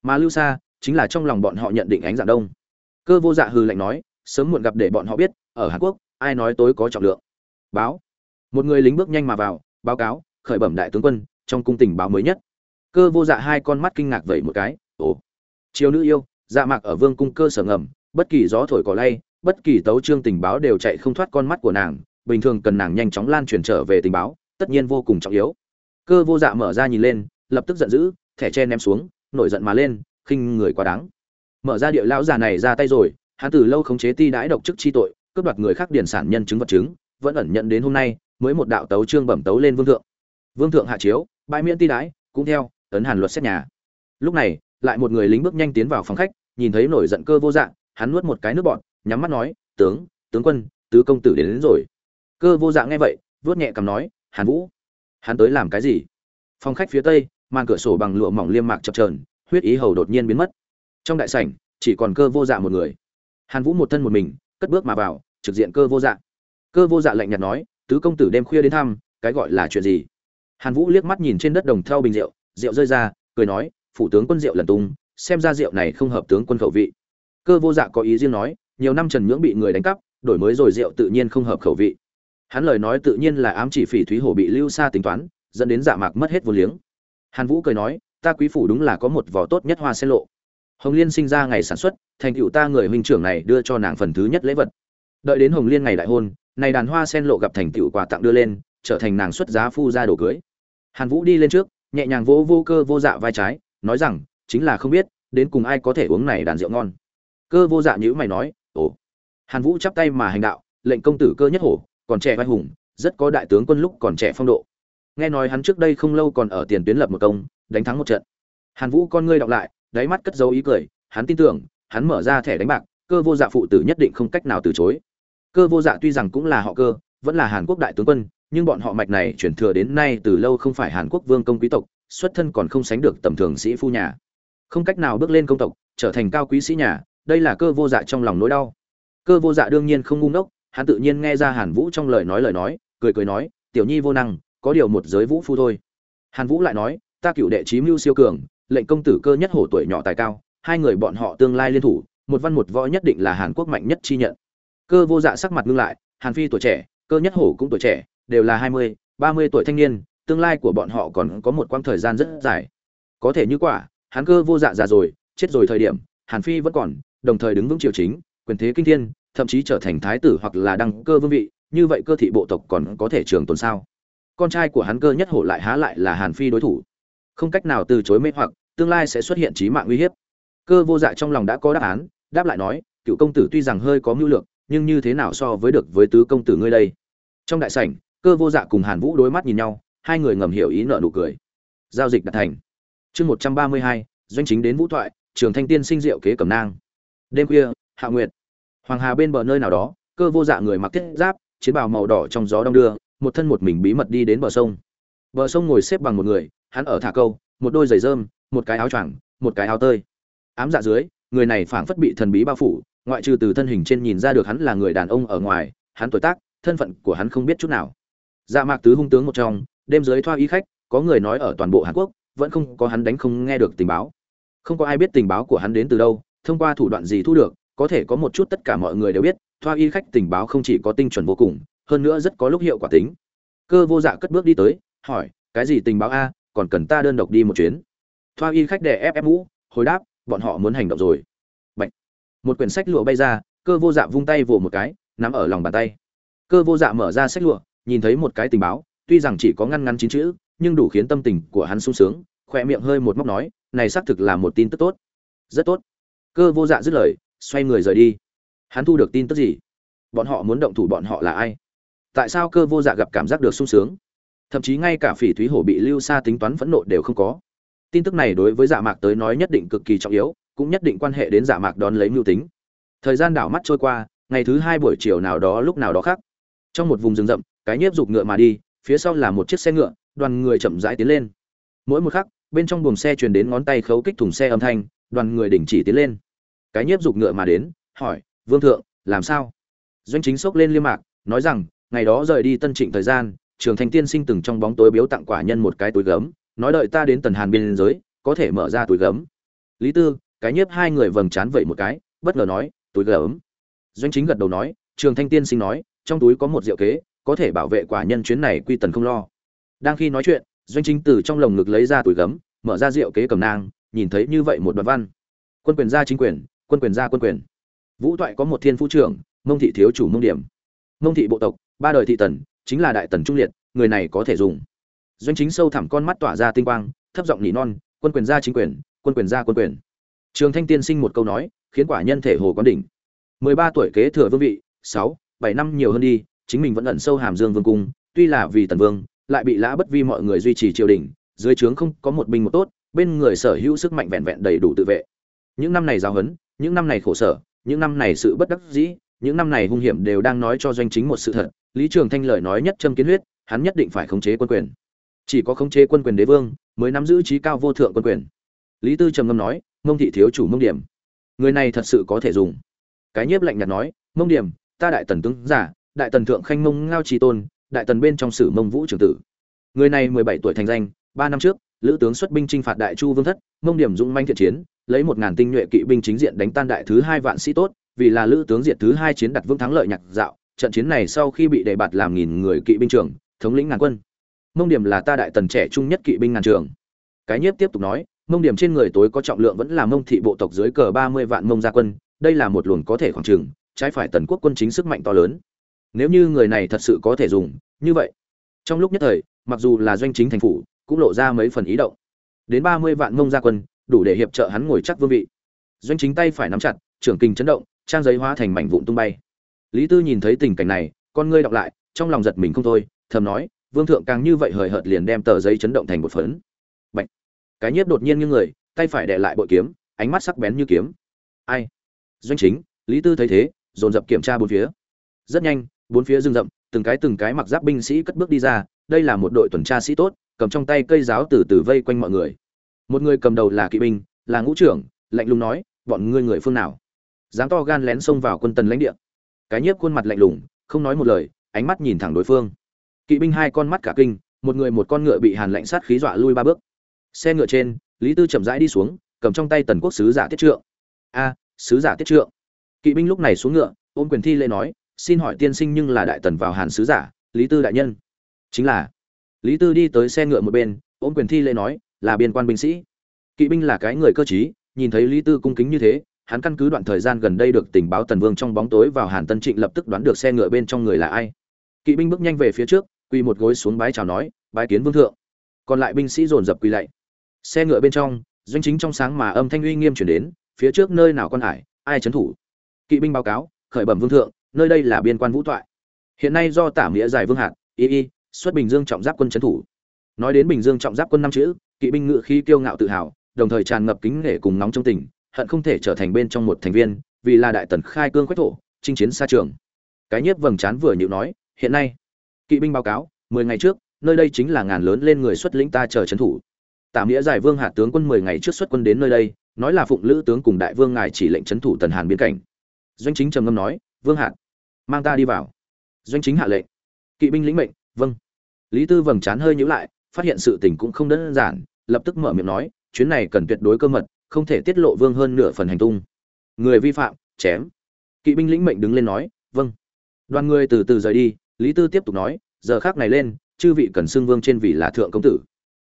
Mà lưu xa chính là trong lòng bọn họ nhận định ánh dạng đông. Cơ vô dạ hừ lạnh nói, sớm muộn gặp để bọn họ biết, ở hàn quốc, ai nói tối có trọng lượng. Báo. Một người lính bước nhanh mà vào, báo cáo, khởi bẩm đại tướng quân, trong cung tình báo mới nhất. Cơ vô dạ hai con mắt kinh ngạc vậy một cái, ồ. Chiều nữ yêu dạ mạc ở vương cung cơ sở ngầm, bất kỳ gió thổi cỏ lay, bất kỳ tấu trương tình báo đều chạy không thoát con mắt của nàng, bình thường cần nàng nhanh chóng lan truyền trở về tình báo, tất nhiên vô cùng trọng yếu cơ vô dạ mở ra nhìn lên lập tức giận dữ thẻ tre ném xuống nổi giận mà lên khinh người quá đáng. Mở ra địa lão già này ra tay rồi hắn từ lâu khống chế ti đãi độc chức chi tội cướp đoạt người khác điển sản nhân chứng vật chứng vẫn ẩn nhận đến hôm nay mới một đạo tấu trương bẩm tấu lên vương thượng. Vương thượng hạ chiếu bãi miễn ti đãi cũng theo ấn hàn luật xét nhà. Lúc này lại một người lính bước nhanh tiến vào phòng khách nhìn thấy nổi giận cơ vô dạng hắn nuốt một cái nước bọt nhắm mắt nói tướng tướng quân tứ công tử đến, đến rồi. Cơ vô dạng nghe vậy vuốt nhẹ cầm nói hàn vũ hắn tới làm cái gì? Phòng khách phía tây, màn cửa sổ bằng lụa mỏng liêm mạc chập trờn huyết ý hầu đột nhiên biến mất. Trong đại sảnh, chỉ còn cơ vô dạ một người. Hàn vũ một thân một mình, cất bước mà vào, trực diện cơ vô dạ. Cơ vô dạ lạnh nhạt nói, tứ công tử đêm khuya đến thăm, cái gọi là chuyện gì? Hàn vũ liếc mắt nhìn trên đất đồng theo bình rượu rượu rơi ra, cười nói, phủ tướng quân rượu lần tung, xem ra rượu này không hợp tướng quân khẩu vị. Cơ vô dạ có ý riêng nói, nhiều năm trần nhưỡng bị người đánh cắp, đổi mới rồi rượu tự nhiên không hợp khẩu vị hắn lời nói tự nhiên là ám chỉ phỉ thúy hổ bị lưu xa tính toán, dẫn đến dạ mạc mất hết vô liếng. Hàn vũ cười nói, ta quý phủ đúng là có một vỏ tốt nhất hoa sen lộ. Hồng liên sinh ra ngày sản xuất, thành tựu ta người huynh trưởng này đưa cho nàng phần thứ nhất lễ vật. Đợi đến hồng liên ngày đại hôn, này đàn hoa sen lộ gặp thành tựu quà tặng đưa lên, trở thành nàng xuất giá phu ra đồ cưới. Hàn vũ đi lên trước, nhẹ nhàng vỗ vô cơ vô dạ vai trái, nói rằng, chính là không biết, đến cùng ai có thể uống này đàn rượu ngon. Cơ vô dạ nhữ mày nói, ồ. Hàn vũ chắp tay mà hành đạo, lệnh công tử cơ nhất hổ còn trẻ vai hùng, rất có đại tướng quân lúc còn trẻ phong độ. Nghe nói hắn trước đây không lâu còn ở tiền tuyến lập một công, đánh thắng một trận. Hàn vũ con ngươi đọc lại, đáy mắt cất dấu ý cười, hắn tin tưởng, hắn mở ra thẻ đánh bạc, cơ vô dạ phụ tử nhất định không cách nào từ chối. Cơ vô dạ tuy rằng cũng là họ cơ, vẫn là hàn quốc đại tướng quân, nhưng bọn họ mạch này chuyển thừa đến nay từ lâu không phải hàn quốc vương công quý tộc, xuất thân còn không sánh được tầm thường sĩ phu nhà. Không cách nào bước lên công tộc, trở thành cao quý sĩ nhà, đây là cơ vô dạ trong lòng nỗi đau. Cơ vô dạ đương nhiên không ngu ngốc hắn tự nhiên nghe ra hàn vũ trong lời nói lời nói, cười cười nói, tiểu nhi vô năng, có điều một giới vũ phu thôi. Hàn vũ lại nói, ta cựu đệ trí mưu siêu cường, lệnh công tử cơ nhất hổ tuổi nhỏ tài cao, hai người bọn họ tương lai liên thủ, một văn một võ nhất định là hàn quốc mạnh nhất chi nhận. Cơ vô dạ sắc mặt ngưng lại, hàn phi tuổi trẻ, cơ nhất hổ cũng tuổi trẻ, đều là hai mươi, ba mươi tuổi thanh niên, tương lai của bọn họ còn có một quãng thời gian rất dài. Có thể như quả, hắn cơ vô dạ già rồi, chết rồi thời điểm, hàn phi vẫn còn, đồng thời đứng vững triều chính, quyền thế kinh thiên thậm chí trở thành thái tử hoặc là đăng cơ vương vị, như vậy cơ thị bộ tộc còn có thể trường tồn sao? Con trai của hắn cơ nhất hổ lại há lại là hàn phi đối thủ. Không cách nào từ chối mê hoặc, tương lai sẽ xuất hiện trí mạng uy hiếp. Cơ vô dạ trong lòng đã có đáp án, đáp lại nói, cựu công tử tuy rằng hơi có mưu lược, nhưng như thế nào so với được với tứ công tử ngươi đây? Trong đại sảnh, cơ vô dạ cùng hàn vũ đối mắt nhìn nhau, hai người ngầm hiểu ý nợ nụ cười. Giao dịch đạt thành. Chương một trăm ba mươi hai, doanh chính đến vũ thoại, trường thanh tiên sinh diệu kế cẩm nang. Đêm khuya, hạ nguyệt hoàng hà bên bờ nơi nào đó, cơ vô dạ người mặc thiết giáp, chiến bào màu đỏ trong gió đông đưa, một thân một mình bí mật đi đến bờ sông. Bờ sông ngồi xếp bằng một người, hắn ở thả câu, một đôi giày rơm, một cái áo choàng, một cái áo tơi. Ám dạ dưới, người này phảng phất bị thần bí bao phủ, ngoại trừ từ thân hình trên nhìn ra được hắn là người đàn ông ở ngoài, hắn tuổi tác, thân phận của hắn không biết chút nào. Dạ mạc tứ hung tướng một trong, đêm dưới thoa ý khách, có người nói ở toàn bộ hàn quốc, vẫn không có hắn đánh không nghe được tình báo. Không có ai biết tình báo của hắn đến từ đâu, thông qua thủ đoạn gì thu được có thể có một chút tất cả mọi người đều biết, thoa y khách tình báo không chỉ có tinh chuẩn vô cùng, hơn nữa rất có lúc hiệu quả tính. Cơ vô dạ cất bước đi tới, hỏi, cái gì tình báo a, còn cần ta đơn độc đi một chuyến? Thoa y khách đè ép ép mũ, hồi đáp, bọn họ muốn hành động rồi. Bạch. một quyển sách lụa bay ra, cơ vô dạ vung tay vồ một cái, nắm ở lòng bàn tay. Cơ vô dạ mở ra sách lụa, nhìn thấy một cái tình báo, tuy rằng chỉ có ngăn ngắn chín chữ, nhưng đủ khiến tâm tình của hắn sung sướng khoe miệng hơi một móc nói, này xác thực là một tin tức tốt. Rất tốt. Cơ vô dạ dứt lời xoay người rời đi. Hắn thu được tin tức gì? Bọn họ muốn động thủ bọn họ là ai? Tại sao cơ vô dạ gặp cảm giác được sung sướng? Thậm chí ngay cả phỉ thúy hổ bị lưu xa tính toán phẫn nộ đều không có. Tin tức này đối với dạ mạc tới nói nhất định cực kỳ trọng yếu, cũng nhất định quan hệ đến dạ mạc đón lấy mưu tính. Thời gian đảo mắt trôi qua, ngày thứ hai buổi chiều nào đó lúc nào đó khác. Trong một vùng rừng rậm, cái nhiếp giục ngựa mà đi, phía sau là một chiếc xe ngựa, đoàn người chậm rãi tiến lên. Mỗi một khắc, bên trong buồng xe truyền đến ngón tay khấu kích thùng xe âm thanh, đoàn người đình chỉ tiến lên cái nhiếp dục ngựa mà đến, hỏi, vương thượng, làm sao? Doanh chính sốc lên liêm mạc, nói rằng, ngày đó rời đi tân trịnh thời gian, trường thành tiên sinh từng trong bóng tối biếu tặng quả nhân một cái túi gấm, nói đợi ta đến tần hàn biên giới, có thể mở ra túi gấm. Lý tư, cái nhiếp hai người vầng trán vậy một cái, bất ngờ nói, túi gấm? Doanh chính gật đầu nói, trường thanh tiên sinh nói, trong túi có một diệu kế, có thể bảo vệ quả nhân chuyến này quy tần không lo. Đang khi nói chuyện, doanh chính từ trong lồng ngực lấy ra túi gấm, mở ra diệu kế cầm nang, nhìn thấy như vậy một đoạn văn. Quân quyền gia chính quyền quân quyền gia quân quyền. Vũ toại có một thiên phú trưởng, mông thị thiếu chủ mông điểm. Mông thị bộ tộc, ba đời thị tần, chính là đại tần trung liệt, người này có thể dùng. Doanh chính sâu thẳm con mắt tỏa ra tinh quang, thấp giọng nỉ non, quân quyền gia chính quyền, quân quyền gia quân quyền. Trường thanh tiên sinh một câu nói, khiến quả nhân thể hồ quán đỉnh. Mười ba tuổi kế thừa vương vị, sáu, bảy năm nhiều hơn đi, chính mình vẫn ẩn sâu hàm dương vương cung, tuy là vì tần vương, lại bị lã bất vi mọi người duy trì triều đình, dưới trướng không có một binh một tốt, bên người sở hữu sức mạnh vẹn vẹn đầy đủ tự vệ. Những năm này giáo huấn những năm này khổ sở, những năm này sự bất đắc dĩ, những năm này hung hiểm đều đang nói cho doanh chính một sự thật. Lý trường thanh lời nói nhất châm kiến huyết, hắn nhất định phải khống chế quân quyền. Chỉ có khống chế quân quyền đế vương, mới nắm giữ trí cao vô thượng quân quyền. Lý tư trầm ngâm nói, mông thị thiếu chủ mông điểm, người này thật sự có thể dùng. Cái nhiếp lạnh nhạt nói, mông điểm, ta đại tần tướng giả, đại tần thượng khanh mông ngao trí tôn, đại tần bên trong sử mông vũ trường tử. Người này mười bảy tuổi thành danh, ba năm trước, lữ tướng xuất binh chinh phạt đại chu vương thất, mông điểm dũng manh thiện chiến lấy một ngàn tinh nhuệ kỵ binh chính diện đánh tan đại thứ hai vạn sĩ tốt, vì là lữ tướng diệt thứ hai chiến đặt vương thắng lợi nhạc dạo, trận chiến này sau khi bị đề bạt làm nghìn người kỵ binh trưởng, thống lĩnh ngàn quân. Mông điểm là ta đại tần trẻ trung nhất kỵ binh ngàn trường cái nhiếp tiếp tục nói, mông điểm trên người tối có trọng lượng vẫn là mông thị bộ tộc dưới cờ ba mươi vạn mông gia quân, đây là một luồng có thể khoảng trừng trái phải tần quốc quân chính sức mạnh to lớn. Nếu như người này thật sự có thể dùng, như vậy, trong lúc nhất thời, mặc dù là doanh chính thành phủ, cũng lộ ra mấy phần ý động. Đến ba mươi vạn mông gia quân đủ để hiệp trợ hắn ngồi chắc vương vị. Doanh chính tay phải nắm chặt, trưởng kinh chấn động, trang giấy hóa thành mảnh vụn tung bay. Lý tư nhìn thấy tình cảnh này, con ngươi đọc lại, trong lòng giật mình không thôi, thầm nói, vương thượng càng như vậy hời hợt liền đem tờ giấy chấn động thành một phấn. Bạch. cái nhiếp đột nhiên như người, tay phải đè lại bội kiếm, ánh mắt sắc bén như kiếm. Ai? Doanh chính, lý tư thấy thế, dồn dập kiểm tra bốn phía. Rất nhanh, bốn phía rừng rậm, từng cái từng cái mặc giáp binh sĩ cất bước đi ra, đây là một đội tuần tra sĩ tốt, cầm trong tay cây giáo từ từ vây quanh mọi người một người cầm đầu là kỵ binh, là ngũ trưởng, lạnh lùng nói, bọn ngươi người phương nào? Dám to gan lén xông vào quân tần lãnh địa. Cái nhiếp khuôn mặt lạnh lùng, không nói một lời, ánh mắt nhìn thẳng đối phương. Kỵ binh hai con mắt cả kinh, một người một con ngựa bị hàn lạnh sát khí dọa lui ba bước. Xe ngựa trên, lý tư chậm rãi đi xuống, cầm trong tay tần quốc sứ giả tiết trượng. A, sứ giả tiết trượng. Kỵ binh lúc này xuống ngựa, ôm quyền thi lễ nói, xin hỏi tiên sinh nhưng là đại tần vào hàn sứ giả, lý tư đại nhân. Chính là. Lý tư đi tới xe ngựa một bên, ôm quyền thi lễ nói là biên quan binh sĩ. Kỵ binh là cái người cơ trí, nhìn thấy lý tư cung kính như thế, hắn căn cứ đoạn thời gian gần đây được tình báo tần vương trong bóng tối vào hàn tân trịnh lập tức đoán được xe ngựa bên trong người là ai. Kỵ binh bước nhanh về phía trước, quỳ một gối xuống bái chào nói, bái kiến vương thượng. Còn lại binh sĩ dồn dập quỳ lạy. Xe ngựa bên trong, doanh chính trong sáng mà âm thanh uy nghiêm chuyển đến, phía trước nơi nào con hải, ai trấn thủ? Kỵ binh báo cáo, khởi bẩm vương thượng, nơi đây là biên quan vũ toại hiện nay do tả nghĩa giải vương hạt, y y, xuất bình dương trọng giáp quân trấn thủ. Nói đến bình dương trọng giáp quân năm chữ kỵ binh ngự khí kiêu ngạo tự hào, đồng thời tràn ngập kính nể cùng nóng trong tình, hận không thể trở thành bên trong một thành viên, vì là đại tần khai cương quách thổ, chinh chiến xa trường. Cái nhiếp vầng trán vừa nhịu nói, hiện nay, kỵ binh báo cáo, mười ngày trước, nơi đây chính là ngàn lớn lên người xuất lĩnh ta chờ trấn thủ. Tạm nghĩa giải vương hạ tướng quân mười ngày trước xuất quân đến nơi đây, nói là phụng lữ tướng cùng đại vương ngài chỉ lệnh trấn thủ tần hàn biên cảnh. Doanh chính trầm ngâm nói, vương hạ mang ta đi vào. Doanh chính hạ lệnh, kỵ binh lĩnh mệnh vâng. Lý tư vầng trán hơi nhíu lại, phát hiện sự tình cũng không đơn giản lập tức mở miệng nói, chuyến này cần tuyệt đối cơ mật, không thể tiết lộ vương hơn nửa phần hành tung. Người vi phạm, chém. Kỵ binh lĩnh mệnh đứng lên nói vâng. Đoàn người từ từ rời đi, lý tư tiếp tục nói, giờ khác này lên, chư vị cần xưng vương trên vị là thượng công tử.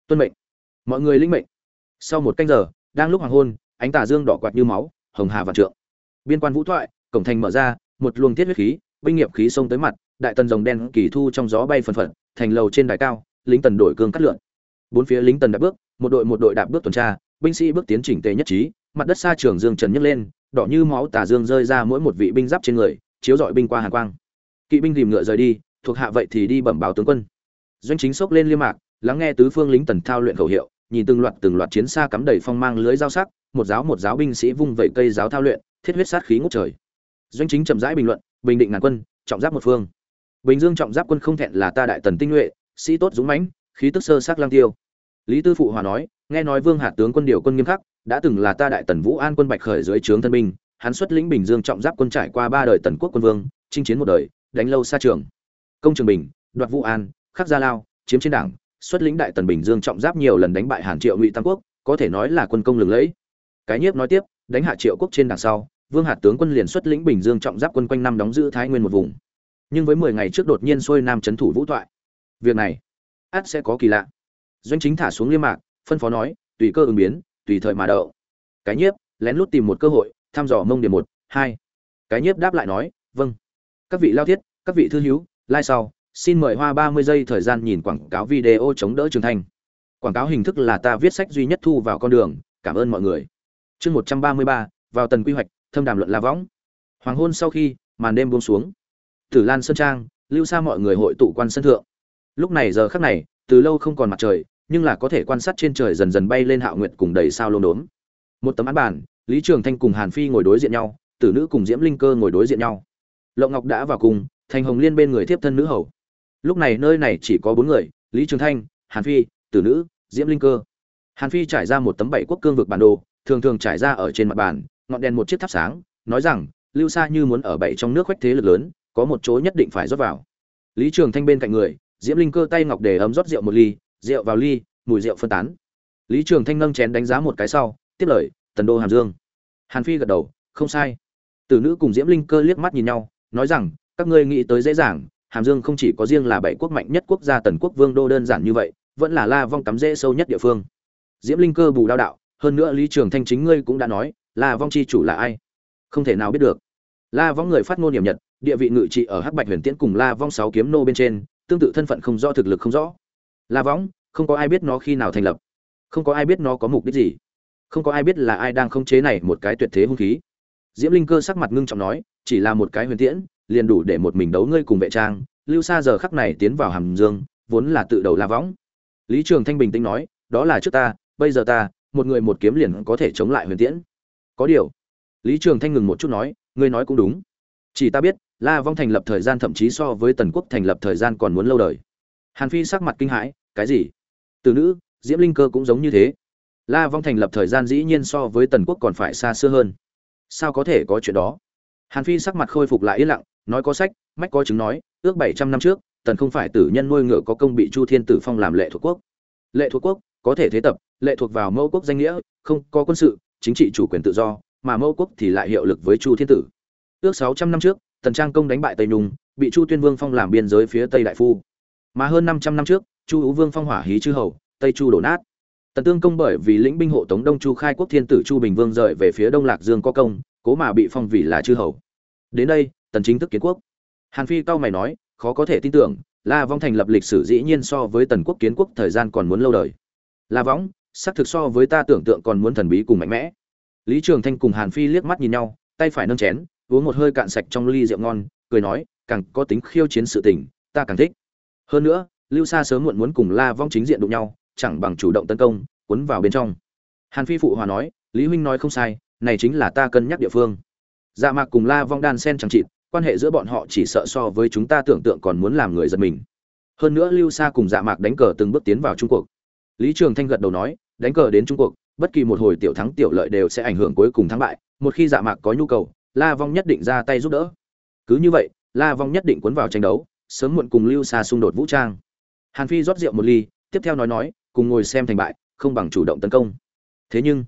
Tuân mệnh. Mọi người lĩnh mệnh. Sau một canh giờ, đang lúc hoàng hôn, ánh tà dương đỏ quạt như máu, hồng hà vạn trượng. Biên quan vũ thoại, cổng thành mở ra, một luồng thiết huyết khí, binh nghiệp khí xông tới mặt, đại tần rồng đen kỳ thu trong gió bay phần phật, thành lầu trên đài cao, lính tần đổi cương cắt lượn bốn phía lính tần đạp bước, một đội một đội đạp bước tuần tra, binh sĩ bước tiến chỉnh tề nhất trí, mặt đất xa trường dương trần nhấc lên, đỏ như máu tà dương rơi ra mỗi một vị binh giáp trên người, chiếu dọi binh qua hàn quang. Kỵ binh tìm ngựa rời đi, thuộc hạ vậy thì đi bẩm báo tướng quân. Doanh chính sốc lên liêm mạc, lắng nghe tứ phương lính tần thao luyện khẩu hiệu, nhìn từng loạt từng loạt chiến xa cắm đầy phong mang lưới dao sắc, một giáo một giáo binh sĩ vung vẩy cây giáo thao luyện, thiết huyết sát khí ngút trời. Doanh chính chậm rãi bình luận, bình định ngàn quân, trọng giáp một phương. Bình dương trọng giáp quân không thẹn là ta đại tần tinh nhuệ, sĩ tốt dũng mãnh khí tức sơ sắc lang tiêu. Lý tư phụ hòa nói nghe nói vương hạt tướng quân điều quân nghiêm khắc đã từng là ta đại tần vũ an quân bạch khởi dưới trướng thân binh hắn xuất lĩnh bình dương trọng giáp quân trải qua ba đời tần quốc quân vương chinh chiến một đời đánh lâu xa trường. Công trường bình đoạt vũ an khắc gia lao chiếm chiến đảng xuất lĩnh đại tần bình dương trọng giáp nhiều lần đánh bại hàn triệu ngụy tam quốc có thể nói là quân công lừng lẫy. Cái nhiếp nói tiếp đánh hạ triệu quốc trên đằng sau vương hạt tướng quân liền xuất lĩnh bình dương trọng giáp quân quanh năm đóng giữ thái nguyên một vùng. Nhưng với mười ngày trước đột nhiên xuôi nam trấn thủ vũ Thoại, việc này ắt sẽ có kỳ lạ. Doanh chính thả xuống liêm mạc, phân phó nói, tùy cơ ứng biến, tùy thời mà đậu. Cái nhiếp, lén lút tìm một cơ hội, thăm dò mông điểm một, hai. Cái nhiếp đáp lại nói vâng. Các vị lao thiết, các vị thư hữu lai sau, xin mời hoa ba mươi giây thời gian nhìn quảng cáo video chống đỡ trường thành. quảng cáo hình thức là ta viết sách duy nhất thu vào con đường, cảm ơn mọi người. Chương một trăm ba mươi ba, vào tần quy hoạch, thâm đàm luận la võng. Hoàng hôn sau khi, màn đêm buông xuống. Tử lan sơn trang, lưu xa mọi người hội tụ quan sân thượng lúc này giờ khắc này, từ lâu không còn mặt trời, nhưng là có thể quan sát trên trời dần dần bay lên hạo nguyệt cùng đầy sao lông đốm. Một tấm án bàn lý trường thanh cùng hàn phi ngồi đối diện nhau, tử nữ cùng diễm linh cơ ngồi đối diện nhau. Lộng ngọc đã vào cùng, thành hồng liên bên người thiếp thân nữ hầu. Lúc này nơi này chỉ có bốn người, lý trường thanh, hàn phi, tử nữ, diễm linh cơ. Hàn phi trải ra một tấm bảy quốc cương vực bản đồ, thường thường trải ra ở trên mặt bàn, ngọn đèn một chiếc thắp sáng, nói rằng, lưu xa như muốn ở bảy trong nước khoách thế lực lớn, có một chỗ nhất định phải rót vào. Lý trường thanh bên cạnh người diễm linh cơ tay ngọc để ấm rót rượu một ly, rượu vào ly, mùi rượu phân tán. Lý trường thanh nâng chén đánh giá một cái sau, tiếp lời, tần đô hàm dương. Hàn phi gật đầu, không sai. Tử nữ cùng diễm linh cơ liếc mắt nhìn nhau, nói rằng, các ngươi nghĩ tới dễ dàng, hàm dương không chỉ có riêng là bảy quốc mạnh nhất quốc gia tần quốc vương đô đơn giản như vậy, vẫn là la vong cắm rễ sâu nhất địa phương. Diễm linh cơ bù đao đạo, hơn nữa lý trường thanh chính ngươi cũng đã nói, la vong chi chủ là ai? Không thể nào biết được. La vong người phát ngôn niệm nhật, địa vị ngự trị ở hắc bạch huyền tiễn cùng la vong sáu kiếm nô bên trên tương tự thân phận không rõ, thực lực không rõ. La võng, không có ai biết nó khi nào thành lập. Không có ai biết nó có mục đích gì. Không có ai biết là ai đang khống chế này một cái tuyệt thế hung khí. Diễm linh cơ sắc mặt ngưng trọng nói, chỉ là một cái huyền tiễn, liền đủ để một mình đấu ngươi cùng vệ trang. Lưu xa giờ khắc này tiến vào hàm dương, vốn là tự đầu la võng. Lý trường thanh bình tĩnh nói, đó là trước ta, bây giờ ta, một người một kiếm liền có thể chống lại huyền tiễn. Có điều, lý trường thanh ngừng một chút nói, ngươi nói cũng đúng. Chỉ ta biết la vong thành lập thời gian thậm chí so với tần quốc thành lập thời gian còn muốn lâu đời. Hàn phi sắc mặt kinh hãi, cái gì? Từ nữ, diễm linh cơ cũng giống như thế. La vong thành lập thời gian dĩ nhiên so với tần quốc còn phải xa xưa hơn. Sao có thể có chuyện đó? Hàn phi sắc mặt khôi phục lại yên lặng, nói có sách, mách có chứng nói, ước bảy trăm năm trước, tần không phải tử nhân nuôi ngựa có công bị chu thiên tử phong làm lệ thuộc quốc. Lệ thuộc quốc, có thể thế tập, lệ thuộc vào mẫu quốc danh nghĩa, không có quân sự, chính trị chủ quyền tự do, mà mẫu quốc thì lại hiệu lực với chu thiên tử. Ước sáu trăm năm trước tần trang công đánh bại tây nhung, bị chu tuyên vương phong làm biên giới phía tây đại phu. Mà hơn năm trăm năm trước, chu U vương phong hỏa hí chư hầu, tây chu đổ nát. Tần tương công bởi vì lĩnh binh hộ tống đông chu khai quốc thiên tử chu bình vương rời về phía đông lạc dương có công, cố mà bị phong vì là chư hầu. Đến đây, tần chính thức kiến quốc. Hàn phi cao mày nói, khó có thể tin tưởng, la vong thành lập lịch sử dĩ nhiên so với tần quốc kiến quốc thời gian còn muốn lâu đời. La võng xác thực so với ta tưởng tượng còn muốn thần bí cùng mạnh mẽ. Lý trường thanh cùng hàn phi liếc mắt nhìn nhau, tay phải nâng chén uống một hơi cạn sạch trong ly rượu ngon cười nói càng có tính khiêu chiến sự tình ta càng thích. Hơn nữa lưu sa sớm muộn muốn cùng la vong chính diện đụng nhau chẳng bằng chủ động tấn công cuốn vào bên trong. Hàn phi phụ hòa nói lý huynh nói không sai này chính là ta cân nhắc địa phương. Dạ mạc cùng la vong đan sen chẳng chịt quan hệ giữa bọn họ chỉ sợ so với chúng ta tưởng tượng còn muốn làm người giật mình. Hơn nữa lưu sa cùng dạ mạc đánh cờ từng bước tiến vào trung cuộc. lý trường thanh gật đầu nói đánh cờ đến trung cuộc, bất kỳ một hồi tiểu thắng tiểu lợi đều sẽ ảnh hưởng cuối cùng thắng bại một khi dạ mạc có nhu cầu la vong nhất định ra tay giúp đỡ. Cứ như vậy, la vong nhất định cuốn vào tranh đấu, sớm muộn cùng lưu sa xung đột vũ trang. Hàn phi rót rượu một ly, tiếp theo nói nói, cùng ngồi xem thành bại, không bằng chủ động tấn công. Thế nhưng,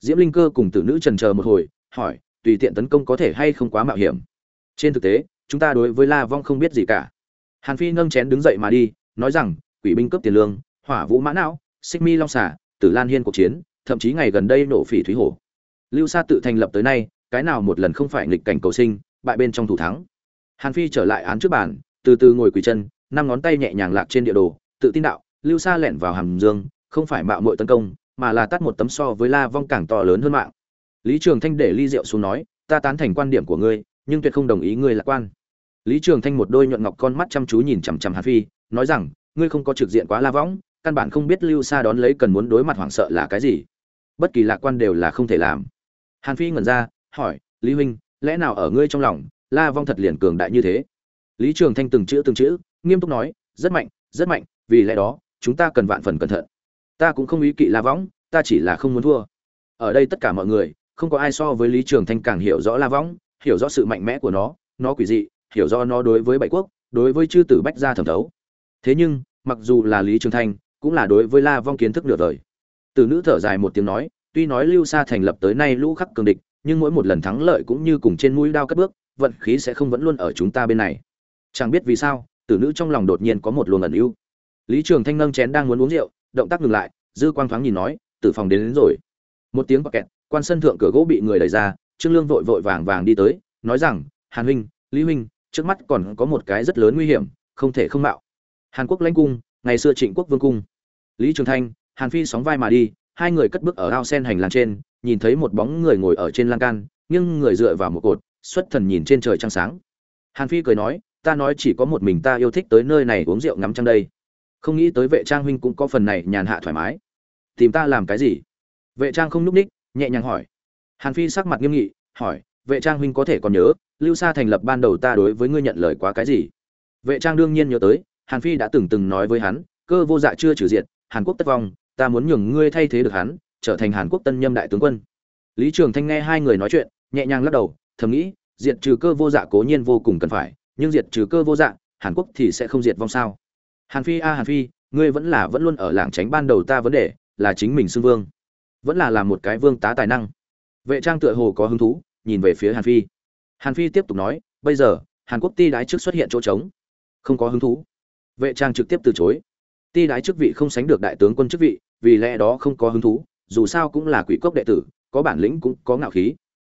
diễm linh cơ cùng tử nữ trần chờ một hồi, hỏi, tùy tiện tấn công có thể hay không quá mạo hiểm? Trên thực tế, chúng ta đối với la vong không biết gì cả. Hàn phi nâng chén đứng dậy mà đi, nói rằng, quỷ binh cướp tiền lương, hỏa vũ mã não, xích mi long xả tử lan hiên cuộc chiến, thậm chí ngày gần đây nổ phỉ thúy hổ. Lưu sa tự thành lập tới nay cái nào một lần không phải nghịch cảnh cầu sinh bại bên trong thủ thắng. Hàn phi trở lại án trước bàn từ từ ngồi quỳ chân năm ngón tay nhẹ nhàng lạc trên địa đồ tự tin đạo lưu sa lẻn vào hàm dương không phải mạo muội tấn công mà là tắt một tấm so với la vong càng to lớn hơn mạng. Lý trường thanh để ly rượu xuống nói ta tán thành quan điểm của ngươi nhưng tuyệt không đồng ý ngươi lạc quan. Lý trường thanh một đôi nhuận ngọc con mắt chăm chú nhìn chằm chằm hàn phi nói rằng ngươi không có trực diện quá la vong, căn bản không biết lưu sa đón lấy cần muốn đối mặt hoảng sợ là cái gì. Bất kỳ lạc quan đều là không thể làm. Hàn phi ngẩn ra hỏi, lý huynh, lẽ nào ở ngươi trong lòng, la vong thật liền cường đại như thế? Lý trường thanh từng chữ từng chữ, nghiêm túc nói, rất mạnh rất mạnh, vì lẽ đó, chúng ta cần vạn phần cẩn thận. Ta cũng không ý kỵ la võng ta chỉ là không muốn thua. Ở đây tất cả mọi người, không có ai so với lý trường thanh càng hiểu rõ la võng hiểu rõ sự mạnh mẽ của nó nó quỷ dị, hiểu rõ nó đối với bảy quốc, đối với chư tử bách gia thẩm thấu. Thế nhưng, mặc dù là lý trường thanh, cũng là đối với la vong kiến thức nửa đời. Từ nữ thở dài một tiếng nói, tuy nói lưu sa thành lập tới nay lũ khắc cường địch nhưng mỗi một lần thắng lợi cũng như cùng trên mũi đao cất bước vận khí sẽ không vẫn luôn ở chúng ta bên này. Chẳng biết vì sao tử nữ trong lòng đột nhiên có một luồng ẩn ưu. Lý trường thanh nâng chén đang muốn uống rượu động tác ngừng lại dư quang thoáng nhìn nói tử phòng đến, đến rồi. Một tiếng bạc kẹt quan sân thượng cửa gỗ bị người đẩy ra trương lương vội vội vàng vàng đi tới nói rằng hàn huynh lý huynh trước mắt còn có một cái rất lớn nguy hiểm không thể không mạo. Hàn quốc lãnh cung ngày xưa trịnh quốc vương cung. Lý trường thanh hàn phi sóng vai mà đi hai người cất bước ở ao sen hành lang trên nhìn thấy một bóng người ngồi ở trên lan can nhưng người dựa vào một cột, xuất thần nhìn trên trời trăng sáng. Hàn phi cười nói, ta nói chỉ có một mình ta yêu thích tới nơi này uống rượu ngắm trăng đây. Không nghĩ tới vệ trang huynh cũng có phần này nhàn hạ thoải mái. Tìm ta làm cái gì? Vệ trang không núp ních, nhẹ nhàng hỏi. Hàn phi sắc mặt nghiêm nghị, hỏi, vệ trang huynh có thể còn nhớ, lưu sa thành lập ban đầu ta đối với ngươi nhận lời quá cái gì? Vệ trang đương nhiên nhớ tới, hàn phi đã từng từng nói với hắn, cơ vô dạ chưa trừ diệt, hàn quốc tất vong, ta muốn nhường ngươi thay thế được hắn trở thành hàn quốc tân nhâm đại tướng quân. Lý trường thanh nghe hai người nói chuyện, nhẹ nhàng lắc đầu, thầm nghĩ, diệt trừ cơ vô dạ cố nhiên vô cùng cần phải, nhưng diệt trừ cơ vô dạ hàn quốc thì sẽ không diệt vong sao? Hàn phi a, hàn phi, ngươi vẫn là vẫn luôn ở làng tránh ban đầu ta vấn đề, là chính mình xưng vương. Vẫn là làm một cái vương tá tài năng. Vệ trang tựa hồ có hứng thú, nhìn về phía hàn phi. Hàn phi tiếp tục nói, bây giờ, hàn quốc ti đái trước xuất hiện chỗ trống. Không có hứng thú. Vệ trang trực tiếp từ chối. Ti đái chức vị không sánh được đại tướng quân chức vị, vì lẽ đó không có hứng thú dù sao cũng là quỷ cốc đệ tử, có bản lĩnh cũng có ngạo khí.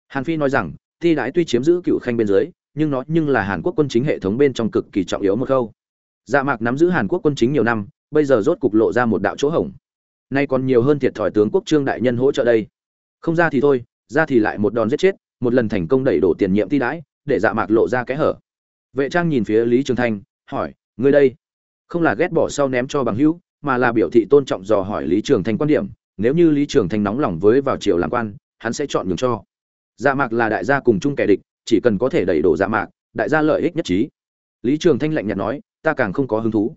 Hàn phi nói rằng, Thi đái tuy chiếm giữ cựu khanh bên dưới, nhưng nó nhưng là hàn quốc quân chính hệ thống bên trong cực kỳ trọng yếu một khâu. Dạ mạc nắm giữ hàn quốc quân chính nhiều năm, bây giờ rốt cục lộ ra một đạo chỗ hổng. Nay còn nhiều hơn thiệt thòi tướng quốc trương đại nhân hỗ trợ đây. Không ra thì thôi, ra thì lại một đòn giết chết, một lần thành công đẩy đổ tiền nhiệm thi đái để dạ mạc lộ ra kẽ hở. Vệ trang nhìn phía lý trường thanh, hỏi, ngươi đây, không là ghét bỏ sau ném cho bằng hữu, mà là biểu thị tôn trọng dò hỏi lý trường thanh quan điểm nếu như lý trường thanh nóng lòng với vào triều làm quan, hắn sẽ chọn nhường cho. Dạ mạc là đại gia cùng chung kẻ địch, chỉ cần có thể đẩy đổ dạ mạc, đại gia lợi ích nhất trí. Lý trường thanh lạnh nhạt nói, ta càng không có hứng thú.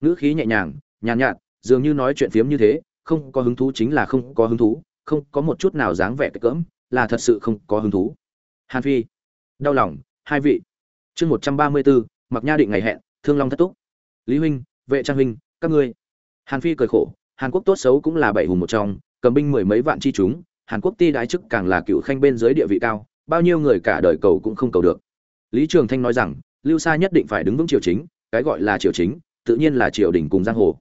Ngữ khí nhẹ nhàng, nhàn nhạt, dường như nói chuyện phiếm như thế, không có hứng thú chính là không có hứng thú, không có một chút nào dáng vẻ cỡm, là thật sự không có hứng thú. Hàn phi, đau lòng, hai vị. Chương một trăm ba mươi bốn, mặc nha định ngày hẹn, thương long thất túc. Lý huynh, vệ trang huynh, các ngươi. Hàn phi cười khổ hàn quốc tốt xấu cũng là bảy hùng một trong, cầm binh mười mấy vạn chi chúng, hàn quốc ti đái chức càng là cựu khanh bên dưới địa vị cao, bao nhiêu người cả đời cầu cũng không cầu được. Lý trường thanh nói rằng, lưu sa nhất định phải đứng vững triều chính, cái gọi là triều chính, tự nhiên là triều đình cùng giang hồ.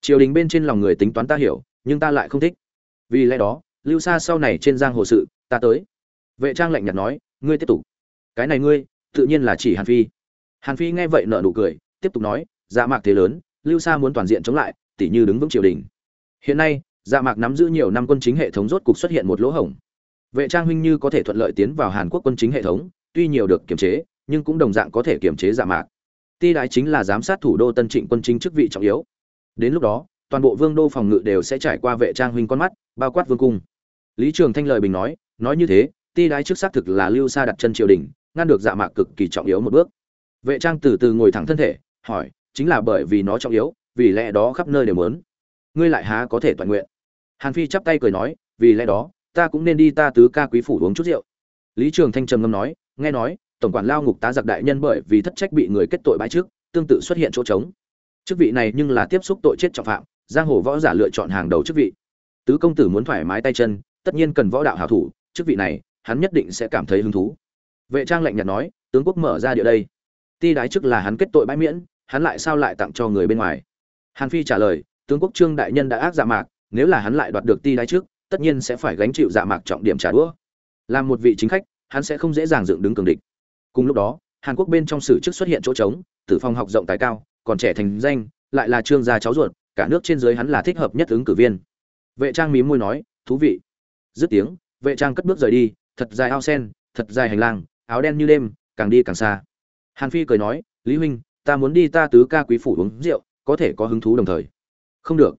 Triều đình bên trên lòng người tính toán ta hiểu, nhưng ta lại không thích. Vì lẽ đó, lưu sa sau này trên giang hồ sự, ta tới. Vệ trang lạnh nhạt nói, ngươi tiếp tục. Cái này ngươi, tự nhiên là chỉ hàn phi. Hàn phi nghe vậy nở nụ cười, tiếp tục nói dạ mạc thế lớn, lưu sa muốn toàn diện chống lại, tỉ như đứng vững triều đình hiện nay dạ mạc nắm giữ nhiều năm quân chính hệ thống rốt cục xuất hiện một lỗ hổng. Vệ trang huynh như có thể thuận lợi tiến vào hàn quốc quân chính hệ thống, tuy nhiều được kiềm chế, nhưng cũng đồng dạng có thể kiềm chế dạ mạc. Ti đại chính là giám sát thủ đô tân trịnh quân chính chức vị trọng yếu. Đến lúc đó, toàn bộ vương đô phòng ngự đều sẽ trải qua vệ trang huynh con mắt, bao quát vương cung. Lý trường thanh lời bình nói nói như thế, ti đái trước xác thực là lưu xa đặt chân triều đình, ngăn được dạ mạc cực kỳ trọng yếu một bước. Vệ trang từ từ ngồi thẳng thân thể, hỏi, chính là bởi vì nó trọng yếu, vì lẽ đó khắp nơi đều muốn ngươi lại há có thể toàn nguyện. Hàn phi chắp tay cười nói, vì lẽ đó, ta cũng nên đi ta tứ ca quý phủ uống chút rượu. Lý trường thanh trầm ngâm nói, nghe nói, tổng quản lao ngục tá giặc đại nhân bởi vì thất trách bị người kết tội bãi trước, tương tự xuất hiện chỗ trống. Chức vị này nhưng là tiếp xúc tội chết trọng phạm, giang hồ võ giả lựa chọn hàng đầu chức vị. Tứ công tử muốn thoải mái tay chân, tất nhiên cần võ đạo hảo thủ, chức vị này, hắn nhất định sẽ cảm thấy hứng thú. Vệ trang lạnh nhạt nói, tướng quốc mở ra địa đây. Ti đái chức là hắn kết tội bãi miễn, hắn lại sao lại tặng cho người bên ngoài? Hàn phi trả lời tướng quốc trương đại nhân đã ác dạ mạc, nếu là hắn lại đoạt được ti đái trước, tất nhiên sẽ phải gánh chịu dạ mạc trọng điểm trả đũa. Làm một vị chính khách, hắn sẽ không dễ dàng dựng đứng cường địch. Cùng lúc đó, hàn quốc bên trong sử chức xuất hiện chỗ trống, tử phong học rộng tài cao, còn trẻ thành danh, lại là trương gia cháu ruột, cả nước trên dưới hắn là thích hợp nhất ứng cử viên. Vệ trang mím môi nói, thú vị. Dứt tiếng, vệ trang cất bước rời đi, thật dài ao sen, thật dài hành lang, áo đen như đêm, càng đi càng xa. Hàn phi cười nói, lý huynh, ta muốn đi ta tứ ca quý phủ uống rượu, có thể có hứng thú đồng thời không được.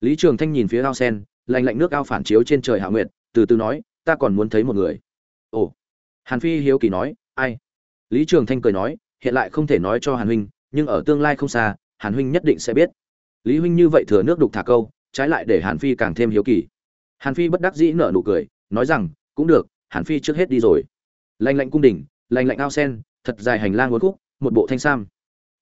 Lý trường thanh nhìn phía ao sen, lạnh lạnh nước ao phản chiếu trên trời hạ nguyệt, từ từ nói, ta còn muốn thấy một người. Ồ. Hàn phi hiếu kỳ nói, ai? Lý trường thanh cười nói, hiện lại không thể nói cho hàn huynh, nhưng ở tương lai không xa, hàn huynh nhất định sẽ biết. Lý huynh như vậy thừa nước đục thả câu, trái lại để hàn phi càng thêm hiếu kỳ. Hàn phi bất đắc dĩ nở nụ cười, nói rằng, cũng được, hàn phi trước hết đi rồi. Lanh lạnh cung đỉnh lanh lạnh ao sen, thật dài hành lang uốn khúc, một bộ thanh sam.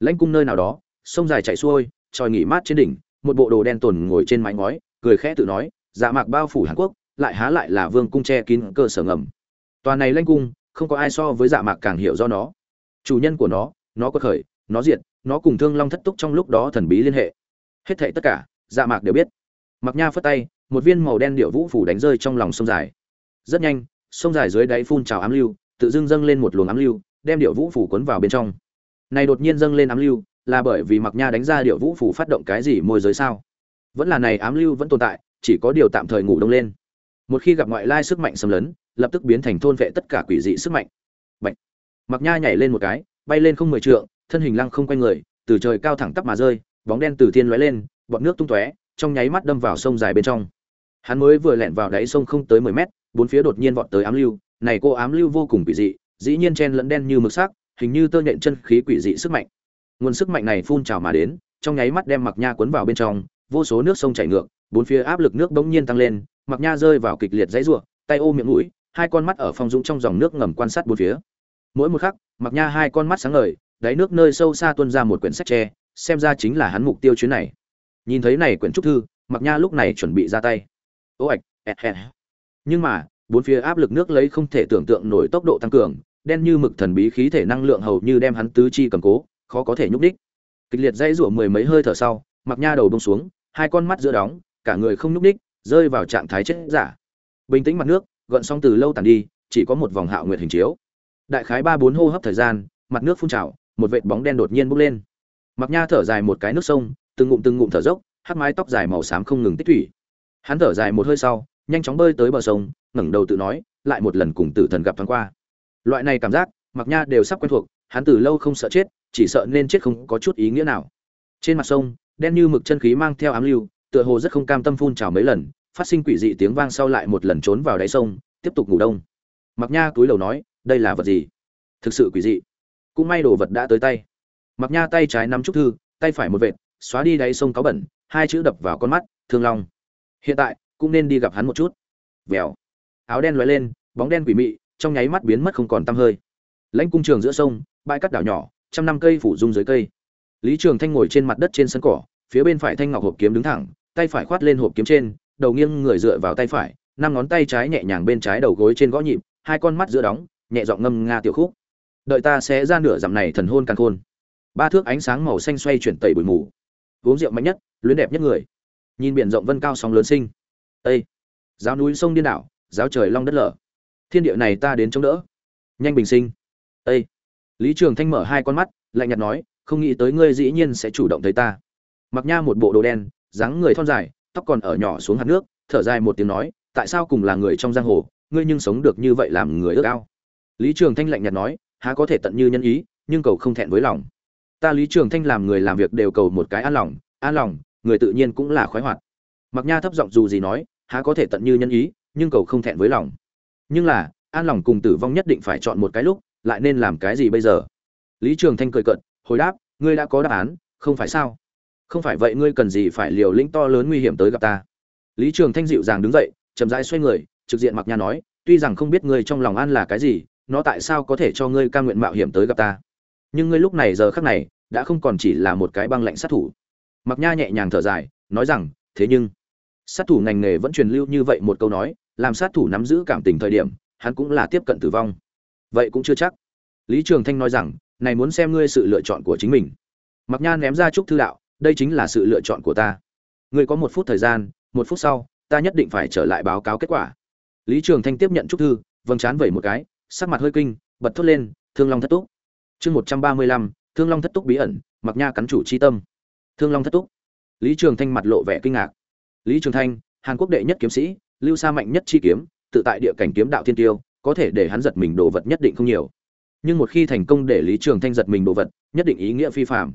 Lãnh cung nơi nào đó, sông dài chảy xuôi, tròi nghỉ mát trên đỉnh một bộ đồ đen tồn ngồi trên mái ngói, cười khẽ tự nói dạ mạc bao phủ hàn quốc, lại há lại là vương cung che kín cơ sở ngầm. Tòa này lãnh cung, không có ai so với dạ mạc càng hiểu do nó. Chủ nhân của nó nó có khởi, nó diệt, nó cùng thương long thất túc trong lúc đó thần bí liên hệ. Hết thảy tất cả dạ mạc đều biết. Mặc nha phất tay, một viên màu đen điệu vũ phủ đánh rơi trong lòng sông dài. Rất nhanh, sông dài dưới đáy phun trào ám lưu, tự dưng dâng lên một luồng ám lưu, đem điệu vũ phủ cuốn vào bên trong. Này đột nhiên dâng lên ám lưu là bởi vì mặc nha đánh ra điệu vũ phủ phát động cái gì môi giới sao? Vẫn là này ám lưu vẫn tồn tại, chỉ có điều tạm thời ngủ đông lên. Một khi gặp ngoại lai sức mạnh xâm lấn, lập tức biến thành thôn vệ tất cả quỷ dị sức mạnh. Bạch. mặc nha nhảy lên một cái, bay lên không mười trượng, thân hình lăng không quanh người, từ trời cao thẳng tắp mà rơi, bóng đen từ thiên lóe lên, bọt nước tung tóe, trong nháy mắt đâm vào sông dài bên trong. Hắn mới vừa lẻn vào đáy sông không tới mười mét, bốn phía đột nhiên vọt tới ám lưu. Này cô ám lưu vô cùng quỷ dị, dĩ nhiên chen lẫn đen như mực sắc, hình như tơ nhện chân khí quỷ dị sức mạnh nguồn sức mạnh này phun trào mà đến, trong nháy mắt đem mặc nha cuốn vào bên trong, vô số nước sông chảy ngược, bốn phía áp lực nước bỗng nhiên tăng lên mặc nha rơi vào kịch liệt dãy rủa, tay ô miệng mũi, hai con mắt ở phong dũng trong dòng nước ngầm quan sát bốn phía. Mỗi một khắc mặc nha hai con mắt sáng ngời, đáy nước nơi sâu xa tuôn ra một quyển sách tre, xem ra chính là hắn mục tiêu chuyến này. Nhìn thấy này quyển trúc thư mặc nha lúc này chuẩn bị ra tay. Ô ạch nhưng mà, bốn phía áp lực nước lấy không thể tưởng tượng nổi tốc độ tăng cường, đen như mực thần bí khí thể năng lượng hầu như đem hắn tứ chi cầm cố khó có thể nhúc đích kịch liệt dãy rủa mười mấy hơi thở sau mặc nha đầu bông xuống, hai con mắt giữa đóng, cả người không nhúc đích rơi vào trạng thái chết giả. Bình tĩnh mặt nước, gợn xong từ lâu tàn đi, chỉ có một vòng hạo nguyệt hình chiếu. Đại khái ba bốn hô hấp thời gian, mặt nước phun trào, một vệt bóng đen đột nhiên bốc lên. Mặc nha thở dài một cái nước sông, từng ngụm từng ngụm thở dốc hắt mái tóc dài màu xám không ngừng tích thủy hắn thở dài một hơi sau, nhanh chóng bơi tới bờ sông, ngẩng đầu tự nói, lại một lần cùng tử thần gặp thoáng qua. Loại này cảm giác mặc nha đều sắp quen thuộc, hắn từ lâu không sợ chết chỉ sợ nên chết không có chút ý nghĩa nào. Trên mặt sông, đen như mực chân khí mang theo ám lưu, tựa hồ rất không cam tâm phun trào mấy lần, phát sinh quỷ dị tiếng vang sau lại một lần trốn vào đáy sông, tiếp tục ngủ đông. Mặc nha túi đầu nói, đây là vật gì? Thực sự quỷ dị. Cũng may đồ vật đã tới tay. Mặc nha tay trái nắm trúc thư, tay phải một vệt, xóa đi đáy sông cáo bẩn, hai chữ đập vào con mắt, thương long. Hiện tại, cũng nên đi gặp hắn một chút. Vèo. Áo đen lóe lên, bóng đen quỷ mị, trong nháy mắt biến mất không còn tăm hơi. Lãnh cung trường giữa sông, bãi cắt đảo nhỏ trăm năm cây phủ dung dưới cây. Lý trường thanh ngồi trên mặt đất trên sân cỏ, phía bên phải thanh ngọc hộp kiếm đứng thẳng, tay phải khoát lên hộp kiếm trên, đầu nghiêng người dựa vào tay phải, năm ngón tay trái nhẹ nhàng bên trái đầu gối trên gõ nhịp, hai con mắt giữa đóng, nhẹ giọng ngâm nga tiểu khúc. Đợi ta sẽ ra nửa dặm này thần hôn càng khôn. Ba thước ánh sáng màu xanh xoay chuyển tẩy bụi mù. Uống rượu mạnh nhất, luyến đẹp nhất người. Nhìn biển rộng vân cao sóng lớn sinh. Ây giáo núi sông điên đảo, giáo trời long đất lở. Thiên địa này ta đến chống đỡ. Nhanh bình sinh. Ây lý trường thanh mở hai con mắt, lạnh nhạt nói, không nghĩ tới ngươi dĩ nhiên sẽ chủ động thấy ta. Mặc nha một bộ đồ đen, dáng người thon dài, tóc còn ở nhỏ xuống hạt nước, thở dài một tiếng nói, tại sao cùng là người trong giang hồ, ngươi nhưng sống được như vậy làm người ước ao? Lý trường thanh lạnh nhạt nói, há có thể tận như nhân ý, nhưng cầu không thẹn với lòng. Ta lý trường thanh làm người làm việc đều cầu một cái an lòng an lòng, người tự nhiên cũng là khoái hoạt. Mặc nha thấp giọng dù gì nói, há có thể tận như nhân ý, nhưng cầu không thẹn với lòng. Nhưng là, an lòng cùng tử vong nhất định phải chọn một cái lúc lại nên làm cái gì bây giờ? Lý trường thanh cười cợt, hồi đáp, ngươi đã có đáp án, không phải sao? Không phải vậy ngươi cần gì phải liều lĩnh to lớn nguy hiểm tới gặp ta? Lý trường thanh dịu dàng đứng dậy, chậm rãi xoay người, trực diện mặc nha nói, tuy rằng không biết ngươi trong lòng an là cái gì, nó tại sao có thể cho ngươi ca nguyện mạo hiểm tới gặp ta? Nhưng ngươi lúc này giờ khắc này, đã không còn chỉ là một cái băng lạnh sát thủ. Mặc nha nhẹ nhàng thở dài, nói rằng, thế nhưng, sát thủ ngành nghề vẫn truyền lưu như vậy một câu nói, làm sát thủ nắm giữ cảm tình thời điểm, hắn cũng là tiếp cận tử vong vậy cũng chưa chắc. Lý trường thanh nói rằng, này muốn xem ngươi sự lựa chọn của chính mình. Mặc nha ném ra chúc thư đạo, đây chính là sự lựa chọn của ta. Ngươi có một phút thời gian, một phút sau, ta nhất định phải trở lại báo cáo kết quả. Lý trường thanh tiếp nhận chúc thư vâng chán vẩy một cái, sắc mặt hơi kinh, bật thốt lên, thương long thất túc. Chương một trăm ba mươi lăm, thương long thất túc bí ẩn mặc nha cắn chủ chi tâm. Thương long thất túc. Lý trường thanh mặt lộ vẻ kinh ngạc. Lý trường thanh, hàn quốc đệ nhất kiếm sĩ, lưu sa mạnh nhất chi kiếm, tự tại địa cảnh kiếm đạo thiên tiêu có thể để hắn giật mình đồ vật nhất định không nhiều. Nhưng một khi thành công để lý trường thanh giật mình đồ vật, nhất định ý nghĩa phi phạm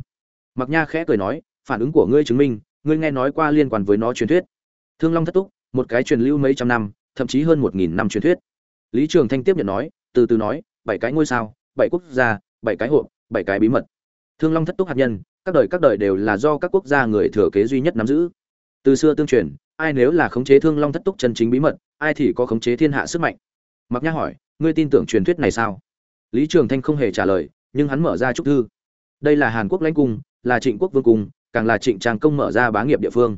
mặc nha khẽ cười nói, phản ứng của ngươi chứng minh, ngươi nghe nói qua liên quan với nó truyền thuyết. Thương long thất túc, một cái truyền lưu mấy trăm năm, thậm chí hơn một nghìn năm truyền thuyết. Lý trường thanh tiếp nhận nói, từ từ nói, bảy cái ngôi sao, bảy quốc gia, bảy cái hộp, bảy cái bí mật. Thương long thất túc hạt nhân, các đời các đời đều là do các quốc gia người thừa kế duy nhất nắm giữ. Từ xưa tương truyền, ai nếu là khống chế thương long thất túc chân chính bí mật, ai thì có khống chế thiên hạ sức mạnh mặc nhã hỏi, ngươi tin tưởng truyền thuyết này sao? Lý trường thanh không hề trả lời, nhưng hắn mở ra trúc thư. Đây là hàn quốc lãnh cung, là trịnh quốc vương cung, càng là trịnh trang công mở ra bá nghiệp địa phương.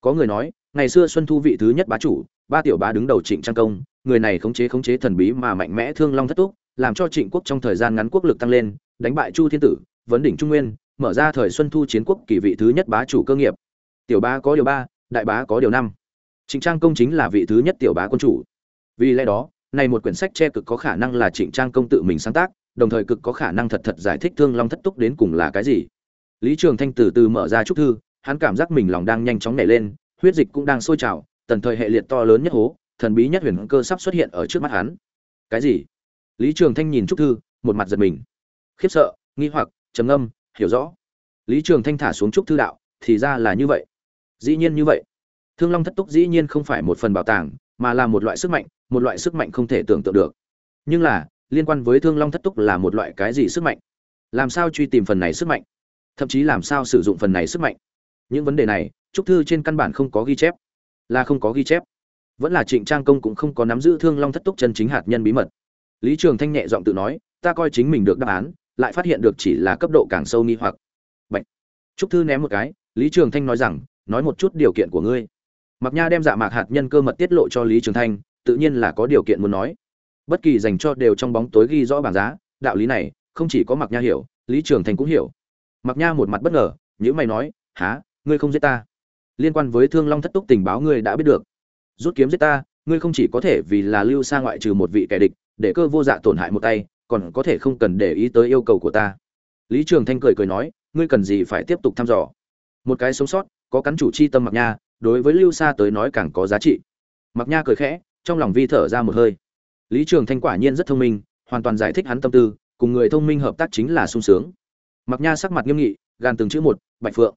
Có người nói, ngày xưa xuân thu vị thứ nhất bá chủ, ba tiểu bá đứng đầu trịnh trang công, người này khống chế khống chế thần bí mà mạnh mẽ thương long thất túc, làm cho trịnh quốc trong thời gian ngắn quốc lực tăng lên, đánh bại chu thiên tử, vấn đỉnh trung nguyên, mở ra thời xuân thu chiến quốc kỳ vị thứ nhất bá chủ cơ nghiệp. Tiểu bá có điều ba, đại bá có điều năm. Trịnh trang công chính là vị thứ nhất tiểu bá quân chủ. Vì lẽ đó này một quyển sách che cực có khả năng là trịnh trang công tự mình sáng tác, đồng thời cực có khả năng thật thật giải thích thương long thất túc đến cùng là cái gì. Lý trường thanh từ từ mở ra chúc thư, hắn cảm giác mình lòng đang nhanh chóng nảy lên, huyết dịch cũng đang sôi trào, tần thời hệ liệt to lớn nhất hố, thần bí nhất huyền cơ sắp xuất hiện ở trước mắt hắn. Cái gì? Lý trường thanh nhìn chúc thư, một mặt giật mình. Khiếp sợ, nghi hoặc, trầm ngâm, hiểu rõ. Lý trường thanh thả xuống chúc thư đạo, thì ra là như vậy. Dĩ nhiên như vậy. Thương long thất túc dĩ nhiên không phải một phần bảo tàng, mà là một loại sức mạnh một loại sức mạnh không thể tưởng tượng được. Nhưng là, liên quan với thương long thất túc là một loại cái gì sức mạnh? Làm sao truy tìm phần này sức mạnh? Thậm chí làm sao sử dụng phần này sức mạnh? Những vấn đề này, trúc thư trên căn bản không có ghi chép. Là không có ghi chép. Vẫn là trịnh trang công cũng không có nắm giữ thương long thất túc chân chính hạt nhân bí mật. Lý trường thanh nhẹ giọng tự nói, ta coi chính mình được đáp án, lại phát hiện được chỉ là cấp độ càng sâu nghi hoặc. Bạch. trúc thư ném một cái, lý trường thanh nói rằng, nói một chút điều kiện của ngươi. Mặc nha đem dạ mạc hạt nhân cơ mật tiết lộ cho lý trường thanh tự nhiên là có điều kiện muốn nói. Bất kỳ dành cho đều trong bóng tối ghi rõ bảng giá, đạo lý này, không chỉ có mặc nha hiểu, lý trường thanh cũng hiểu. Mặc nha một mặt bất ngờ nhữ mày nói há ngươi không giết ta? Liên quan với thương long thất túc tình báo ngươi đã biết được. Rút kiếm giết ta, ngươi không chỉ có thể vì là lưu xa ngoại trừ một vị kẻ địch, để cơ vô dạ tổn hại một tay, còn có thể không cần để ý tới yêu cầu của ta. Lý trường thanh cười cười nói, ngươi cần gì phải tiếp tục thăm dò? Một cái sống sót, có cắn chủ chi tâm mặc nha, đối với lưu sa tới nói càng có giá trị. Mặc nha cười khẽ trong lòng vi thở ra một hơi. Lý trường thanh quả nhiên rất thông minh, hoàn toàn giải thích hắn tâm tư, cùng người thông minh hợp tác chính là sung sướng. Mặc nha sắc mặt nghiêm nghị, gan từng chữ một, bạch phượng,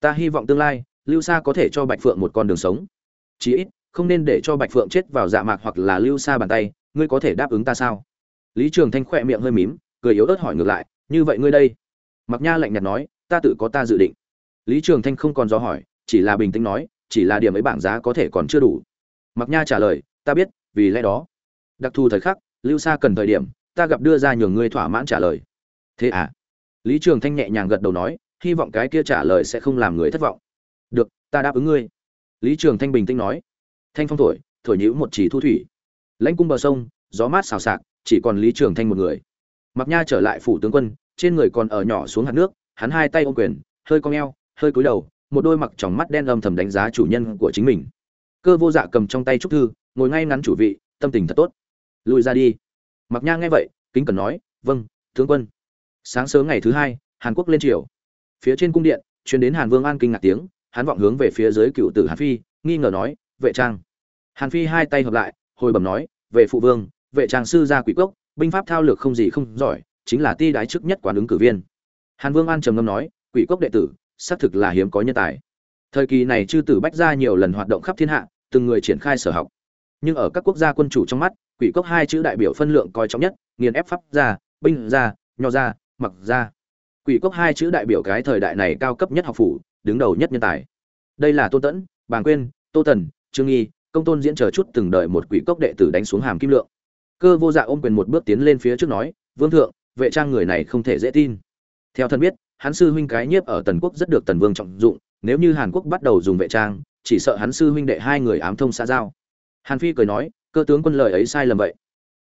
ta hy vọng tương lai, lưu sa có thể cho bạch phượng một con đường sống. Chí ít, không nên để cho bạch phượng chết vào dạ mạc hoặc là lưu sa bàn tay, ngươi có thể đáp ứng ta sao? Lý trường thanh khỏe miệng hơi mím, cười yếu ớt hỏi ngược lại, như vậy ngươi đây? Mặc nha lạnh nhạt nói, ta tự có ta dự định. Lý trường thanh không còn do hỏi, chỉ là bình tĩnh nói, chỉ là điểm ấy bảng giá có thể còn chưa đủ. Mặc nha trả lời ta biết, vì lẽ đó. Đặc thù thời khắc, lưu sa cần thời điểm, ta gặp đưa ra nhường ngươi thỏa mãn trả lời. Thế à? Lý trường thanh nhẹ nhàng gật đầu nói, hy vọng cái kia trả lời sẽ không làm người thất vọng. Được, ta đáp ứng ngươi. Lý trường thanh bình tĩnh nói. Thanh phong thổi thổi nhữ một chỉ thu thủy. Lãnh cung bờ sông, gió mát xào xạc, chỉ còn lý trường thanh một người. Mặc nha trở lại phủ tướng quân, trên người còn ở nhỏ xuống hạt nước, hắn hai tay ôm quyền, hơi cong eo, hơi cúi đầu, một đôi mặc tròng mắt đen âm thầm đánh giá chủ nhân của chính mình. Cơ vô dạ cầm trong tay trúc thư ngồi ngay ngắn chủ vị, tâm tình thật tốt. Lùi ra đi. Mặc nha nghe vậy, kính cần nói vâng tướng quân. Sáng sớm ngày thứ hai, hàn quốc lên triều. Phía trên cung điện chuyến đến hàn vương an kinh ngạc tiếng, hắn vọng hướng về phía dưới cựu tử hàn phi, nghi ngờ nói, vệ trang. Hàn phi hai tay hợp lại, hồi bẩm nói, vệ phụ vương, vệ trang sư gia quỷ cốc, binh pháp thao lược không gì không giỏi, chính là ti đái chức nhất quán ứng cử viên. Hàn vương an trầm ngâm nói, quỷ cốc đệ tử, xác thực là hiếm có nhân tài. Thời kỳ này chư tử bách gia nhiều lần hoạt động khắp thiên hạ, từng người triển khai sở học nhưng ở các quốc gia quân chủ trong mắt, quỷ cốc hai chữ đại biểu phân lượng coi trọng nhất, nghiền ép pháp gia, binh gia, nho gia, mặc gia. Quỷ cốc hai chữ đại biểu cái thời đại này cao cấp nhất học phủ, đứng đầu nhất nhân tài. Đây là tôn tẫn bàng quyên, tô tần trương nghi, công tôn diễn chờ chút từng đợi một quỷ cốc đệ tử đánh xuống hàm kim lượng. Cơ vô dạ ôm quyền một bước tiến lên phía trước nói, vương thượng, vệ trang người này không thể dễ tin. Theo thân biết, hắn sư huynh cái nhiếp ở tần quốc rất được tần vương trọng dụng, nếu như hàn quốc bắt đầu dùng vệ trang, chỉ sợ hắn sư huynh đệ hai người ám thông xã giao hàn phi cười nói, cơ tướng quân lời ấy sai lầm vậy.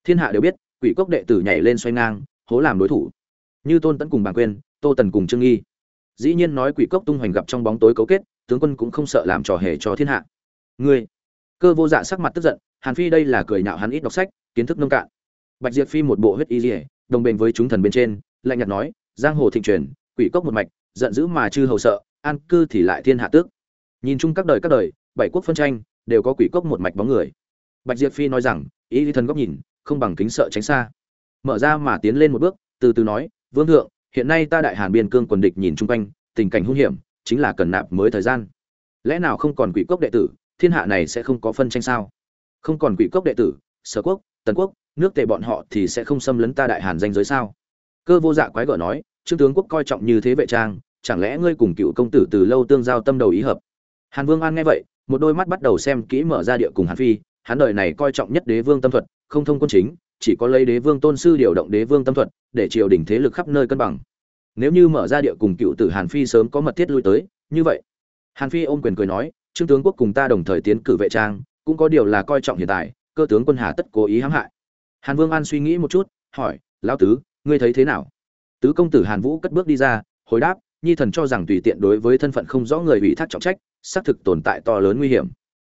Thiên hạ đều biết, quỷ cốc đệ tử nhảy lên xoay ngang, hố làm đối thủ. Như tôn tẫn cùng bàng quên tô tần cùng trương nghi. Dĩ nhiên nói quỷ cốc tung hoành gặp trong bóng tối cấu kết, tướng quân cũng không sợ làm trò hề cho thiên hạ. Ngươi? Cơ vô dạ sắc mặt tức giận, hàn phi đây là cười nhạo hắn ít đọc sách, kiến thức nông cạn. Bạch diệp phi một bộ huyết y dỉa đồng bền với chúng thần bên trên, lạnh nhạt nói, giang hồ thịnh truyền, quỷ cốc một mạch, giận dữ mà chư hầu sợ, an cư thì lại thiên hạ tước. Nhìn chung các đời các đời, bảy quốc phân tranh đều có quỷ cốc một mạch bóng người. Bạch diệp phi nói rằng, ý lý thần góc nhìn, không bằng kính sợ tránh xa. Mở ra mà tiến lên một bước, từ từ nói, vương thượng, hiện nay ta đại hàn biên cương quần địch nhìn chung quanh, tình cảnh hung hiểm, chính là cần nạp mới thời gian. Lẽ nào không còn quỷ cốc đệ tử, thiên hạ này sẽ không có phân tranh sao? Không còn quỷ cốc đệ tử, sở quốc, tần quốc, nước tề bọn họ thì sẽ không xâm lấn ta đại hàn danh giới sao? Cơ vô dạ quái gở nói, trương tướng quốc coi trọng như thế vệ trang, chẳng lẽ ngươi cùng cựu công tử từ lâu tương giao tâm đầu ý hợp? Hàn vương an nghe vậy một đôi mắt bắt đầu xem kỹ mở ra địa cùng hàn phi, hắn đời này coi trọng nhất đế vương tâm thuật, không thông quân chính, chỉ có lấy đế vương tôn sư điều động đế vương tâm thuật để triều đình thế lực khắp nơi cân bằng. Nếu như mở ra địa cùng cựu tử hàn phi sớm có mật thiết lui tới, như vậy, hàn phi ôm quyền cười nói, trương tướng quốc cùng ta đồng thời tiến cử vệ trang, cũng có điều là coi trọng hiện tại, cơ tướng quân hà tất cố ý hãm hại. Hàn vương an suy nghĩ một chút, hỏi, lão tứ, ngươi thấy thế nào? Tứ công tử hàn vũ cất bước đi ra, hồi đáp nhi thần cho rằng tùy tiện đối với thân phận không rõ người ủy thác trọng trách, xác thực tồn tại to lớn nguy hiểm.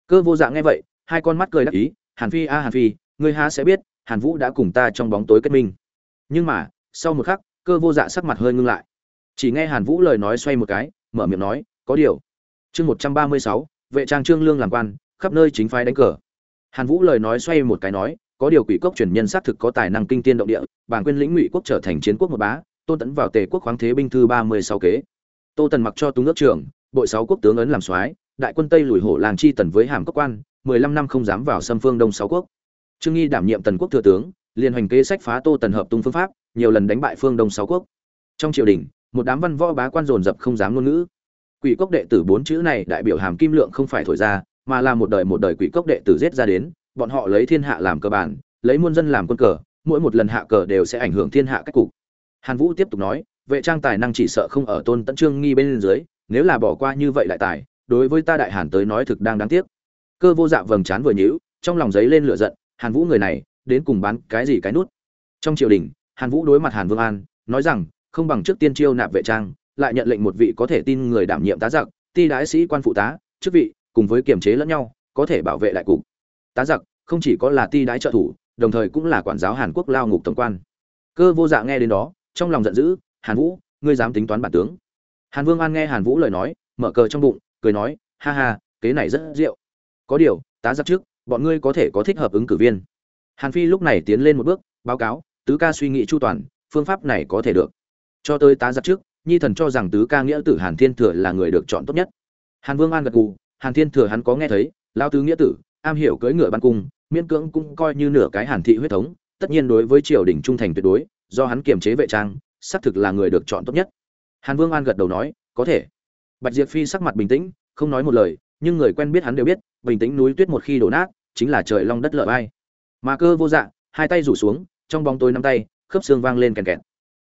Cơ vô dạng nghe vậy, hai con mắt cười đắc ý, hàn phi a, hàn phi người há sẽ biết, hàn vũ đã cùng ta trong bóng tối kết minh. Nhưng mà, sau một khắc, cơ vô dạ sắc mặt hơi ngưng lại. Chỉ nghe hàn vũ lời nói xoay một cái, mở miệng nói, có điều. Chương một trăm ba mươi sáu, vệ trang trương lương làm quan, khắp nơi chính phái đánh cờ. Hàn vũ lời nói xoay một cái nói, có điều quỷ cốc truyền nhân xác thực có tài năng kinh tiên động địa bảng quyền lĩnh ngụy quốc trở thành chiến quốc một bá tôn tấn vào tề quốc khoáng thế binh thư ba mươi sáu kế. Tô tần mặc cho túng nước trưởng, bội sáu quốc tướng ấn làm soái, đại quân tây lùi hổ làng chi tần với hàm cốc quan, mười lăm năm không dám vào xâm phương đông sáu quốc. Trương nghi đảm nhiệm tần quốc thừa tướng, liên hoành kế sách phá tô tần hợp tung phương pháp, nhiều lần đánh bại phương đông sáu quốc. Trong triều đình, một đám văn võ bá quan dồn dập không dám ngôn ngữ. Quỷ cốc đệ tử bốn chữ này đại biểu hàm kim lượng không phải thổi ra, mà là một đời một đời quỷ cốc đệ tử giết ra đến, bọn họ lấy thiên hạ làm cơ bản lấy muôn dân làm quân cờ, mỗi một lần hạ cờ đều sẽ ảnh hưởng thiên hạ cách cục hàn vũ tiếp tục nói, vệ trang tài năng chỉ sợ không ở tôn tận trương nghi bên dưới, nếu là bỏ qua như vậy lại tài, đối với ta đại hàn tới nói thực đang đáng tiếc. Cơ vô dạ vầng trán vừa nhíu, trong lòng giấy lên lửa giận, hàn vũ người này, đến cùng bán cái gì cái nút? Trong triều đình, hàn vũ đối mặt hàn vương an, nói rằng, không bằng trước tiên chiêu nạp vệ trang, lại nhận lệnh một vị có thể tin người đảm nhiệm tá giặc, ti đái sĩ quan phụ tá, chức vị, cùng với kiểm chế lẫn nhau, có thể bảo vệ lại cục. Tá giặc, không chỉ có là ti đái trợ thủ, đồng thời cũng là quản giáo hàn quốc lao ngục tổng quan. Cơ vô dạ nghe đến đó trong lòng giận dữ, hàn vũ, ngươi dám tính toán bản tướng? Hàn vương an nghe hàn vũ lời nói, mở cờ trong bụng, cười nói, ha ha, kế này rất rượu. Có điều, tá giặc trước, bọn ngươi có thể có thích hợp ứng cử viên. Hàn phi lúc này tiến lên một bước, báo cáo, tứ ca suy nghĩ chu toàn, phương pháp này có thể được. Cho tới tá giặc trước, nhi thần cho rằng tứ ca nghĩa tử hàn thiên thừa là người được chọn tốt nhất. Hàn vương an gật gù, hàn thiên thừa hắn có nghe thấy lao tứ nghĩa tử, am hiểu cưỡi ngựa ban cung, miễn cưỡng cũng coi như nửa cái hàn thị huyết thống, tất nhiên đối với triều đình trung thành tuyệt đối do hắn kiềm chế vệ trang, xác thực là người được chọn tốt nhất. Hàn vương an gật đầu nói, có thể. Bạch diệp phi sắc mặt bình tĩnh, không nói một lời, nhưng người quen biết hắn đều biết, bình tĩnh núi tuyết một khi đổ nát, chính là trời long đất lợi vai. Mà cơ vô dạng hai tay rủ xuống, trong bóng tối năm tay, khớp xương vang lên kèn kẹt.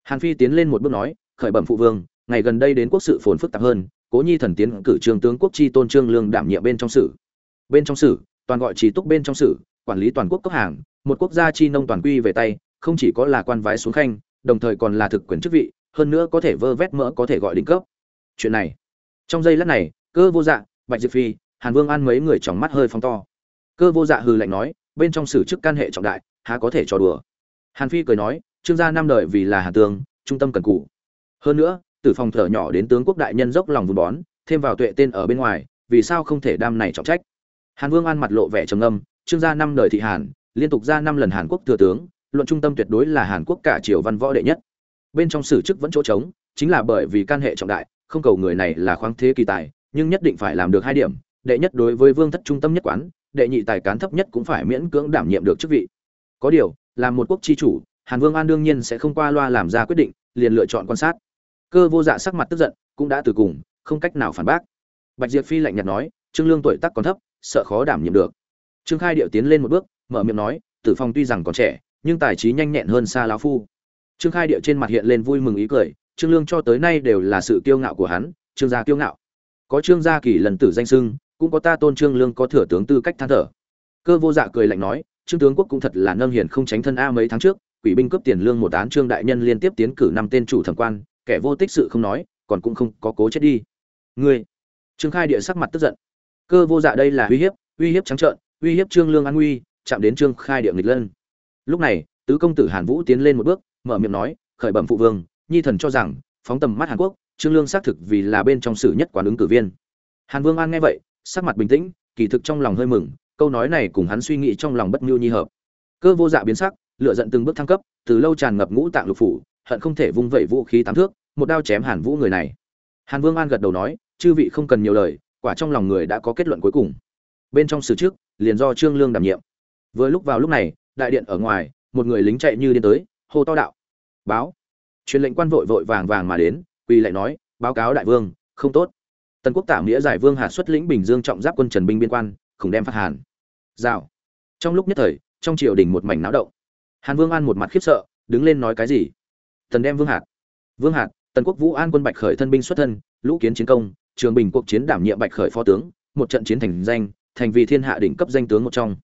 Hàn phi tiến lên một bước nói, khởi bẩm phụ vương, ngày gần đây đến quốc sự phồn phức tạp hơn, cố nhi thần tiến cử trường tướng quốc chi tôn trương lương đảm nhiệm bên trong sử. Bên trong sử, toàn gọi chỉ túc bên trong sử, quản lý toàn quốc cấp hàng, một quốc gia chi nông toàn quy về tay không chỉ có là quan vái xuống khanh, đồng thời còn là thực quyền chức vị, hơn nữa có thể vơ vét mỡ có thể gọi đỉnh cấp. Chuyện này, trong giây lát này, cơ vô dạ bạch diệp phi, hàn vương an mấy người trong mắt hơi phóng to. Cơ vô dạ hừ lạnh nói, bên trong sử chức can hệ trọng đại, há có thể trò đùa? Hàn phi cười nói, trương gia năm đời vì là hàn tương trung tâm cần cụ hơn nữa, từ phòng thở nhỏ đến tướng quốc đại nhân dốc lòng vun bón, thêm vào tuệ tên ở bên ngoài, vì sao không thể đam này trọng trách? Hàn vương an mặt lộ vẻ trầm âm trương gia năm đời thị hàn, liên tục ra năm lần hàn quốc thừa tướng luận trung tâm tuyệt đối là hàn quốc cả triều văn võ đệ nhất. Bên trong sử chức vẫn chỗ trống, chính là bởi vì can hệ trọng đại, không cầu người này là khoáng thế kỳ tài, nhưng nhất định phải làm được hai điểm, đệ nhất đối với vương thất trung tâm nhất quán, đệ nhị tài cán thấp nhất cũng phải miễn cưỡng đảm nhiệm được chức vị. Có điều làm một quốc chi chủ, hàn vương an đương nhiên sẽ không qua loa làm ra quyết định, liền lựa chọn quan sát. Cơ vô dạ sắc mặt tức giận, cũng đã từ cùng, không cách nào phản bác. Bạch diệp phi lạnh nhạt nói, trương lương tuổi tác còn thấp, sợ khó đảm nhiệm được. Trương khai điệu tiến lên một bước, mở miệng nói, tử phong tuy rằng còn trẻ nhưng tài trí nhanh nhẹn hơn xa lão phu. Trương khai điệu trên mặt hiện lên vui mừng ý cười, trương lương cho tới nay đều là sự kiêu ngạo của hắn, trương gia kiêu ngạo. Có trương gia kỳ lần tử danh sưng cũng có ta tôn trương lương có thừa tướng tư cách than thở. Cơ vô dạ cười lạnh nói, trương tướng quốc cũng thật là nâng hiền không tránh thân a mấy tháng trước, quỷ binh cướp tiền lương một án trương đại nhân liên tiếp tiến cử năm tên chủ thẩm quan, kẻ vô tích sự không nói, còn cũng không có cố chết đi. Ngươi! Trương khai địa sắc mặt tức giận. Cơ vô dạ đây là uy hiếp uy hiếp trắng trợn, uy hiếp trương lương an nguy, chạm đến trương khai địa nghịch lân lúc này, tứ công tử hàn vũ tiến lên một bước, mở miệng nói, khởi bẩm phụ vương, nhi thần cho rằng, phóng tầm mắt hàn quốc, trương lương xác thực vì là bên trong sử nhất quán ứng cử viên. Hàn vương an nghe vậy, sắc mặt bình tĩnh, kỳ thực trong lòng hơi mừng, câu nói này cùng hắn suy nghĩ trong lòng bất mưu nhi hợp. Cơ vô dạ biến sắc lựa giận từng bước thăng cấp, từ lâu tràn ngập ngũ tạng lục phủ, hận không thể vung vẩy vũ khí tám thước, một đao chém hàn vũ người này. Hàn vương an gật đầu nói, chư vị không cần nhiều lời, quả trong lòng người đã có kết luận cuối cùng. Bên trong sử trước, liền do trương lương đảm nhiệm. Vừa lúc vào lúc này đại điện ở ngoài, một người lính chạy như điên tới, hô to đạo. Báo. Truyền lệnh quan vội vội vàng vàng mà đến, quỳ lại nói, báo cáo đại vương, không tốt. Tần quốc tả nghĩa giải vương hạt xuất lĩnh bình dương trọng giáp quân trần binh biên quan, khủng đem phát hàn. Rào. Trong lúc nhất thời, trong triều đình một mảnh náo động. Hàn vương an một mặt khiếp sợ, đứng lên nói cái gì? Tần đem vương hạt. Vương hạt, tần quốc vũ an quân bạch khởi thân binh xuất thân, lũ kiến chiến công, trường bình cuộc chiến đảm nhiệm bạch khởi phó tướng, một trận chiến thành danh, thành vì thiên hạ đỉnh cấp danh tướng một trong.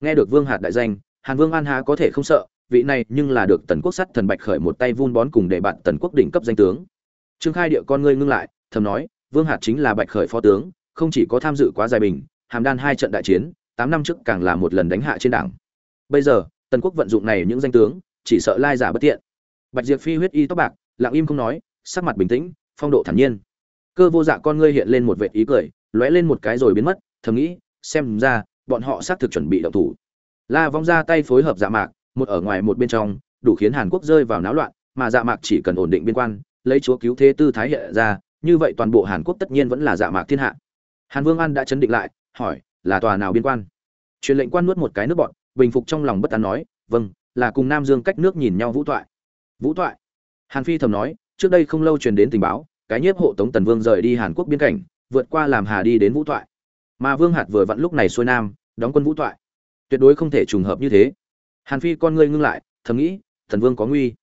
Nghe được vương hạt đại danh hàn vương an há có thể không sợ, vị này nhưng là được tần quốc sắt thần bạch khởi một tay vun bón cùng để bạn tần quốc đỉnh cấp danh tướng. Trương khai địa con ngươi ngưng lại, thầm nói, vương hạt chính là bạch khởi phó tướng, không chỉ có tham dự quá dài bình, hàm đan hai trận đại chiến, tám năm trước càng là một lần đánh hạ trên đảng. Bây giờ, tần quốc vận dụng này những danh tướng, chỉ sợ lai giả bất tiện. Bạch diệp phi huyết y tóc bạc, lặng im không nói, sắc mặt bình tĩnh, phong độ thản nhiên. Cơ vô dạ con ngươi hiện lên một vệt ý cười, lóe lên một cái rồi biến mất, thầm nghĩ, xem ra, bọn họ xác thực chuẩn bị động thủ la vong ra tay phối hợp dạ mạc, một ở ngoài một bên trong, đủ khiến hàn quốc rơi vào náo loạn, mà dạ mạc chỉ cần ổn định biên quan, lấy chúa cứu thế tư thái hiện ra, như vậy toàn bộ hàn quốc tất nhiên vẫn là dạ mạc thiên hạ. Hàn vương an đã chấn định lại, hỏi, là tòa nào biên quan? Truyền lệnh quan nuốt một cái nước bọt, bình phục trong lòng bất an nói vâng là cùng nam dương cách nước nhìn nhau vũ thoại. Vũ thoại? Hàn phi thầm nói, trước đây không lâu truyền đến tình báo, cái nhiếp hộ tống tần vương rời đi hàn quốc biên cảnh, vượt qua làm hà đi đến vũ thoại. Mà vương hạt vừa vặn lúc này xuôi nam, đóng quân vũ thoại tuyệt đối không thể trùng hợp như thế. Hàn phi con ngươi ngưng lại, thầm nghĩ, thần vương có nguy.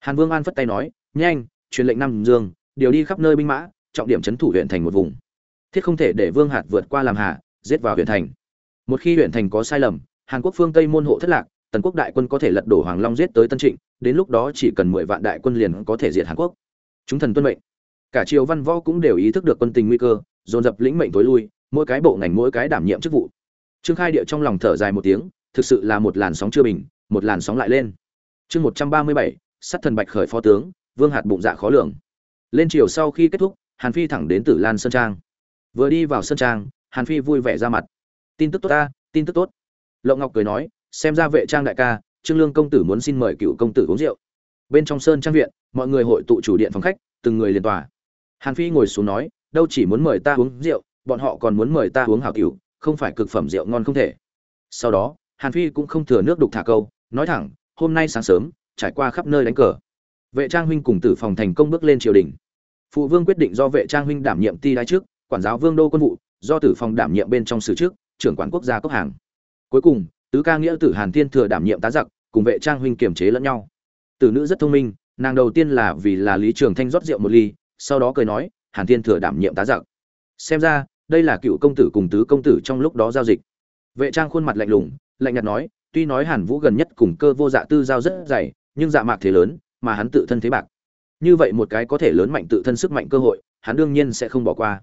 Hàn vương an phất tay nói, nhanh, truyền lệnh nam dương, điều đi khắp nơi binh mã, trọng điểm trấn thủ huyện thành một vùng. Thiết không thể để vương hạt vượt qua làm hà, giết vào huyện thành. Một khi huyện thành có sai lầm, hàn quốc phương tây môn hộ thất lạc, tần quốc đại quân có thể lật đổ hoàng long giết tới tân trịnh, đến lúc đó chỉ cần mười vạn đại quân liền có thể diệt hàn quốc. Chúng thần tuân mệnh. Cả triều văn võ cũng đều ý thức được quân tình nguy cơ, dồn dập lĩnh mệnh tối lui, mỗi cái bộ ngành mỗi cái đảm nhiệm chức vụ trương khai địa trong lòng thở dài một tiếng, thực sự là một làn sóng chưa bình, một làn sóng lại lên. Chương một trăm ba mươi bảy, sát thần bạch khởi phó tướng, vương hạt bụng dạ khó lường. Lên triều sau khi kết thúc, hàn phi thẳng đến tử lan sơn trang. Vừa đi vào sơn trang, hàn phi vui vẻ ra mặt. Tin tức tốt ta, tin tức tốt. Lộng ngọc cười nói, xem ra vệ trang đại ca, trương lương công tử muốn xin mời cựu công tử uống rượu. Bên trong sơn trang viện, mọi người hội tụ chủ điện phòng khách, từng người liền tòa. Hàn phi ngồi xuống nói, đâu chỉ muốn mời ta uống rượu, bọn họ còn muốn mời ta uống hảo cửu không phải cực phẩm rượu ngon không thể. Sau đó, hàn phi cũng không thừa nước đục thả câu, nói thẳng, hôm nay sáng sớm, trải qua khắp nơi đánh cờ. Vệ trang huynh cùng tử phòng thành công bước lên triều đình. Phụ vương quyết định do vệ trang huynh đảm nhiệm ti đái trước, quản giáo vương đô quân vụ, do tử phòng đảm nhiệm bên trong sử trước, trưởng quản quốc gia cốc hàng. Cuối cùng, tứ ca nghĩa tử hàn thiên thừa đảm nhiệm tá giặc, cùng vệ trang huynh kiềm chế lẫn nhau. Tử nữ rất thông minh, nàng đầu tiên là vì là lý trường thanh rót rượu một ly, sau đó cười nói, hàn thiên thừa đảm nhiệm tá giặc. Xem ra đây là cựu công tử cùng tứ công tử trong lúc đó giao dịch. Vệ trang khuôn mặt lạnh lùng, lạnh nhạt nói, tuy nói hàn vũ gần nhất cùng cơ vô dạ tư giao rất dày, nhưng dạ mạc thế lớn, mà hắn tự thân thế bạc. Như vậy một cái có thể lớn mạnh tự thân sức mạnh cơ hội, hắn đương nhiên sẽ không bỏ qua.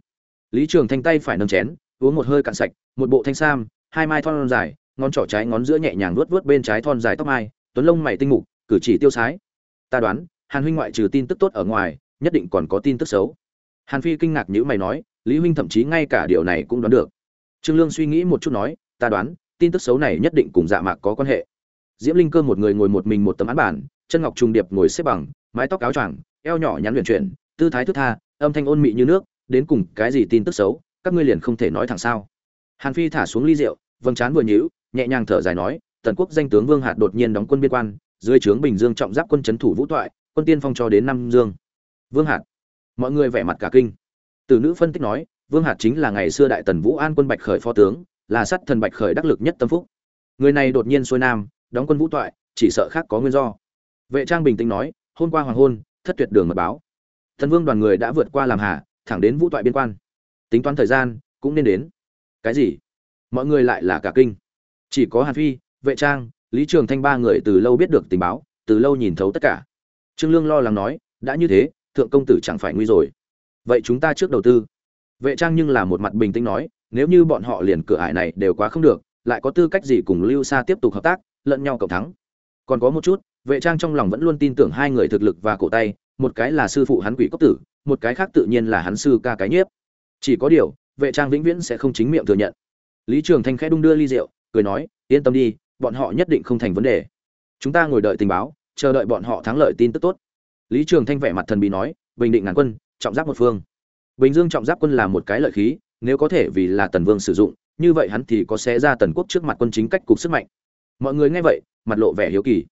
Lý trường thanh tay phải nâng chén, uống một hơi cạn sạch, một bộ thanh sam, hai mai thon dài, ngón trỏ trái ngón giữa nhẹ nhàng luốt vớt bên trái thon dài tóc mai, tuấn lông mày tinh mục, cử chỉ tiêu sái. Ta đoán, hàn huynh ngoại trừ tin tức tốt ở ngoài, nhất định còn có tin tức xấu. Hàn phi kinh ngạc nhữ mày nói lý huynh thậm chí ngay cả điều này cũng đoán được. Trương lương suy nghĩ một chút nói, ta đoán, tin tức xấu này nhất định cùng dạ mạc có quan hệ. Diễm linh cơ một người ngồi một mình một tấm án bản, chân ngọc trùng điệp ngồi xếp bằng, mái tóc áo choàng, eo nhỏ nhắn luyện chuyển, tư thái thức tha, âm thanh ôn mị như nước, đến cùng cái gì tin tức xấu, các ngươi liền không thể nói thẳng sao? Hàn phi thả xuống ly rượu, vầng trán vừa nhíu, nhẹ nhàng thở dài nói, tần quốc danh tướng vương hạt đột nhiên đóng quân biên quan, dưới trướng bình dương trọng giáp quân chấn thủ vũ toại, quân tiên phong cho đến năm dương. Vương hạt? Mọi người vẻ mặt cả kinh từ nữ phân tích nói, vương hạt chính là ngày xưa đại tần vũ an quân bạch khởi phó tướng, là sát thần bạch khởi đắc lực nhất tâm phúc. Người này đột nhiên xuôi nam, đóng quân vũ toại, chỉ sợ khác có nguyên do. Vệ trang bình tĩnh nói hôm qua hoàng hôn, thất tuyệt đường mật báo. Thần vương đoàn người đã vượt qua làm hà, thẳng đến vũ toại biên quan. Tính toán thời gian, cũng nên đến. Cái gì? Mọi người lại là cả kinh. Chỉ có hàn phi, vệ trang, lý trường thanh ba người từ lâu biết được tình báo, từ lâu nhìn thấu tất cả. Trương lương lo lắng nói, đã như thế, thượng công tử chẳng phải nguy rồi vậy chúng ta trước đầu tư. Vệ trang nhưng là một mặt bình tĩnh nói, nếu như bọn họ liền cửa ải này đều quá không được, lại có tư cách gì cùng lưu xa tiếp tục hợp tác, lẫn nhau cộng thắng. Còn có một chút, vệ trang trong lòng vẫn luôn tin tưởng hai người thực lực và cổ tay, một cái là sư phụ hắn quỷ cốc tử, một cái khác tự nhiên là hắn sư ca cái nhiếp. Chỉ có điều, vệ trang vĩnh viễn sẽ không chính miệng thừa nhận. Lý trường thanh khẽ đung đưa ly rượu, cười nói, yên tâm đi, bọn họ nhất định không thành vấn đề. Chúng ta ngồi đợi tình báo, chờ đợi bọn họ thắng lợi tin tức tốt. Lý trường thanh vẻ mặt thần bí nói, bình định ngàn quân trọng giáp một phương. Bình dương trọng giáp quân là một cái lợi khí, nếu có thể vì là tần vương sử dụng, như vậy hắn thì có sẽ ra tần quốc trước mặt quân chính cách cục sức mạnh. Mọi người nghe vậy, mặt lộ vẻ hiếu kỳ.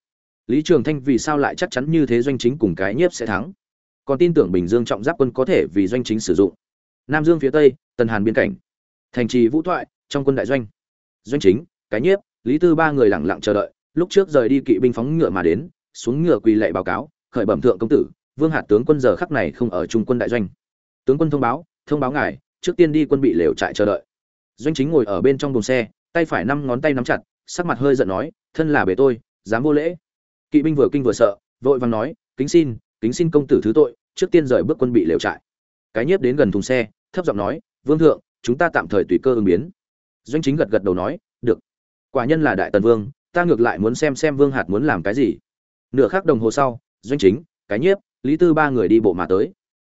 Lý trường thanh vì sao lại chắc chắn như thế doanh chính cùng cái nhiếp sẽ thắng? Còn tin tưởng bình dương trọng giáp quân có thể vì doanh chính sử dụng. Nam dương phía tây, tần hàn biên cảnh. Thành trì vũ thoại, trong quân đại doanh. Doanh chính, cái nhiếp, lý tư ba người lẳng lặng chờ đợi, lúc trước rời đi kỵ binh phóng ngựa mà đến, xuống ngựa quỳ lệ báo cáo, khởi bẩm thượng công tử vương hạt tướng quân giờ khắc này không ở trung quân đại doanh. Tướng quân thông báo thông báo ngài, trước tiên đi quân bị lều trại chờ đợi. Doanh chính ngồi ở bên trong đồn xe, tay phải năm ngón tay nắm chặt, sắc mặt hơi giận nói, thân là bề tôi, dám vô lễ. Kỵ binh vừa kinh vừa sợ, vội vàng nói, kính xin kính xin công tử thứ tội, trước tiên rời bước quân bị lều trại. Cái nhiếp đến gần thùng xe, thấp giọng nói, vương thượng, chúng ta tạm thời tùy cơ ứng biến. Doanh chính gật gật đầu nói, được. Quả nhân là đại tần vương, ta ngược lại muốn xem xem vương hạt muốn làm cái gì. Nửa khắc đồng hồ sau, doanh chính, cái nhiếp lý tư ba người đi bộ mà tới.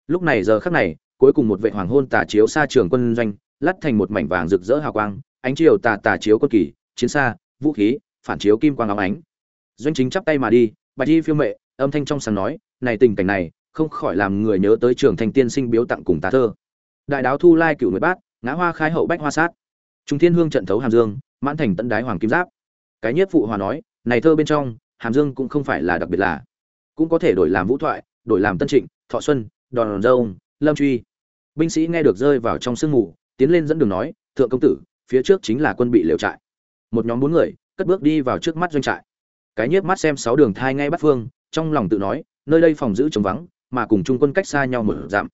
Lúc này giờ khắc này, cuối cùng một vệ hoàng hôn tà chiếu xa trường quân doanh lắt thành một mảnh vàng rực rỡ hào quang, ánh chiều tà tà chiếu quân kỳ, chiến xa, vũ khí, phản chiếu kim quang óng ánh. Doanh chính chắp tay mà đi, bạch y phiêu mệ, âm thanh trong sáng nói, này tình cảnh này, không khỏi làm người nhớ tới trường thanh tiên sinh biếu tặng cùng tá thơ. Đại đáo thu lai cửu nguyệt bát, ngã hoa khai hậu bách hoa sát. Trung thiên hương trận thấu hàm dương, mãn thành tận đái hoàng kim giáp. Cái nhất phụ hòa nói, này thơ bên trong, hàm dương cũng không phải là đặc biệt là cũng có thể đổi làm vũ thoại đổi làm tân trịnh, thọ xuân, đòn dâu lâm truy. Binh sĩ nghe được rơi vào trong sương mù, tiến lên dẫn đường nói, thượng công tử, phía trước chính là quân bị liều trại. Một nhóm bốn người, cất bước đi vào trước mắt doanh trại. Cái nhiếp mắt xem sáu đường thai ngay bắt phương, trong lòng tự nói, nơi đây phòng giữ trống vắng, mà cùng trung quân cách xa nhau một dặm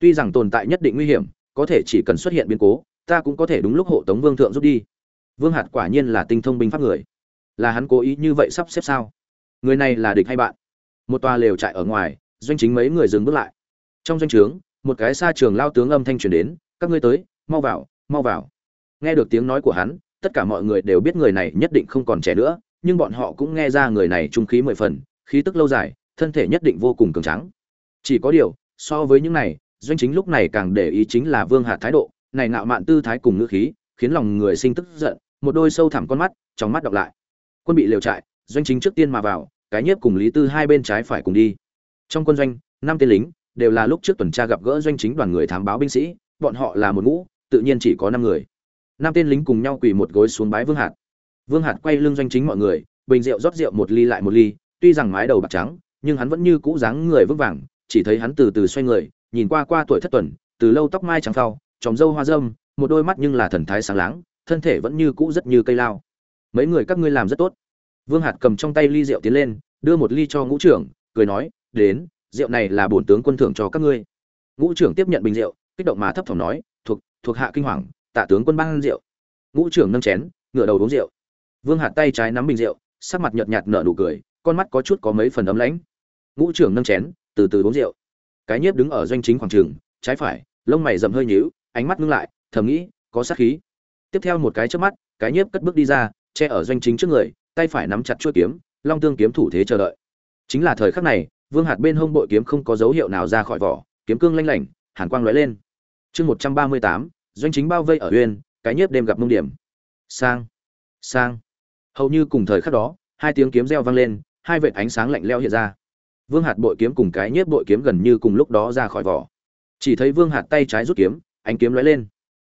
tuy rằng tồn tại nhất định nguy hiểm, có thể chỉ cần xuất hiện biến cố, ta cũng có thể đúng lúc hộ tống vương thượng rút đi. Vương hạt quả nhiên là tinh thông binh pháp người. Là hắn cố ý như vậy sắp xếp sao? Người này là địch hay bạn? Một tòa lều trại ở ngoài doanh chính mấy người dừng bước lại. Trong doanh trướng, một cái xa trường lao tướng âm thanh truyền đến, các ngươi tới, mau vào mau vào. Nghe được tiếng nói của hắn, tất cả mọi người đều biết người này nhất định không còn trẻ nữa, nhưng bọn họ cũng nghe ra người này trung khí mười phần, khí tức lâu dài, thân thể nhất định vô cùng cường tráng. Chỉ có điều, so với những này, doanh chính lúc này càng để ý chính là vương hạt thái độ, này ngạo mạn tư thái cùng ngữ khí, khiến lòng người sinh tức giận, một đôi sâu thẳm con mắt, trong mắt đọc lại. Quân bị liều trại, doanh chính trước tiên mà vào, cái nhiếp cùng lý tư hai bên trái phải cùng đi trong quân doanh, năm tên lính đều là lúc trước tuần tra gặp gỡ doanh chính đoàn người thám báo binh sĩ, bọn họ là một ngũ, tự nhiên chỉ có năm người. Năm tên lính cùng nhau quỳ một gối xuống bái vương hạt. Vương hạt quay lưng doanh chính mọi người, bình rượu rót rượu một ly lại một ly, tuy rằng mái đầu bạc trắng, nhưng hắn vẫn như cũ dáng người vững vàng, chỉ thấy hắn từ từ xoay người, nhìn qua qua tuổi thất tuần, từ lâu tóc mai trắng phao tròm râu hoa râm, một đôi mắt nhưng là thần thái sáng láng, thân thể vẫn như cũ rất như cây lao. Mấy người các ngươi làm rất tốt. Vương hạt cầm trong tay ly rượu tiến lên, đưa một ly cho ngũ trưởng, cười nói đến, rượu này là bổn tướng quân thưởng cho các ngươi. Ngũ trưởng tiếp nhận bình rượu, kích động mà thấp thỏm nói, thuộc thuộc hạ kinh hoàng, tạ tướng quân ban rượu. Ngũ trưởng nâng chén, ngửa đầu uống rượu. Vương hạt tay trái nắm bình rượu, sắc mặt nhợt nhạt nở nụ cười, con mắt có chút có mấy phần ấm lãnh. Ngũ trưởng nâng chén, từ từ uống rượu. Cái nhiếp đứng ở doanh chính khoảng trường, trái phải, lông mày rậm hơi nhíu, ánh mắt ngưng lại, thầm nghĩ, có sát khí. Tiếp theo một cái chớp mắt, cái nhiếp cất bước đi ra, che ở doanh chính trước người, tay phải nắm chặt chuôi kiếm, long tương kiếm thủ thế chờ đợi. Chính là thời khắc này vương hạt bên hông bội kiếm không có dấu hiệu nào ra khỏi vỏ, kiếm cương lanh lảnh, hàn quang lóe lên. Chương một trăm ba mươi tám, doanh chính bao vây ở uyên, cái nhiếp đêm gặp mông điểm. Sang sang. Hầu như cùng thời khắc đó, hai tiếng kiếm reo vang lên, hai vệt ánh sáng lạnh leo hiện ra. Vương hạt bội kiếm cùng cái nhiếp bội kiếm gần như cùng lúc đó ra khỏi vỏ. Chỉ thấy vương hạt tay trái rút kiếm, ánh kiếm lóe lên.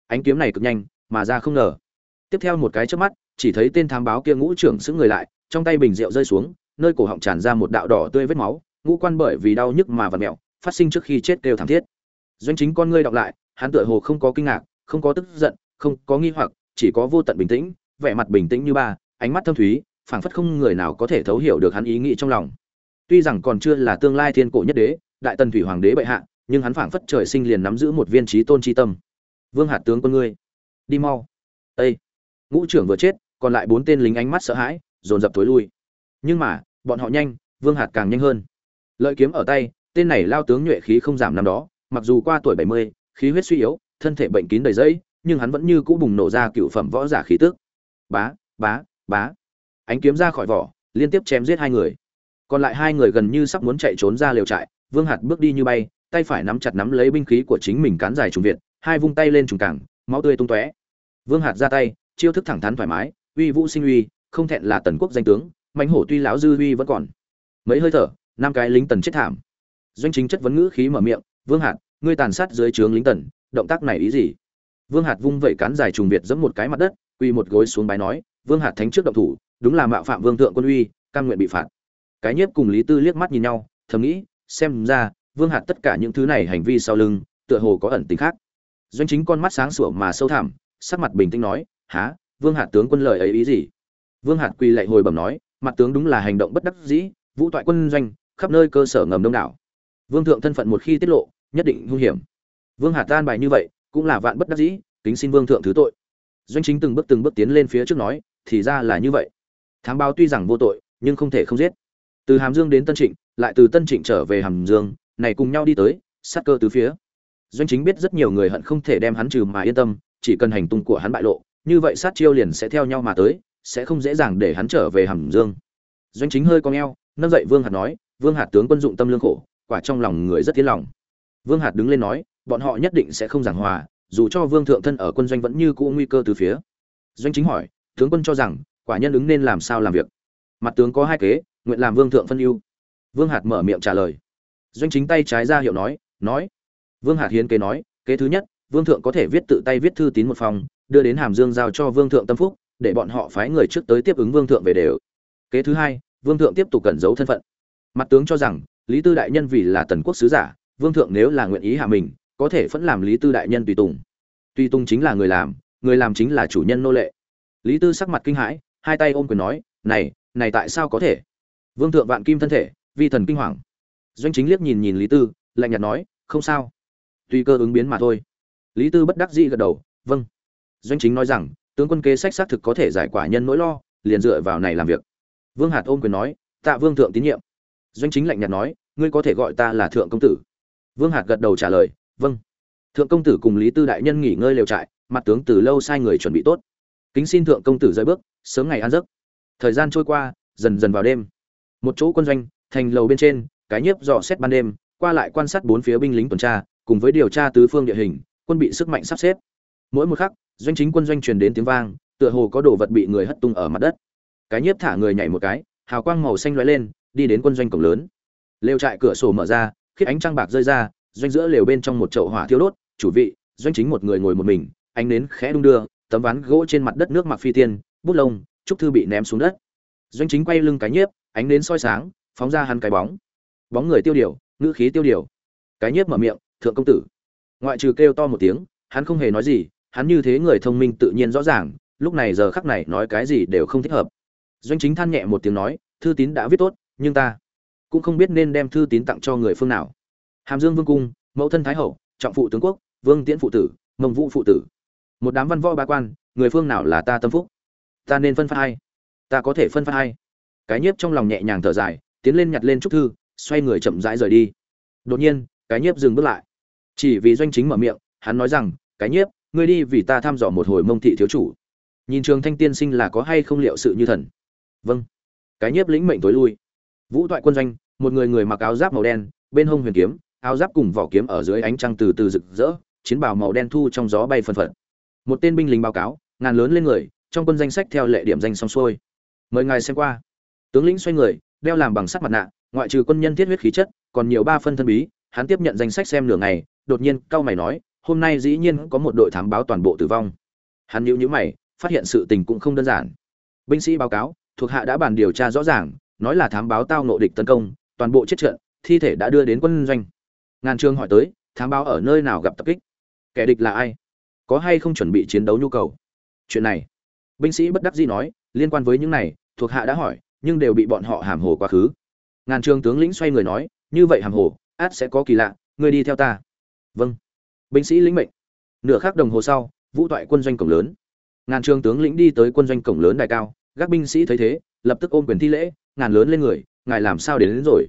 Ánh kiếm này cực nhanh, mà ra không ngờ. Tiếp theo một cái chớp mắt, chỉ thấy tên thám báo kia ngũ trưởng sững người lại, trong tay bình rượu rơi xuống, nơi cổ họng tràn ra một đạo đỏ tươi vết máu ngũ quan bởi vì đau nhức mà vặn mẹo, phát sinh trước khi chết đều thảm thiết. Doanh chính con ngươi đọc lại, hắn tựa hồ không có kinh ngạc, không có tức giận, không có nghi hoặc, chỉ có vô tận bình tĩnh, vẻ mặt bình tĩnh như ba, ánh mắt thâm thúy, phảng phất không người nào có thể thấu hiểu được hắn ý nghĩ trong lòng. Tuy rằng còn chưa là tương lai thiên cổ nhất đế, đại tần thủy hoàng đế bệ hạ, nhưng hắn phảng phất trời sinh liền nắm giữ một viên trí tôn chi tâm. Vương hạt tướng con ngươi, đi mau. Ây ngũ trưởng vừa chết, còn lại bốn tên lính ánh mắt sợ hãi, dồn dập thối lui. Nhưng mà, bọn họ nhanh, vương hạt càng nhanh hơn lợi kiếm ở tay, tên này lao tướng nhuệ khí không giảm năm đó, mặc dù qua tuổi bảy mươi, khí huyết suy yếu, thân thể bệnh kín đầy dẫy nhưng hắn vẫn như cũ bùng nổ ra cựu phẩm võ giả khí tức. Bá bá bá. Ánh kiếm ra khỏi vỏ, liên tiếp chém giết hai người. Còn lại hai người gần như sắp muốn chạy trốn ra liều trại, vương hạt bước đi như bay, tay phải nắm chặt nắm lấy binh khí của chính mình cán dài trùng việt, hai vung tay lên trùng cảng máu tươi tung tóe. Vương hạt ra tay, chiêu thức thẳng thắn thoải mái, uy vũ sinh uy, không thẹn là tần quốc danh tướng, mãnh hổ tuy lão dư uy vẫn còn. Mấy hơi thở năm cái lính tần chết thảm. Doanh chính chất vấn ngữ khí mở miệng, vương hạt, ngươi tàn sát dưới trướng lính tần, động tác này ý gì? Vương hạt vung vẩy cán dài trùng việt giẫm một cái mặt đất uy một gối xuống bái nói, vương hạt thánh trước động thủ, đúng là mạo phạm vương thượng quân uy căn nguyện bị phạt. Cái nhiếp cùng lý tư liếc mắt nhìn nhau, thầm nghĩ, xem ra, vương hạt tất cả những thứ này hành vi sau lưng, tựa hồ có ẩn tính khác. Doanh chính con mắt sáng sủa mà sâu thẳm, sắc mặt bình tĩnh nói há vương hạt tướng quân lời ấy ý gì? Vương hạt quỳ lạy hồi bẩm nói, mặt tướng đúng là hành động bất đắc dĩ, vũ toại quân doanh khắp nơi cơ sở ngầm đông đảo. Vương thượng thân phận một khi tiết lộ, nhất định nguy hiểm. Vương hạt tan bài như vậy, cũng là vạn bất đắc dĩ, kính xin vương thượng thứ tội. Doanh chính từng bước từng bước tiến lên phía trước nói, thì ra là như vậy. Thám báo tuy rằng vô tội, nhưng không thể không giết. Từ hàm dương đến tân trịnh, lại từ tân trịnh trở về hàm dương, này cùng nhau đi tới, sát cơ từ phía. Doanh chính biết rất nhiều người hận không thể đem hắn trừ mà yên tâm, chỉ cần hành tung của hắn bại lộ, như vậy sát chiêu liền sẽ theo nhau mà tới, sẽ không dễ dàng để hắn trở về hàm dương. Doanh chính hơi cong eo nâng dậy vương hạt nói vương hạt tướng quân dụng tâm lương khổ, quả trong lòng người rất tiến lòng. Vương hạt đứng lên nói, bọn họ nhất định sẽ không giảng hòa, dù cho vương thượng thân ở quân doanh vẫn như cũ nguy cơ từ phía. Doanh chính hỏi, tướng quân cho rằng, quả nhân ứng nên làm sao làm việc? Mặt tướng có hai kế, nguyện làm vương thượng phân ưu. Vương hạt mở miệng trả lời. Doanh chính tay trái ra hiệu nói nói. Vương hạt hiến kế nói, kế thứ nhất, vương thượng có thể viết tự tay viết thư tín một phòng, đưa đến hàm dương giao cho vương thượng tâm phúc, để bọn họ phái người trước tới tiếp ứng vương thượng về đều. Kế thứ hai, vương thượng tiếp tục cẩn giấu thân phận mặt tướng cho rằng, lý tư đại nhân vì là tần quốc sứ giả, vương thượng nếu là nguyện ý hạ mình, có thể vẫn làm lý tư đại nhân tùy tùng. Tùy tùng chính là người làm người làm chính là chủ nhân nô lệ. Lý tư sắc mặt kinh hãi, hai tay ôm quyền nói, này này tại sao có thể? Vương thượng vạn kim thân thể, vi thần kinh hoàng. Doanh chính liếc nhìn nhìn lý tư, lạnh nhạt nói, không sao. Tùy cơ ứng biến mà thôi. Lý tư bất đắc dĩ gật đầu vâng. Doanh chính nói rằng, tướng quân kế sách xác thực có thể giải quả nhân nỗi lo, liền dựa vào này làm việc. Vương hạt ôm quyền nói, tạ vương thượng tín nhiệm doanh chính lạnh nhạt nói, ngươi có thể gọi ta là thượng công tử. Vương hạt gật đầu trả lời vâng. Thượng công tử cùng lý tư đại nhân nghỉ ngơi lều trại, mặt tướng từ lâu sai người chuẩn bị tốt. Kính xin thượng công tử rơi bước, sớm ngày ăn giấc. Thời gian trôi qua, dần dần vào đêm. Một chỗ quân doanh, thành lầu bên trên, cái nhiếp dò xét ban đêm, qua lại quan sát bốn phía binh lính tuần tra, cùng với điều tra tứ phương địa hình, quân bị sức mạnh sắp xếp. Mỗi một khắc, doanh chính quân doanh truyền đến tiếng vang, tựa hồ có đồ vật bị người hất tung ở mặt đất. Cái nhiếp thả người nhảy một cái, hào quang màu xanh lóe lên đi đến quân doanh cổng lớn. Lều trại cửa sổ mở ra, khiết ánh trăng bạc rơi ra, doanh giữa lều bên trong một chậu hỏa thiêu đốt, chủ vị, doanh chính một người ngồi một mình, ánh nến khẽ đung đưa, tấm ván gỗ trên mặt đất nước mặc phi tiên, bút lông, trúc thư bị ném xuống đất. Doanh chính quay lưng cái nhiếp, ánh nến soi sáng, phóng ra hắn cái bóng. Bóng người tiêu điều, ngữ khí tiêu điều. Cái nhiếp mở miệng, thượng công tử. Ngoại trừ kêu to một tiếng, hắn không hề nói gì, hắn như thế người thông minh tự nhiên rõ ràng, lúc này giờ khắc này nói cái gì đều không thích hợp. Doanh chính than nhẹ một tiếng nói, thư tín đã viết tốt nhưng ta cũng không biết nên đem thư tín tặng cho người phương nào. Hàm dương vương cung, mẫu thân thái hậu, trọng phụ tướng quốc, vương tiễn phụ tử, mông vũ phụ tử. Một đám văn võ ba quan, người phương nào là ta tâm phúc? Ta nên phân phát hay ta có thể phân phát hay cái nhiếp trong lòng nhẹ nhàng thở dài, tiến lên nhặt lên trúc thư, xoay người chậm rãi rời đi. Đột nhiên, cái nhiếp dừng bước lại. Chỉ vì doanh chính mở miệng, hắn nói rằng, cái nhiếp, ngươi đi vì ta thăm dò một hồi mông thị thiếu chủ. Nhìn trường thanh tiên sinh là có hay không liệu sự như thần? Vâng. Cái nhiếp lĩnh mệnh tối lui vũ toại quân doanh, một người người mặc áo giáp màu đen, bên hông huyền kiếm, áo giáp cùng vỏ kiếm ở dưới ánh trăng từ từ rực rỡ, chiến bào màu đen thu trong gió bay phân phật. Một tên binh lính báo cáo, ngàn lớn lên người, trong quân danh sách theo lệ điểm danh xong xuôi. Mời ngài xem qua. Tướng lĩnh xoay người, đeo làm bằng sắt mặt nạ, ngoại trừ quân nhân thiết huyết khí chất, còn nhiều ba phân thân bí, hắn tiếp nhận danh sách xem nửa ngày, đột nhiên cao mày nói, hôm nay dĩ nhiên có một đội thám báo toàn bộ tử vong. Hắn nhíu nhíu mày, phát hiện sự tình cũng không đơn giản. Binh sĩ báo cáo, thuộc hạ đã bàn điều tra rõ ràng nói là thám báo tao nộ địch tấn công, toàn bộ chết trận, thi thể đã đưa đến quân doanh. Ngàn trường hỏi tới, thám báo ở nơi nào gặp tập kích? Kẻ địch là ai? Có hay không chuẩn bị chiến đấu nhu cầu? Chuyện này, binh sĩ bất đắc dĩ nói, liên quan với những này, thuộc hạ đã hỏi, nhưng đều bị bọn họ hàm hồ quá khứ. Ngàn trường tướng lĩnh xoay người nói, như vậy hàm hồ, át sẽ có kỳ lạ, ngươi đi theo ta. Vâng. Binh sĩ lĩnh mệnh. Nửa khắc đồng hồ sau, vũ toại quân doanh cổng lớn. Ngàn trường tướng lĩnh đi tới quân doanh cổng lớn đài cao các binh sĩ thấy thế, lập tức ôm quyền thi lễ ngàn lớn lên người ngài làm sao đến, đến rồi?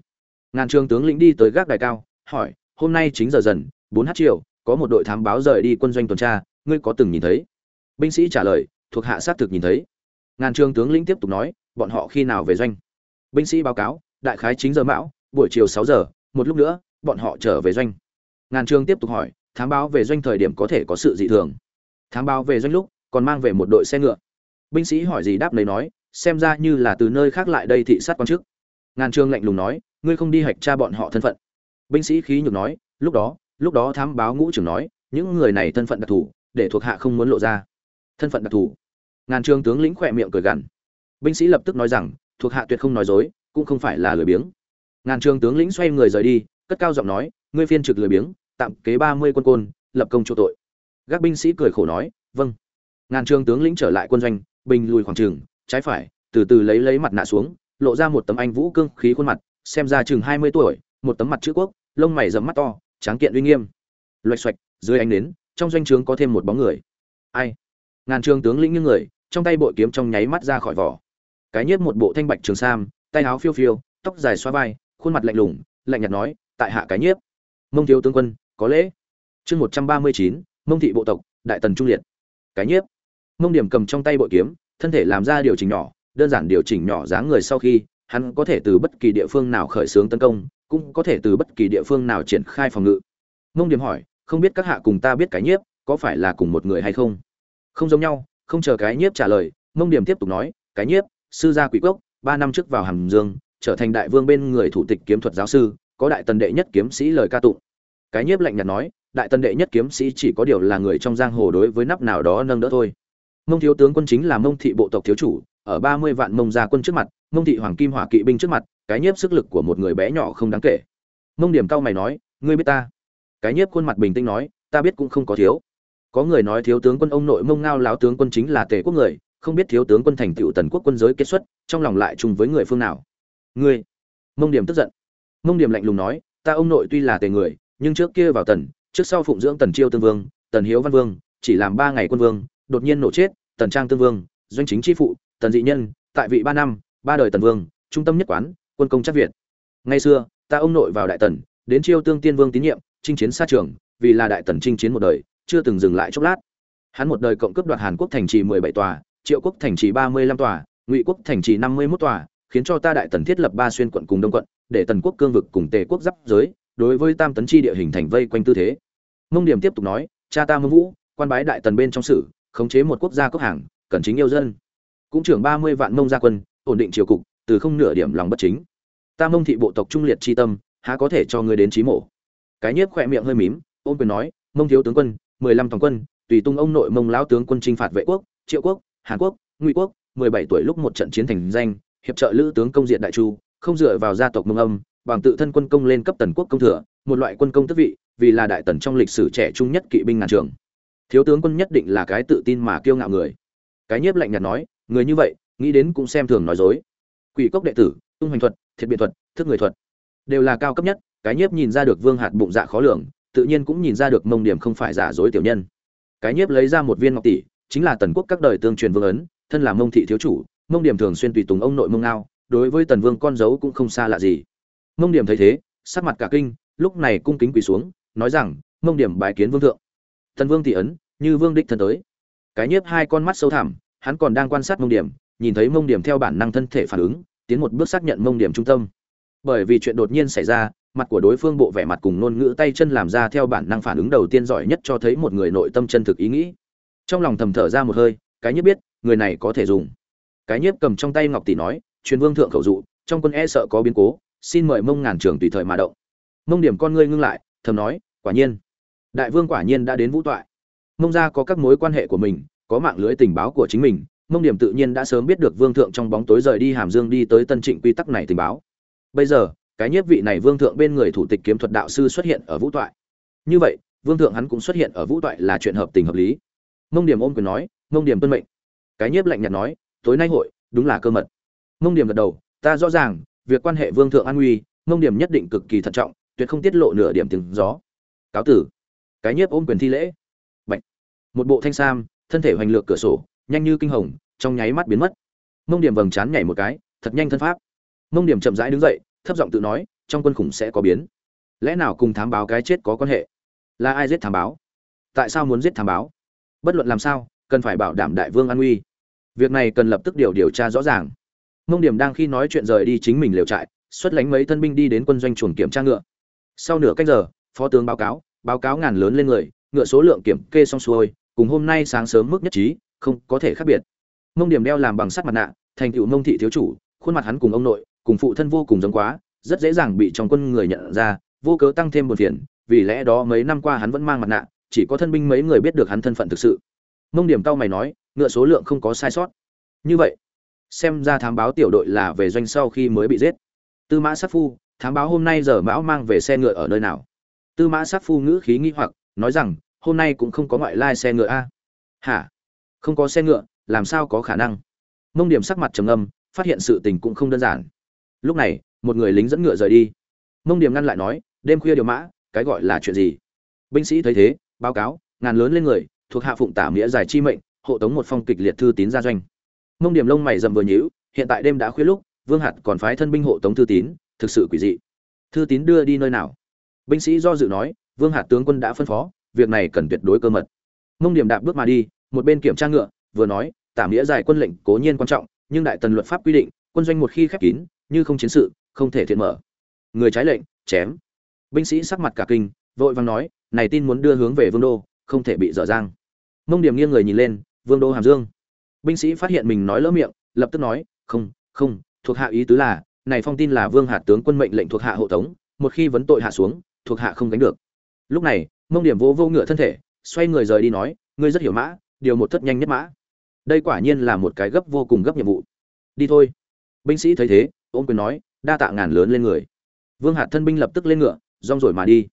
Ngàn trường tướng lĩnh đi tới gác đài cao hỏi hôm nay chính giờ dần bốn h chiều có một đội thám báo rời đi quân doanh tuần tra ngươi có từng nhìn thấy? Binh sĩ trả lời thuộc hạ sát thực nhìn thấy. Ngàn trường tướng lĩnh tiếp tục nói bọn họ khi nào về doanh? Binh sĩ báo cáo đại khái chín giờ mão buổi chiều sáu giờ một lúc nữa bọn họ trở về doanh. Ngàn trường tiếp tục hỏi thám báo về doanh thời điểm có thể có sự dị thường? Thám báo về doanh lúc còn mang về một đội xe ngựa. Binh sĩ hỏi gì đáp lấy nói xem ra như là từ nơi khác lại đây thị sát quan chức. Ngàn trương lạnh lùng nói, ngươi không đi hạch tra bọn họ thân phận. Binh sĩ khí nhược nói, lúc đó lúc đó thám báo ngũ trưởng nói, những người này thân phận đặc thù, để thuộc hạ không muốn lộ ra. Thân phận đặc thù? Ngàn trương tướng lĩnh khỏe miệng cười gằn. Binh sĩ lập tức nói rằng, thuộc hạ tuyệt không nói dối, cũng không phải là lười biếng. Ngàn trương tướng lĩnh xoay người rời đi, cất cao giọng nói, ngươi phiên trực lười biếng, tạm kế ba mươi quân côn, lập công chỗ tội. Gác binh sĩ cười khổ nói vâng. Ngàn trương tướng lĩnh trở lại quân doanh, bình lùi khoảng trường trái phải, từ từ lấy lấy mặt nạ xuống, lộ ra một tấm anh vũ cương khí khuôn mặt, xem ra chừng hai mươi tuổi, một tấm mặt chữ quốc, lông mày rậm mắt to, tráng kiện uy nghiêm. Loạch xoạch, dưới ánh nến, trong doanh trướng có thêm một bóng người. Ai? Ngàn trường tướng lĩnh những người, trong tay bội kiếm trong nháy mắt ra khỏi vỏ. Cái nhiếp một bộ thanh bạch trường sam, tay áo phiêu phiêu, tóc dài xoa vai, khuôn mặt lạnh lùng, lạnh nhạt nói, tại hạ cái nhiếp. Mông thiếu tướng quân, có lễ. Chương một trăm ba mươi chín, mông thị bộ tộc, đại tần trung liệt. Cái nhiếp. Mông điểm cầm trong tay bội kiếm thân thể làm ra điều chỉnh nhỏ, đơn giản điều chỉnh nhỏ dáng người sau khi, hắn có thể từ bất kỳ địa phương nào khởi xướng tấn công, cũng có thể từ bất kỳ địa phương nào triển khai phòng ngự. Mông điểm hỏi, không biết các hạ cùng ta biết cái nhiếp, có phải là cùng một người hay không? Không giống nhau, không chờ cái nhiếp trả lời. Mông điểm tiếp tục nói, cái nhiếp, sư gia quỷ cốc, ba năm trước vào hàm dương, trở thành đại vương bên người thủ tịch kiếm thuật giáo sư, có đại tần đệ nhất kiếm sĩ lời ca tụng. Cái nhiếp lạnh nhạt nói, đại tần đệ nhất kiếm sĩ chỉ có điều là người trong giang hồ đối với nắp nào đó nâng đỡ thôi mông thiếu tướng quân chính là mông thị bộ tộc thiếu chủ, ở ba mươi vạn mông gia quân trước mặt, mông thị hoàng kim hỏa kỵ binh trước mặt, cái nhiếp sức lực của một người bé nhỏ không đáng kể. Mông điểm cao mày nói, ngươi biết ta? Cái nhiếp khuôn mặt bình tĩnh nói, ta biết cũng không có thiếu. Có người nói thiếu tướng quân ông nội mông ngao láo tướng quân chính là tề quốc người, không biết thiếu tướng quân thành tựu tần quốc quân giới kết xuất, trong lòng lại chung với người phương nào. Ngươi? Mông điểm tức giận. Mông điểm lạnh lùng nói, ta ông nội tuy là tề người, nhưng trước kia vào tần, trước sau phụng dưỡng tần chiêu tương vương, tần hiếu văn vương, chỉ làm ba ngày quân vương đột nhiên nổ chết, tần trang tương vương, doanh chính chi phụ, tần dị nhân, tại vị ba năm, ba đời tần vương, trung tâm nhất quán, quân công chắc việt. Ngày xưa, ta ông nội vào đại tần, đến chiêu tương tiên vương tín nhiệm, chinh chiến xa trường, vì là đại tần chinh chiến một đời, chưa từng dừng lại chốc lát. Hắn một đời cộng cướp đoạt hàn quốc thành trì mười bảy tòa, triệu quốc thành trì ba mươi lăm tòa, ngụy quốc thành trì năm mươi mốt tòa, khiến cho ta đại tần thiết lập ba xuyên quận cùng đông quận, để tần quốc cương vực cùng tề quốc giáp giới, đối với tam tấn chi địa hình thành vây quanh tư thế. Mông điểm tiếp tục nói, cha ta mông vũ, quan bái đại tần bên trong sử khống chế một quốc gia cốc hàng, cần chính yêu dân. Cũng trưởng ba mươi vạn mông gia quân, ổn định triều cục, từ không nửa điểm lòng bất chính. Ta mông thị bộ tộc trung liệt chi tâm, há có thể cho ngươi đến trí mổ. Cái nhiếp khỏe miệng hơi mím, ôn quyền nói, mông thiếu tướng quân, mười lăm toàn quân, tùy tung ông nội mông lão tướng quân chinh phạt vệ quốc, triệu quốc, hàn quốc, ngụy quốc, mười bảy tuổi lúc một trận chiến thành danh, hiệp trợ lữ tướng công diện đại chu, không dựa vào gia tộc mông âm, bằng tự thân quân công lên cấp tần quốc công thừa, một loại quân công tước vị, vì là đại tần trong lịch sử trẻ trung nhất kỵ binh ngàn trường thiếu tướng quân nhất định là cái tự tin mà kiêu ngạo người. Cái nhiếp lạnh nhạt nói, người như vậy, nghĩ đến cũng xem thường nói dối. Quỷ cốc đệ tử, tung hành thuật, thiệt biện thuật, thức người thuật, đều là cao cấp nhất, cái nhiếp nhìn ra được vương hạt bụng dạ khó lường, tự nhiên cũng nhìn ra được mông điểm không phải giả dối tiểu nhân. Cái nhiếp lấy ra một viên ngọc tỷ, chính là tần quốc các đời tương truyền vương ấn, thân là mông thị thiếu chủ, mông điểm thường xuyên tùy tùng ông nội mông ngao, đối với tần vương con dấu cũng không xa lạ gì. Mông điểm thấy thế, sắc mặt cả kinh, lúc này cung kính quỳ xuống, nói rằng, mông điểm bái kiến vương thượng. Thần vương tỷ ấn, như vương đích thân tới. Cái nhiếp hai con mắt sâu thẳm, hắn còn đang quan sát mông điểm, nhìn thấy mông điểm theo bản năng thân thể phản ứng, tiến một bước xác nhận mông điểm trung tâm. Bởi vì chuyện đột nhiên xảy ra, mặt của đối phương bộ vẻ mặt cùng ngôn ngữ tay chân làm ra theo bản năng phản ứng đầu tiên giỏi nhất cho thấy một người nội tâm chân thực ý nghĩ. Trong lòng thầm thở ra một hơi, cái nhiếp biết, người này có thể dùng. Cái nhiếp cầm trong tay ngọc tỷ nói, truyền vương thượng khẩu dụ, trong quân e sợ có biến cố, xin mời mông ngàn trường tùy thời mà động. Mông điểm con ngươi ngưng lại, thầm nói, quả nhiên đại vương quả nhiên đã đến vũ toại. Mông gia có các mối quan hệ của mình, có mạng lưới tình báo của chính mình, mông điểm tự nhiên đã sớm biết được vương thượng trong bóng tối rời đi hàm dương đi tới tân trịnh quy tắc này tình báo. Bây giờ, cái nhiếp vị này vương thượng bên người thủ tịch kiếm thuật đạo sư xuất hiện ở vũ toại. Như vậy, vương thượng hắn cũng xuất hiện ở vũ toại là chuyện hợp tình hợp lý. Mông điểm ôm quyền nói, mông điểm tuân mệnh. Cái nhiếp lạnh nhạt nói, tối nay hội, đúng là cơ mật. Mông điểm gật đầu, ta rõ ràng, việc quan hệ vương thượng an nguy, mông điểm nhất định cực kỳ thận trọng, tuyệt không tiết lộ nửa điểm tiếng gió. Cáo tử cái nhiếp ôm quyền thi lễ. Bạch. một bộ thanh sam, thân thể hoành lược cửa sổ, nhanh như kinh hồng, trong nháy mắt biến mất. Mông điểm vầng trán nhảy một cái, thật nhanh thân pháp. Mông điểm chậm rãi đứng dậy, thấp giọng tự nói, trong quân khủng sẽ có biến. Lẽ nào cùng thám báo cái chết có quan hệ? Là ai giết thám báo? Tại sao muốn giết thám báo? Bất luận làm sao, cần phải bảo đảm đại vương an nguy. Việc này cần lập tức điều điều tra rõ ràng. Mông điểm đang khi nói chuyện rời đi chính mình liều trại, xuất lánh mấy thân binh đi đến quân doanh chuồng kiểm tra ngựa. Sau nửa cách giờ, phó tướng báo cáo báo cáo ngàn lớn lên người, ngựa số lượng kiểm kê xong xuôi, cùng hôm nay sáng sớm mức nhất trí, không có thể khác biệt. Mông điểm đeo làm bằng sắt mặt nạ, thành tựu mông thị thiếu chủ, khuôn mặt hắn cùng ông nội, cùng phụ thân vô cùng giống quá, rất dễ dàng bị trong quân người nhận ra, vô cớ tăng thêm buồn phiền, vì lẽ đó mấy năm qua hắn vẫn mang mặt nạ, chỉ có thân binh mấy người biết được hắn thân phận thực sự. Mông điểm cao mày nói, ngựa số lượng không có sai sót. Như vậy, xem ra thám báo tiểu đội là về doanh sau khi mới bị giết. Tư mã sát phu, thám báo hôm nay giờ mão mang về xe ngựa ở nơi nào? Tư mã sát phu ngữ khí nghi hoặc, nói rằng, hôm nay cũng không có ngoại lai xe ngựa a. Hả? Không có xe ngựa, làm sao có khả năng? Mông điểm sắc mặt trầm âm phát hiện sự tình cũng không đơn giản. Lúc này, một người lính dẫn ngựa rời đi. Mông điểm ngăn lại nói, đêm khuya điều mã, cái gọi là chuyện gì? Binh sĩ thấy thế, báo cáo, ngàn lớn lên người, thuộc hạ phụng tả nghĩa giải chi mệnh, hộ tống một phong kịch liệt thư tín ra doanh. Mông điểm lông mày rậm vừa nhíu, hiện tại đêm đã khuya lúc, vương hạt còn phái thân binh hộ tống thư tín, thực sự quỷ dị. Thư tín đưa đi nơi nào? Binh sĩ do dự nói, vương hạt tướng quân đã phân phó, việc này cần tuyệt đối cơ mật. Mông điểm đạp bước mà đi, một bên kiểm tra ngựa, vừa nói tạm nghĩa giải quân lệnh cố nhiên quan trọng, nhưng đại tần luật pháp quy định, quân doanh một khi khép kín, như không chiến sự, không thể thiện mở. Người trái lệnh, chém. Binh sĩ sắc mặt cả kinh, vội vàng nói, này tin muốn đưa hướng về vương đô, không thể bị dở dang. Mông điểm nghiêng người nhìn lên, vương đô hàm dương. Binh sĩ phát hiện mình nói lỡ miệng, lập tức nói, không không, thuộc hạ ý tứ là, này phong tin là vương hạt tướng quân mệnh lệnh thuộc hạ hộ tống, một khi vấn tội hạ xuống thuộc hạ không gánh được. Lúc này, mông điểm vô vô ngựa thân thể, xoay người rời đi nói, ngươi rất hiểu mã, điều một thất nhanh nhất mã. Đây quả nhiên là một cái gấp vô cùng gấp nhiệm vụ. Đi thôi. Binh sĩ thấy thế, ôm quyền nói, đa tạ ngàn lớn lên người. Vương hạt thân binh lập tức lên ngựa, rong rồi mà đi.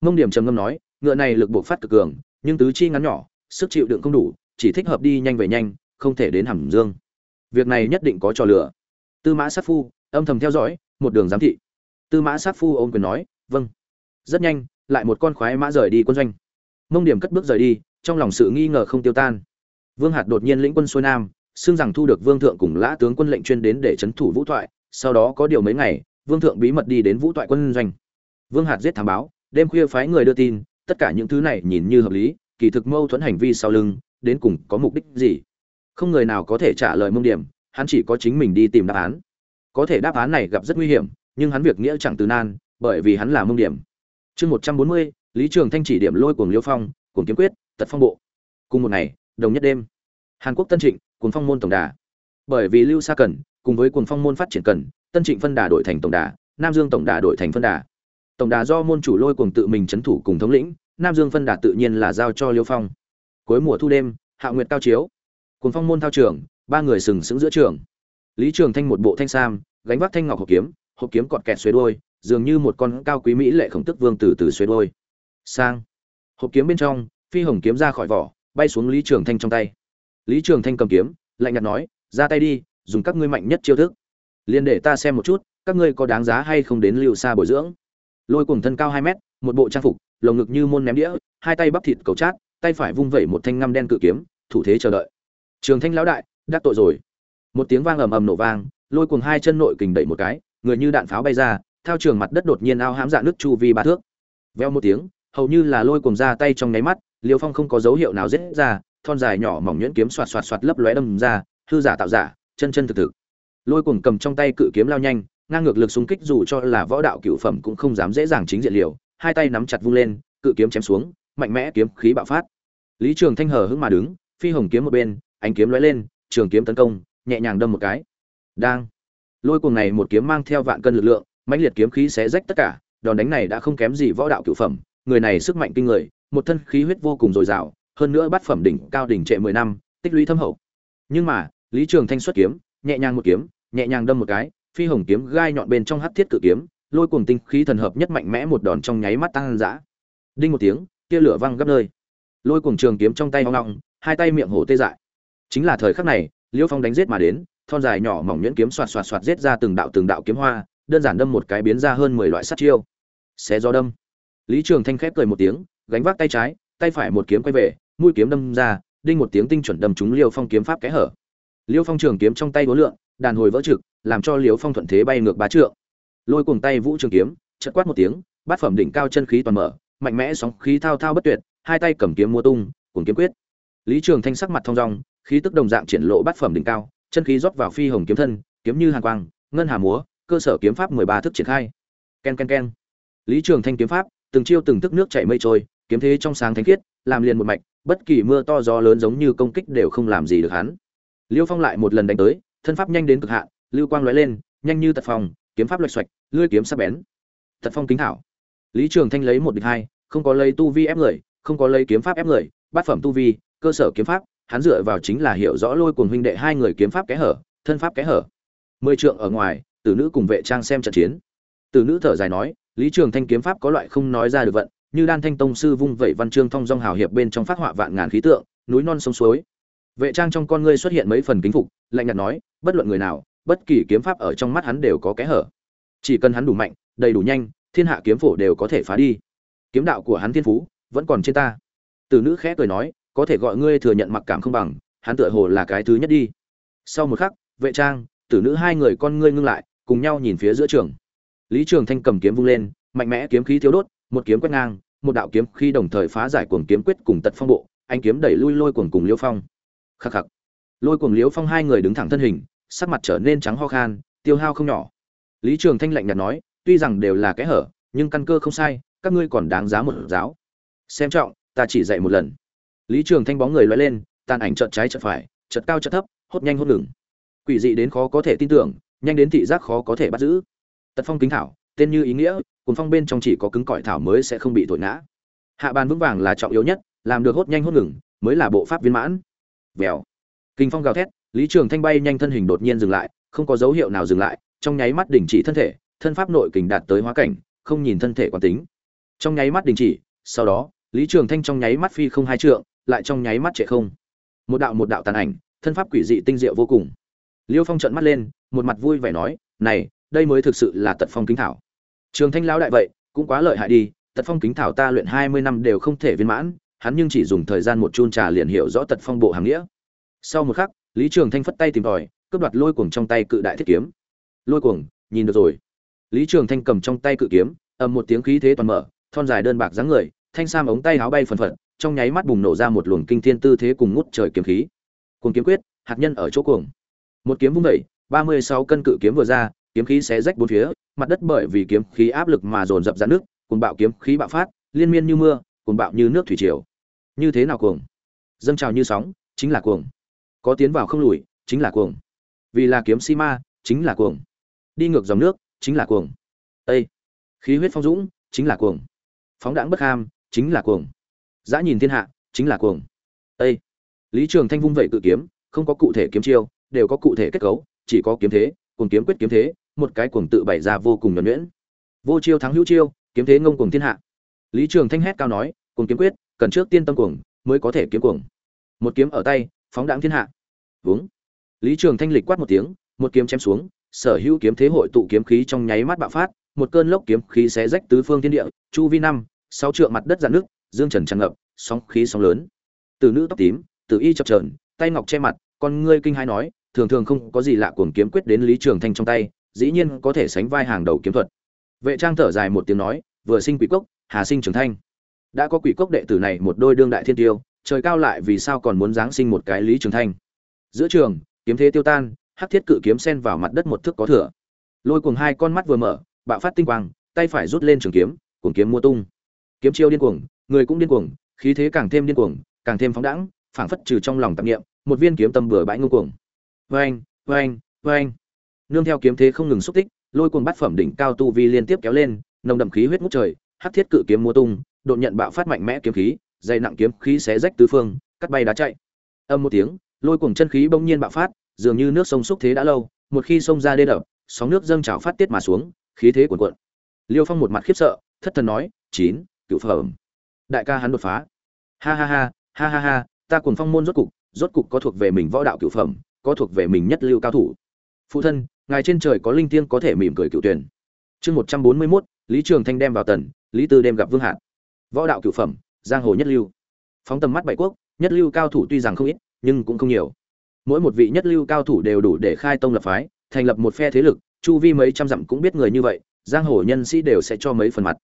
Mông điểm trầm ngâm nói, ngựa này lực buộc phát cực cường, nhưng tứ chi ngắn nhỏ, sức chịu đựng không đủ, chỉ thích hợp đi nhanh về nhanh, không thể đến Hầm dương. Việc này nhất định có trò lửa tư mã sát phu âm thầm theo dõi, một đường giám thị. Tư mã sát phu ôm quyền nói vâng rất nhanh, lại một con khoái mã rời đi quân doanh. Mông điểm cất bước rời đi, trong lòng sự nghi ngờ không tiêu tan. Vương hạt đột nhiên lĩnh quân xuôi nam, xưng rằng thu được vương thượng cùng lã tướng quân lệnh chuyên đến để trấn thủ vũ thoại, sau đó có điều mấy ngày, vương thượng bí mật đi đến vũ thoại quân doanh. Vương hạt giết thám báo, đêm khuya phái người đưa tin, tất cả những thứ này nhìn như hợp lý, kỳ thực mâu thuẫn hành vi sau lưng, đến cùng có mục đích gì? Không người nào có thể trả lời mông điểm, hắn chỉ có chính mình đi tìm đáp án. Có thể đáp án này gặp rất nguy hiểm, nhưng hắn việc nghĩa chẳng từ nan, bởi vì hắn là mông điểm chương một trăm bốn mươi, lý trường thanh chỉ điểm lôi cuồng liêu phong, cuồng kiếm quyết, tật phong bộ. Cùng một ngày, đồng nhất đêm, hàn quốc tân trịnh, cuồng phong môn tổng đà. Bởi vì lưu sa cần, cùng với cuồng phong môn phát triển cần, tân trịnh phân đà đổi thành tổng đà, nam dương tổng đà đổi thành phân đà. Tổng đà do môn chủ lôi cuồng tự mình trấn thủ cùng thống lĩnh, nam dương phân đà tự nhiên là giao cho liêu phong. Cuối mùa thu đêm, hạ nguyệt cao chiếu, cuồng phong môn thao trường, ba người sừng sững giữa trường. Lý trường thanh một bộ thanh sam, gánh vác thanh ngọc hộp kiếm hộp kiếm cọt kẹt xuế đôi dường như một con cao quý mỹ lệ khổng tức vương từ từ xuế đôi. Sang. Hộp kiếm bên trong, phi hồng kiếm ra khỏi vỏ, bay xuống lý trường thanh trong tay. Lý trường thanh cầm kiếm, lạnh nhạt nói, ra tay đi, dùng các ngươi mạnh nhất chiêu thức. Liền để ta xem một chút, các ngươi có đáng giá hay không đến lưu xa bồi dưỡng. Lôi cùng thân cao hai mét, một bộ trang phục, lồng ngực như môn ném đĩa, hai tay bắp thịt cầu chát, tay phải vung vẩy một thanh ngăm đen cự kiếm, thủ thế chờ đợi. Trường thanh lão đại, đắc tội rồi. Một tiếng vang ầm ầm nổ vang, lôi cùng hai chân nội kình đẩy một cái, người như đạn pháo bay ra theo trường mặt đất đột nhiên ao hãm dạ nước chu vi ba thước. Veo một tiếng, hầu như là lôi cùng ra tay trong nháy mắt, liêu phong không có dấu hiệu nào giết ra, thon dài nhỏ mỏng nhuyễn kiếm xoạt xoạt xoạt lấp lóe đâm ra, hư giả tạo giả, chân chân thực thực. Lôi cùng cầm trong tay cự kiếm lao nhanh, ngang ngược lực xung kích dù cho là võ đạo cựu phẩm cũng không dám dễ dàng chính diện liều, hai tay nắm chặt vung lên, cự kiếm chém xuống, mạnh mẽ kiếm khí bạo phát. Lý trường thanh hờ hững mà đứng, phi hồng kiếm một bên, ánh kiếm lóe lên, trường kiếm tấn công, nhẹ nhàng đâm một cái. Đang. Lôi cuồng này một kiếm mang theo vạn cân lực lượng mãnh liệt kiếm khí xé rách tất cả, đòn đánh này đã không kém gì võ đạo cựu phẩm, người này sức mạnh kinh người, một thân khí huyết vô cùng dồi dào, hơn nữa bát phẩm đỉnh cao đỉnh trệ mười năm, tích lũy thâm hậu. Nhưng mà, lý trường thanh xuất kiếm, nhẹ nhàng một kiếm, nhẹ nhàng đâm một cái, phi hồng kiếm gai nhọn bên trong hắc thiết cự kiếm, lôi cuồng tinh khí thần hợp nhất mạnh mẽ một đòn trong nháy mắt tăng dã. Đinh một tiếng, tia lửa văng gấp nơi. Lôi cuồng trường kiếm trong tay hoang long hai tay miệng hổ tê dại. Chính là thời khắc này liêu phong đánh giết mà đến, thon dài nhỏ mỏng nhuyễn kiếm xoạt xoạt xoạt giết ra từng đạo từng đạo kiếm hoa đơn giản đâm một cái biến ra hơn mười loại sát chiêu. Xé gió đâm. Lý trường thanh khép cười một tiếng, gánh vác tay trái, tay phải một kiếm quay về, mũi kiếm đâm ra, đinh một tiếng tinh chuẩn đâm trúng liêu phong kiếm pháp kẽ hở. Liêu phong trường kiếm trong tay vốn lượng đàn hồi vỡ trực, làm cho liêu phong thuận thế bay ngược bá trượng. Lôi cuồng tay vũ trường kiếm chật quát một tiếng, bát phẩm đỉnh cao chân khí toàn mở, mạnh mẽ sóng khí thao thao bất tuyệt, hai tay cầm kiếm mua tung cùng kiếm quyết. Lý trường thanh sắc mặt thong dong, khí tức đồng dạng triển lộ bát phẩm đỉnh cao, chân khí rót vào phi hồng kiếm thân, kiếm như hàn quang, ngân hà múa cơ sở kiếm pháp mười ba thức triển khai. Ken ken ken. Lý trường thanh kiếm pháp, từng chiêu từng thức nước chảy mây trôi, kiếm thế trong sáng thánh khiết, làm liền một mạch, bất kỳ mưa to gió lớn giống như công kích đều không làm gì được hắn. Liêu phong lại một lần đánh tới, thân pháp nhanh đến cực hạn, lưu quang lóe lên, nhanh như tật phong, kiếm pháp lệch xoạch, lưỡi kiếm sắc bén. Tật phong kính hảo. Lý trường thanh lấy một địch hai, không có lấy tu vi ép người, không có lấy kiếm pháp ép người, bát phẩm tu vi, cơ sở kiếm pháp, hắn dựa vào chính là hiểu rõ lôi cuồng huynh đệ hai người kiếm pháp kẽ hở, thân pháp kẽ hở. Mười trượng ở ngoài tử nữ cùng vệ trang xem trận chiến. Tử nữ thở dài nói, lý trường thanh kiếm pháp có loại không nói ra được vận, như đan thanh tông sư vung vẩy văn chương thông dong hào hiệp bên trong phát họa vạn ngàn khí tượng, núi non sông suối. Vệ trang trong con ngươi xuất hiện mấy phần kính phục, lạnh nhạt nói, bất luận người nào, bất kỳ kiếm pháp ở trong mắt hắn đều có kẽ hở. Chỉ cần hắn đủ mạnh, đầy đủ nhanh, thiên hạ kiếm phổ đều có thể phá đi. Kiếm đạo của hắn thiên phú, vẫn còn trên ta. Từ nữ khẽ cười nói, có thể gọi ngươi thừa nhận mặc cảm không bằng, hắn tựa hồ là cái thứ nhất đi. Sau một khắc, vệ trang, tử nữ hai người con ngươi ngưng lại cùng nhau nhìn phía giữa trường. Lý trường thanh cầm kiếm vung lên, mạnh mẽ kiếm khí thiếu đốt, một kiếm quét ngang, một đạo kiếm khi đồng thời phá giải cuồng kiếm quyết cùng tật phong bộ, anh kiếm đẩy lui lôi cuồng cùng liêu phong. Khắc khắc. Lôi cuồng liêu phong hai người đứng thẳng thân hình, sắc mặt trở nên trắng ho khan, tiêu hao không nhỏ. Lý trường thanh lạnh nhạt nói, tuy rằng đều là kẽ hở, nhưng căn cơ không sai, các ngươi còn đáng giá một giáo. Xem trọng, ta chỉ dạy một lần. Lý trường thanh bóng người loay lên, tàn ảnh chợt trái chợt phải, chợt cao chợt thấp, hốt nhanh hốt ngừng. Quỷ dị đến khó có thể tin tưởng nhanh đến thị giác khó có thể bắt giữ. Tật phong kính thảo, tên như ý nghĩa cuốn phong bên trong chỉ có cứng cỏi thảo mới sẽ không bị thổi ngã. Hạ bàn vững vàng là trọng yếu nhất, làm được hốt nhanh hốt ngừng, mới là bộ pháp viên mãn. Vèo. Kinh phong gào thét, lý trường thanh bay nhanh thân hình đột nhiên dừng lại, không có dấu hiệu nào dừng lại, trong nháy mắt đình chỉ thân thể, thân pháp nội kình đạt tới hóa cảnh, không nhìn thân thể quán tính. Trong nháy mắt đình chỉ, sau đó, lý trường thanh trong nháy mắt phi không hai trượng, lại trong nháy mắt trệ không. Một đạo một đạo tàn ảnh, thân pháp quỷ dị tinh diệu vô cùng. Liêu phong trợn mắt lên một mặt vui vẻ nói, này, đây mới thực sự là tật phong kính thảo. Trường thanh lão đại vậy, cũng quá lợi hại đi, tật phong kính thảo ta luyện hai mươi năm đều không thể viên mãn, hắn nhưng chỉ dùng thời gian một chun trà liền hiểu rõ tật phong bộ hàng nghĩa. Sau một khắc, lý trường thanh phất tay tìm tòi, cướp đoạt lôi cuồng trong tay cự đại thiết kiếm. Lôi cuồng, nhìn được rồi. Lý trường thanh cầm trong tay cự kiếm, ầm một tiếng khí thế toàn mở, thon dài đơn bạc dáng người, thanh sam ống tay áo bay phần phật, trong nháy mắt bùng nổ ra một luồng kinh thiên tư thế cùng ngút trời kiếm khí. Cuồng kiếm quyết, hạt nhân ở chỗ cuồng. Một kiếm vung đẩy ba mươi sáu cân cự kiếm vừa ra kiếm khí xé rách bốn phía mặt đất bởi vì kiếm khí áp lực mà dồn dập ra nước cùng bạo kiếm khí bạo phát liên miên như mưa cuồng bạo như nước thủy triều. Như thế nào cuồng? Dâng trào như sóng chính là cuồng. Có tiến vào không lùi chính là cuồng. Vì là kiếm si ma chính là cuồng. Đi ngược dòng nước chính là cuồng. Ê, khí huyết phong dũng chính là cuồng. Phóng đãng bất ham chính là cuồng. Dã nhìn thiên hạ chính là cuồng. Ê, lý trường thanh vung vậy cự kiếm không có cụ thể kiếm chiêu đều có cụ thể kết cấu chỉ có kiếm thế, cuồng kiếm quyết kiếm thế, một cái cuồng tự bày ra vô cùng nhuyễn nhuyễn. Vô chiêu thắng hữu chiêu, kiếm thế ngông cuồng thiên hạ. Lý trường thanh hét cao nói, cuồng kiếm quyết, cần trước tiên tâm cuồng, mới có thể kiếm cuồng. Một kiếm ở tay, phóng đãng thiên hạ. Vướng lý trường thanh lịch quát một tiếng, một kiếm chém xuống, sở hữu kiếm thế hội tụ kiếm khí trong nháy mắt bạo phát, một cơn lốc kiếm khí xé rách tứ phương thiên địa, chu vi năm, sáu trượng mặt đất rạn nước dương trần tràn ngập, sóng khí sóng lớn. Từ nữ tóc tím từ y chập trờn, tay ngọc che mặt, con ngươi kinh hãi nói thường thường không có gì lạ cuồng kiếm quyết đến lý trường thanh trong tay, dĩ nhiên có thể sánh vai hàng đầu kiếm thuật. Vệ trang thở dài một tiếng nói, vừa sinh quỷ cốc, hà sinh trường thanh. Đã có quỷ cốc đệ tử này một đôi đương đại thiên tiêu, trời cao lại vì sao còn muốn giáng sinh một cái lý trường thanh? Giữa trường, kiếm thế tiêu tan, hắc thiết cự kiếm sen vào mặt đất một thước có thừa. Lôi cuồng hai con mắt vừa mở, bạo phát tinh quang, tay phải rút lên trường kiếm, cuồng kiếm mua tung. Kiếm chiêu điên cuồng, người cũng điên cuồng, khí thế càng thêm điên cuồng, càng thêm phóng đãng, phảng phất trừ trong lòng tạp niệm, một viên kiếm tâm bừa bãi ngu cuồng vang vang vang nương theo kiếm thế không ngừng xúc tích, lôi cuồng bát phẩm đỉnh cao tu vi liên tiếp kéo lên, nồng đậm khí huyết ngút trời, hắc thiết cự kiếm mua tung, đột nhận bạo phát mạnh mẽ kiếm khí, dày nặng kiếm khí xé rách tứ phương, cắt bay đá chạy. Âm một tiếng, lôi cuồng chân khí bỗng nhiên bạo phát, dường như nước sông xúc thế đã lâu, một khi sông ra đê đập, sóng nước dâng trào phát tiết mà xuống, khí thế cuồn cuộn. Liêu phong một mặt khiếp sợ, thất thần nói, chín cựu phẩm. Đại ca hắn đột phá. Ha ha ha ha ha ha, ta Cuồng phong môn rốt cục rốt cục có thuộc về mình võ đạo cựu phẩm có thuộc về mình nhất lưu cao thủ. Phụ thân, ngài trên trời có linh tiên có thể mỉm cười cựu tuyển. Chương một trăm bốn mươi mốt, lý trường thanh đem vào tần, lý tư đem gặp vương hạt. Võ đạo cựu phẩm, giang hồ nhất lưu. Phóng tầm mắt bảy quốc, nhất lưu cao thủ tuy rằng không ít, nhưng cũng không nhiều. Mỗi một vị nhất lưu cao thủ đều đủ để khai tông lập phái, thành lập một phe thế lực, chu vi mấy trăm dặm cũng biết người như vậy, giang hồ nhân sĩ đều sẽ cho mấy phần mặt.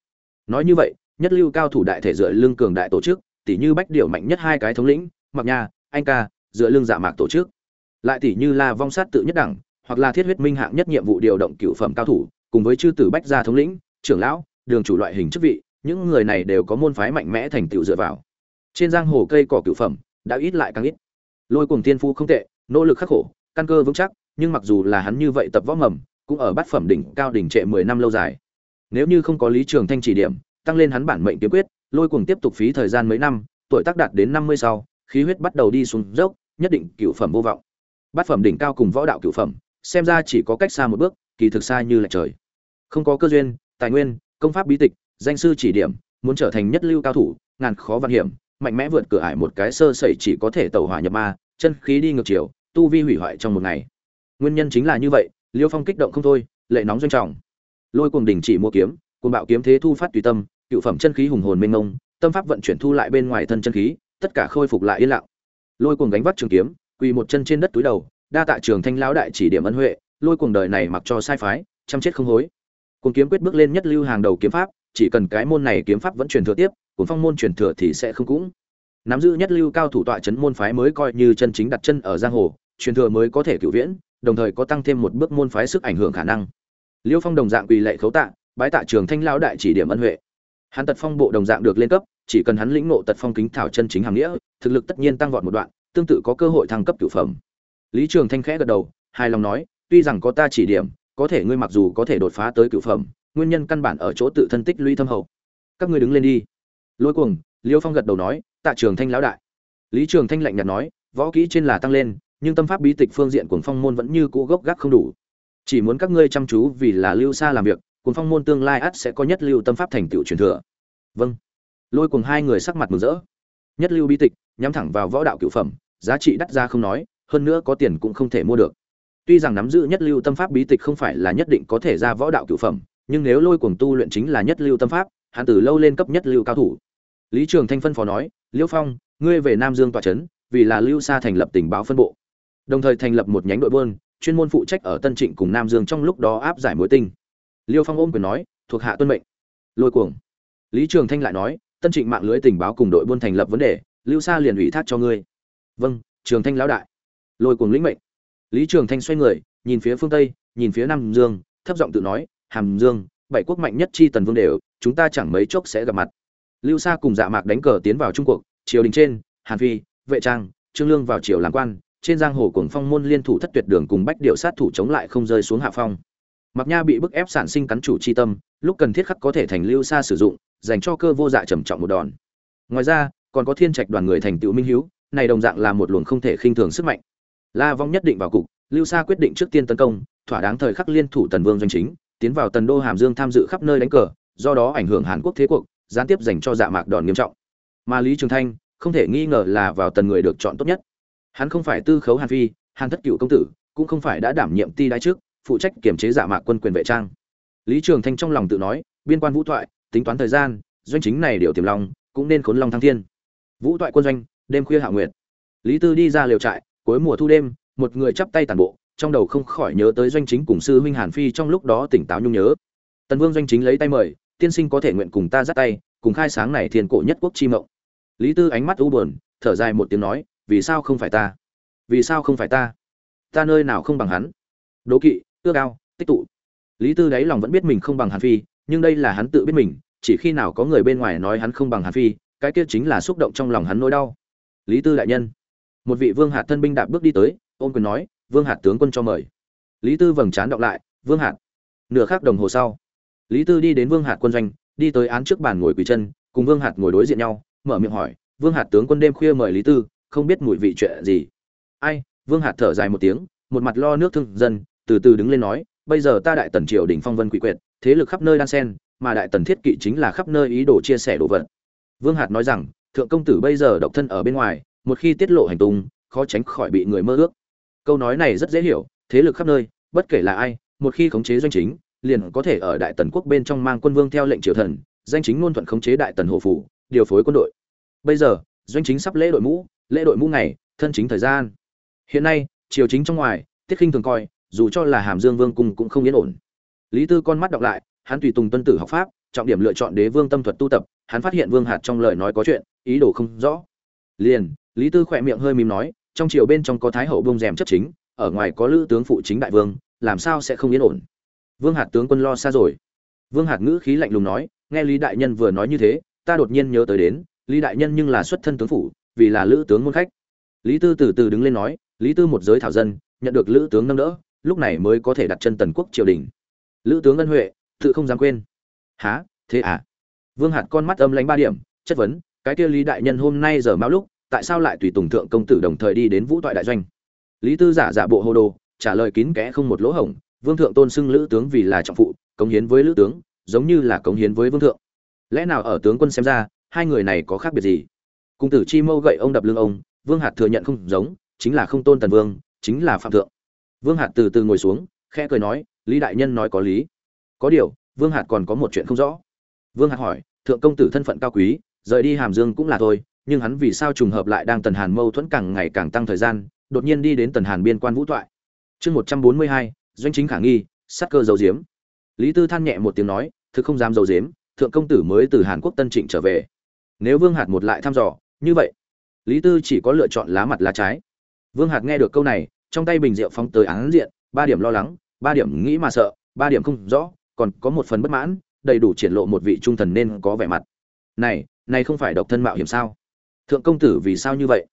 Nói như vậy, nhất lưu cao thủ đại thể dựa lưng cường đại tổ chức tỷ như bách điệu mạnh nhất hai cái thống lĩnh mặc nha, anh ca, dựa lưng dạ mạc tổ chức lại tỷ như là vong sát tự nhất đẳng, hoặc là thiết huyết minh hạng nhất nhiệm vụ điều động cựu phẩm cao thủ, cùng với chư tử bách gia thống lĩnh, trưởng lão, đường chủ loại hình chức vị, những người này đều có môn phái mạnh mẽ thành tựu dựa vào. Trên giang hồ cây cỏ cựu phẩm, đã ít lại càng ít. Lôi cùng tiên phu không tệ, nỗ lực khắc khổ, căn cơ vững chắc, nhưng mặc dù là hắn như vậy tập võ mầm, cũng ở bát phẩm đỉnh cao đỉnh trệ mười năm lâu dài. Nếu như không có lý trường thanh chỉ điểm, tăng lên hắn bản mệnh kiếm quyết, lôi cùng tiếp tục phí thời gian mấy năm, tuổi tác đạt đến năm mươi sau, khí huyết bắt đầu đi xuống dốc, nhất định cựu phẩm vô vọng bát phẩm đỉnh cao cùng võ đạo cửu phẩm, xem ra chỉ có cách xa một bước, kỳ thực xa như lệch trời. Không có cơ duyên, tài nguyên, công pháp bí tịch, danh sư chỉ điểm, muốn trở thành nhất lưu cao thủ, ngàn khó văn hiểm, mạnh mẽ vượt cửa ải một cái sơ sẩy chỉ có thể tẩu hỏa nhập ma, chân khí đi ngược chiều, tu vi hủy hoại trong một ngày. Nguyên nhân chính là như vậy, liêu phong kích động không thôi, lệ nóng doanh trọng. Lôi cuồng đỉnh chỉ mua kiếm, cuồng bạo kiếm thế thu phát tùy tâm, cựu phẩm chân khí hùng hồn mênh mông, tâm pháp vận chuyển thu lại bên ngoài thân chân khí, tất cả khôi phục lại yên lặng. Lôi cuồng gánh vác trường kiếm quỳ một chân trên đất túi đầu, đa tạ trường thanh lão đại chỉ điểm ân huệ, lôi cuồng đời này mặc cho sai phái, chăm chết không hối. Cuồng kiếm quyết bước lên nhất lưu hàng đầu kiếm pháp, chỉ cần cái môn này kiếm pháp vẫn truyền thừa tiếp, cuồng phong môn truyền thừa thì sẽ không cũng. Nắm giữ nhất lưu cao thủ tọa chấn môn phái mới coi như chân chính đặt chân ở giang hồ, truyền thừa mới có thể cựu viễn, đồng thời có tăng thêm một bước môn phái sức ảnh hưởng khả năng. Liêu phong đồng dạng quỳ lệ khấu tạ, bái tạ trường thanh lão đại chỉ điểm ân huệ. Hắn tật phong bộ đồng dạng được lên cấp, chỉ cần hắn lĩnh ngộ tật phong kính thảo chân chính hàng nghĩa, thực lực tất nhiên tăng vọt một đoạn tương tự có cơ hội thăng cấp cửu phẩm. Lý trường thanh khẽ gật đầu, hài lòng nói, tuy rằng có ta chỉ điểm, có thể ngươi mặc dù có thể đột phá tới cửu phẩm, nguyên nhân căn bản ở chỗ tự thân tích lũy thâm hậu. Các ngươi đứng lên đi. Lôi cuồng, liêu phong gật đầu nói, tạ trường thanh lão đại. Lý trường thanh lạnh nhạt nói, võ kỹ trên là tăng lên, nhưng tâm pháp bí tịch phương diện cuồng phong môn vẫn như cũ gốc gác không đủ. Chỉ muốn các ngươi chăm chú vì là lưu xa làm việc, cuồng phong môn tương lai ắt sẽ có nhất lưu tâm pháp thành tựu truyền thừa. Vâng. Lôi cùng hai người sắc mặt mừng rỡ. Nhất lưu bí tịch, nhắm thẳng vào võ đạo cựu phẩm giá trị đắt ra không nói, hơn nữa có tiền cũng không thể mua được. Tuy rằng nắm giữ nhất lưu tâm pháp bí tịch không phải là nhất định có thể ra võ đạo cựu phẩm, nhưng nếu lôi cuồng tu luyện chính là nhất lưu tâm pháp, hắn từ lâu lên cấp nhất lưu cao thủ. Lý trường thanh phân phó nói liễu phong, ngươi về nam dương tòa trấn, vì là lưu sa thành lập tình báo phân bộ. Đồng thời thành lập một nhánh đội buôn, chuyên môn phụ trách ở tân trịnh cùng nam dương trong lúc đó áp giải mối tinh. Liêu phong ôm quyền nói, thuộc hạ tuân mệnh. Lôi cuồng. Lý trường thanh lại nói, tân trịnh mạng lưới tình báo cùng đội buôn thành lập vấn đề, lưu sa liền ủy thác cho ngươi vâng trường thanh lão đại. Lôi cuồng lĩnh mệnh. Lý trường thanh xoay người, nhìn phía phương tây, nhìn phía nam dương, thấp giọng tự nói, hàm dương, bảy quốc mạnh nhất chi tần vương đều, chúng ta chẳng mấy chốc sẽ gặp mặt. Lưu sa cùng dạ mạc đánh cờ tiến vào trung cuộc, triều đình trên, hàn phi, vệ trang, trương lương vào triều làm quan, trên giang hồ cuồng phong môn liên thủ thất tuyệt đường cùng bách điệu sát thủ chống lại không rơi xuống hạ phong. Mặc nha bị bức ép sản sinh cắn chủ chi tâm, lúc cần thiết khắc có thể thành lưu sa sử dụng, dành cho cơ vô dạ trầm trọng một đòn. Ngoài ra, còn có thiên trạch đoàn người thành tựu minh hiếu này đồng dạng là một luồng không thể khinh thường sức mạnh. La vong nhất định vào cục, lưu sa quyết định trước tiên tấn công, thỏa đáng thời khắc liên thủ tần vương doanh chính, tiến vào tần đô hàm dương tham dự khắp nơi đánh cờ, do đó ảnh hưởng hàn quốc thế cuộc, gián tiếp dành cho dạ mạc đòn nghiêm trọng. Mà lý trường thanh, không thể nghi ngờ là vào tần người được chọn tốt nhất. Hắn không phải tư khấu hàn phi, hàn thất cựu công tử, cũng không phải đã đảm nhiệm ti đái trước, phụ trách kiểm chế dạ mạc quân quyền vệ trang. Lý trường thanh trong lòng tự nói, biên quan vũ thoại, tính toán thời gian, doanh chính này điều tiềm long, cũng nên khốn long thăng thiên. Vũ thoại quân doanh đêm khuya hạ nguyệt. Lý tư đi ra liều trại, cuối mùa thu đêm, một người chắp tay tàn bộ, trong đầu không khỏi nhớ tới doanh chính cùng sư huynh hàn phi trong lúc đó tỉnh táo nhung nhớ. Tần vương doanh chính lấy tay mời, tiên sinh có thể nguyện cùng ta dắt tay, cùng khai sáng này thiên cổ nhất quốc chi mộng. Lý tư ánh mắt u buồn, thở dài một tiếng nói, vì sao không phải ta? Vì sao không phải ta? Ta nơi nào không bằng hắn? Đố kỵ, ước ao, tích tụ. Lý tư đáy lòng vẫn biết mình không bằng hàn phi, nhưng đây là hắn tự biết mình, chỉ khi nào có người bên ngoài nói hắn không bằng hàn phi, cái kia chính là xúc động trong lòng hắn nỗi đau lý tư đại nhân. Một vị vương hạt thân binh đạp bước đi tới, ôm quyền nói, vương hạt tướng quân cho mời. Lý tư vầng trán đọc lại, vương hạt. Nửa khắc đồng hồ sau, lý tư đi đến vương hạt quân doanh, đi tới án trước bàn ngồi quỳ chân, cùng vương hạt ngồi đối diện nhau, mở miệng hỏi, vương hạt tướng quân đêm khuya mời lý tư, không biết mùi vị chuyện gì? Ai? Vương hạt thở dài một tiếng, một mặt lo nước thương dân, từ từ đứng lên nói, bây giờ ta đại tần triều đình phong vân quỷ quyệt, thế lực khắp nơi đan sen, mà đại tần thiết kỵ chính là khắp nơi ý đồ chia sẻ đồ vật. Vương hạt nói rằng thượng công tử bây giờ độc thân ở bên ngoài, một khi tiết lộ hành tung, khó tránh khỏi bị người mơ ước. Câu nói này rất dễ hiểu, thế lực khắp nơi, bất kể là ai, một khi khống chế doanh chính, liền có thể ở đại tần quốc bên trong mang quân vương theo lệnh triều thần danh chính ngôn thuận khống chế đại tần hộ phủ, điều phối quân đội. Bây giờ, doanh chính sắp lễ đội mũ, lễ đội mũ ngày, thân chính thời gian. Hiện nay, triều chính trong ngoài, tiết khinh thường coi, dù cho là hàm dương vương cung cũng không yên ổn. Lý tư con mắt đọc lại, hắn tùy tùng tuân tử học pháp, trọng điểm lựa chọn đế vương tâm thuật tu tập, hắn phát hiện vương hạt trong lời nói có chuyện ý đồ không rõ. Liền, lý tư khỏe miệng hơi mím nói, trong triều bên trong có thái hậu bông rèm chấp chính, ở ngoài có lữ tướng phụ chính đại vương, làm sao sẽ không yên ổn? Vương hạt tướng quân lo xa rồi. Vương hạt ngữ khí lạnh lùng nói, nghe lý đại nhân vừa nói như thế, ta đột nhiên nhớ tới đến, lý đại nhân nhưng là xuất thân tướng phủ vì là lữ tướng môn khách. Lý tư từ từ đứng lên nói, lý tư một giới thảo dân, nhận được lữ tướng nâng đỡ, lúc này mới có thể đặt chân tần quốc triều đình. Lữ tướng ân huệ, tự không dám quên. Há thế à? Vương hạt con mắt âm lánh ba điểm, chất vấn cái kia lý đại nhân hôm nay giờ mão lúc, tại sao lại tùy tùng thượng công tử đồng thời đi đến vũ toại đại doanh? Lý tư giả giả bộ hồ đồ, trả lời kín kẽ không một lỗ hổng, vương thượng tôn xưng lữ tướng vì là trọng phụ, cống hiến với lữ tướng, giống như là cống hiến với vương thượng. Lẽ nào ở tướng quân xem ra, hai người này có khác biệt gì? Cung tử chi mâu gậy ông đập lưng ông, vương hạt thừa nhận không giống, chính là không tôn tần vương, chính là phạm thượng. Vương hạt từ từ ngồi xuống, khẽ cười nói, lý đại nhân nói có lý. Có điều, vương hạt còn có một chuyện không rõ. Vương hạt hỏi, thượng công tử thân phận cao quý rời đi hàm dương cũng là thôi, nhưng hắn vì sao trùng hợp lại đang tần hàn mâu thuẫn càng ngày càng tăng thời gian, đột nhiên đi đến tần hàn biên quan vũ toại chương một trăm bốn mươi hai, doanh chính khả nghi sắc cơ dầu diếm lý tư than nhẹ một tiếng nói, thực không dám dầu diếm thượng công tử mới từ hàn quốc tân trịnh trở về. Nếu vương hạt một lại thăm dò, như vậy, lý tư chỉ có lựa chọn lá mặt lá trái. Vương hạt nghe được câu này, trong tay bình rượu phóng tới án diện, ba điểm lo lắng, ba điểm nghĩ mà sợ, ba điểm không rõ, còn có một phần bất mãn, đầy đủ triển lộ một vị trung thần nên có vẻ mặt. Này này không phải độc thân mạo hiểm sao? Thượng công tử vì sao như vậy?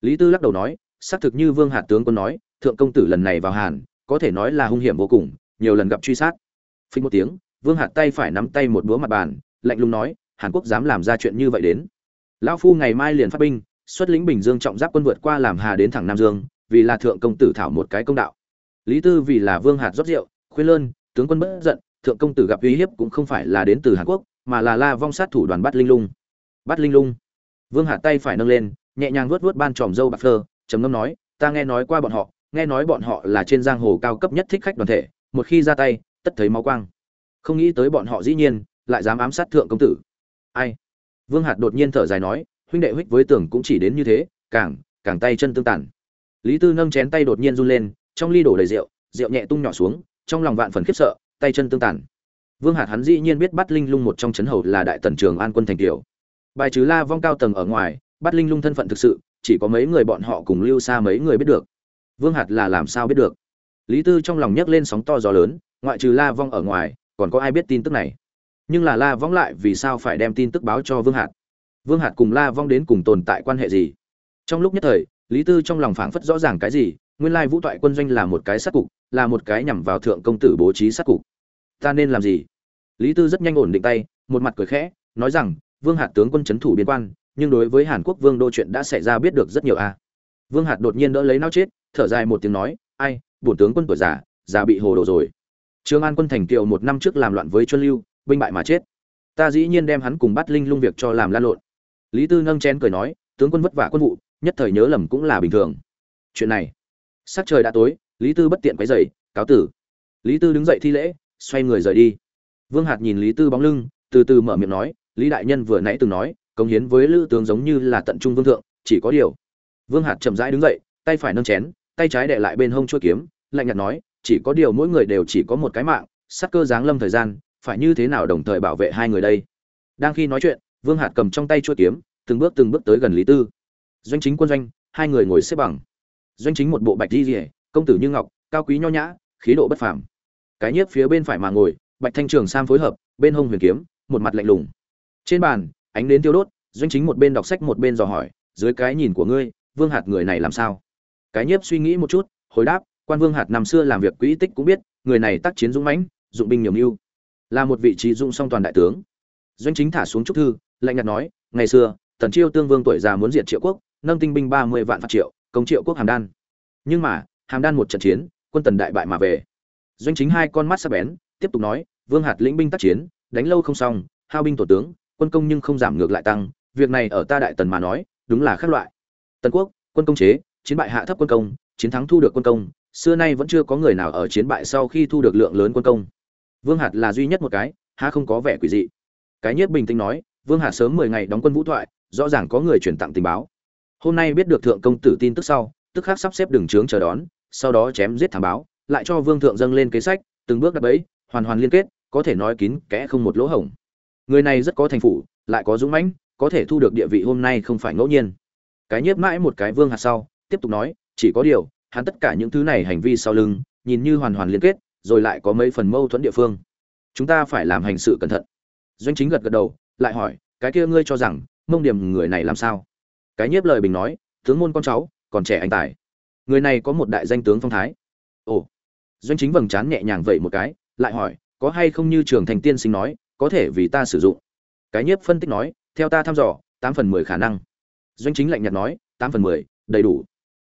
Lý tư lắc đầu nói, xác thực như vương hạt tướng quân nói, thượng công tử lần này vào hàn, có thể nói là hung hiểm vô cùng, nhiều lần gặp truy sát. Phí một tiếng, vương hạt tay phải nắm tay một búa mặt bàn, lạnh lùng nói, hàn quốc dám làm ra chuyện như vậy đến. Lão phu ngày mai liền phát binh, xuất lĩnh bình dương trọng giáp quân vượt qua làm hà đến thẳng nam dương, vì là thượng công tử thảo một cái công đạo. Lý tư vì là vương hạt rót rượu, khuyên lơn, tướng quân bất giận, thượng công tử gặp uy hiếp cũng không phải là đến từ hàn quốc, mà là la vong sát thủ đoàn bắt linh lung bắt linh lung. Vương hạt tay phải nâng lên, nhẹ nhàng vuốt vuốt ban tròm dâu bạc phơ, trầm ngâm nói, ta nghe nói qua bọn họ, nghe nói bọn họ là trên giang hồ cao cấp nhất thích khách đoàn thể, một khi ra tay, tất thấy máu quang. Không nghĩ tới bọn họ dĩ nhiên lại dám ám sát thượng công tử. Ai? Vương hạt đột nhiên thở dài nói, huynh đệ huých với tưởng cũng chỉ đến như thế, càng càng tay chân tương tản. lý tư nâng chén tay đột nhiên run lên, trong ly đổ đầy rượu rượu nhẹ tung nhỏ xuống, trong lòng vạn phần khiếp sợ, tay chân tương tản. vương hạt hắn dĩ nhiên biết bắt linh lung một trong chấn hầu là đại tần trường an quân thành kiều bài trừ la vong cao tầng ở ngoài, bắt linh lung thân phận thực sự, chỉ có mấy người bọn họ cùng lưu xa mấy người biết được. Vương hạt là làm sao biết được? Lý tư trong lòng nhấc lên sóng to gió lớn, ngoại trừ la vong ở ngoài, còn có ai biết tin tức này? Nhưng là la vong lại vì sao phải đem tin tức báo cho vương hạt? Vương hạt cùng la vong đến cùng tồn tại quan hệ gì? Trong lúc nhất thời, lý tư trong lòng phảng phất rõ ràng cái gì, nguyên lai vũ toại quân doanh là một cái sát cục, là một cái nhằm vào thượng công tử bố trí sát cục. Ta nên làm gì? Lý tư rất nhanh ổn định tay, một mặt cười khẽ, nói rằng vương hạt tướng quân c h ấ n thủ biên quan, nhưng đối với hàn quốc vương đô chuyện đã xảy ra biết được rất nhiều a. Vương hạt đột nhiên đỡ lấy nao chết, thở dài một tiếng nói, ai, bổn tướng quân tuổi già già bị hồ đồ rồi. Trương an quân thành kiều một năm trước làm loạn với chuân lưu, binh bại mà chết. Ta dĩ nhiên đem hắn cùng bắt linh lung việc cho làm lan lộn. Lý tư nâng chén cười nói, tướng quân vất vả quân vụ, nhất thời nhớ lầm cũng là bình thường. Chuyện này, sắc trời đã tối, lý tư bất tiện quấy dậy cáo tử. Lý tư đứng dậy thi lễ, xoay người rời đi. Vương hạt nhìn lý tư bóng lưng, từ từ mở miệng nói lý đại nhân vừa nãy từng nói công hiến với lữ tướng giống như là tận trung vương thượng, chỉ có điều. Vương hạt chậm rãi đứng dậy, tay phải nâng chén, tay trái đệ lại bên hông chuôi kiếm, lạnh nhạt nói, chỉ có điều mỗi người đều chỉ có một cái mạng sắc cơ giáng lâm thời gian, phải như thế nào đồng thời bảo vệ hai người đây? Đang khi nói chuyện, vương hạt cầm trong tay chuôi kiếm, từng bước từng bước tới gần lý tư. Doanh chính quân doanh, hai người ngồi xếp bằng. Doanh chính một bộ bạch di rỉa công tử như ngọc, cao quý nho nhã, khí độ bất phàm. Cái nhiếp phía bên phải mà ngồi, bạch thanh trường sam phối hợp, bên hông huyền kiếm, một mặt lạnh lùng trên bàn, ánh đến tiêu đốt, doanh chính một bên đọc sách một bên dò hỏi, dưới cái nhìn của ngươi, vương hạt người này làm sao? Cái nhiếp suy nghĩ một chút, hồi đáp, quan vương hạt năm xưa làm việc quỹ tích cũng biết, người này tác chiến dũng mãnh, dụng binh nhiều mưu, là một vị trí dụng song toàn đại tướng. Doanh chính thả xuống trúc thư, lạnh nhạt nói, ngày xưa, tần chiêu tương vương tuổi già muốn diệt triệu quốc, nâng tinh binh ba mươi vạn phạt triệu, công triệu quốc hàm đan. Nhưng mà, hàm đan một trận chiến, quân tần đại bại mà về. Doanh chính hai con mắt sắc bén, tiếp tục nói, vương hạt lĩnh binh tác chiến, đánh lâu không xong, hao binh tổ tướng quân công nhưng không giảm ngược lại tăng, việc này ở ta đại tần mà nói, đúng là khác loại. Tần quốc, quân công chế, chiến bại hạ thấp quân công, chiến thắng thu được quân công, xưa nay vẫn chưa có người nào ở chiến bại sau khi thu được lượng lớn quân công. Vương hạt là duy nhất một cái ha không có vẻ quỷ dị. Cái Nhất bình tĩnh nói, vương hạt sớm mười ngày đóng quân vũ thoại, rõ ràng có người truyền tặng tình báo. Hôm nay biết được thượng công tử tin tức sau, tức khắc sắp xếp đường trướng chờ đón, sau đó chém giết thảm báo, lại cho vương thượng dâng lên kế sách, từng bước đặt bẫy, hoàn hoàn liên kết, có thể nói kín kẽ không một lỗ hổng người này rất có thành phủ, lại có dũng mãnh, có thể thu được địa vị hôm nay không phải ngẫu nhiên. Cái nhiếp mãi một cái vương hạt sau, tiếp tục nói, chỉ có điều, hắn tất cả những thứ này hành vi sau lưng, nhìn như hoàn hoàn liên kết, rồi lại có mấy phần mâu thuẫn địa phương. Chúng ta phải làm hành sự cẩn thận. Doanh chính gật gật đầu, lại hỏi, cái kia ngươi cho rằng, mông điểm người này làm sao? Cái nhiếp lời bình nói, tướng môn con cháu, còn trẻ anh tài. Người này có một đại danh tướng phong thái. Ồ. Doanh chính vầng trán nhẹ nhàng vậy một cái, lại hỏi, có hay không như trường thành tiên sinh nói có thể vì ta sử dụng. Cái nhiếp phân tích nói, theo ta thăm dò, tám phần mười khả năng. Doanh chính lạnh nhạt nói, tám phần mười, đầy đủ.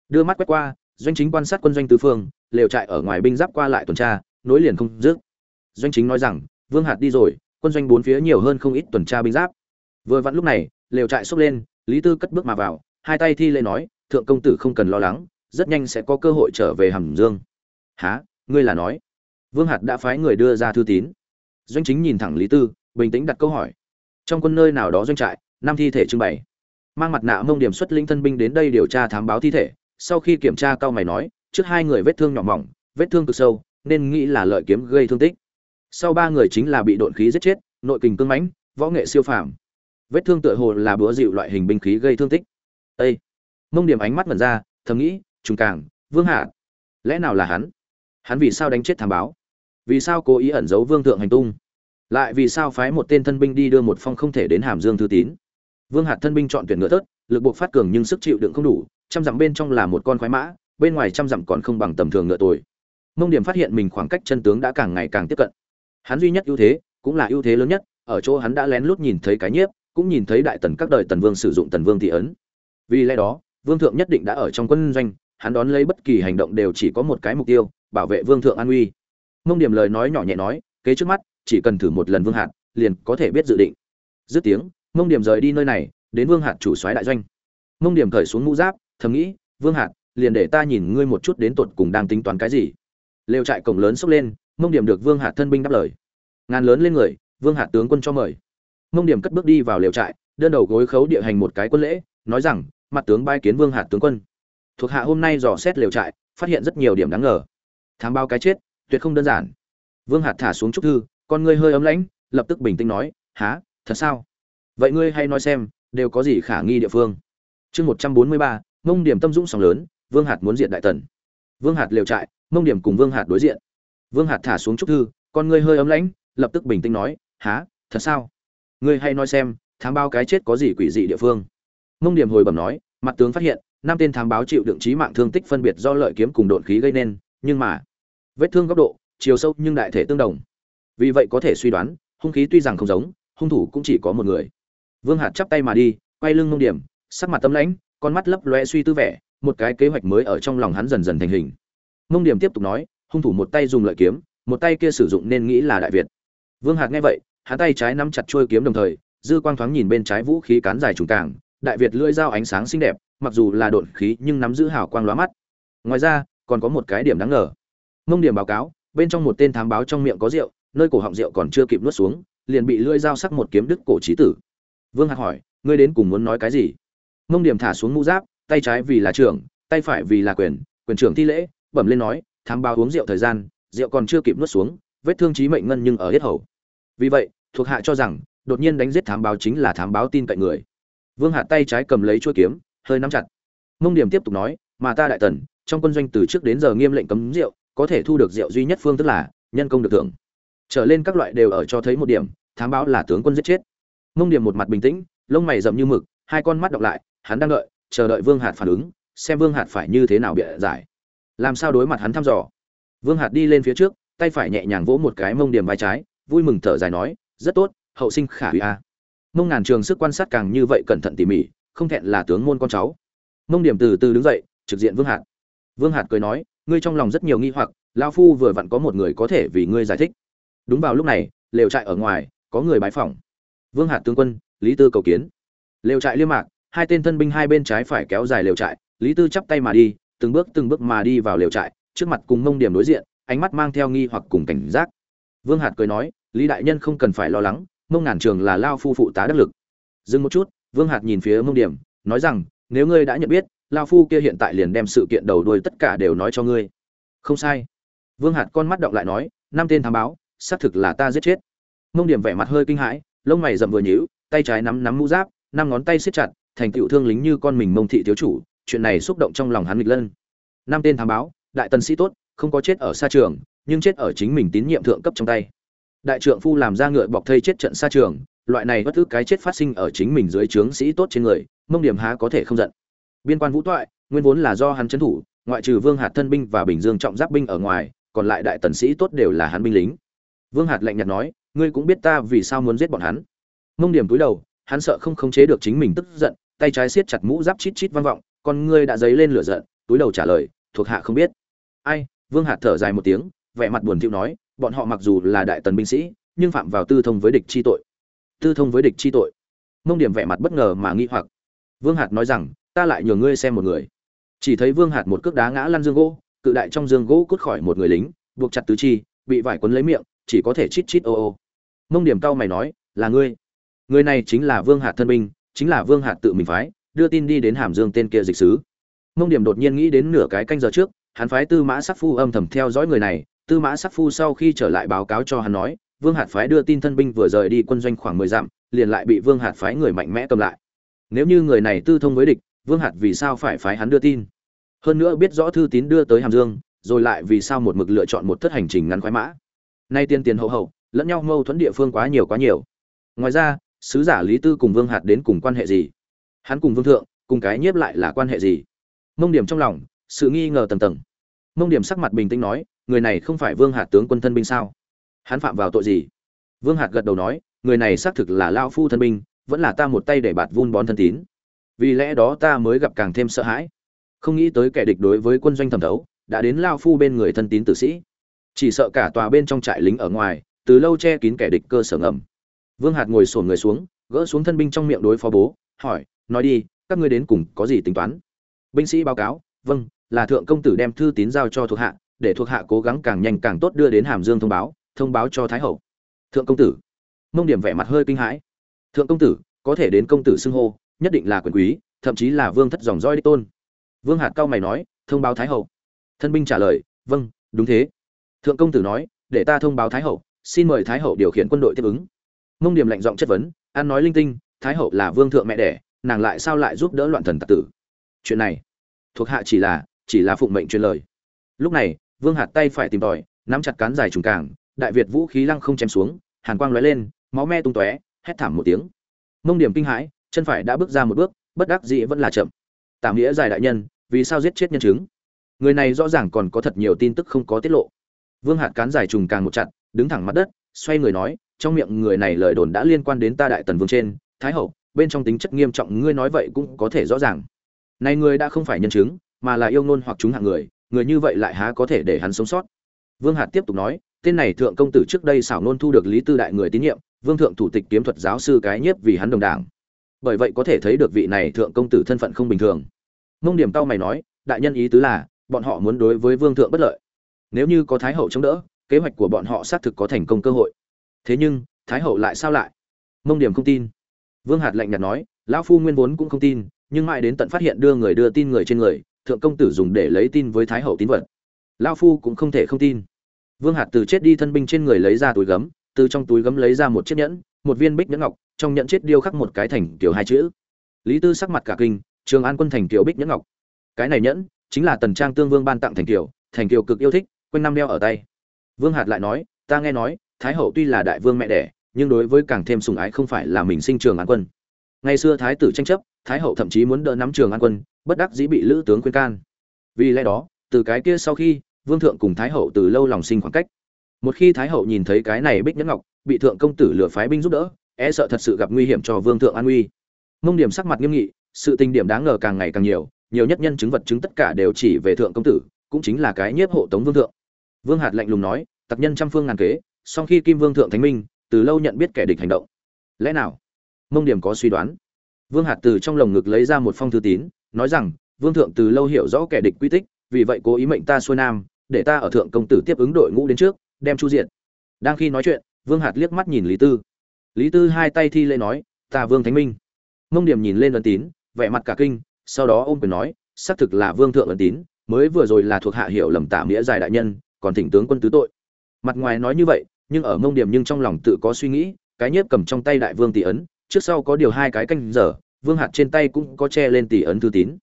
Đưa mắt quét qua, doanh chính quan sát quân doanh tứ phương, lều trại ở ngoài binh giáp qua lại tuần tra, nối liền không dứt. Doanh chính nói rằng, vương hạt đi rồi, quân doanh bốn phía nhiều hơn không ít tuần tra binh giáp. Vừa vặn lúc này, lều trại xốc lên, lý tư cất bước mà vào, hai tay thi lễ nói, thượng công tử không cần lo lắng, rất nhanh sẽ có cơ hội trở về hàm dương. Há ngươi là nói? Vương hạt đã phái người đưa ra thư tín doanh chính nhìn thẳng lý tư, bình tĩnh đặt câu hỏi. Trong quân nơi nào đó doanh trại, năm thi thể trưng bày. Mang mặt nạ mông điểm xuất linh thân binh đến đây điều tra thám báo thi thể, sau khi kiểm tra cao mày nói, trước hai người vết thương nhỏ mỏng, vết thương cực sâu, nên nghĩ là lợi kiếm gây thương tích. Sau ba người chính là bị độn khí giết chết, nội kình cương mãnh, võ nghệ siêu phàm. Vết thương tựa hồ là búa dịu loại hình binh khí gây thương tích. Ê! mông điểm ánh mắt mẩn ra, thầm nghĩ, trùng càng, vương hạ, lẽ nào là hắn? Hắn vì sao đánh chết thám báo? Vì sao cố ý ẩn giấu vương thượng hành tung? Lại vì sao phái một tên thân binh đi đưa một phong không thể đến hàm dương thư tín? Vương hạt thân binh chọn tuyển ngựa thớt, lực buộc phát cường nhưng sức chịu đựng không đủ, trăm dặm bên trong là một con khoái mã, bên ngoài trăm dặm còn không bằng tầm thường ngựa tồi. Mông điểm phát hiện mình khoảng cách chân tướng đã càng ngày càng tiếp cận. Hắn duy nhất ưu thế cũng là ưu thế lớn nhất, ở chỗ hắn đã lén lút nhìn thấy cái nhiếp, cũng nhìn thấy đại tần các đời tần vương sử dụng tần vương thị ấn. Vì lẽ đó, vương thượng nhất định đã ở trong quân doanh, hắn đón lấy bất kỳ hành động đều chỉ có một cái mục tiêu, bảo vệ vương thượng an uy mông điểm lời nói nhỏ nhẹ nói, kế trước mắt, chỉ cần thử một lần vương hạt, liền có thể biết dự định. Dứt tiếng, mông điểm rời đi nơi này, đến vương hạt chủ soái đại doanh. Mông điểm cởi xuống mũ giáp, thầm nghĩ, vương hạt, liền để ta nhìn ngươi một chút đến tột cùng đang tính toán cái gì. Lều trại cổng lớn xốc lên, mông điểm được vương hạt thân binh đáp lời. Ngàn lớn lên người, vương hạt tướng quân cho mời. Mông điểm cất bước đi vào lều trại, đơn đầu gối khấu địa hành một cái quân lễ, nói rằng, mặt tướng bai kiến vương hạt tướng quân. Thuộc hạ hôm nay dò xét lều trại, phát hiện rất nhiều điểm đáng ngờ. Thám báo cái chết tuyệt không đơn giản. Vương hạt thả xuống trúc thư, con ngươi hơi ấm lãnh, lập tức bình tĩnh nói há thật sao? Vậy ngươi hay nói xem, đều có gì khả nghi địa phương? Chương một trăm bốn mươi ba, mông điểm tâm dũng sóng lớn, vương hạt muốn diện đại tần. Vương hạt liều trại, mông điểm cùng vương hạt đối diện. Vương hạt thả xuống trúc thư, con ngươi hơi ấm lãnh, lập tức bình tĩnh nói há thật sao? Ngươi hay nói xem, thám báo cái chết có gì quỷ dị địa phương? Mông điểm hồi bẩm nói, mặt tướng phát hiện, năm tên thám báo chịu đựng trí mạng thương tích phân biệt do lợi kiếm cùng độn khí gây nên, nhưng mà vết thương góc độ, chiều sâu nhưng đại thể tương đồng. Vì vậy có thể suy đoán, hung khí tuy rằng không giống, hung thủ cũng chỉ có một người. Vương hạt chắp tay mà đi, quay lưng mông điểm, sắc mặt tâm lãnh, con mắt lấp loe suy tư vẻ, một cái kế hoạch mới ở trong lòng hắn dần dần thành hình. Mông điểm tiếp tục nói, hung thủ một tay dùng lợi kiếm, một tay kia sử dụng nên nghĩ là đại việt. Vương hạt nghe vậy, hắn tay trái nắm chặt chuôi kiếm đồng thời, dư quang thoáng nhìn bên trái vũ khí cán dài trùng càng đại việt lưỡi dao ánh sáng xinh đẹp, mặc dù là độn khí nhưng nắm giữ hào quang lóa mắt. Ngoài ra, còn có một cái điểm đáng ngờ mông điểm báo cáo, bên trong một tên thám báo trong miệng có rượu, nơi cổ họng rượu còn chưa kịp nuốt xuống, liền bị lưỡi dao sắc một kiếm đứt cổ trí tử. Vương hạc hỏi, ngươi đến cùng muốn nói cái gì? Mông điểm thả xuống mũ giáp, tay trái vì là trưởng, tay phải vì là quyền quyền trưởng thi lễ, bẩm lên nói, thám báo uống rượu thời gian, rượu còn chưa kịp nuốt xuống, vết thương chí mệnh ngân nhưng ở hết hầu. Vì vậy, thuộc hạ cho rằng, đột nhiên đánh giết thám báo chính là thám báo tin cậy người. Vương hạc tay trái cầm lấy chuôi kiếm, hơi nắm chặt. Mông điểm tiếp tục nói, mà ta đại tần, trong quân doanh từ trước đến giờ nghiêm lệnh cấm rượu có thể thu được rượu duy nhất phương tức là nhân công được thưởng. Trở lên các loại đều ở cho thấy một điểm, thám báo là tướng quân giết chết. Mông điểm một mặt bình tĩnh, lông mày rậm như mực, hai con mắt đọc lại, hắn đang đợi, chờ đợi vương hạt phản ứng, xem vương hạt phải như thế nào bịa giải. Làm sao đối mặt hắn thăm dò? Vương hạt đi lên phía trước, tay phải nhẹ nhàng vỗ một cái mông điểm vai trái, vui mừng thở dài nói, rất tốt, hậu sinh khả hủy a. Mông ngàn trường sức quan sát càng như vậy cẩn thận tỉ mỉ, không thẹn là tướng môn con cháu. Mông điểm từ từ đứng dậy, trực diện vương hạt. Vương hạt cười nói ngươi trong lòng rất nhiều nghi hoặc lao phu vừa vặn có một người có thể vì ngươi giải thích. Đúng vào lúc này, lều trại ở ngoài, có người bái phỏng. Vương hạt tướng quân, lý tư cầu kiến. Lều trại liêm mạc, hai tên thân binh hai bên trái phải kéo dài lều trại, lý tư chắp tay mà đi, từng bước từng bước mà đi vào lều trại, trước mặt cùng mông điểm đối diện, ánh mắt mang theo nghi hoặc cùng cảnh giác. Vương hạt cười nói, lý đại nhân không cần phải lo lắng, mông ngàn trường là lao phu phụ tá đắc lực. Dừng một chút, vương hạt nhìn phía mông điểm, nói rằng, nếu ngươi đã nhận biết lao phu kia hiện tại liền đem sự kiện đầu đuôi tất cả đều nói cho ngươi. Không sai. Vương hạt con mắt động lại nói, năm tên thám báo, xác thực là ta giết chết. Mông điểm vẻ mặt hơi kinh hãi, lông mày rậm vừa nhíu, tay trái nắm nắm mũ giáp, năm ngón tay siết chặt, thành tựu thương lính như con mình mông thị thiếu chủ, chuyện này xúc động trong lòng hắn nghịch lân. Năm tên thám báo, đại tần sĩ tốt, không có chết ở xa trường, nhưng chết ở chính mình tín nhiệm thượng cấp trong tay. Đại trượng phu làm ra ngựa bọc thây chết trận xa trường, loại này bất cứ cái chết phát sinh ở chính mình dưới trướng sĩ tốt trên người, mông điểm há có thể không giận biên quan vũ toại, nguyên vốn là do hắn trấn thủ, ngoại trừ vương hạt thân binh và bình dương trọng giáp binh ở ngoài, còn lại đại tần sĩ tốt đều là hắn binh lính. Vương hạt lạnh nhạt nói, ngươi cũng biết ta vì sao muốn giết bọn hắn. Mông điểm túi đầu, hắn sợ không khống chế được chính mình tức giận, tay trái siết chặt mũ giáp chít chít vang vọng, con ngươi đã dấy lên lửa giận. Túi đầu trả lời, thuộc hạ không biết. Ai? Vương hạt thở dài một tiếng, vẻ mặt buồn thiu nói, bọn họ mặc dù là đại tần binh sĩ, nhưng phạm vào tư thông với địch chi tội. Tư thông với địch chi tội? Mông điểm vẻ mặt bất ngờ mà nghi hoặc. Vương hạt nói rằng ta lại nhường ngươi xem một người. Chỉ thấy vương hạt một cước đá ngã lăn dương gỗ, cự đại trong dương gỗ cút khỏi một người lính, buộc chặt tứ chi, bị vải quấn lấy miệng, chỉ có thể chít chít ô ô. Mông điểm cao mày nói, là ngươi. Người này chính là vương hạt thân binh, chính là vương hạt tự mình phái, đưa tin đi đến hàm dương tên kia dịch sứ. Mông điểm đột nhiên nghĩ đến nửa cái canh giờ trước, hắn phái tư mã sắc phu âm thầm theo dõi người này. Tư mã sắc phu sau khi trở lại báo cáo cho hắn nói, vương hạt phái đưa tin thân binh vừa rời đi quân doanh khoảng mười dặm, liền lại bị vương hạt phái người mạnh mẽ cầm lại. Nếu như người này tư thông với địch vương hạt vì sao phải phái hắn đưa tin? Hơn nữa biết rõ thư tín đưa tới hàm dương, rồi lại vì sao một mực lựa chọn một thất hành trình ngắn khoái mã. Nay tiên tiền hậu hậu, lẫn nhau mâu thuẫn địa phương quá nhiều quá nhiều. Ngoài ra, sứ giả lý tư cùng vương hạt đến cùng quan hệ gì? Hắn cùng vương thượng, cùng cái nhiếp lại là quan hệ gì? Mông điểm trong lòng, sự nghi ngờ tầng tầng. Mông điểm sắc mặt bình tĩnh nói, người này không phải vương hạt tướng quân thân binh sao? Hắn phạm vào tội gì? Vương hạt gật đầu nói, người này xác thực là lao phu thân binh, vẫn là ta một tay để bạt vun bón thân tín vì lẽ đó ta mới gặp càng thêm sợ hãi. Không nghĩ tới kẻ địch đối với quân doanh thẩm thấu, đã đến lao phu bên người thân tín tử sĩ. Chỉ sợ cả tòa bên trong trại lính ở ngoài, từ lâu che kín kẻ địch cơ sở ngầm. Vương hạt ngồi sổn người xuống, gỡ xuống thân binh trong miệng đối phó bố, hỏi, nói đi, các ngươi đến cùng có gì tính toán? Binh sĩ báo cáo vâng là thượng công tử đem thư tín giao cho thuộc hạ, để thuộc hạ cố gắng càng nhanh càng tốt đưa đến hàm dương thông báo thông báo cho thái hậu. Thượng công tử. Mông điểm vẻ mặt hơi kinh hãi. Thượng công tử, có thể đến công tử xưng hô nhất định là quyền quý thậm chí là vương thất dòng roi đích tôn. Vương hạt cao mày nói thông báo thái hậu. Thân binh trả lời vâng đúng thế. Thượng công tử nói để ta thông báo thái hậu xin mời thái hậu điều khiển quân đội tiếp ứng. Mông điểm lạnh giọng chất vấn an nói linh tinh thái hậu là vương thượng mẹ đẻ nàng lại sao lại giúp đỡ loạn thần tặc tử? Chuyện này thuộc hạ chỉ là chỉ là phụng mệnh truyền lời. Lúc này vương hạt tay phải tìm tòi nắm chặt cán dài trùng cảng, đại việt vũ khí lăng không chém xuống hàn quang lóe lên máu me tung tóe hét thảm một tiếng. Mông điểm kinh hãi chân phải đã bước ra một bước, bất đắc dĩ vẫn là chậm. Tạm nghĩa dài đại nhân, vì sao giết chết nhân chứng? Người này rõ ràng còn có thật nhiều tin tức không có tiết lộ. Vương hạt cán dài trùng càng một chặt, đứng thẳng mặt đất, xoay người nói, trong miệng người này lời đồn đã liên quan đến ta đại tần vương trên, thái hậu, bên trong tính chất nghiêm trọng ngươi nói vậy cũng có thể rõ ràng. Này người đã không phải nhân chứng, mà là yêu ngôn hoặc chúng hạng người người như vậy lại há có thể để hắn sống sót? Vương hạt tiếp tục nói, tên này thượng công tử trước đây xảo nôn thu được lý tư đại người tín nhiệm, vương thượng thủ tịch kiếm thuật giáo sư cái nhiếp vì hắn đồng đảng bởi vậy có thể thấy được vị này thượng công tử thân phận không bình thường. Mông điểm tao mày nói, đại nhân ý tứ là, bọn họ muốn đối với vương thượng bất lợi. Nếu như có thái hậu chống đỡ, kế hoạch của bọn họ xác thực có thành công cơ hội. Thế nhưng, thái hậu lại sao lại? Mông điểm không tin. Vương hạt lạnh nhạt nói, lão phu nguyên vốn cũng không tin, nhưng mãi đến tận phát hiện đưa người đưa tin người trên người, thượng công tử dùng để lấy tin với thái hậu tín vật. Lão phu cũng không thể không tin. Vương hạt từ chết đi thân binh trên người lấy ra túi gấm, từ trong túi gấm lấy ra một chiếc nhẫn một viên bích nhẫn ngọc, trong nhẫn chết điêu khắc một cái thành kiểu hai chữ. Lý tư sắc mặt cả kinh, trường an quân thành kiểu bích nhẫn ngọc. Cái này nhẫn chính là tần trang tương vương ban tặng thành kiểu thành kiểu cực yêu thích, quanh năm đeo ở tay. Vương hạt lại nói, ta nghe nói, thái hậu tuy là đại vương mẹ đẻ, nhưng đối với càng thêm sùng ái không phải là mình sinh trường an quân. Ngày xưa thái tử tranh chấp, thái hậu thậm chí muốn đỡ nắm trường an quân, bất đắc dĩ bị lữ tướng khuyên can. Vì lẽ đó, từ cái kia sau khi, vương thượng cùng thái hậu từ lâu lòng sinh khoảng cách. Một khi thái hậu nhìn thấy cái này bích nhẫn ngọc bị thượng công tử lừa phái binh giúp đỡ e sợ thật sự gặp nguy hiểm cho vương thượng an nguy mông điểm sắc mặt nghiêm nghị, sự tình điểm đáng ngờ càng ngày càng nhiều nhiều nhất nhân chứng vật chứng tất cả đều chỉ về thượng công tử, cũng chính là cái nhiếp hộ tống vương thượng. Vương hạt lạnh lùng nói, tặc nhân trăm phương ngàn kế, song khi kim vương thượng thánh minh, từ lâu nhận biết kẻ địch hành động. Lẽ nào? Mông điểm có suy đoán. Vương hạt từ trong lồng ngực lấy ra một phong thư tín, nói rằng, vương thượng từ lâu hiểu rõ kẻ địch quy tích, vì vậy cố ý mệnh ta xuôi nam, để ta ở thượng công tử tiếp ứng đội ngũ đến trước, đem chu diện đang khi nói chuyện vương hạt liếc mắt nhìn lý tư. Lý tư hai tay thi lễ nói, ta vương thánh minh. Mông điểm nhìn lên ấn tín, vẻ mặt cả kinh, sau đó ôm quyền nói, xác thực là vương thượng ấn tín, mới vừa rồi là thuộc hạ hiểu lầm tả nghĩa dài đại nhân, còn thỉnh tướng quân tứ tội. Mặt ngoài nói như vậy, nhưng ở mông điểm nhưng trong lòng tự có suy nghĩ, cái nhiếp cầm trong tay đại vương tỷ ấn, trước sau có điều hai cái canh giờ, vương hạt trên tay cũng có che lên tỷ ấn thư tín.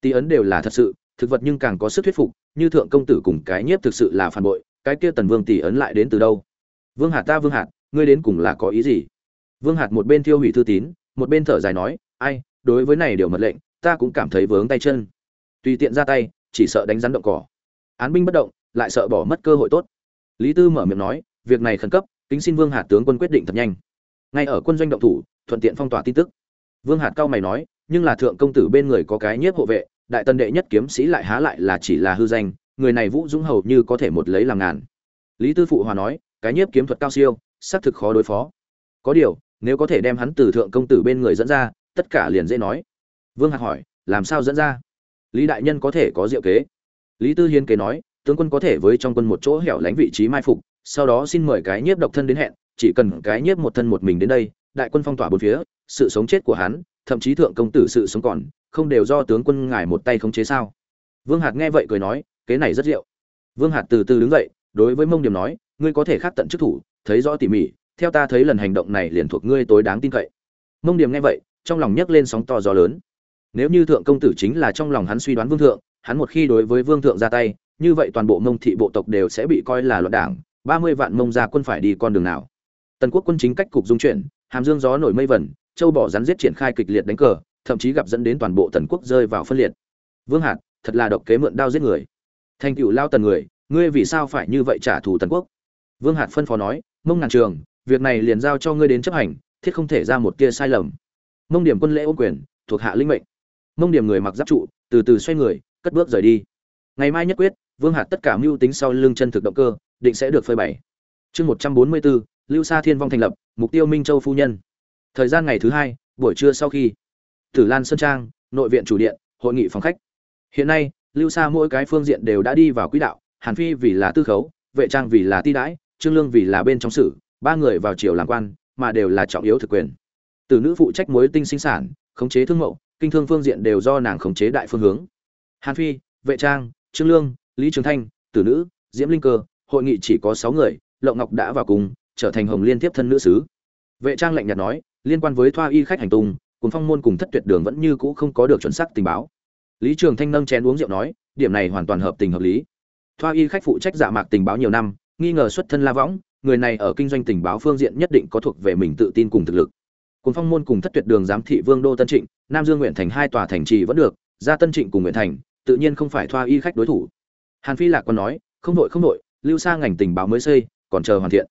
Tỷ ấn đều là thật sự, thực vật nhưng càng có sức thuyết phục, như thượng công tử cùng cái nhiếp thực sự là phản bội, cái kia tần vương tỷ ấn lại đến từ đâu? Vương hạt ta, vương hạt, ngươi đến cùng là có ý gì? Vương hạt một bên thiêu hủy thư tín, một bên thở dài nói, ai, đối với này điều mật lệnh, ta cũng cảm thấy vướng tay chân. Tùy tiện ra tay, chỉ sợ đánh rắn động cỏ. Án binh bất động, lại sợ bỏ mất cơ hội tốt. Lý tư mở miệng nói, việc này khẩn cấp, kính xin vương hạt tướng quân quyết định thật nhanh. Ngay ở quân doanh động thủ, thuận tiện phong tỏa tin tức. Vương hạt cao mày nói, nhưng là thượng công tử bên người có cái nhiếp hộ vệ, đại tân đệ nhất kiếm sĩ lại há lại là chỉ là hư danh, người này vũ dũng hầu như có thể một lấy làm ngàn. Lý tư phụ hòa nói cái nhiếp kiếm thuật cao siêu, xác thực khó đối phó. Có điều, nếu có thể đem hắn từ thượng công tử bên người dẫn ra, tất cả liền dễ nói. Vương hạc hỏi, làm sao dẫn ra? Lý đại nhân có thể có diệu kế. Lý tư hiên kế nói, tướng quân có thể với trong quân một chỗ hẻo lánh vị trí mai phục, sau đó xin mời cái nhiếp độc thân đến hẹn, chỉ cần cái nhiếp một thân một mình đến đây, đại quân phong tỏa bốn phía, sự sống chết của hắn, thậm chí thượng công tử sự sống còn, không đều do tướng quân ngài một tay khống chế sao? Vương Hạc nghe vậy cười nói, kế này rất diệu. Vương Hạc từ từ đứng dậy, đối với mông điểm nói ngươi có thể khác tận chức thủ, thấy rõ tỉ mỉ, theo ta thấy lần hành động này liền thuộc ngươi tối đáng tin cậy. Mông điểm nghe vậy, trong lòng nhấc lên sóng to gió lớn. Nếu như thượng công tử chính là trong lòng hắn suy đoán vương thượng, hắn một khi đối với vương thượng ra tay, như vậy toàn bộ mông thị bộ tộc đều sẽ bị coi là loạn đảng, ba mươi vạn mông gia quân phải đi con đường nào. Tần quốc quân chính cách cục dung chuyển, hàm dương gió nổi mây vẩn châu bỏ rắn giết triển khai kịch liệt đánh cờ, thậm chí gặp dẫn đến toàn bộ tần quốc rơi vào phân liệt. Vương hạt, thật là độc kế mượn đao giết người. Thành cựu lao tần người, ngươi vì sao phải như vậy trả thù tần quốc? Vương hạt phân phó nói, mông ngàn trường, việc này liền giao cho ngươi đến chấp hành, thiết không thể ra một tia sai lầm. Mông điểm quân lễ ô quyền, thuộc hạ linh mệnh. Mông điểm người mặc giáp trụ, từ từ xoay người, cất bước rời đi. Ngày mai nhất quyết, vương hạt tất cả mưu tính sau lưng chân thực động cơ, định sẽ được phơi bày. Chương một trăm bốn mươi bốn, lưu sa thiên vong thành lập, mục tiêu minh châu phu nhân. Thời gian ngày thứ hai, buổi trưa sau khi, tử lan sơn trang, nội viện chủ điện, hội nghị phòng khách. Hiện nay, lưu sa mỗi cái phương diện đều đã đi vào quỹ đạo, hàn phi vì là tư khấu, vệ trang vì là ti đãi trương lương vì là bên trong sử ba người vào triều làm quan, mà đều là trọng yếu thực quyền. Từ nữ phụ trách mối tinh sinh sản, khống chế thương mậu, kinh thương phương diện đều do nàng khống chế đại phương hướng. Hàn phi, vệ trang, trương lương, lý trường thanh, tử nữ, diễm linh cơ, hội nghị chỉ có sáu người lậu ngọc đã vào cùng, trở thành hồng liên tiếp thân nữ sứ. Vệ trang lạnh nhạt nói, liên quan với thoa y khách hành tung, cùng phong môn cùng thất tuyệt đường vẫn như cũ không có được chuẩn xác tình báo. Lý trường thanh nâng chén uống rượu nói, điểm này hoàn toàn hợp tình hợp lý. Thoa y khách phụ trách giả mạc tình báo nhiều năm nghi ngờ xuất thân la võng, người này ở kinh doanh tình báo phương diện nhất định có thuộc về mình tự tin cùng thực lực. Cùng phong môn cùng thất tuyệt đường giám thị vương đô tân trịnh, nam dương nguyện thành hai tòa thành trì vẫn được ra tân trịnh cùng nguyện thành, tự nhiên không phải thoa y khách đối thủ. Hàn phi lạc còn nói, không đội không đội, lưu xa ngành tình báo mới xây, còn chờ hoàn thiện.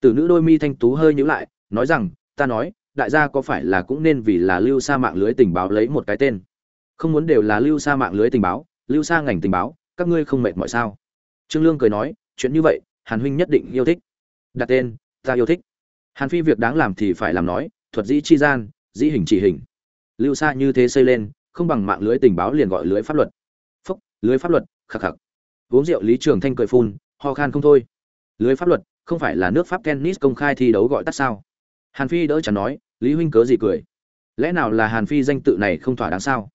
Tử nữ đôi mi thanh tú hơi nhíu lại, nói rằng, ta nói, đại gia có phải là cũng nên vì là lưu xa mạng lưới tình báo lấy một cái tên? Không muốn đều là lưu xa mạng lưới tình báo, lưu xa ngành tình báo, các ngươi không mệt mọi sao? Trương lương cười nói, chuyện như vậy hàn huynh nhất định yêu thích. Đặt tên, ta yêu thích. Hàn phi việc đáng làm thì phải làm nói, thuật dĩ chi gian, dĩ hình chỉ hình. Lưu xa như thế xây lên, không bằng mạng lưới tình báo liền gọi lưới pháp luật. Phúc, lưới pháp luật, khắc khắc. Uống rượu lý trường thanh cười phun, ho khan không thôi. Lưới pháp luật, không phải là nước pháp tennis công khai thi đấu gọi tắt sao? Hàn phi đỡ chẳng nói, lý huynh cớ gì cười? Lẽ nào là hàn phi danh tự này không thỏa đáng sao?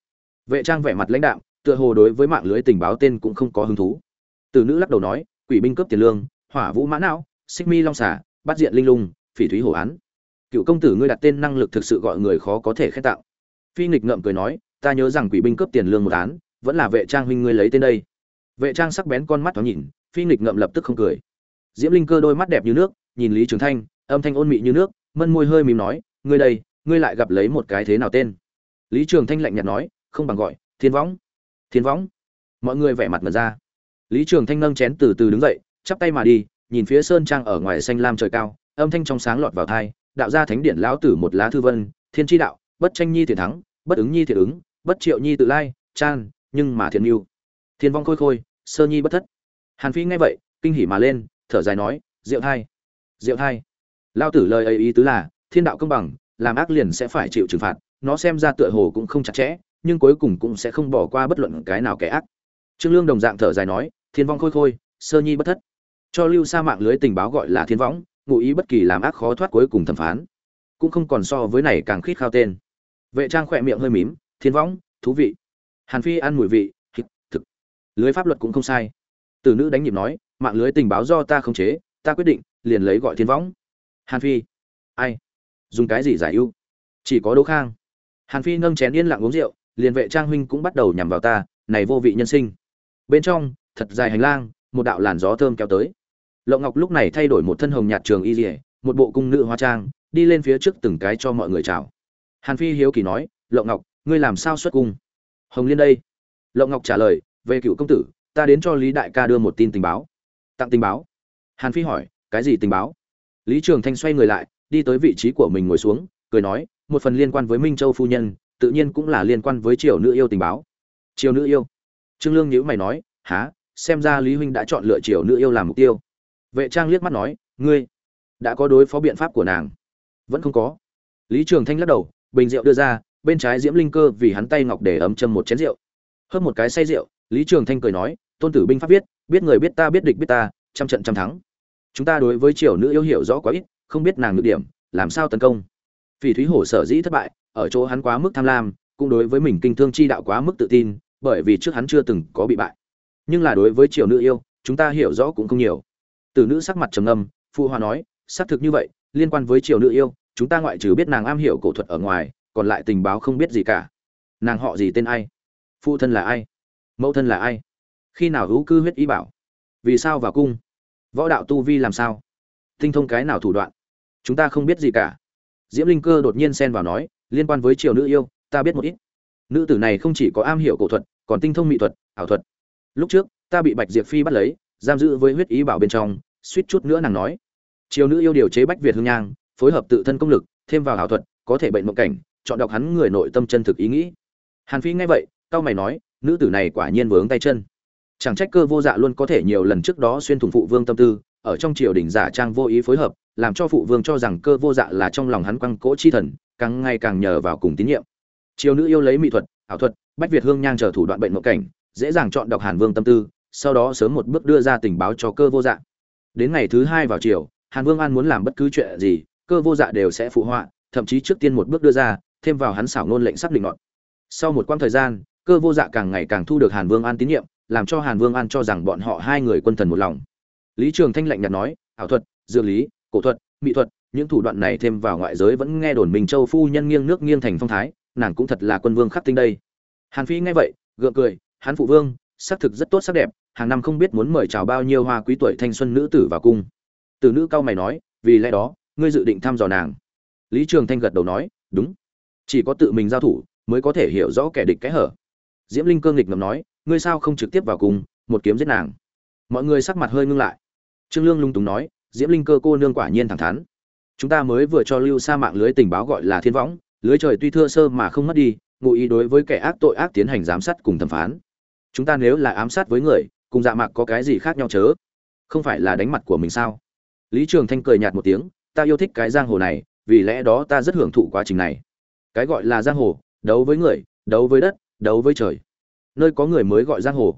Vệ trang vẻ mặt lãnh đạo tựa hồ đối với mạng lưới tình báo tên cũng không có hứng thú. Từ nữ lắc đầu nói, quỷ binh cướp tiền lương hỏa vũ mã não, xích mi long xả bắt diện linh lung, phỉ thúy hổ án. Cựu công tử ngươi đặt tên năng lực thực sự gọi người khó có thể khen tạo. Phi nghịch ngậm cười nói, ta nhớ rằng quỷ binh cướp tiền lương một án, vẫn là vệ trang huynh ngươi lấy tên đây. Vệ trang sắc bén con mắt thoáng nhìn, phi nghịch ngậm lập tức không cười. Diễm linh cơ đôi mắt đẹp như nước, nhìn lý trường thanh, âm thanh ôn mị như nước, mân môi hơi mím nói, ngươi đây, ngươi lại gặp lấy một cái thế nào tên? Lý trường thanh lạnh nhạt nói, không bằng gọi, thiên võng. Thiên võng. Mọi người vẻ mặt mật ra. Lý trường thanh nâng chén từ từ đứng dậy chắp tay mà đi, nhìn phía sơn trang ở ngoài xanh lam trời cao, âm thanh trong sáng lọt vào thai, đạo gia thánh điển lão tử một lá thư vân, thiên tri đạo, bất tranh nhi thiện thắng, bất ứng nhi thiện ứng, bất triệu nhi tự lai, chan, nhưng mà thiện mưu. Thiên vong khôi khôi, sơ nhi bất thất. Hàn phi nghe vậy, kinh hỉ mà lên, thở dài nói, diệu thai diệu thai. Lao tử lời ấy ý tứ là, thiên đạo công bằng, làm ác liền sẽ phải chịu trừng phạt, nó xem ra tựa hồ cũng không chặt chẽ, nhưng cuối cùng cũng sẽ không bỏ qua bất luận cái nào kẻ ác. Trương lương đồng dạng thở dài nói, thiên vong khôi khôi, sơ nhi bất thất cho lưu sa mạng lưới tình báo gọi là thiên võng, ngụ ý bất kỳ làm ác khó thoát cuối cùng thẩm phán, cũng không còn so với này càng khít khao tên. Vệ trang khỏe miệng hơi mím, thiên võng, thú vị. Hàn phi ăn mùi vị, hít, thực. Lưới pháp luật cũng không sai. Từ nữ đánh nhịp nói, mạng lưới tình báo do ta khống chế, ta quyết định, liền lấy gọi thiên võng. Hàn phi, ai? Dùng cái gì giải ưu? Chỉ có đỗ khang. Hàn phi nâng chén yên lặng uống rượu, liền vệ trang huynh cũng bắt đầu nhằm vào ta, này vô vị nhân sinh. Bên trong, thật dài hành lang, một đạo làn gió thơm kéo tới lộng ngọc lúc này thay đổi một thân hồng nhạt trường y dỉa một bộ cung nữ hoa trang, đi lên phía trước từng cái cho mọi người chào. Hàn phi hiếu kỳ nói, lộng ngọc, ngươi làm sao xuất cung? Hồng liên đây. Lộng ngọc trả lời, về cựu công tử, ta đến cho lý đại ca đưa một tin tình báo. Tặng tình báo? Hàn phi hỏi, cái gì tình báo? Lý trường thanh xoay người lại, đi tới vị trí của mình ngồi xuống, cười nói, một phần liên quan với minh châu phu nhân, tự nhiên cũng là liên quan với triều nữ yêu tình báo. Triều nữ yêu? Trương lương nhữ mày nói há xem ra lý huynh đã chọn lựa triều nữ yêu làm mục tiêu vệ trang liếc mắt nói, ngươi, đã có đối phó biện pháp của nàng? Vẫn không có. Lý trường thanh lắc đầu, bình rượu đưa ra, bên trái diễm linh cơ vì hắn tay ngọc để ấm châm một chén rượu. Hơn một cái say rượu, lý trường thanh cười nói, tôn tử binh pháp viết, biết người biết ta, biết địch biết ta, trăm trận trăm thắng. Chúng ta đối với triều nữ yêu hiểu rõ quá ít, không biết nàng nhược điểm, làm sao tấn công? Vì thúy hổ sở dĩ thất bại, ở chỗ hắn quá mức tham lam, cũng đối với mình kinh thương chi đạo quá mức tự tin, bởi vì trước hắn chưa từng có bị bại. Nhưng là đối với triều nữ yêu, chúng ta hiểu rõ cũng không nhiều từ nữ sắc mặt trầm ngâm phụ hòa nói, xác thực như vậy, liên quan với triều nữ yêu, chúng ta ngoại trừ biết nàng am hiểu cổ thuật ở ngoài, còn lại tình báo không biết gì cả. Nàng họ gì tên ai? Phụ thân là ai? Mẫu thân là ai? Khi nào hữu cư huyết ý bảo? Vì sao vào cung? Võ đạo tu vi làm sao? Tinh thông cái nào thủ đoạn? Chúng ta không biết gì cả. Diễm linh cơ đột nhiên xen vào nói, liên quan với triều nữ yêu, ta biết một ít. Nữ tử này không chỉ có am hiểu cổ thuật, còn tinh thông mỹ thuật, ảo thuật. Lúc trước, ta bị bạch diệp phi bắt lấy giam giữ với huyết ý bảo bên trong, suýt chút nữa nàng nói. Triều nữ yêu điều chế bách việt hương nhang, phối hợp tự thân công lực, thêm vào ảo thuật, có thể bệnh mộng cảnh, chọn đọc hắn người nội tâm chân thực ý nghĩ. Hàn phi nghe vậy, cao mày nói, nữ tử này quả nhiên vướng tay chân. Chẳng trách cơ vô dạ luôn có thể nhiều lần trước đó xuyên thủng phụ vương tâm tư, ở trong triều đình giả trang vô ý phối hợp, làm cho phụ vương cho rằng cơ vô dạ là trong lòng hắn quăng cỗ chi thần, càng ngày càng nhờ vào cùng tín nhiệm. Triều nữ yêu lấy mỹ thuật, ảo thuật, bách việt hương nhang chờ thủ đoạn bệnh mộng cảnh, dễ dàng chọn đọc hàn vương tâm tư sau đó sớm một bước đưa ra tình báo cho cơ vô dạ. Đến ngày thứ hai vào chiều, hàn vương an muốn làm bất cứ chuyện gì, cơ vô dạ đều sẽ phụ họa, thậm chí trước tiên một bước đưa ra, thêm vào hắn xảo ngôn lệnh sắp định nọt sau một quãng thời gian, cơ vô dạ càng ngày càng thu được hàn vương an tín nhiệm, làm cho hàn vương an cho rằng bọn họ hai người quân thần một lòng. Lý trường thanh lạnh nhạt nói, ảo thuật, dược lý, cổ thuật, mỹ thuật, những thủ đoạn này thêm vào ngoại giới vẫn nghe đồn mình châu phu nhân nghiêng nước nghiêng thành phong thái, nàng cũng thật là quân vương khắc tinh đây. Hàn phi nghe vậy, gượng cười hắn phụ vương, xác thực rất tốt sắc đẹp hàng năm không biết muốn mời chào bao nhiêu hoa quý tuổi thanh xuân nữ tử vào cung. Từ nữ cao mày nói, vì lẽ đó, ngươi dự định thăm dò nàng. Lý trường thanh gật đầu nói, đúng. Chỉ có tự mình giao thủ, mới có thể hiểu rõ kẻ địch cái hở. Diễm linh cơ nghịch ngầm nói, ngươi sao không trực tiếp vào cùng một kiếm giết nàng? Mọi người sắc mặt hơi ngưng lại. Trương lương lung túng nói, diễm linh cơ cô nương quả nhiên thẳng thắn. Chúng ta mới vừa cho lưu sa mạng lưới tình báo gọi là thiên võng, lưới trời tuy thưa sơ mà không mất đi, ngụ ý đối với kẻ ác tội ác tiến hành giám sát cùng thẩm phán. Chúng ta nếu là ám sát với người cùng dạ mạc có cái gì khác nhau chớ? Không phải là đánh mặt của mình sao? Lý trường thanh cười nhạt một tiếng, ta yêu thích cái giang hồ này, vì lẽ đó ta rất hưởng thụ quá trình này. Cái gọi là giang hồ, đấu với người, đấu với đất, đấu với trời. Nơi có người mới gọi giang hồ.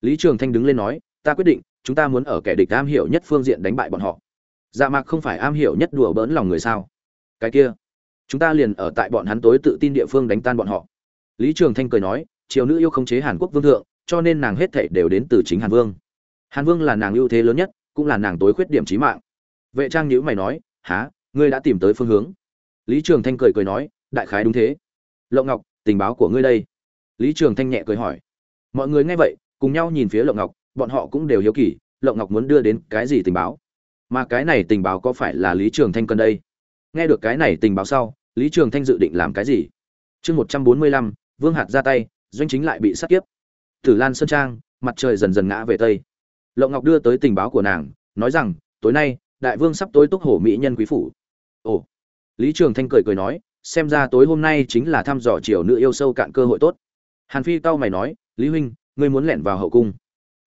Lý trường thanh đứng lên nói, ta quyết định, chúng ta muốn ở kẻ địch am hiểu nhất phương diện đánh bại bọn họ. Dạ mạc không phải am hiểu nhất đùa bỡn lòng người sao? Cái kia, chúng ta liền ở tại bọn hắn tối tự tin địa phương đánh tan bọn họ. Lý trường thanh cười nói, triều nữ yêu không chế hàn quốc vương thượng cho nên nàng hết thảy đều đến từ chính hàn vương. Hàn vương là nàng ưu thế lớn nhất cũng là nàng tối khuyết điểm trí mạng. Vệ trang nhíu mày nói hả, ngươi đã tìm tới phương hướng? Lý trường thanh cười cười nói đại khái đúng thế. Lộng ngọc tình báo của ngươi đây. Lý trường thanh nhẹ cười hỏi. Mọi người nghe vậy cùng nhau nhìn phía lộng ngọc bọn họ cũng đều hiếu kỳ lộng ngọc muốn đưa đến cái gì tình báo? Mà cái này tình báo có phải là lý trường thanh cần đây? Nghe được cái này tình báo sau lý trường thanh dự định làm cái gì? Chương một trăm bốn mươi lăm vương hạt ra tay doanh chính lại bị sát kiếp tử lan sơn trang, mặt trời dần dần ngã về tây. Lộng ngọc đưa tới tình báo của nàng, nói rằng, tối nay, đại vương sắp tối túc hổ mỹ nhân quý phủ. Ồ. Lý trường thanh cười cười nói, xem ra tối hôm nay chính là thăm dò triều nữ yêu sâu cạn cơ hội tốt. Hàn phi cau mày nói, lý huynh, ngươi muốn lẻn vào hậu cung.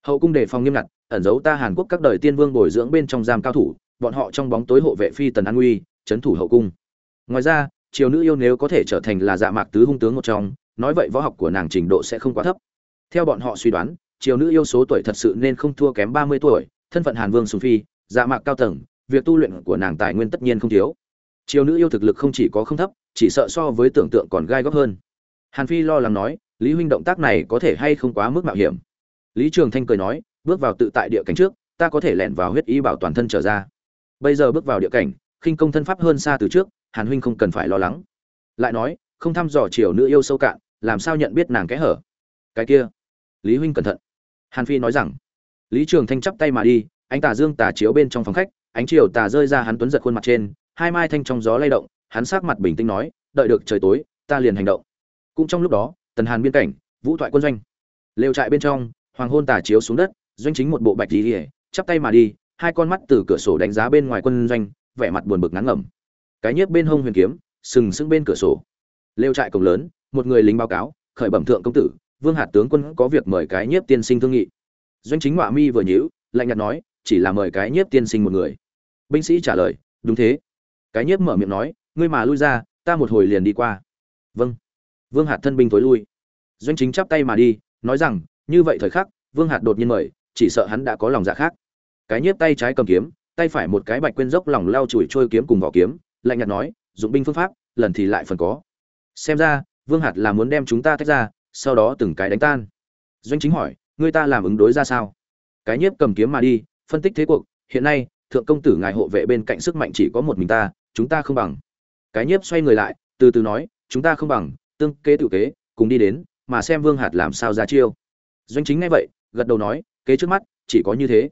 Hậu cung đề phòng nghiêm ngặt, ẩn giấu ta hàn quốc các đời tiên vương bồi dưỡng bên trong giam cao thủ, bọn họ trong bóng tối hộ vệ phi tần an nguy, trấn thủ hậu cung. Ngoài ra, triều nữ yêu nếu có thể trở thành là dạ mạc tứ hung tướng một trong, nói vậy võ học của nàng trình độ sẽ không quá thấp theo bọn họ suy đoán, triều nữ yêu số tuổi thật sự nên không thua kém ba mươi tuổi, thân phận hàn vương sùng phi dạ mạc cao tầng, việc tu luyện của nàng tài nguyên tất nhiên không thiếu. Triều nữ yêu thực lực không chỉ có không thấp, chỉ sợ so với tưởng tượng còn gai góc hơn. Hàn phi lo lắng nói, lý huynh động tác này có thể hay không quá mức mạo hiểm? Lý trường thanh cười nói, bước vào tự tại địa cảnh trước, ta có thể lẻn vào huyết y bảo toàn thân trở ra. Bây giờ bước vào địa cảnh, khinh công thân pháp hơn xa từ trước, hàn huynh không cần phải lo lắng. Lại nói, không thăm dò triều nữ yêu sâu cạn, làm sao nhận biết nàng kẽ hở? Cái kia lý huynh cẩn thận. Hàn phi nói rằng. Lý trường thanh chắp tay mà đi, ánh tà dương tà chiếu bên trong phòng khách, ánh chiều tà rơi ra hắn tuấn giật khuôn mặt trên, hai mai thanh trong gió lay động, hắn sắc mặt bình tĩnh nói, đợi được trời tối, ta liền hành động. Cũng trong lúc đó, tần hàn biên cảnh, vũ thoại quân doanh. Lều trại bên trong, hoàng hôn tà chiếu xuống đất, doanh chính một bộ bạch lý ỉa chắp tay mà đi, hai con mắt từ cửa sổ đánh giá bên ngoài quân doanh, vẻ mặt buồn bực ngắn ngẩm. Cái nhiếp bên hông huyền kiếm, sừng sững bên cửa sổ. Lều trại cổng lớn, một người lính báo cáo, khởi bẩm thượng công tử vương hạt tướng quân có việc mời cái nhiếp tiên sinh thương nghị. Doanh chính họa mi vừa nhíu, lạnh nhạt nói, chỉ là mời cái nhiếp tiên sinh một người. Binh sĩ trả lời, đúng thế. Cái nhiếp mở miệng nói, ngươi mà lui ra, ta một hồi liền đi qua. Vâng. Vương hạt thân binh tối lui. Doanh chính chắp tay mà đi, nói rằng, như vậy thời khắc, vương hạt đột nhiên mời, chỉ sợ hắn đã có lòng dạ khác. Cái nhiếp tay trái cầm kiếm, tay phải một cái bạch quên dốc lòng lao chùi trôi kiếm cùng vỏ kiếm, lạnh nhạt nói, dụng binh phương pháp, lần thì lại phần có. Xem ra, vương hạt là muốn đem chúng ta tách ra sau đó từng cái đánh tan. Doanh chính hỏi người ta làm ứng đối ra sao? Cái nhiếp cầm kiếm mà đi, phân tích thế cuộc, hiện nay, thượng công tử ngài hộ vệ bên cạnh sức mạnh chỉ có một mình ta, chúng ta không bằng. Cái nhiếp xoay người lại, từ từ nói, chúng ta không bằng, tương kế tự kế, cùng đi đến, mà xem vương hạt làm sao ra chiêu. Doanh chính ngay vậy, gật đầu nói, kế trước mắt, chỉ có như thế.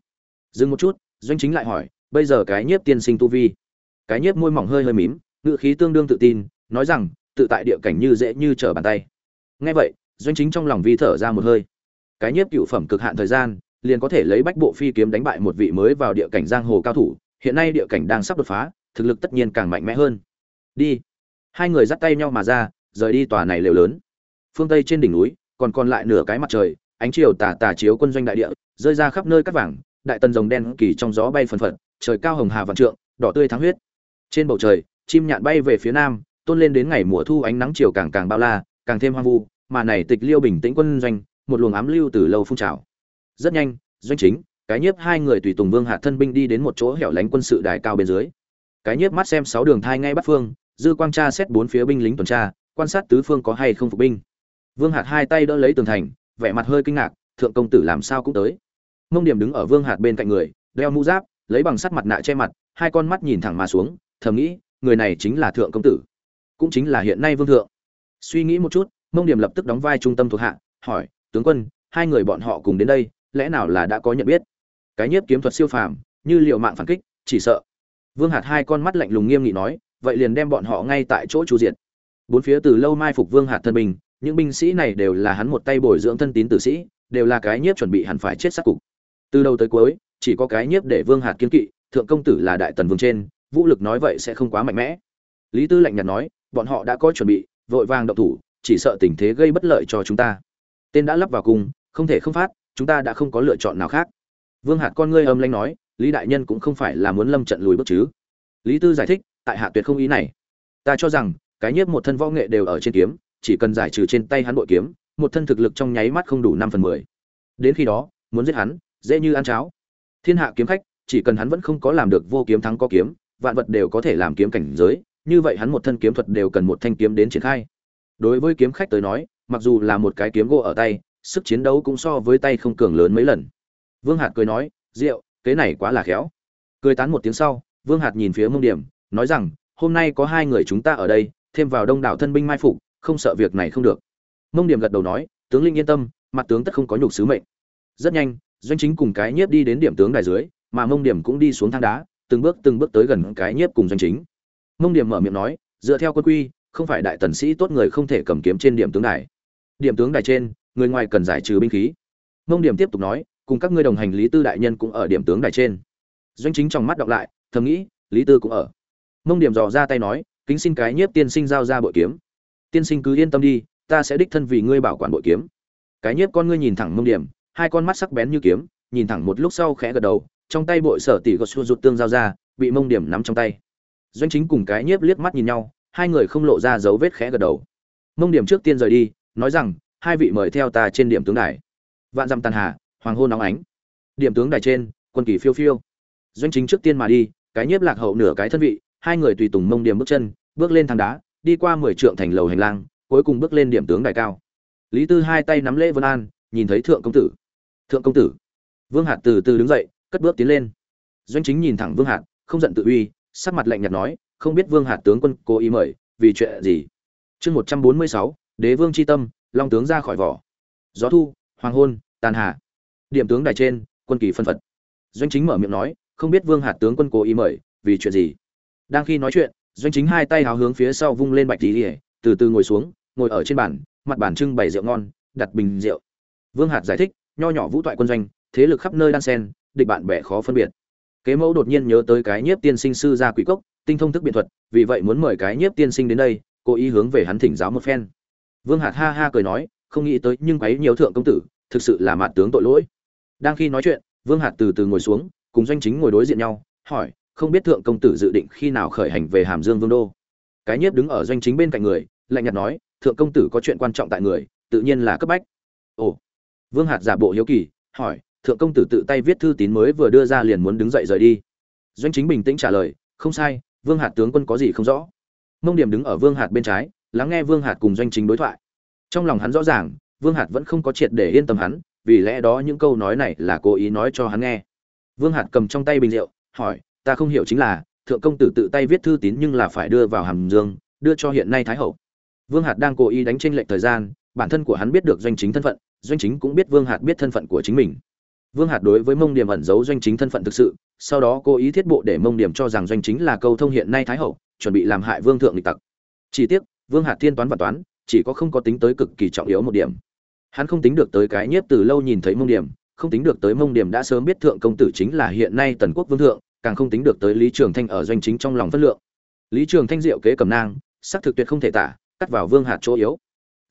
Dừng một chút, doanh chính lại hỏi, bây giờ cái nhiếp tiên sinh tu vi? Cái nhiếp môi mỏng hơi hơi mím ngự khí tương đương tự tin, nói rằng, tự tại địa cảnh như dễ như trở bàn tay. Nghe vậy doanh chính trong lòng vi thở ra một hơi. Cái nhiếp cựu phẩm cực hạn thời gian, liền có thể lấy bách bộ phi kiếm đánh bại một vị mới vào địa cảnh giang hồ cao thủ, hiện nay địa cảnh đang sắp đột phá, thực lực tất nhiên càng mạnh mẽ hơn. Đi. Hai người dắt tay nhau mà ra, rời đi tòa này lều lớn. Phương tây trên đỉnh núi, còn còn lại nửa cái mặt trời, ánh chiều tà tà chiếu quân doanh đại địa, rơi ra khắp nơi cắt vàng, đại tần rồng đen kỳ trong gió bay phần phật, trời cao hồng hà vạn trượng, đỏ tươi thắng huyết. Trên bầu trời, chim nhạn bay về phía nam, tôn lên đến ngày mùa thu ánh nắng chiều càng càng bao la, càng thêm hoang vu mà này tịch liêu bình tĩnh quân doanh, một luồng ám lưu từ lâu phun trào. Rất nhanh, doanh chính, cái nhiếp hai người tùy tùng vương hạ thân binh đi đến một chỗ hẻo lánh quân sự đài cao bên dưới. Cái nhiếp mắt xem sáu đường thai ngay bắt phương, dư quang tra xét bốn phía binh lính tuần tra, quan sát tứ phương có hay không phục binh. Vương hạt hai tay đỡ lấy tường thành, vẻ mặt hơi kinh ngạc, thượng công tử làm sao cũng tới. Mông điểm đứng ở vương hạt bên cạnh người, đeo mũ giáp, lấy bằng sắt mặt nạ che mặt, hai con mắt nhìn thẳng mà xuống, thầm nghĩ, người này chính là thượng công tử. Cũng chính là hiện nay vương thượng. Suy nghĩ một chút mông điểm lập tức đóng vai trung tâm thuộc hạ hỏi tướng quân hai người bọn họ cùng đến đây lẽ nào là đã có nhận biết? Cái nhiếp kiếm thuật siêu phàm như liệu mạng phản kích chỉ sợ. Vương hạt hai con mắt lạnh lùng nghiêm nghị nói vậy liền đem bọn họ ngay tại chỗ chu diệt. Bốn phía từ lâu mai phục vương hạt thân bình, những binh sĩ này đều là hắn một tay bồi dưỡng thân tín tử sĩ đều là cái nhiếp chuẩn bị hẳn phải chết sát cục. Từ đầu tới cuối chỉ có cái nhiếp để vương hạt kiên kỵ thượng công tử là đại tần vương trên vũ lực nói vậy sẽ không quá mạnh mẽ. Lý tư lạnh nhạt nói bọn họ đã có chuẩn bị vội vàng động thủ chỉ sợ tình thế gây bất lợi cho chúng ta. Tên đã lắp vào cung không thể không phát, chúng ta đã không có lựa chọn nào khác. Vương hạt con ngươi âm lanh nói, lý đại nhân cũng không phải là muốn lâm trận lùi bước chứ. Lý tư giải thích, tại hạ tuyệt không ý này. Ta cho rằng, cái nhiếp một thân võ nghệ đều ở trên kiếm, chỉ cần giải trừ trên tay hắn bội kiếm, một thân thực lực trong nháy mắt không đủ năm phần mười. Đến khi đó, muốn giết hắn, dễ như ăn cháo. Thiên hạ kiếm khách, chỉ cần hắn vẫn không có làm được vô kiếm thắng có kiếm, vạn vật đều có thể làm kiếm cảnh giới, như vậy hắn một thân kiếm thuật đều cần một thanh kiếm đến triển khai đối với kiếm khách tới nói, mặc dù là một cái kiếm gỗ ở tay, sức chiến đấu cũng so với tay không cường lớn mấy lần. Vương hạt cười nói, rượu, cái này quá là khéo. Cười tán một tiếng sau, vương hạt nhìn phía mông điểm, nói rằng, hôm nay có hai người chúng ta ở đây, thêm vào đông đảo thân binh mai phục, không sợ việc này không được. Mông điểm gật đầu nói, tướng linh yên tâm, mặt tướng tất không có nhục sứ mệnh. Rất nhanh, doanh chính cùng cái nhiếp đi đến điểm tướng đài dưới, mà mông điểm cũng đi xuống thang đá, từng bước từng bước tới gần cái nhiếp cùng doanh chính. Mông điểm mở miệng nói, dựa theo quân quy không phải đại tần sĩ tốt người không thể cầm kiếm trên điểm tướng đài. Điểm tướng đài trên, người ngoài cần giải trừ binh khí. Mông điểm tiếp tục nói, cùng các ngươi đồng hành lý tư đại nhân cũng ở điểm tướng đài trên. Doanh chính trong mắt đọc lại, thầm nghĩ, lý tư cũng ở. Mông điểm dò ra tay nói, kính xin cái nhiếp tiên sinh giao ra bội kiếm. Tiên sinh cứ yên tâm đi, ta sẽ đích thân vì ngươi bảo quản bội kiếm. Cái nhiếp con ngươi nhìn thẳng mông điểm, hai con mắt sắc bén như kiếm, nhìn thẳng một lúc sau khẽ gật đầu, trong tay bội sở tỷ gột xua rụt tương giao ra, bị mông điểm nắm trong tay. Doanh chính cùng cái nhiếp liếc mắt nhìn nhau hai người không lộ ra dấu vết khẽ gật đầu. Mông điểm trước tiên rời đi, nói rằng, hai vị mời theo ta trên điểm tướng đài. Vạn dặm tàn hà, hoàng hôn nóng ánh. Điểm tướng đài trên, quân kỳ phiêu phiêu. Doanh chính trước tiên mà đi, cái nhiếp lạc hậu nửa cái thân vị, hai người tùy tùng mông điểm bước chân, bước lên thang đá, đi qua mười trượng thành lầu hành lang, cuối cùng bước lên điểm tướng đài cao. Lý tư hai tay nắm lễ vân an, nhìn thấy thượng công tử. Thượng công tử. Vương hạt từ từ đứng dậy, cất bước tiến lên. Doanh chính nhìn thẳng vương hạt, không giận tự uy, sắc mặt lạnh nhạt nói không biết vương hạt tướng quân cố ý mời, vì chuyện gì? Chương một trăm bốn mươi sáu, đế vương c h i tâm, long tướng ra khỏi vỏ. Gió thu, hoàng hôn, tàn hạ. Điểm tướng đài trên, quân kỳ phân phật. Doanh chính mở miệng nói, không biết vương hạt tướng quân cố ý mời, vì chuyện gì? Đang khi nói chuyện, doanh chính hai tay háo hướng phía sau vung lên bạch tí ỉa từ từ ngồi xuống, ngồi ở trên bàn, mặt bàn trưng bày rượu ngon, đặt bình rượu. Vương hạt giải thích, nho nhỏ vũ toại quân doanh, thế lực khắp nơi đan sen, địch bạn bè khó phân biệt. Kế mẫu đột nhiên nhớ tới cái nhiếp tiên sinh sư ra quỷ cốc tinh thông thức biện thuật, vì vậy muốn mời cái nhiếp tiên sinh đến đây, cố ý hướng về hắn thỉnh giáo một phen. Vương hạt ha ha cười nói, không nghĩ tới nhưng quấy nhiều thượng công tử, thực sự là mạt tướng tội lỗi. Đang khi nói chuyện, vương hạt từ từ ngồi xuống, cùng doanh chính ngồi đối diện nhau, hỏi, không biết thượng công tử dự định khi nào khởi hành về hàm dương vương đô? Cái nhiếp đứng ở doanh chính bên cạnh người, lạnh nhạt nói, thượng công tử có chuyện quan trọng tại người, tự nhiên là cấp bách. Ồ. Vương hạt giả bộ hiếu kỳ, hỏi, thượng công tử tự tay viết thư tín mới vừa đưa ra liền muốn đứng dậy rời đi. Doanh chính bình tĩnh trả lời, không sai vương hạt tướng quân có gì không rõ? Mông điểm đứng ở vương hạt bên trái, lắng nghe vương hạt cùng doanh chính đối thoại. Trong lòng hắn rõ ràng, vương hạt vẫn không có triệt để yên tâm hắn, vì lẽ đó những câu nói này là cố ý nói cho hắn nghe. Vương hạt cầm trong tay bình rượu, hỏi, ta không hiểu chính là, thượng công tử tự tay viết thư tín nhưng là phải đưa vào hàm dương, đưa cho hiện nay thái hậu. Vương hạt đang cố ý đánh tranh lệch thời gian, bản thân của hắn biết được doanh chính thân phận, doanh chính cũng biết vương hạt biết thân phận của chính mình. Vương hạt đối với mông điểm ẩn giấu doanh chính thân phận thực sự sau đó cố ý thiết bộ để mông điểm cho rằng doanh chính là câu thông hiện nay thái hậu, chuẩn bị làm hại vương thượng lịch tặc. Chỉ tiếc, vương hạt thiên toán và toán, chỉ có không có tính tới cực kỳ trọng yếu một điểm. Hắn không tính được tới cái nhiếp từ lâu nhìn thấy mông điểm, không tính được tới mông điểm đã sớm biết thượng công tử chính là hiện nay tần quốc vương thượng, càng không tính được tới lý trường thanh ở doanh chính trong lòng phân lượng. Lý trường thanh diệu kế cầm nang, sắc thực tuyệt không thể tả, cắt vào vương hạt chỗ yếu.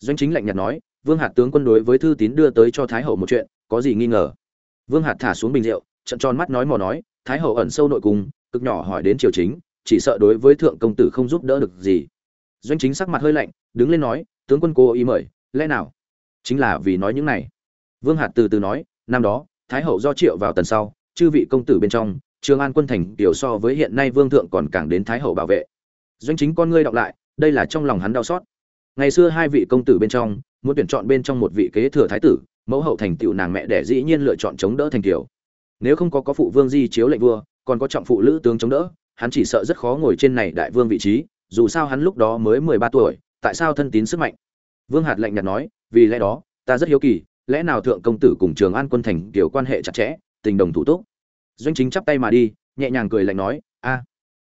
Doanh chính lạnh nhạt nói, vương hạt tướng quân đối với thư tín đưa tới cho thái hậu một chuyện, có gì nghi ngờ? Vương hạt thả xuống bình rượu trận tròn mắt nói mò nói thái hậu ẩn sâu nội cung, cực nhỏ hỏi đến triều chính, chỉ sợ đối với thượng công tử không giúp đỡ được gì. Doanh chính sắc mặt hơi lạnh, đứng lên nói, tướng quân cố ý mời, lẽ nào? Chính là vì nói những này. Vương hạt từ từ nói, năm đó, thái hậu do triệu vào tần sau, chư vị công tử bên trong, trường an quân thành tiểu so với hiện nay vương thượng còn càng đến thái hậu bảo vệ. Doanh chính con ngươi đọc lại, đây là trong lòng hắn đau xót. Ngày xưa hai vị công tử bên trong, muốn tuyển chọn bên trong một vị kế thừa thái tử, mẫu hậu thành tựu nàng mẹ đẻ dĩ nhiên lựa chọn chống đỡ thành tiểu nếu không có có phụ vương di chiếu lệnh vua, còn có trọng phụ lữ tướng chống đỡ, hắn chỉ sợ rất khó ngồi trên này đại vương vị trí, dù sao hắn lúc đó mới mười ba tuổi, tại sao thân tín sức mạnh? Vương hạt lạnh nhạt nói, vì lẽ đó, ta rất hiếu kỳ, lẽ nào thượng công tử cùng trường an quân thành kiểu quan hệ chặt chẽ, tình đồng thủ túc? Doanh chính chắp tay mà đi, nhẹ nhàng cười lạnh nói, a,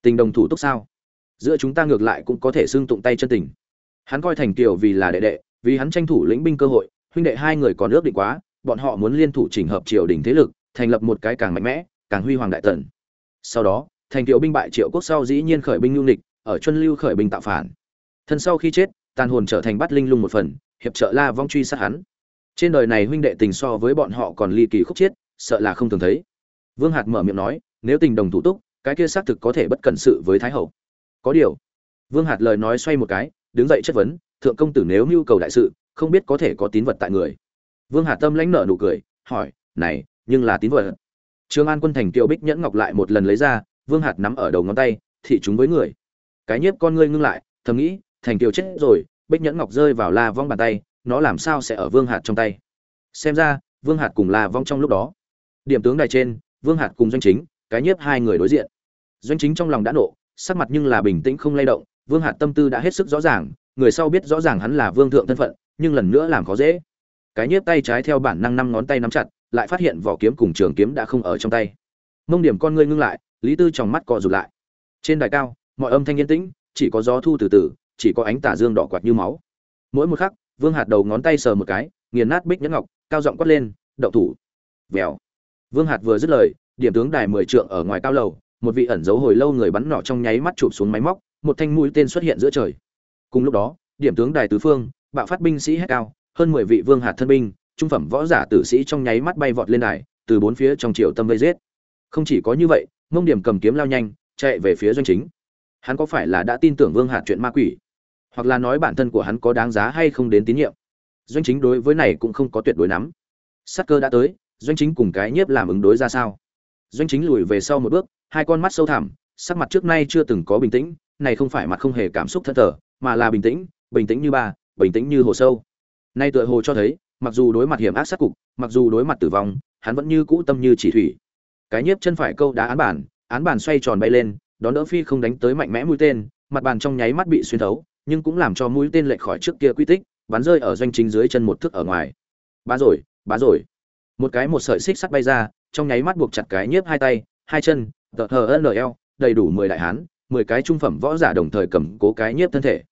tình đồng thủ túc sao? Giữa chúng ta ngược lại cũng có thể xưng tụng tay chân tình. Hắn coi thành kiều vì là đệ đệ, vì hắn tranh thủ lĩnh binh cơ hội, huynh đệ hai người còn ước định quá, bọn họ muốn liên thủ chỉnh hợp triều đình thế lực thành lập một cái càng mạnh mẽ, càng huy hoàng đại tần. Sau đó, thành kiều binh bại triệu quốc sau dĩ nhiên khởi binh lưu lịch ở chuân lưu khởi binh tạo phản. Thân sau khi chết, tàn hồn trở thành bắt linh lung một phần, hiệp trợ la vong truy sát hắn. Trên đời này huynh đệ tình so với bọn họ còn ly kỳ khúc chiết sợ là không thường thấy. Vương hạt mở miệng nói, nếu tình đồng thủ túc, cái kia xác thực có thể bất cẩn sự với thái hậu. Có điều. Vương hạt lời nói xoay một cái, đứng dậy chất vấn, thượng công tử nếu mưu cầu đại sự, không biết có thể có tín vật tại người. Vương hạt tâm lãnh nở nụ cười, hỏi, này nhưng là tín vật. Trương an quân thành kiều bích nhẫn ngọc lại một lần lấy ra, vương hạt nắm ở đầu ngón tay, thị chúng với người. Cái nhiếp con ngươi ngưng lại, thầm nghĩ, thành kiều chết rồi, bích nhẫn ngọc rơi vào la vong bàn tay, nó làm sao sẽ ở vương hạt trong tay? Xem ra, vương hạt cùng la vong trong lúc đó. Điểm tướng đài trên, vương hạt cùng doanh chính, cái nhiếp hai người đối diện. Doanh chính trong lòng đã nộ, sắc mặt nhưng là bình tĩnh không lay động, vương hạt tâm tư đã hết sức rõ ràng, người sau biết rõ ràng hắn là vương thượng thân phận, nhưng lần nữa làm khó dễ. Cái nhiếp tay trái theo bản năng năm ngón tay nắm chặt lại phát hiện vỏ kiếm cùng trường kiếm đã không ở trong tay. Mông điểm con ngươi ngưng lại, lý tư trong mắt cọ rụt lại. Trên đài cao, mọi âm thanh yên tĩnh, chỉ có gió thu từ từ, chỉ có ánh tà dương đỏ quạt như máu. Mỗi một khắc, vương hạt đầu ngón tay sờ một cái, nghiền nát bích nhẫn ngọc, cao giọng quát lên đậu thủ! Vèo. Vương hạt vừa dứt lời, điểm tướng đài mười trượng ở ngoài cao lầu, một vị ẩn giấu hồi lâu người bắn nọ trong nháy mắt chụp xuống máy móc, một thanh mũi tên xuất hiện giữa trời. Cùng lúc đó, điểm tướng đài tứ phương, bạo phát binh sĩ hét cao, hơn mười vị vương hạt thân binh trung phẩm võ giả tử sĩ trong nháy mắt bay vọt lên đài, từ bốn phía trong triều tâm vây giết. Không chỉ có như vậy, mông điểm cầm kiếm lao nhanh, chạy về phía doanh chính. Hắn có phải là đã tin tưởng vương hạt chuyện ma quỷ? Hoặc là nói bản thân của hắn có đáng giá hay không đến tín nhiệm? Doanh chính đối với này cũng không có tuyệt đối nắm. Sắc cơ đã tới, doanh chính cùng cái nhiếp làm ứng đối ra sao? Doanh chính lùi về sau một bước, hai con mắt sâu thẳm, sắc mặt trước nay chưa từng có bình tĩnh, này không phải mặt không hề cảm xúc thân thờ, mà là bình tĩnh bình tĩnh như ba, bình tĩnh như hồ sâu. Nay tựa hồ cho thấy mặc dù đối mặt hiểm ác sát cục mặc dù đối mặt tử vong hắn vẫn như cũ tâm như chỉ thủy. Cái nhiếp chân phải câu đá án bản án bản xoay tròn bay lên đón đỡ phi không đánh tới mạnh mẽ mũi tên mặt bàn trong nháy mắt bị xuyên thấu nhưng cũng làm cho mũi tên lệch khỏi trước kia quy tích bắn rơi ở doanh chính dưới chân một thước ở ngoài. Bá rồi bá rồi. Một cái một sợi xích sắt bay ra trong nháy mắt buộc chặt cái nhiếp hai tay hai chân tờ hờ eo, đầy đủ mười đại hán mười cái trung phẩm võ giả đồng thời cầm cố cái nhiếp thân thể.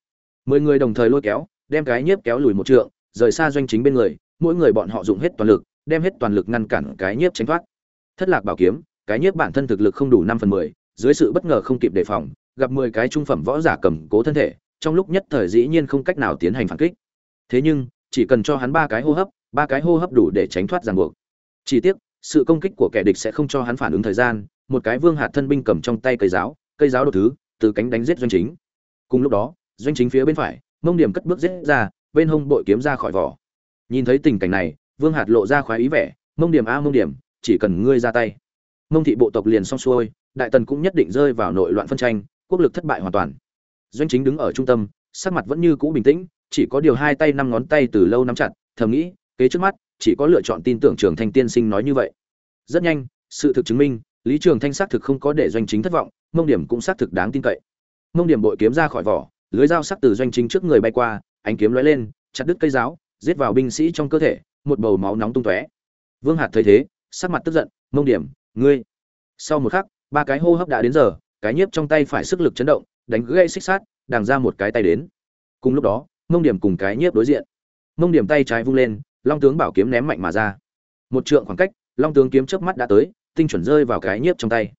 Mười người đồng thời lôi kéo đem cái nhiếp kéo lùi một trượng rời xa doanh chính bên người, mỗi người bọn họ dùng hết toàn lực, đem hết toàn lực ngăn cản cái nhiếp tránh thoát. Thất lạc bảo kiếm, cái nhiếp bản thân thực lực không đủ năm phần mười, dưới sự bất ngờ không kịp đề phòng, gặp mười cái trung phẩm võ giả cầm cố thân thể, trong lúc nhất thời dĩ nhiên không cách nào tiến hành phản kích. Thế nhưng, chỉ cần cho hắn ba cái hô hấp, ba cái hô hấp đủ để tránh thoát ràng buộc. Chỉ tiếc, sự công kích của kẻ địch sẽ không cho hắn phản ứng thời gian, một cái vương hạt thân binh cầm trong tay cây giáo cây giáo đột thứ, từ cánh đánh giết doanh chính. Cùng lúc đó, doanh chính phía bên phải, mông điểm cất bước giết ra bên hông bội kiếm ra khỏi vỏ. Nhìn thấy tình cảnh này, vương hạt lộ ra khoái ý vẻ, mông điểm a, mông điểm, chỉ cần ngươi ra tay. Mông thị bộ tộc liền xong xuôi, đại tần cũng nhất định rơi vào nội loạn phân tranh, quốc lực thất bại hoàn toàn. Doanh chính đứng ở trung tâm, sắc mặt vẫn như cũ bình tĩnh, chỉ có điều hai tay năm ngón tay từ lâu nắm chặt, thầm nghĩ, kế trước mắt, chỉ có lựa chọn tin tưởng trường thanh tiên sinh nói như vậy. Rất nhanh, sự thực chứng minh, lý trường thanh xác thực không có để doanh chính thất vọng, mông điểm cũng xác thực đáng tin cậy. Mông điểm bội kiếm ra khỏi vỏ, lưới dao sắc từ doanh chính trước người bay qua ánh kiếm lóe lên, chặt đứt cây giáo, giết vào binh sĩ trong cơ thể, một bầu máu nóng tung tóe. Vương hạt thấy thế, sắc mặt tức giận, mông điểm, ngươi. Sau một khắc, ba cái hô hấp đã đến giờ, cái nhiếp trong tay phải sức lực chấn động, đánh gãy xích sát đàng ra một cái tay đến. Cùng lúc đó, mông điểm cùng cái nhiếp đối diện. Mông điểm tay trái vung lên, long tướng bảo kiếm ném mạnh mà ra. Một trượng khoảng cách, long tướng kiếm chớp mắt đã tới, tinh chuẩn rơi vào cái nhiếp trong tay.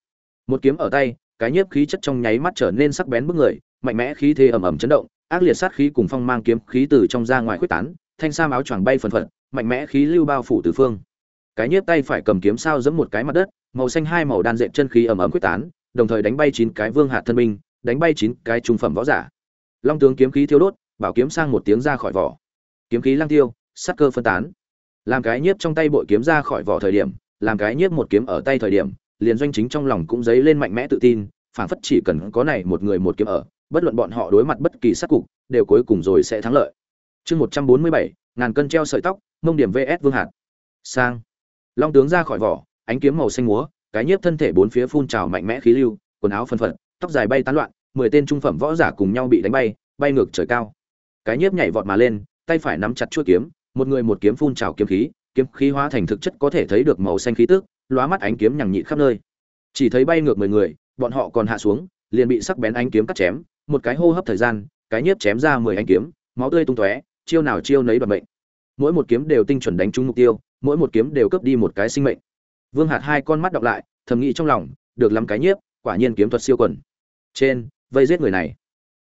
Một kiếm ở tay, cái nhiếp khí chất trong nháy mắt trở nên sắc bén bức người, mạnh mẽ khí thế ầm ầm chấn động ác liệt sát khí cùng phong mang kiếm khí từ trong ra ngoài khuếch tán, thanh sam áo choàng bay phần phật, mạnh mẽ khí lưu bao phủ tứ phương. Cái nhiếp tay phải cầm kiếm sao giẫm một cái mặt đất, màu xanh hai màu đan dệt chân khí ầm ầm khuếch tán, đồng thời đánh bay chín cái vương hạt thân binh, đánh bay chín cái trung phẩm võ giả. Long tướng kiếm khí thiêu đốt, bảo kiếm sang một tiếng ra khỏi vỏ. Kiếm khí lang tiêu sát cơ phân tán. Làm cái nhiếp trong tay bội kiếm ra khỏi vỏ thời điểm, làm cái nhiếp một kiếm ở tay thời điểm, liền doanh chính trong lòng cũng dấy lên mạnh mẽ tự tin, phảng phất chỉ cần có này một người một kiếm ở bất luận bọn họ đối mặt bất kỳ sát cục, đều cuối cùng rồi sẽ thắng lợi. Chương một trăm bốn mươi bảy, ngàn cân treo sợi tóc, mông điểm vs vương hạt. Sang. Long tướng ra khỏi vỏ, ánh kiếm màu xanh múa, cái nhiếp thân thể bốn phía phun trào mạnh mẽ khí lưu, quần áo phân phật, tóc dài bay tán loạn, mười tên trung phẩm võ giả cùng nhau bị đánh bay bay ngược trời cao. Cái nhiếp nhảy vọt mà lên, tay phải nắm chặt chuôi kiếm, một người một kiếm phun trào kiếm khí kiếm khí hóa thành thực chất có thể thấy được màu xanh khí tức, lóa mắt ánh kiếm nhằng nhịn khắp nơi. Chỉ thấy bay ngược mười người, bọn họ còn hạ xuống, liền bị sắc bén ánh kiếm cắt chém một cái hô hấp thời gian, cái nhiếp chém ra mười ánh kiếm, máu tươi tung tóe, chiêu nào chiêu nấy đoạn mệnh. mỗi một kiếm đều tinh chuẩn đánh trúng mục tiêu, mỗi một kiếm đều cướp đi một cái sinh mệnh. Vương hạt hai con mắt đọc lại, thầm nghĩ trong lòng, được lắm cái nhiếp, quả nhiên kiếm thuật siêu quần. Trên, vây giết người này.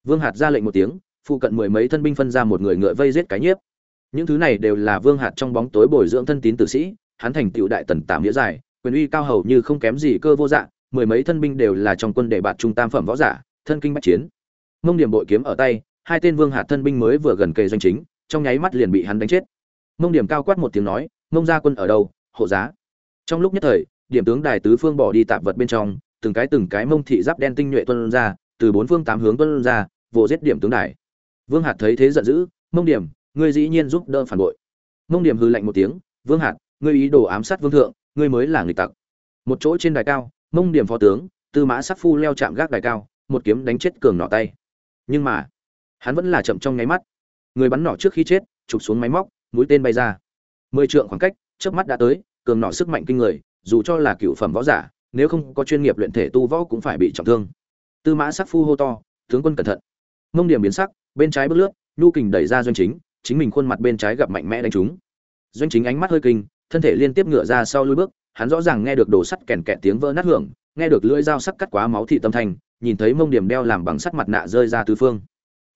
Vương hạt ra lệnh một tiếng, phụ cận mười mấy thân binh phân ra một người ngựa vây giết cái nhiếp. Những thứ này đều là vương hạt trong bóng tối bồi dưỡng thân tín tử sĩ, hắn thành tựu đại tần tạm nghĩa dài quyền uy cao hầu như không kém gì cơ vô dạng mười mấy thân binh đều là trong quân để bạt trung tam phẩm võ giả, thân kinh bách chiến mông điểm bội kiếm ở tay, hai tên vương hạt thân binh mới vừa gần kề doanh chính, trong nháy mắt liền bị hắn đánh chết. Mông điểm cao quát một tiếng nói, mông gia quân ở đâu? Hộ giá. Trong lúc nhất thời, điểm tướng đài tứ phương bỏ đi tạp vật bên trong, từng cái từng cái mông thị giáp đen tinh nhuệ tuân ra, từ bốn phương tám hướng tuân ra, vồ giết điểm tướng đài. Vương hạt thấy thế giận dữ, mông điểm, ngươi dĩ nhiên giúp đỡ phản bội. Mông điểm hư lạnh một tiếng, vương hạt, ngươi ý đồ ám sát vương thượng, ngươi mới là người tặc. Một chỗ trên đài cao, mông điểm phó tướng, tư mã sắc phu leo chạm gác đài cao, một kiếm đánh chết cường nọ tay nhưng mà, hắn vẫn là chậm trong nháy mắt. Người bắn nỏ trước khi chết, chụp xuống máy móc, mũi tên bay ra. Mười trượng khoảng cách trước mắt đã tới, cường nỏ sức mạnh kinh người, dù cho là cựu phẩm võ giả, nếu không có chuyên nghiệp luyện thể tu võ cũng phải bị trọng thương. Tư mã sắc phu hô to, tướng quân cẩn thận. Mông điểm biến sắc, bên trái bước lướt, nhu kình đẩy ra doanh chính chính mình khuôn mặt bên trái gặp mạnh mẽ đánh trúng. Doanh chính ánh mắt hơi kinh, thân thể liên tiếp ngựa ra sau lùi bước, hắn rõ ràng nghe được đồ sắt kèn kẹt tiếng vỡ nát hưởng, nghe được lưỡi dao sắc cắt quá máu thị tâm thành nhìn thấy mông điểm đeo làm bằng sắt mặt nạ rơi ra tứ phương.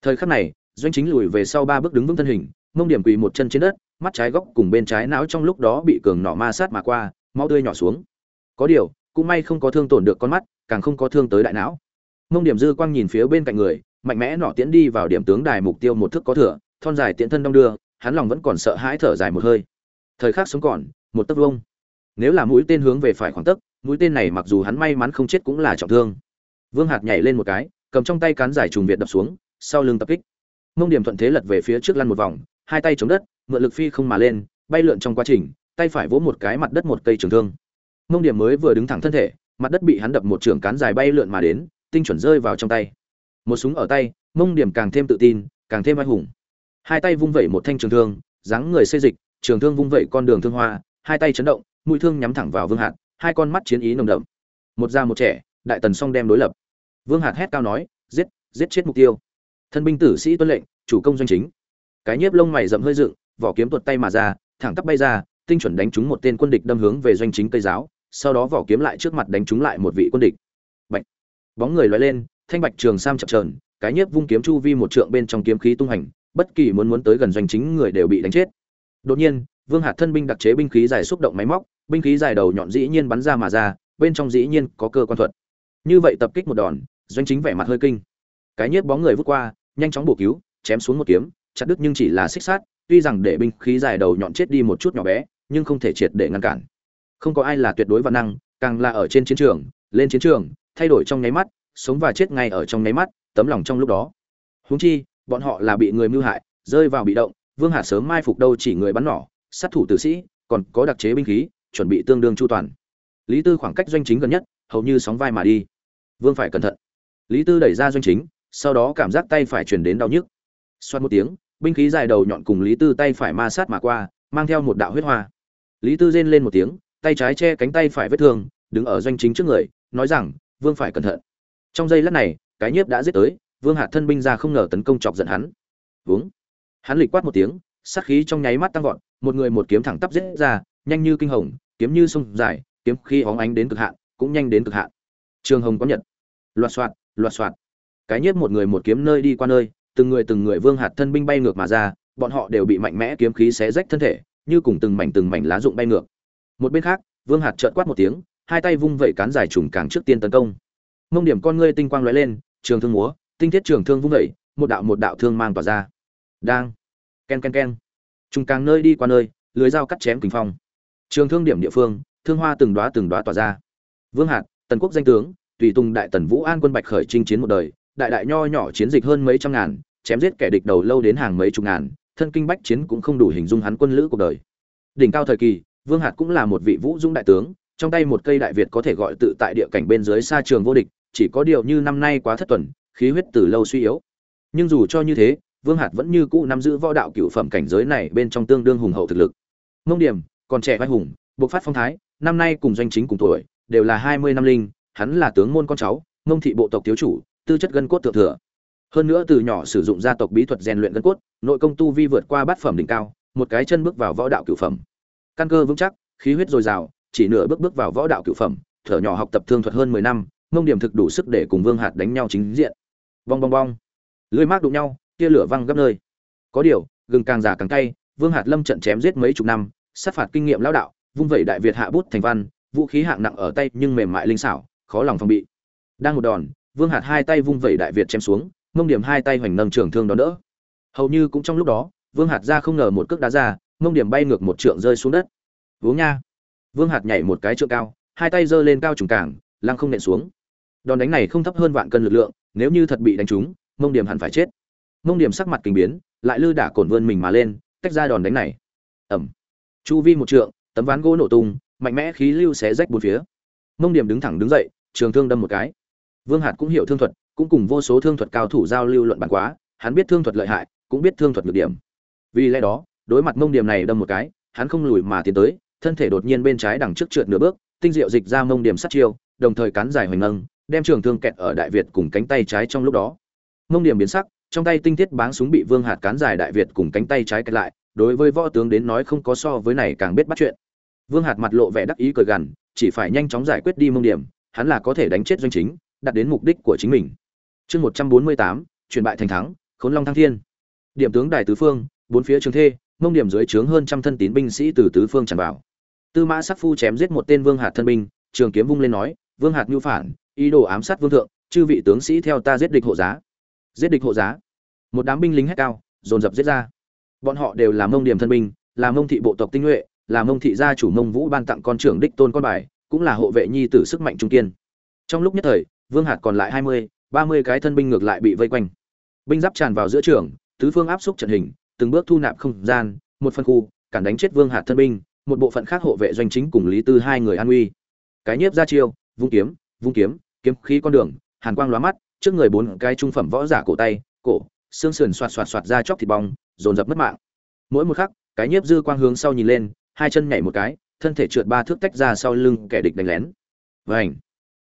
Thời khắc này, doanh chính lùi về sau ba bước đứng vững thân hình, mông điểm quỳ một chân trên đất, mắt trái góc cùng bên trái não trong lúc đó bị cường nọ ma sát mà qua, máu tươi nhỏ xuống. Có điều, cũng may không có thương tổn được con mắt, càng không có thương tới đại não. Mông điểm dư quang nhìn phía bên cạnh người, mạnh mẽ nọ tiến đi vào điểm tướng đài mục tiêu một thức có thừa, thon dài tiễn thân đong đưa, hắn lòng vẫn còn sợ hãi thở dài một hơi. Thời khắc sống còn, một tấc vông nếu là mũi tên hướng về phải khoảng tấc, mũi tên này mặc dù hắn may mắn không chết cũng là trọng thương vương hạt nhảy lên một cái, cầm trong tay cán giải trùng việt đập xuống, sau lưng tập kích. Mông điểm thuận thế lật về phía trước lăn một vòng, hai tay chống đất, mượn lực phi không mà lên, bay lượn trong quá trình, tay phải vỗ một cái mặt đất một cây trường thương. Mông điểm mới vừa đứng thẳng thân thể, mặt đất bị hắn đập một trường cán dài bay lượn mà đến, tinh chuẩn rơi vào trong tay. Một súng ở tay, mông điểm càng thêm tự tin, càng thêm oai hùng. Hai tay vung vẩy một thanh trường thương, dáng người xây dịch, trường thương vung vẩy con đường thương hoa, hai tay chấn động, mũi thương nhắm thẳng vào vương hạt, hai con mắt chiến ý nồng đậm. Một già một trẻ, đại tần song đem đối lập vương hạt hét cao nói, giết giết chết mục tiêu. Thân binh tử sĩ tuân lệnh, chủ công doanh chính. Cái nhiếp lông mày rậm hơi dựng, vỏ kiếm tuột tay mà ra, thẳng tắp bay ra, tinh chuẩn đánh trúng một tên quân địch đâm hướng về doanh chính cây giáo, sau đó vỏ kiếm lại trước mặt đánh trúng lại một vị quân địch. Bạch. bóng người lóe lên, thanh bạch trường sam chập trờn cái nhiếp vung kiếm chu vi một trượng bên trong kiếm khí tung hành, bất kỳ muốn muốn tới gần doanh chính người đều bị đánh chết. Đột nhiên, vương hạt thân binh đặc chế binh khí dài xúc động máy móc, binh khí dài đầu nhọn dĩ nhiên bắn ra mà ra, bên trong dĩ nhiên có cơ quan thuật. Như vậy tập kích một đòn doanh chính vẻ mặt hơi kinh. Cái nhiếp bóng người vút qua, nhanh chóng bổ cứu, chém xuống một kiếm, chặt đứt nhưng chỉ là xích sát tuy rằng để binh khí dài đầu nhọn chết đi một chút nhỏ bé, nhưng không thể triệt để ngăn cản. Không có ai là tuyệt đối văn năng, càng là ở trên chiến trường, lên chiến trường, thay đổi trong nháy mắt, sống và chết ngay ở trong nháy mắt, tấm lòng trong lúc đó. Huống chi, bọn họ là bị người mưu hại, rơi vào bị động, vương Hà sớm mai phục đâu chỉ người bắn nỏ, sát thủ tử sĩ, còn có đặc chế binh khí, chuẩn bị tương đương chu toàn. Lý tư khoảng cách doanh chính gần nhất, hầu như sóng vai mà đi. Vương phải cẩn thận lý tư đẩy ra doanh chính, sau đó cảm giác tay phải truyền đến đau nhức. Xoát một tiếng, binh khí dài đầu nhọn cùng lý tư tay phải ma sát mà qua, mang theo một đạo huyết hoa. Lý tư rên lên một tiếng, tay trái che cánh tay phải vết thương, đứng ở doanh chính trước người, nói rằng, vương phải cẩn thận. Trong giây lát này, cái nhiếp đã giết tới, vương hạt thân binh ra không ngờ tấn công chọc giận hắn. Vướng hắn lịch quát một tiếng, sát khí trong nháy mắt tăng vọt, một người một kiếm thẳng tắp giết ra, nhanh như kinh hồng, kiếm như sông dài, kiếm khi hóng ánh đến cực hạn, cũng nhanh đến cực hạn. Trường hồng có nhật. Loạt soạt loạt soạt. Cái nhiếp một người một kiếm nơi đi qua nơi, từng người từng người vương hạt thân binh bay ngược mà ra, bọn họ đều bị mạnh mẽ kiếm khí xé rách thân thể, như cùng từng mảnh từng mảnh lá rụng bay ngược. Một bên khác, vương hạt trợn quát một tiếng, hai tay vung vẩy cán dài trùng càng trước tiên tấn công. Mông điểm con ngươi tinh quang lóe lên, trường thương múa, tinh thiết trường thương vung vẩy, một đạo một đạo thương mang tỏa ra. Đang. Ken ken ken. Trùng càng nơi đi qua nơi, lưới dao cắt chém kình phong. Trường thương điểm địa phương, thương hoa từng đóa từng đóa tỏa ra. Vương hạt, tần quốc danh tướng tùy tùng đại tần vũ an quân bạch khởi chinh chiến một đời, đại đại nho nhỏ chiến dịch hơn mấy trăm ngàn, chém giết kẻ địch đầu lâu đến hàng mấy chục ngàn, thân kinh bách chiến cũng không đủ hình dung hắn quân lữ cuộc đời. Đỉnh cao thời kỳ, vương hạt cũng là một vị vũ dũng đại tướng, trong tay một cây đại việt có thể gọi tự tại địa cảnh bên dưới xa trường vô địch, chỉ có điều như năm nay quá thất tuần, khí huyết từ lâu suy yếu. Nhưng dù cho như thế, vương hạt vẫn như cũ nắm giữ võ đạo cựu phẩm cảnh giới này bên trong tương đương hùng hậu thực lực. Mông điểm, còn trẻ vai hùng, bộc phát phong thái, năm nay cùng doanh chính cùng tuổi, đều là hai mươi năm linh hắn là tướng môn con cháu mông thị bộ tộc thiếu chủ, tư chất gân cốt thượng thừa. Hơn nữa từ nhỏ sử dụng gia tộc bí thuật rèn luyện gân cốt, nội công tu vi vượt qua bát phẩm đỉnh cao, một cái chân bước vào võ đạo cửu phẩm. Căn cơ vững chắc, khí huyết dồi dào, chỉ nửa bước bước vào võ đạo cửu phẩm, thở nhỏ học tập thương thuật hơn mười năm mông điểm thực đủ sức để cùng vương hạt đánh nhau chính diện. Bong bong bong. Lưới mác đụng nhau, tia lửa văng gấp nơi. Có điều, gừng càng già càng cay, vương hạt lâm trận chém giết mấy chục năm, sát phạt kinh nghiệm lão đạo, vung vẩy đại việt hạ bút thành văn, vũ khí hạng nặng ở tay nhưng mềm mại linh xảo khó lòng phòng bị. Đang một đòn, vương hạt hai tay vung vẩy đại việt chém xuống, mông điểm hai tay hoành nâng trường thương đón đỡ. Hầu như cũng trong lúc đó, vương hạt ra không ngờ một cước đá ra, mông điểm bay ngược một trượng rơi xuống đất. Uống nha. Vương hạt nhảy một cái trượng cao, hai tay giơ lên cao trùng cảng, lăng không nện xuống. Đòn đánh này không thấp hơn vạn cân lực lượng, nếu như thật bị đánh trúng, mông điểm hẳn phải chết. Mông điểm sắc mặt kinh biến, lại lư đả cổn vươn mình mà lên, tách ra đòn đánh này. Ẩm. Chu vi một trượng, tấm ván gỗ nổ tung, mạnh mẽ khí lưu xé rách bốn phía. Mông điểm đứng thẳng đứng dậy trường thương đâm một cái. Vương hạt cũng hiểu thương thuật, cũng cùng vô số thương thuật cao thủ giao lưu luận bàn quá, hắn biết thương thuật lợi hại, cũng biết thương thuật nhược điểm. Vì lẽ đó, đối mặt mông điểm này đâm một cái, hắn không lùi mà tiến tới, thân thể đột nhiên bên trái đằng trước trượt nửa bước, tinh diệu dịch ra mông điểm sát chiêu, đồng thời cắn dài hoành nâng đem trường thương kẹt ở đại việt cùng cánh tay trái trong lúc đó. Mông điểm biến sắc, trong tay tinh thiết báng súng bị vương hạt cán dài đại việt cùng cánh tay trái kẹt lại, đối với võ tướng đến nói không có so với này càng biết bắt chuyện. Vương hạt mặt lộ vẻ đắc ý cười gằn, chỉ phải nhanh chóng giải quyết đi mông điểm hắn là có thể đánh chết doanh chính, đạt đến mục đích của chính mình. Chương một trăm bốn mươi tám, chuyển bại thành thắng, khốn long thăng thiên. Điểm tướng đài tứ phương, bốn phía trường thê, mông điểm dưới trướng hơn trăm thân tín binh sĩ từ tứ phương tràn vào. Tư mã sắc phu chém giết một tên vương hạt thân binh, trường kiếm vung lên nói, vương hạt nhu phản, ý đồ ám sát vương thượng, chư vị tướng sĩ theo ta giết địch hộ giá. Giết địch hộ giá. Một đám binh lính hét cao, dồn dập giết ra. Bọn họ đều là mông điểm thân binh, là mông thị bộ tộc tinh nhuệ, là mông thị gia chủ mông vũ ban tặng con trưởng đích tôn con bài cũng là hộ vệ nhi tử sức mạnh trung kiên. Trong lúc nhất thời, vương hạt còn lại hai mươi, ba mươi cái thân binh ngược lại bị vây quanh. Binh giáp tràn vào giữa trường, tứ phương áp xúc trận hình, từng bước thu nạp không gian, một phân khu, cản đánh chết vương hạt thân binh, một bộ phận khác hộ vệ doanh chính cùng lý tư hai người an uy. Cái nhiếp ra chiêu, vung kiếm vung kiếm kiếm khí con đường, hàn quang lóa mắt, trước người bốn cái trung phẩm võ giả cổ tay, cổ, xương sườn xoạt xoạt xoạt ra chóc thịt bong, dồn dập mất mạng. Mỗi một khắc, cái nhiếp dư quang hướng sau nhìn lên, hai chân nhảy một cái thân thể trượt ba thước tách ra sau lưng kẻ địch đánh lén. Vảnh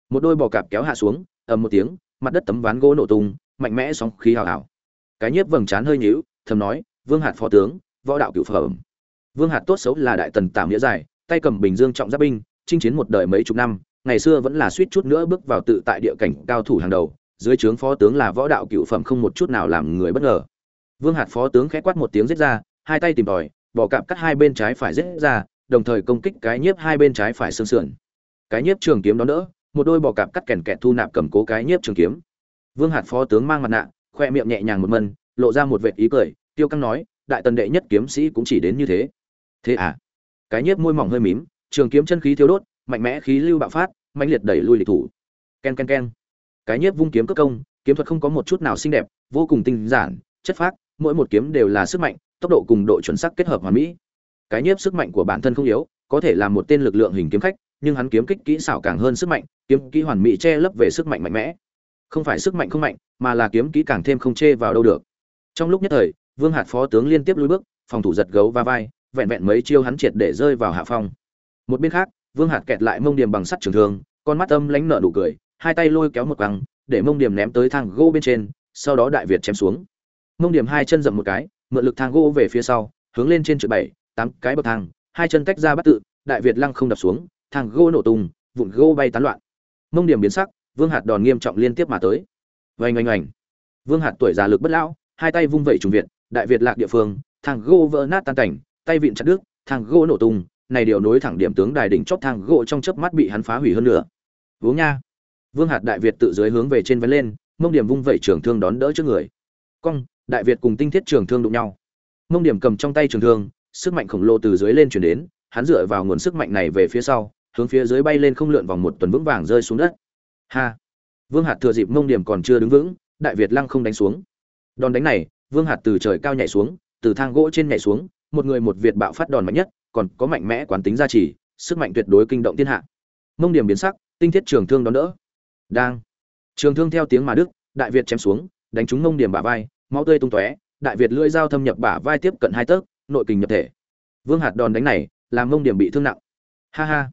một đôi bò cạp kéo hạ xuống, ầm một tiếng, mặt đất tấm ván gỗ nổ tung, mạnh mẽ sóng khí hào hào. Cái nhiếp vầng trán hơi nhíu, thầm nói, vương hạt phó tướng, võ đạo cựu phẩm. Vương hạt tốt xấu là đại tần tạm nghĩa dài tay cầm bình dương trọng giáp binh, chinh chiến một đời mấy chục năm, ngày xưa vẫn là suýt chút nữa bước vào tự tại địa cảnh cao thủ hàng đầu, dưới trướng phó tướng là võ đạo cựu phẩm không một chút nào làm người bất ngờ. Vương hạt phó tướng khẽ quát một tiếng giết ra, hai tay tìm tòi bỏ cạp cắt hai bên trái phải giết ra đồng thời công kích cái nhiếp hai bên trái phải xương sườn. Cái nhiếp trường kiếm đó đỡ, một đôi bò cạp cắt kèn kẹt thu nạp cầm cố cái nhiếp trường kiếm. Vương hạt phó tướng mang mặt nạ, khoe miệng nhẹ nhàng một mân, lộ ra một vệt ý cười, tiêu căng nói, đại tần đệ nhất kiếm sĩ cũng chỉ đến như thế. Thế à? Cái nhiếp môi mỏng hơi mím, trường kiếm chân khí thiếu đốt, mạnh mẽ khí lưu bạo phát mạnh liệt đẩy lui địch thủ. Ken ken ken. Cái nhiếp vung kiếm cất công, kiếm thuật không có một chút nào xinh đẹp, vô cùng tinh giản, chất phác, mỗi một kiếm đều là sức mạnh, tốc độ cùng độ chuẩn xác kết hợp hoàn mỹ cái nhiếp sức mạnh của bản thân không yếu, có thể là một tên lực lượng hình kiếm khách, nhưng hắn kiếm kích kỹ xảo càng hơn sức mạnh, kiếm kỹ hoàn mỹ che lấp về sức mạnh mạnh mẽ. Không phải sức mạnh không mạnh, mà là kiếm kỹ càng thêm không chê vào đâu được. Trong lúc nhất thời, vương hạt phó tướng liên tiếp lùi bước, phòng thủ giật gấu va vai, vẹn vẹn mấy chiêu hắn triệt để rơi vào hạ phong. Một bên khác, vương hạt kẹt lại mông điểm bằng sắt trường thương, con mắt âm lánh nợ nụ cười, hai tay lôi kéo một căng để mông điểm ném tới thang gỗ bên trên, sau đó đại việt chém xuống. Mông điểm hai chân dậm một cái, mượn lực thang gỗ về phía sau, hướng lên trên chữ bảy tám cái bậc thang, hai chân tách ra bắt tự, đại việt lăng không đập xuống, thang gỗ nổ tung, vụn gỗ bay tán loạn. Mông điểm biến sắc, vương hạt đòn nghiêm trọng liên tiếp mà tới. Vành oanh oanh. Vương hạt tuổi già lực bất lão, hai tay vung vẩy trùng việt, đại việt lạc địa phương, thang gỗ vỡ nát tan cảnh, tay vịn chặt đứt, thang gỗ nổ tung, này điều nối thẳng điểm tướng đài đỉnh chót thang gỗ trong chớp mắt bị hắn phá hủy hơn nữa uống nha. Vương hạt đại việt tự dưới hướng về trên vén lên, mông điểm vung vẩy trường thương đón đỡ trước người. Cong, đại việt cùng tinh thiết trường thương đụng nhau. Mông điểm cầm trong tay trường thương sức mạnh khổng lồ từ dưới lên chuyển đến, hắn dựa vào nguồn sức mạnh này về phía sau, hướng phía dưới bay lên không lượn vòng một tuần vững vàng rơi xuống đất. Ha! Vương hạt thừa dịp mông điểm còn chưa đứng vững, đại việt lăng không đánh xuống. Đòn đánh này, vương hạt từ trời cao nhảy xuống, từ thang gỗ trên nhảy xuống, một người một việt bạo phát đòn mạnh nhất, còn có mạnh mẽ quán tính gia trì, sức mạnh tuyệt đối kinh động thiên hạ. Mông điểm biến sắc, tinh thiết trường thương đón đỡ. Đang! Trường thương theo tiếng mà đức đại việt chém xuống, đánh trúng mông điểm bả vai, máu tươi tung tóe, đại việt lưỡi dao thâm nhập bả vai tiếp cận hai tấc nội kình nhập thể. Vương hạt đòn đánh này, làm mông điểm bị thương nặng. Ha ha.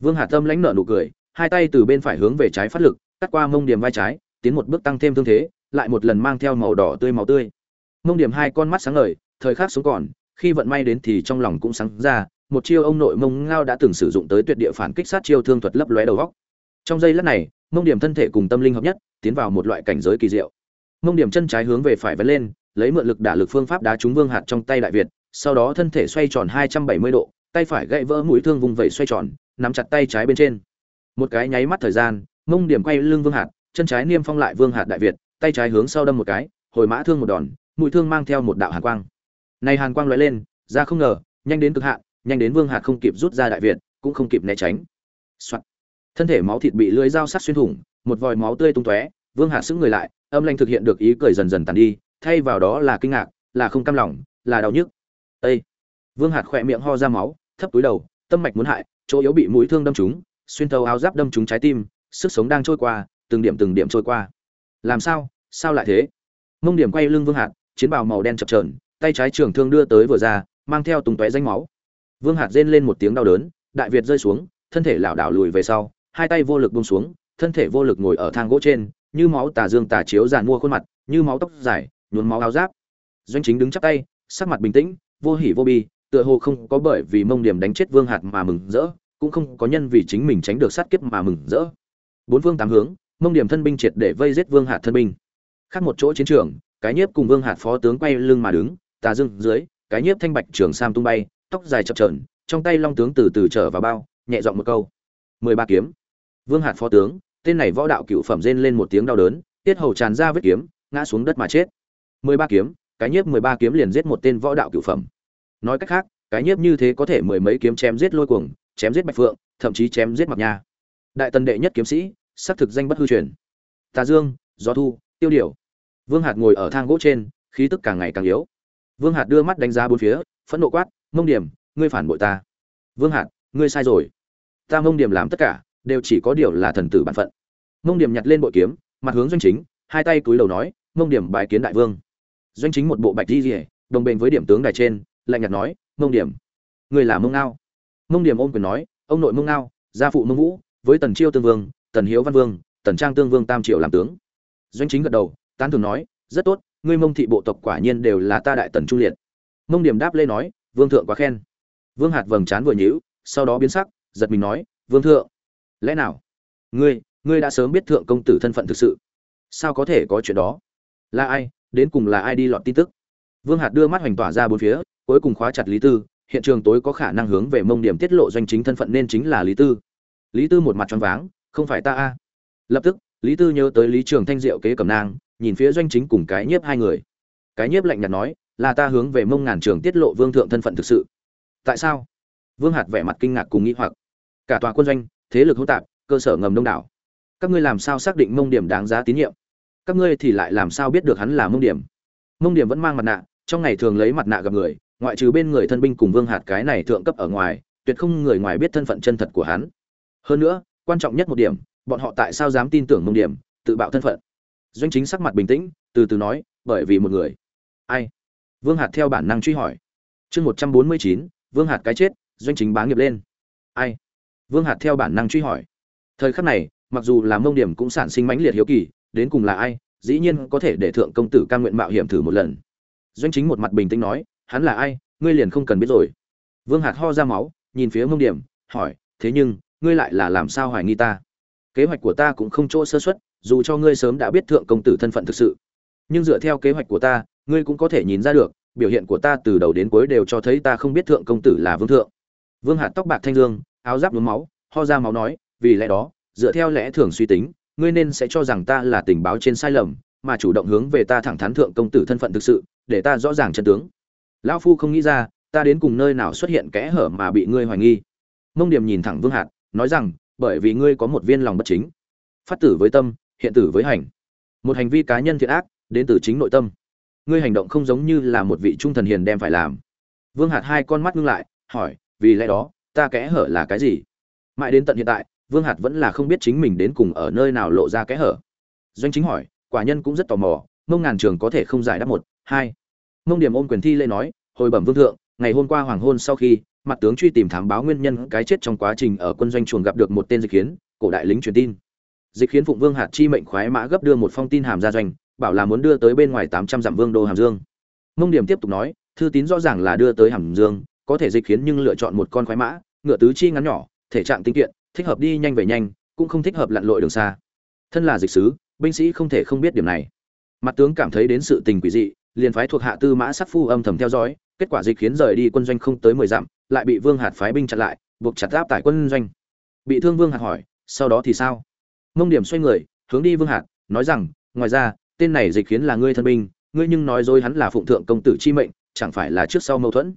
Vương hạt tâm lãnh nợ nụ cười, hai tay từ bên phải hướng về trái phát lực, cắt qua mông điểm vai trái, tiến một bước tăng thêm thương thế, lại một lần mang theo màu đỏ tươi màu tươi. Mông điểm hai con mắt sáng ngời, thời khắc sống còn, khi vận may đến thì trong lòng cũng sáng ra, một chiêu ông nội mông ngao đã từng sử dụng tới tuyệt địa phản kích sát chiêu thương thuật lấp lóe đầu góc. Trong giây lát này, mông điểm thân thể cùng tâm linh hợp nhất, tiến vào một loại cảnh giới kỳ diệu. Mông điểm chân trái hướng về phải vấn lên, lấy mượn lực đả lực phương pháp đá trúng vương hạt trong tay đại việt sau đó thân thể xoay tròn 270 độ, tay phải gãy vỡ mũi thương vùng vẩy xoay tròn, nắm chặt tay trái bên trên. Một cái nháy mắt thời gian, mông điểm quay lưng vương hạt, chân trái niêm phong lại vương hạt đại việt, tay trái hướng sau đâm một cái, hồi mã thương một đòn, mũi thương mang theo một đạo hàn quang. Này hàn quang lóe lên, ra không ngờ, nhanh đến cực hạn, nhanh đến vương hạt không kịp rút ra đại việt, cũng không kịp né tránh. Soạn. thân thể máu thịt bị lưỡi dao sắc xuyên thủng, một vòi máu tươi tung tóe, vương hạt sững người lại, âm lãnh thực hiện được ý cười dần dần tàn đi, thay vào đó là kinh ngạc, là không cam lòng, là đau nhức. Ê! vương hạt khỏe miệng ho ra máu thấp túi đầu tâm mạch muốn hại chỗ yếu bị mũi thương đâm trúng xuyên thấu áo giáp đâm trúng trái tim sức sống đang trôi qua từng điểm từng điểm trôi qua. Làm sao? Sao lại thế? Mông điểm quay lưng vương hạt chiến bào màu đen chập chờn, tay trái trường thương đưa tới vừa ra mang theo tùng tóe danh máu. Vương hạt rên lên một tiếng đau đớn đại việt rơi xuống thân thể lảo đảo lùi về sau hai tay vô lực buông xuống thân thể vô lực ngồi ở thang gỗ trên như máu tà dương tà chiếu giàn mua khuôn mặt như máu tóc dài nhuốm máu áo giáp. Doanh chính đứng chắp tay sắc mặt bình tĩnh vô hỉ vô bi, tựa hồ không có bởi vì mông điểm đánh chết vương hạt mà mừng rỡ, cũng không có nhân vì chính mình tránh được sát kiếp mà mừng rỡ. Bốn phương tám hướng, mông điểm thân binh triệt để vây giết vương hạt thân binh. Khác một chỗ chiến trường, cái nhiếp cùng vương hạt phó tướng quay lưng mà đứng, tà dương dưới, cái nhiếp thanh bạch trường sam tung bay, tóc dài chập trờn trong tay long tướng từ từ trở vào bao, nhẹ giọng một câu. Mười ba kiếm. Vương hạt phó tướng, tên này võ đạo cựu phẩm rên lên một tiếng đau đớn, tiết hầu tràn ra vết kiếm, ngã xuống đất mà chết. Mười ba kiếm, cái nhiếp mười ba kiếm liền giết một tên võ đạo cựu phẩm nói cách khác, cái nhiếp như thế có thể mười mấy kiếm chém giết lôi cuồng, chém giết bạch phượng, thậm chí chém giết mặc nha. Đại tần đệ nhất kiếm sĩ xác thực danh bất hư truyền. Tà dương, gió thu, tiêu điều. Vương hạt ngồi ở thang gỗ trên, khí tức càng ngày càng yếu. Vương hạt đưa mắt đánh giá bốn phía, phẫn nộ quát, mông điểm, ngươi phản bội ta. Vương hạt, ngươi sai rồi. Ta mông điểm làm tất cả, đều chỉ có điều là thần tử bản phận. Mông điểm nhặt lên bội kiếm, mặt hướng doanh chính, hai tay cúi đầu nói, mông điểm bài kiến đại vương. Doanh chính một bộ bạch di rỉa đồng bền với điểm tướng đài trên lạnh nhạt nói, mông điểm, người là mông ngao. Mông điểm ôm quyền nói, ông nội mông ngao, gia phụ mông vũ, với tần chiêu tương vương, tần hiếu văn vương, tần trang tương vương tam triệu làm tướng. Doanh chính gật đầu, tán thường nói, rất tốt, ngươi mông thị bộ tộc quả nhiên đều là ta đại tần trung liệt. Mông điểm đáp lê nói, vương thượng quá khen. Vương hạt vầng trán vừa nhíu, sau đó biến sắc, giật mình nói, vương thượng, lẽ nào? Ngươi ngươi đã sớm biết thượng công tử thân phận thực sự. Sao có thể có chuyện đó? Là ai? Đến cùng là ai đi lọt tin tức? Vương hạt đưa mắt hoành tỏa ra bốn phía cuối cùng khóa chặt lý tư, hiện trường tối có khả năng hướng về mông điểm tiết lộ doanh chính thân phận nên chính là lý tư. Lý tư một mặt choáng váng, không phải ta a. Lập tức, lý tư nhớ tới lý trường thanh diệu kế cầm nang, nhìn phía doanh chính cùng cái nhiếp hai người. Cái nhiếp lạnh nhạt nói, là ta hướng về mông ngàn trường tiết lộ vương thượng thân phận thực sự. Tại sao? Vương hạt vẻ mặt kinh ngạc cùng nghĩ hoặc. Cả tòa quân doanh, thế lực hỗn tạp, cơ sở ngầm đông đảo. Các ngươi làm sao xác định mông điểm đáng giá tín nhiệm? Các ngươi thì lại làm sao biết được hắn là mông điểm? Mông điểm vẫn mang mặt nạ, trong ngày thường lấy mặt nạ gặp người ngoại trừ bên người thân binh cùng vương hạt cái này thượng cấp ở ngoài, tuyệt không người ngoài biết thân phận chân thật của hắn. Hơn nữa, quan trọng nhất một điểm, bọn họ tại sao dám tin tưởng mông điểm, tự bạo thân phận? Doanh chính sắc mặt bình tĩnh, từ từ nói, bởi vì một người. Ai? Vương hạt theo bản năng truy hỏi. Chương một trăm bốn mươi chín, vương hạt cái chết, doanh chính bá nghiệp lên. Ai? Vương hạt theo bản năng truy hỏi. Thời khắc này, mặc dù là mông điểm cũng sản sinh mãnh liệt hiếu kỳ, đến cùng là ai, dĩ nhiên có thể để thượng công tử ca nguyện mạo hiểm thử một lần. Doanh chính một mặt bình tĩnh nói hắn là ai, ngươi liền không cần biết rồi. Vương hạt ho ra máu, nhìn phía mông điểm, hỏi, thế nhưng, ngươi lại là làm sao hoài nghi ta? Kế hoạch của ta cũng không chỗ sơ xuất dù cho ngươi sớm đã biết thượng công tử thân phận thực sự. Nhưng dựa theo kế hoạch của ta, ngươi cũng có thể nhìn ra được, biểu hiện của ta từ đầu đến cuối đều cho thấy ta không biết thượng công tử là vương thượng. Vương hạt tóc bạc thanh dương, áo giáp nhuốm máu, ho ra máu nói, vì lẽ đó, dựa theo lẽ thường suy tính, ngươi nên sẽ cho rằng ta là tình báo trên sai lầm, mà chủ động hướng về ta thẳng thắn thượng công tử thân phận thực sự, để ta rõ ràng chân tướng lão phu không nghĩ ra, ta đến cùng nơi nào xuất hiện kẽ hở mà bị ngươi hoài nghi. Mông điểm nhìn thẳng vương hạt, nói rằng, bởi vì ngươi có một viên lòng bất chính. Phát tử với tâm, hiện tử với hành. Một hành vi cá nhân thiện ác, đến từ chính nội tâm. Ngươi hành động không giống như là một vị trung thần hiền đem phải làm. Vương hạt hai con mắt ngưng lại, hỏi, vì lẽ đó, ta kẽ hở là cái gì? Mãi đến tận hiện tại, vương hạt vẫn là không biết chính mình đến cùng ở nơi nào lộ ra kẽ hở. Doanh chính hỏi, quả nhân cũng rất tò mò, mông ngàn trường có thể không giải đáp một, hai ngông điểm ôm quyền thi lễ nói, hồi bẩm vương thượng, ngày hôm qua hoàng hôn sau khi, mặt tướng truy tìm thám báo nguyên nhân cái chết trong quá trình ở quân doanh chuồng gặp được một tên dịch khiến cổ đại lính truyền tin. Dịch khiến phụng vương hạt chi mệnh khoái mã gấp đưa một phong tin hàm ra doanh, bảo là muốn đưa tới bên ngoài tám trăm dặm vương đô hàm dương. Ngông điểm tiếp tục nói, thư tín rõ ràng là đưa tới hàm dương, có thể dịch khiến nhưng lựa chọn một con khoái mã, ngựa tứ chi ngắn nhỏ, thể trạng tinh kiện, thích hợp đi nhanh về nhanh, cũng không thích hợp lặn lội đường xa. Thân là dịch sứ, binh sĩ không thể không biết điểm này. Mặt tướng cảm thấy đến sự tình quỷ dị liền phái thuộc hạ tư mã sát phu âm thầm theo dõi, kết quả dịch khiến rời đi quân doanh không tới mười dặm, lại bị vương hạt phái binh chặn lại, buộc chặt áp tại quân doanh. Bị thương vương hạt hỏi, sau đó thì sao? Mông điểm xoay người, hướng đi vương hạt, nói rằng, ngoài ra, tên này dịch khiến là ngươi thân binh, ngươi nhưng nói dối hắn là phụng thượng công tử chi mệnh, chẳng phải là trước sau mâu thuẫn?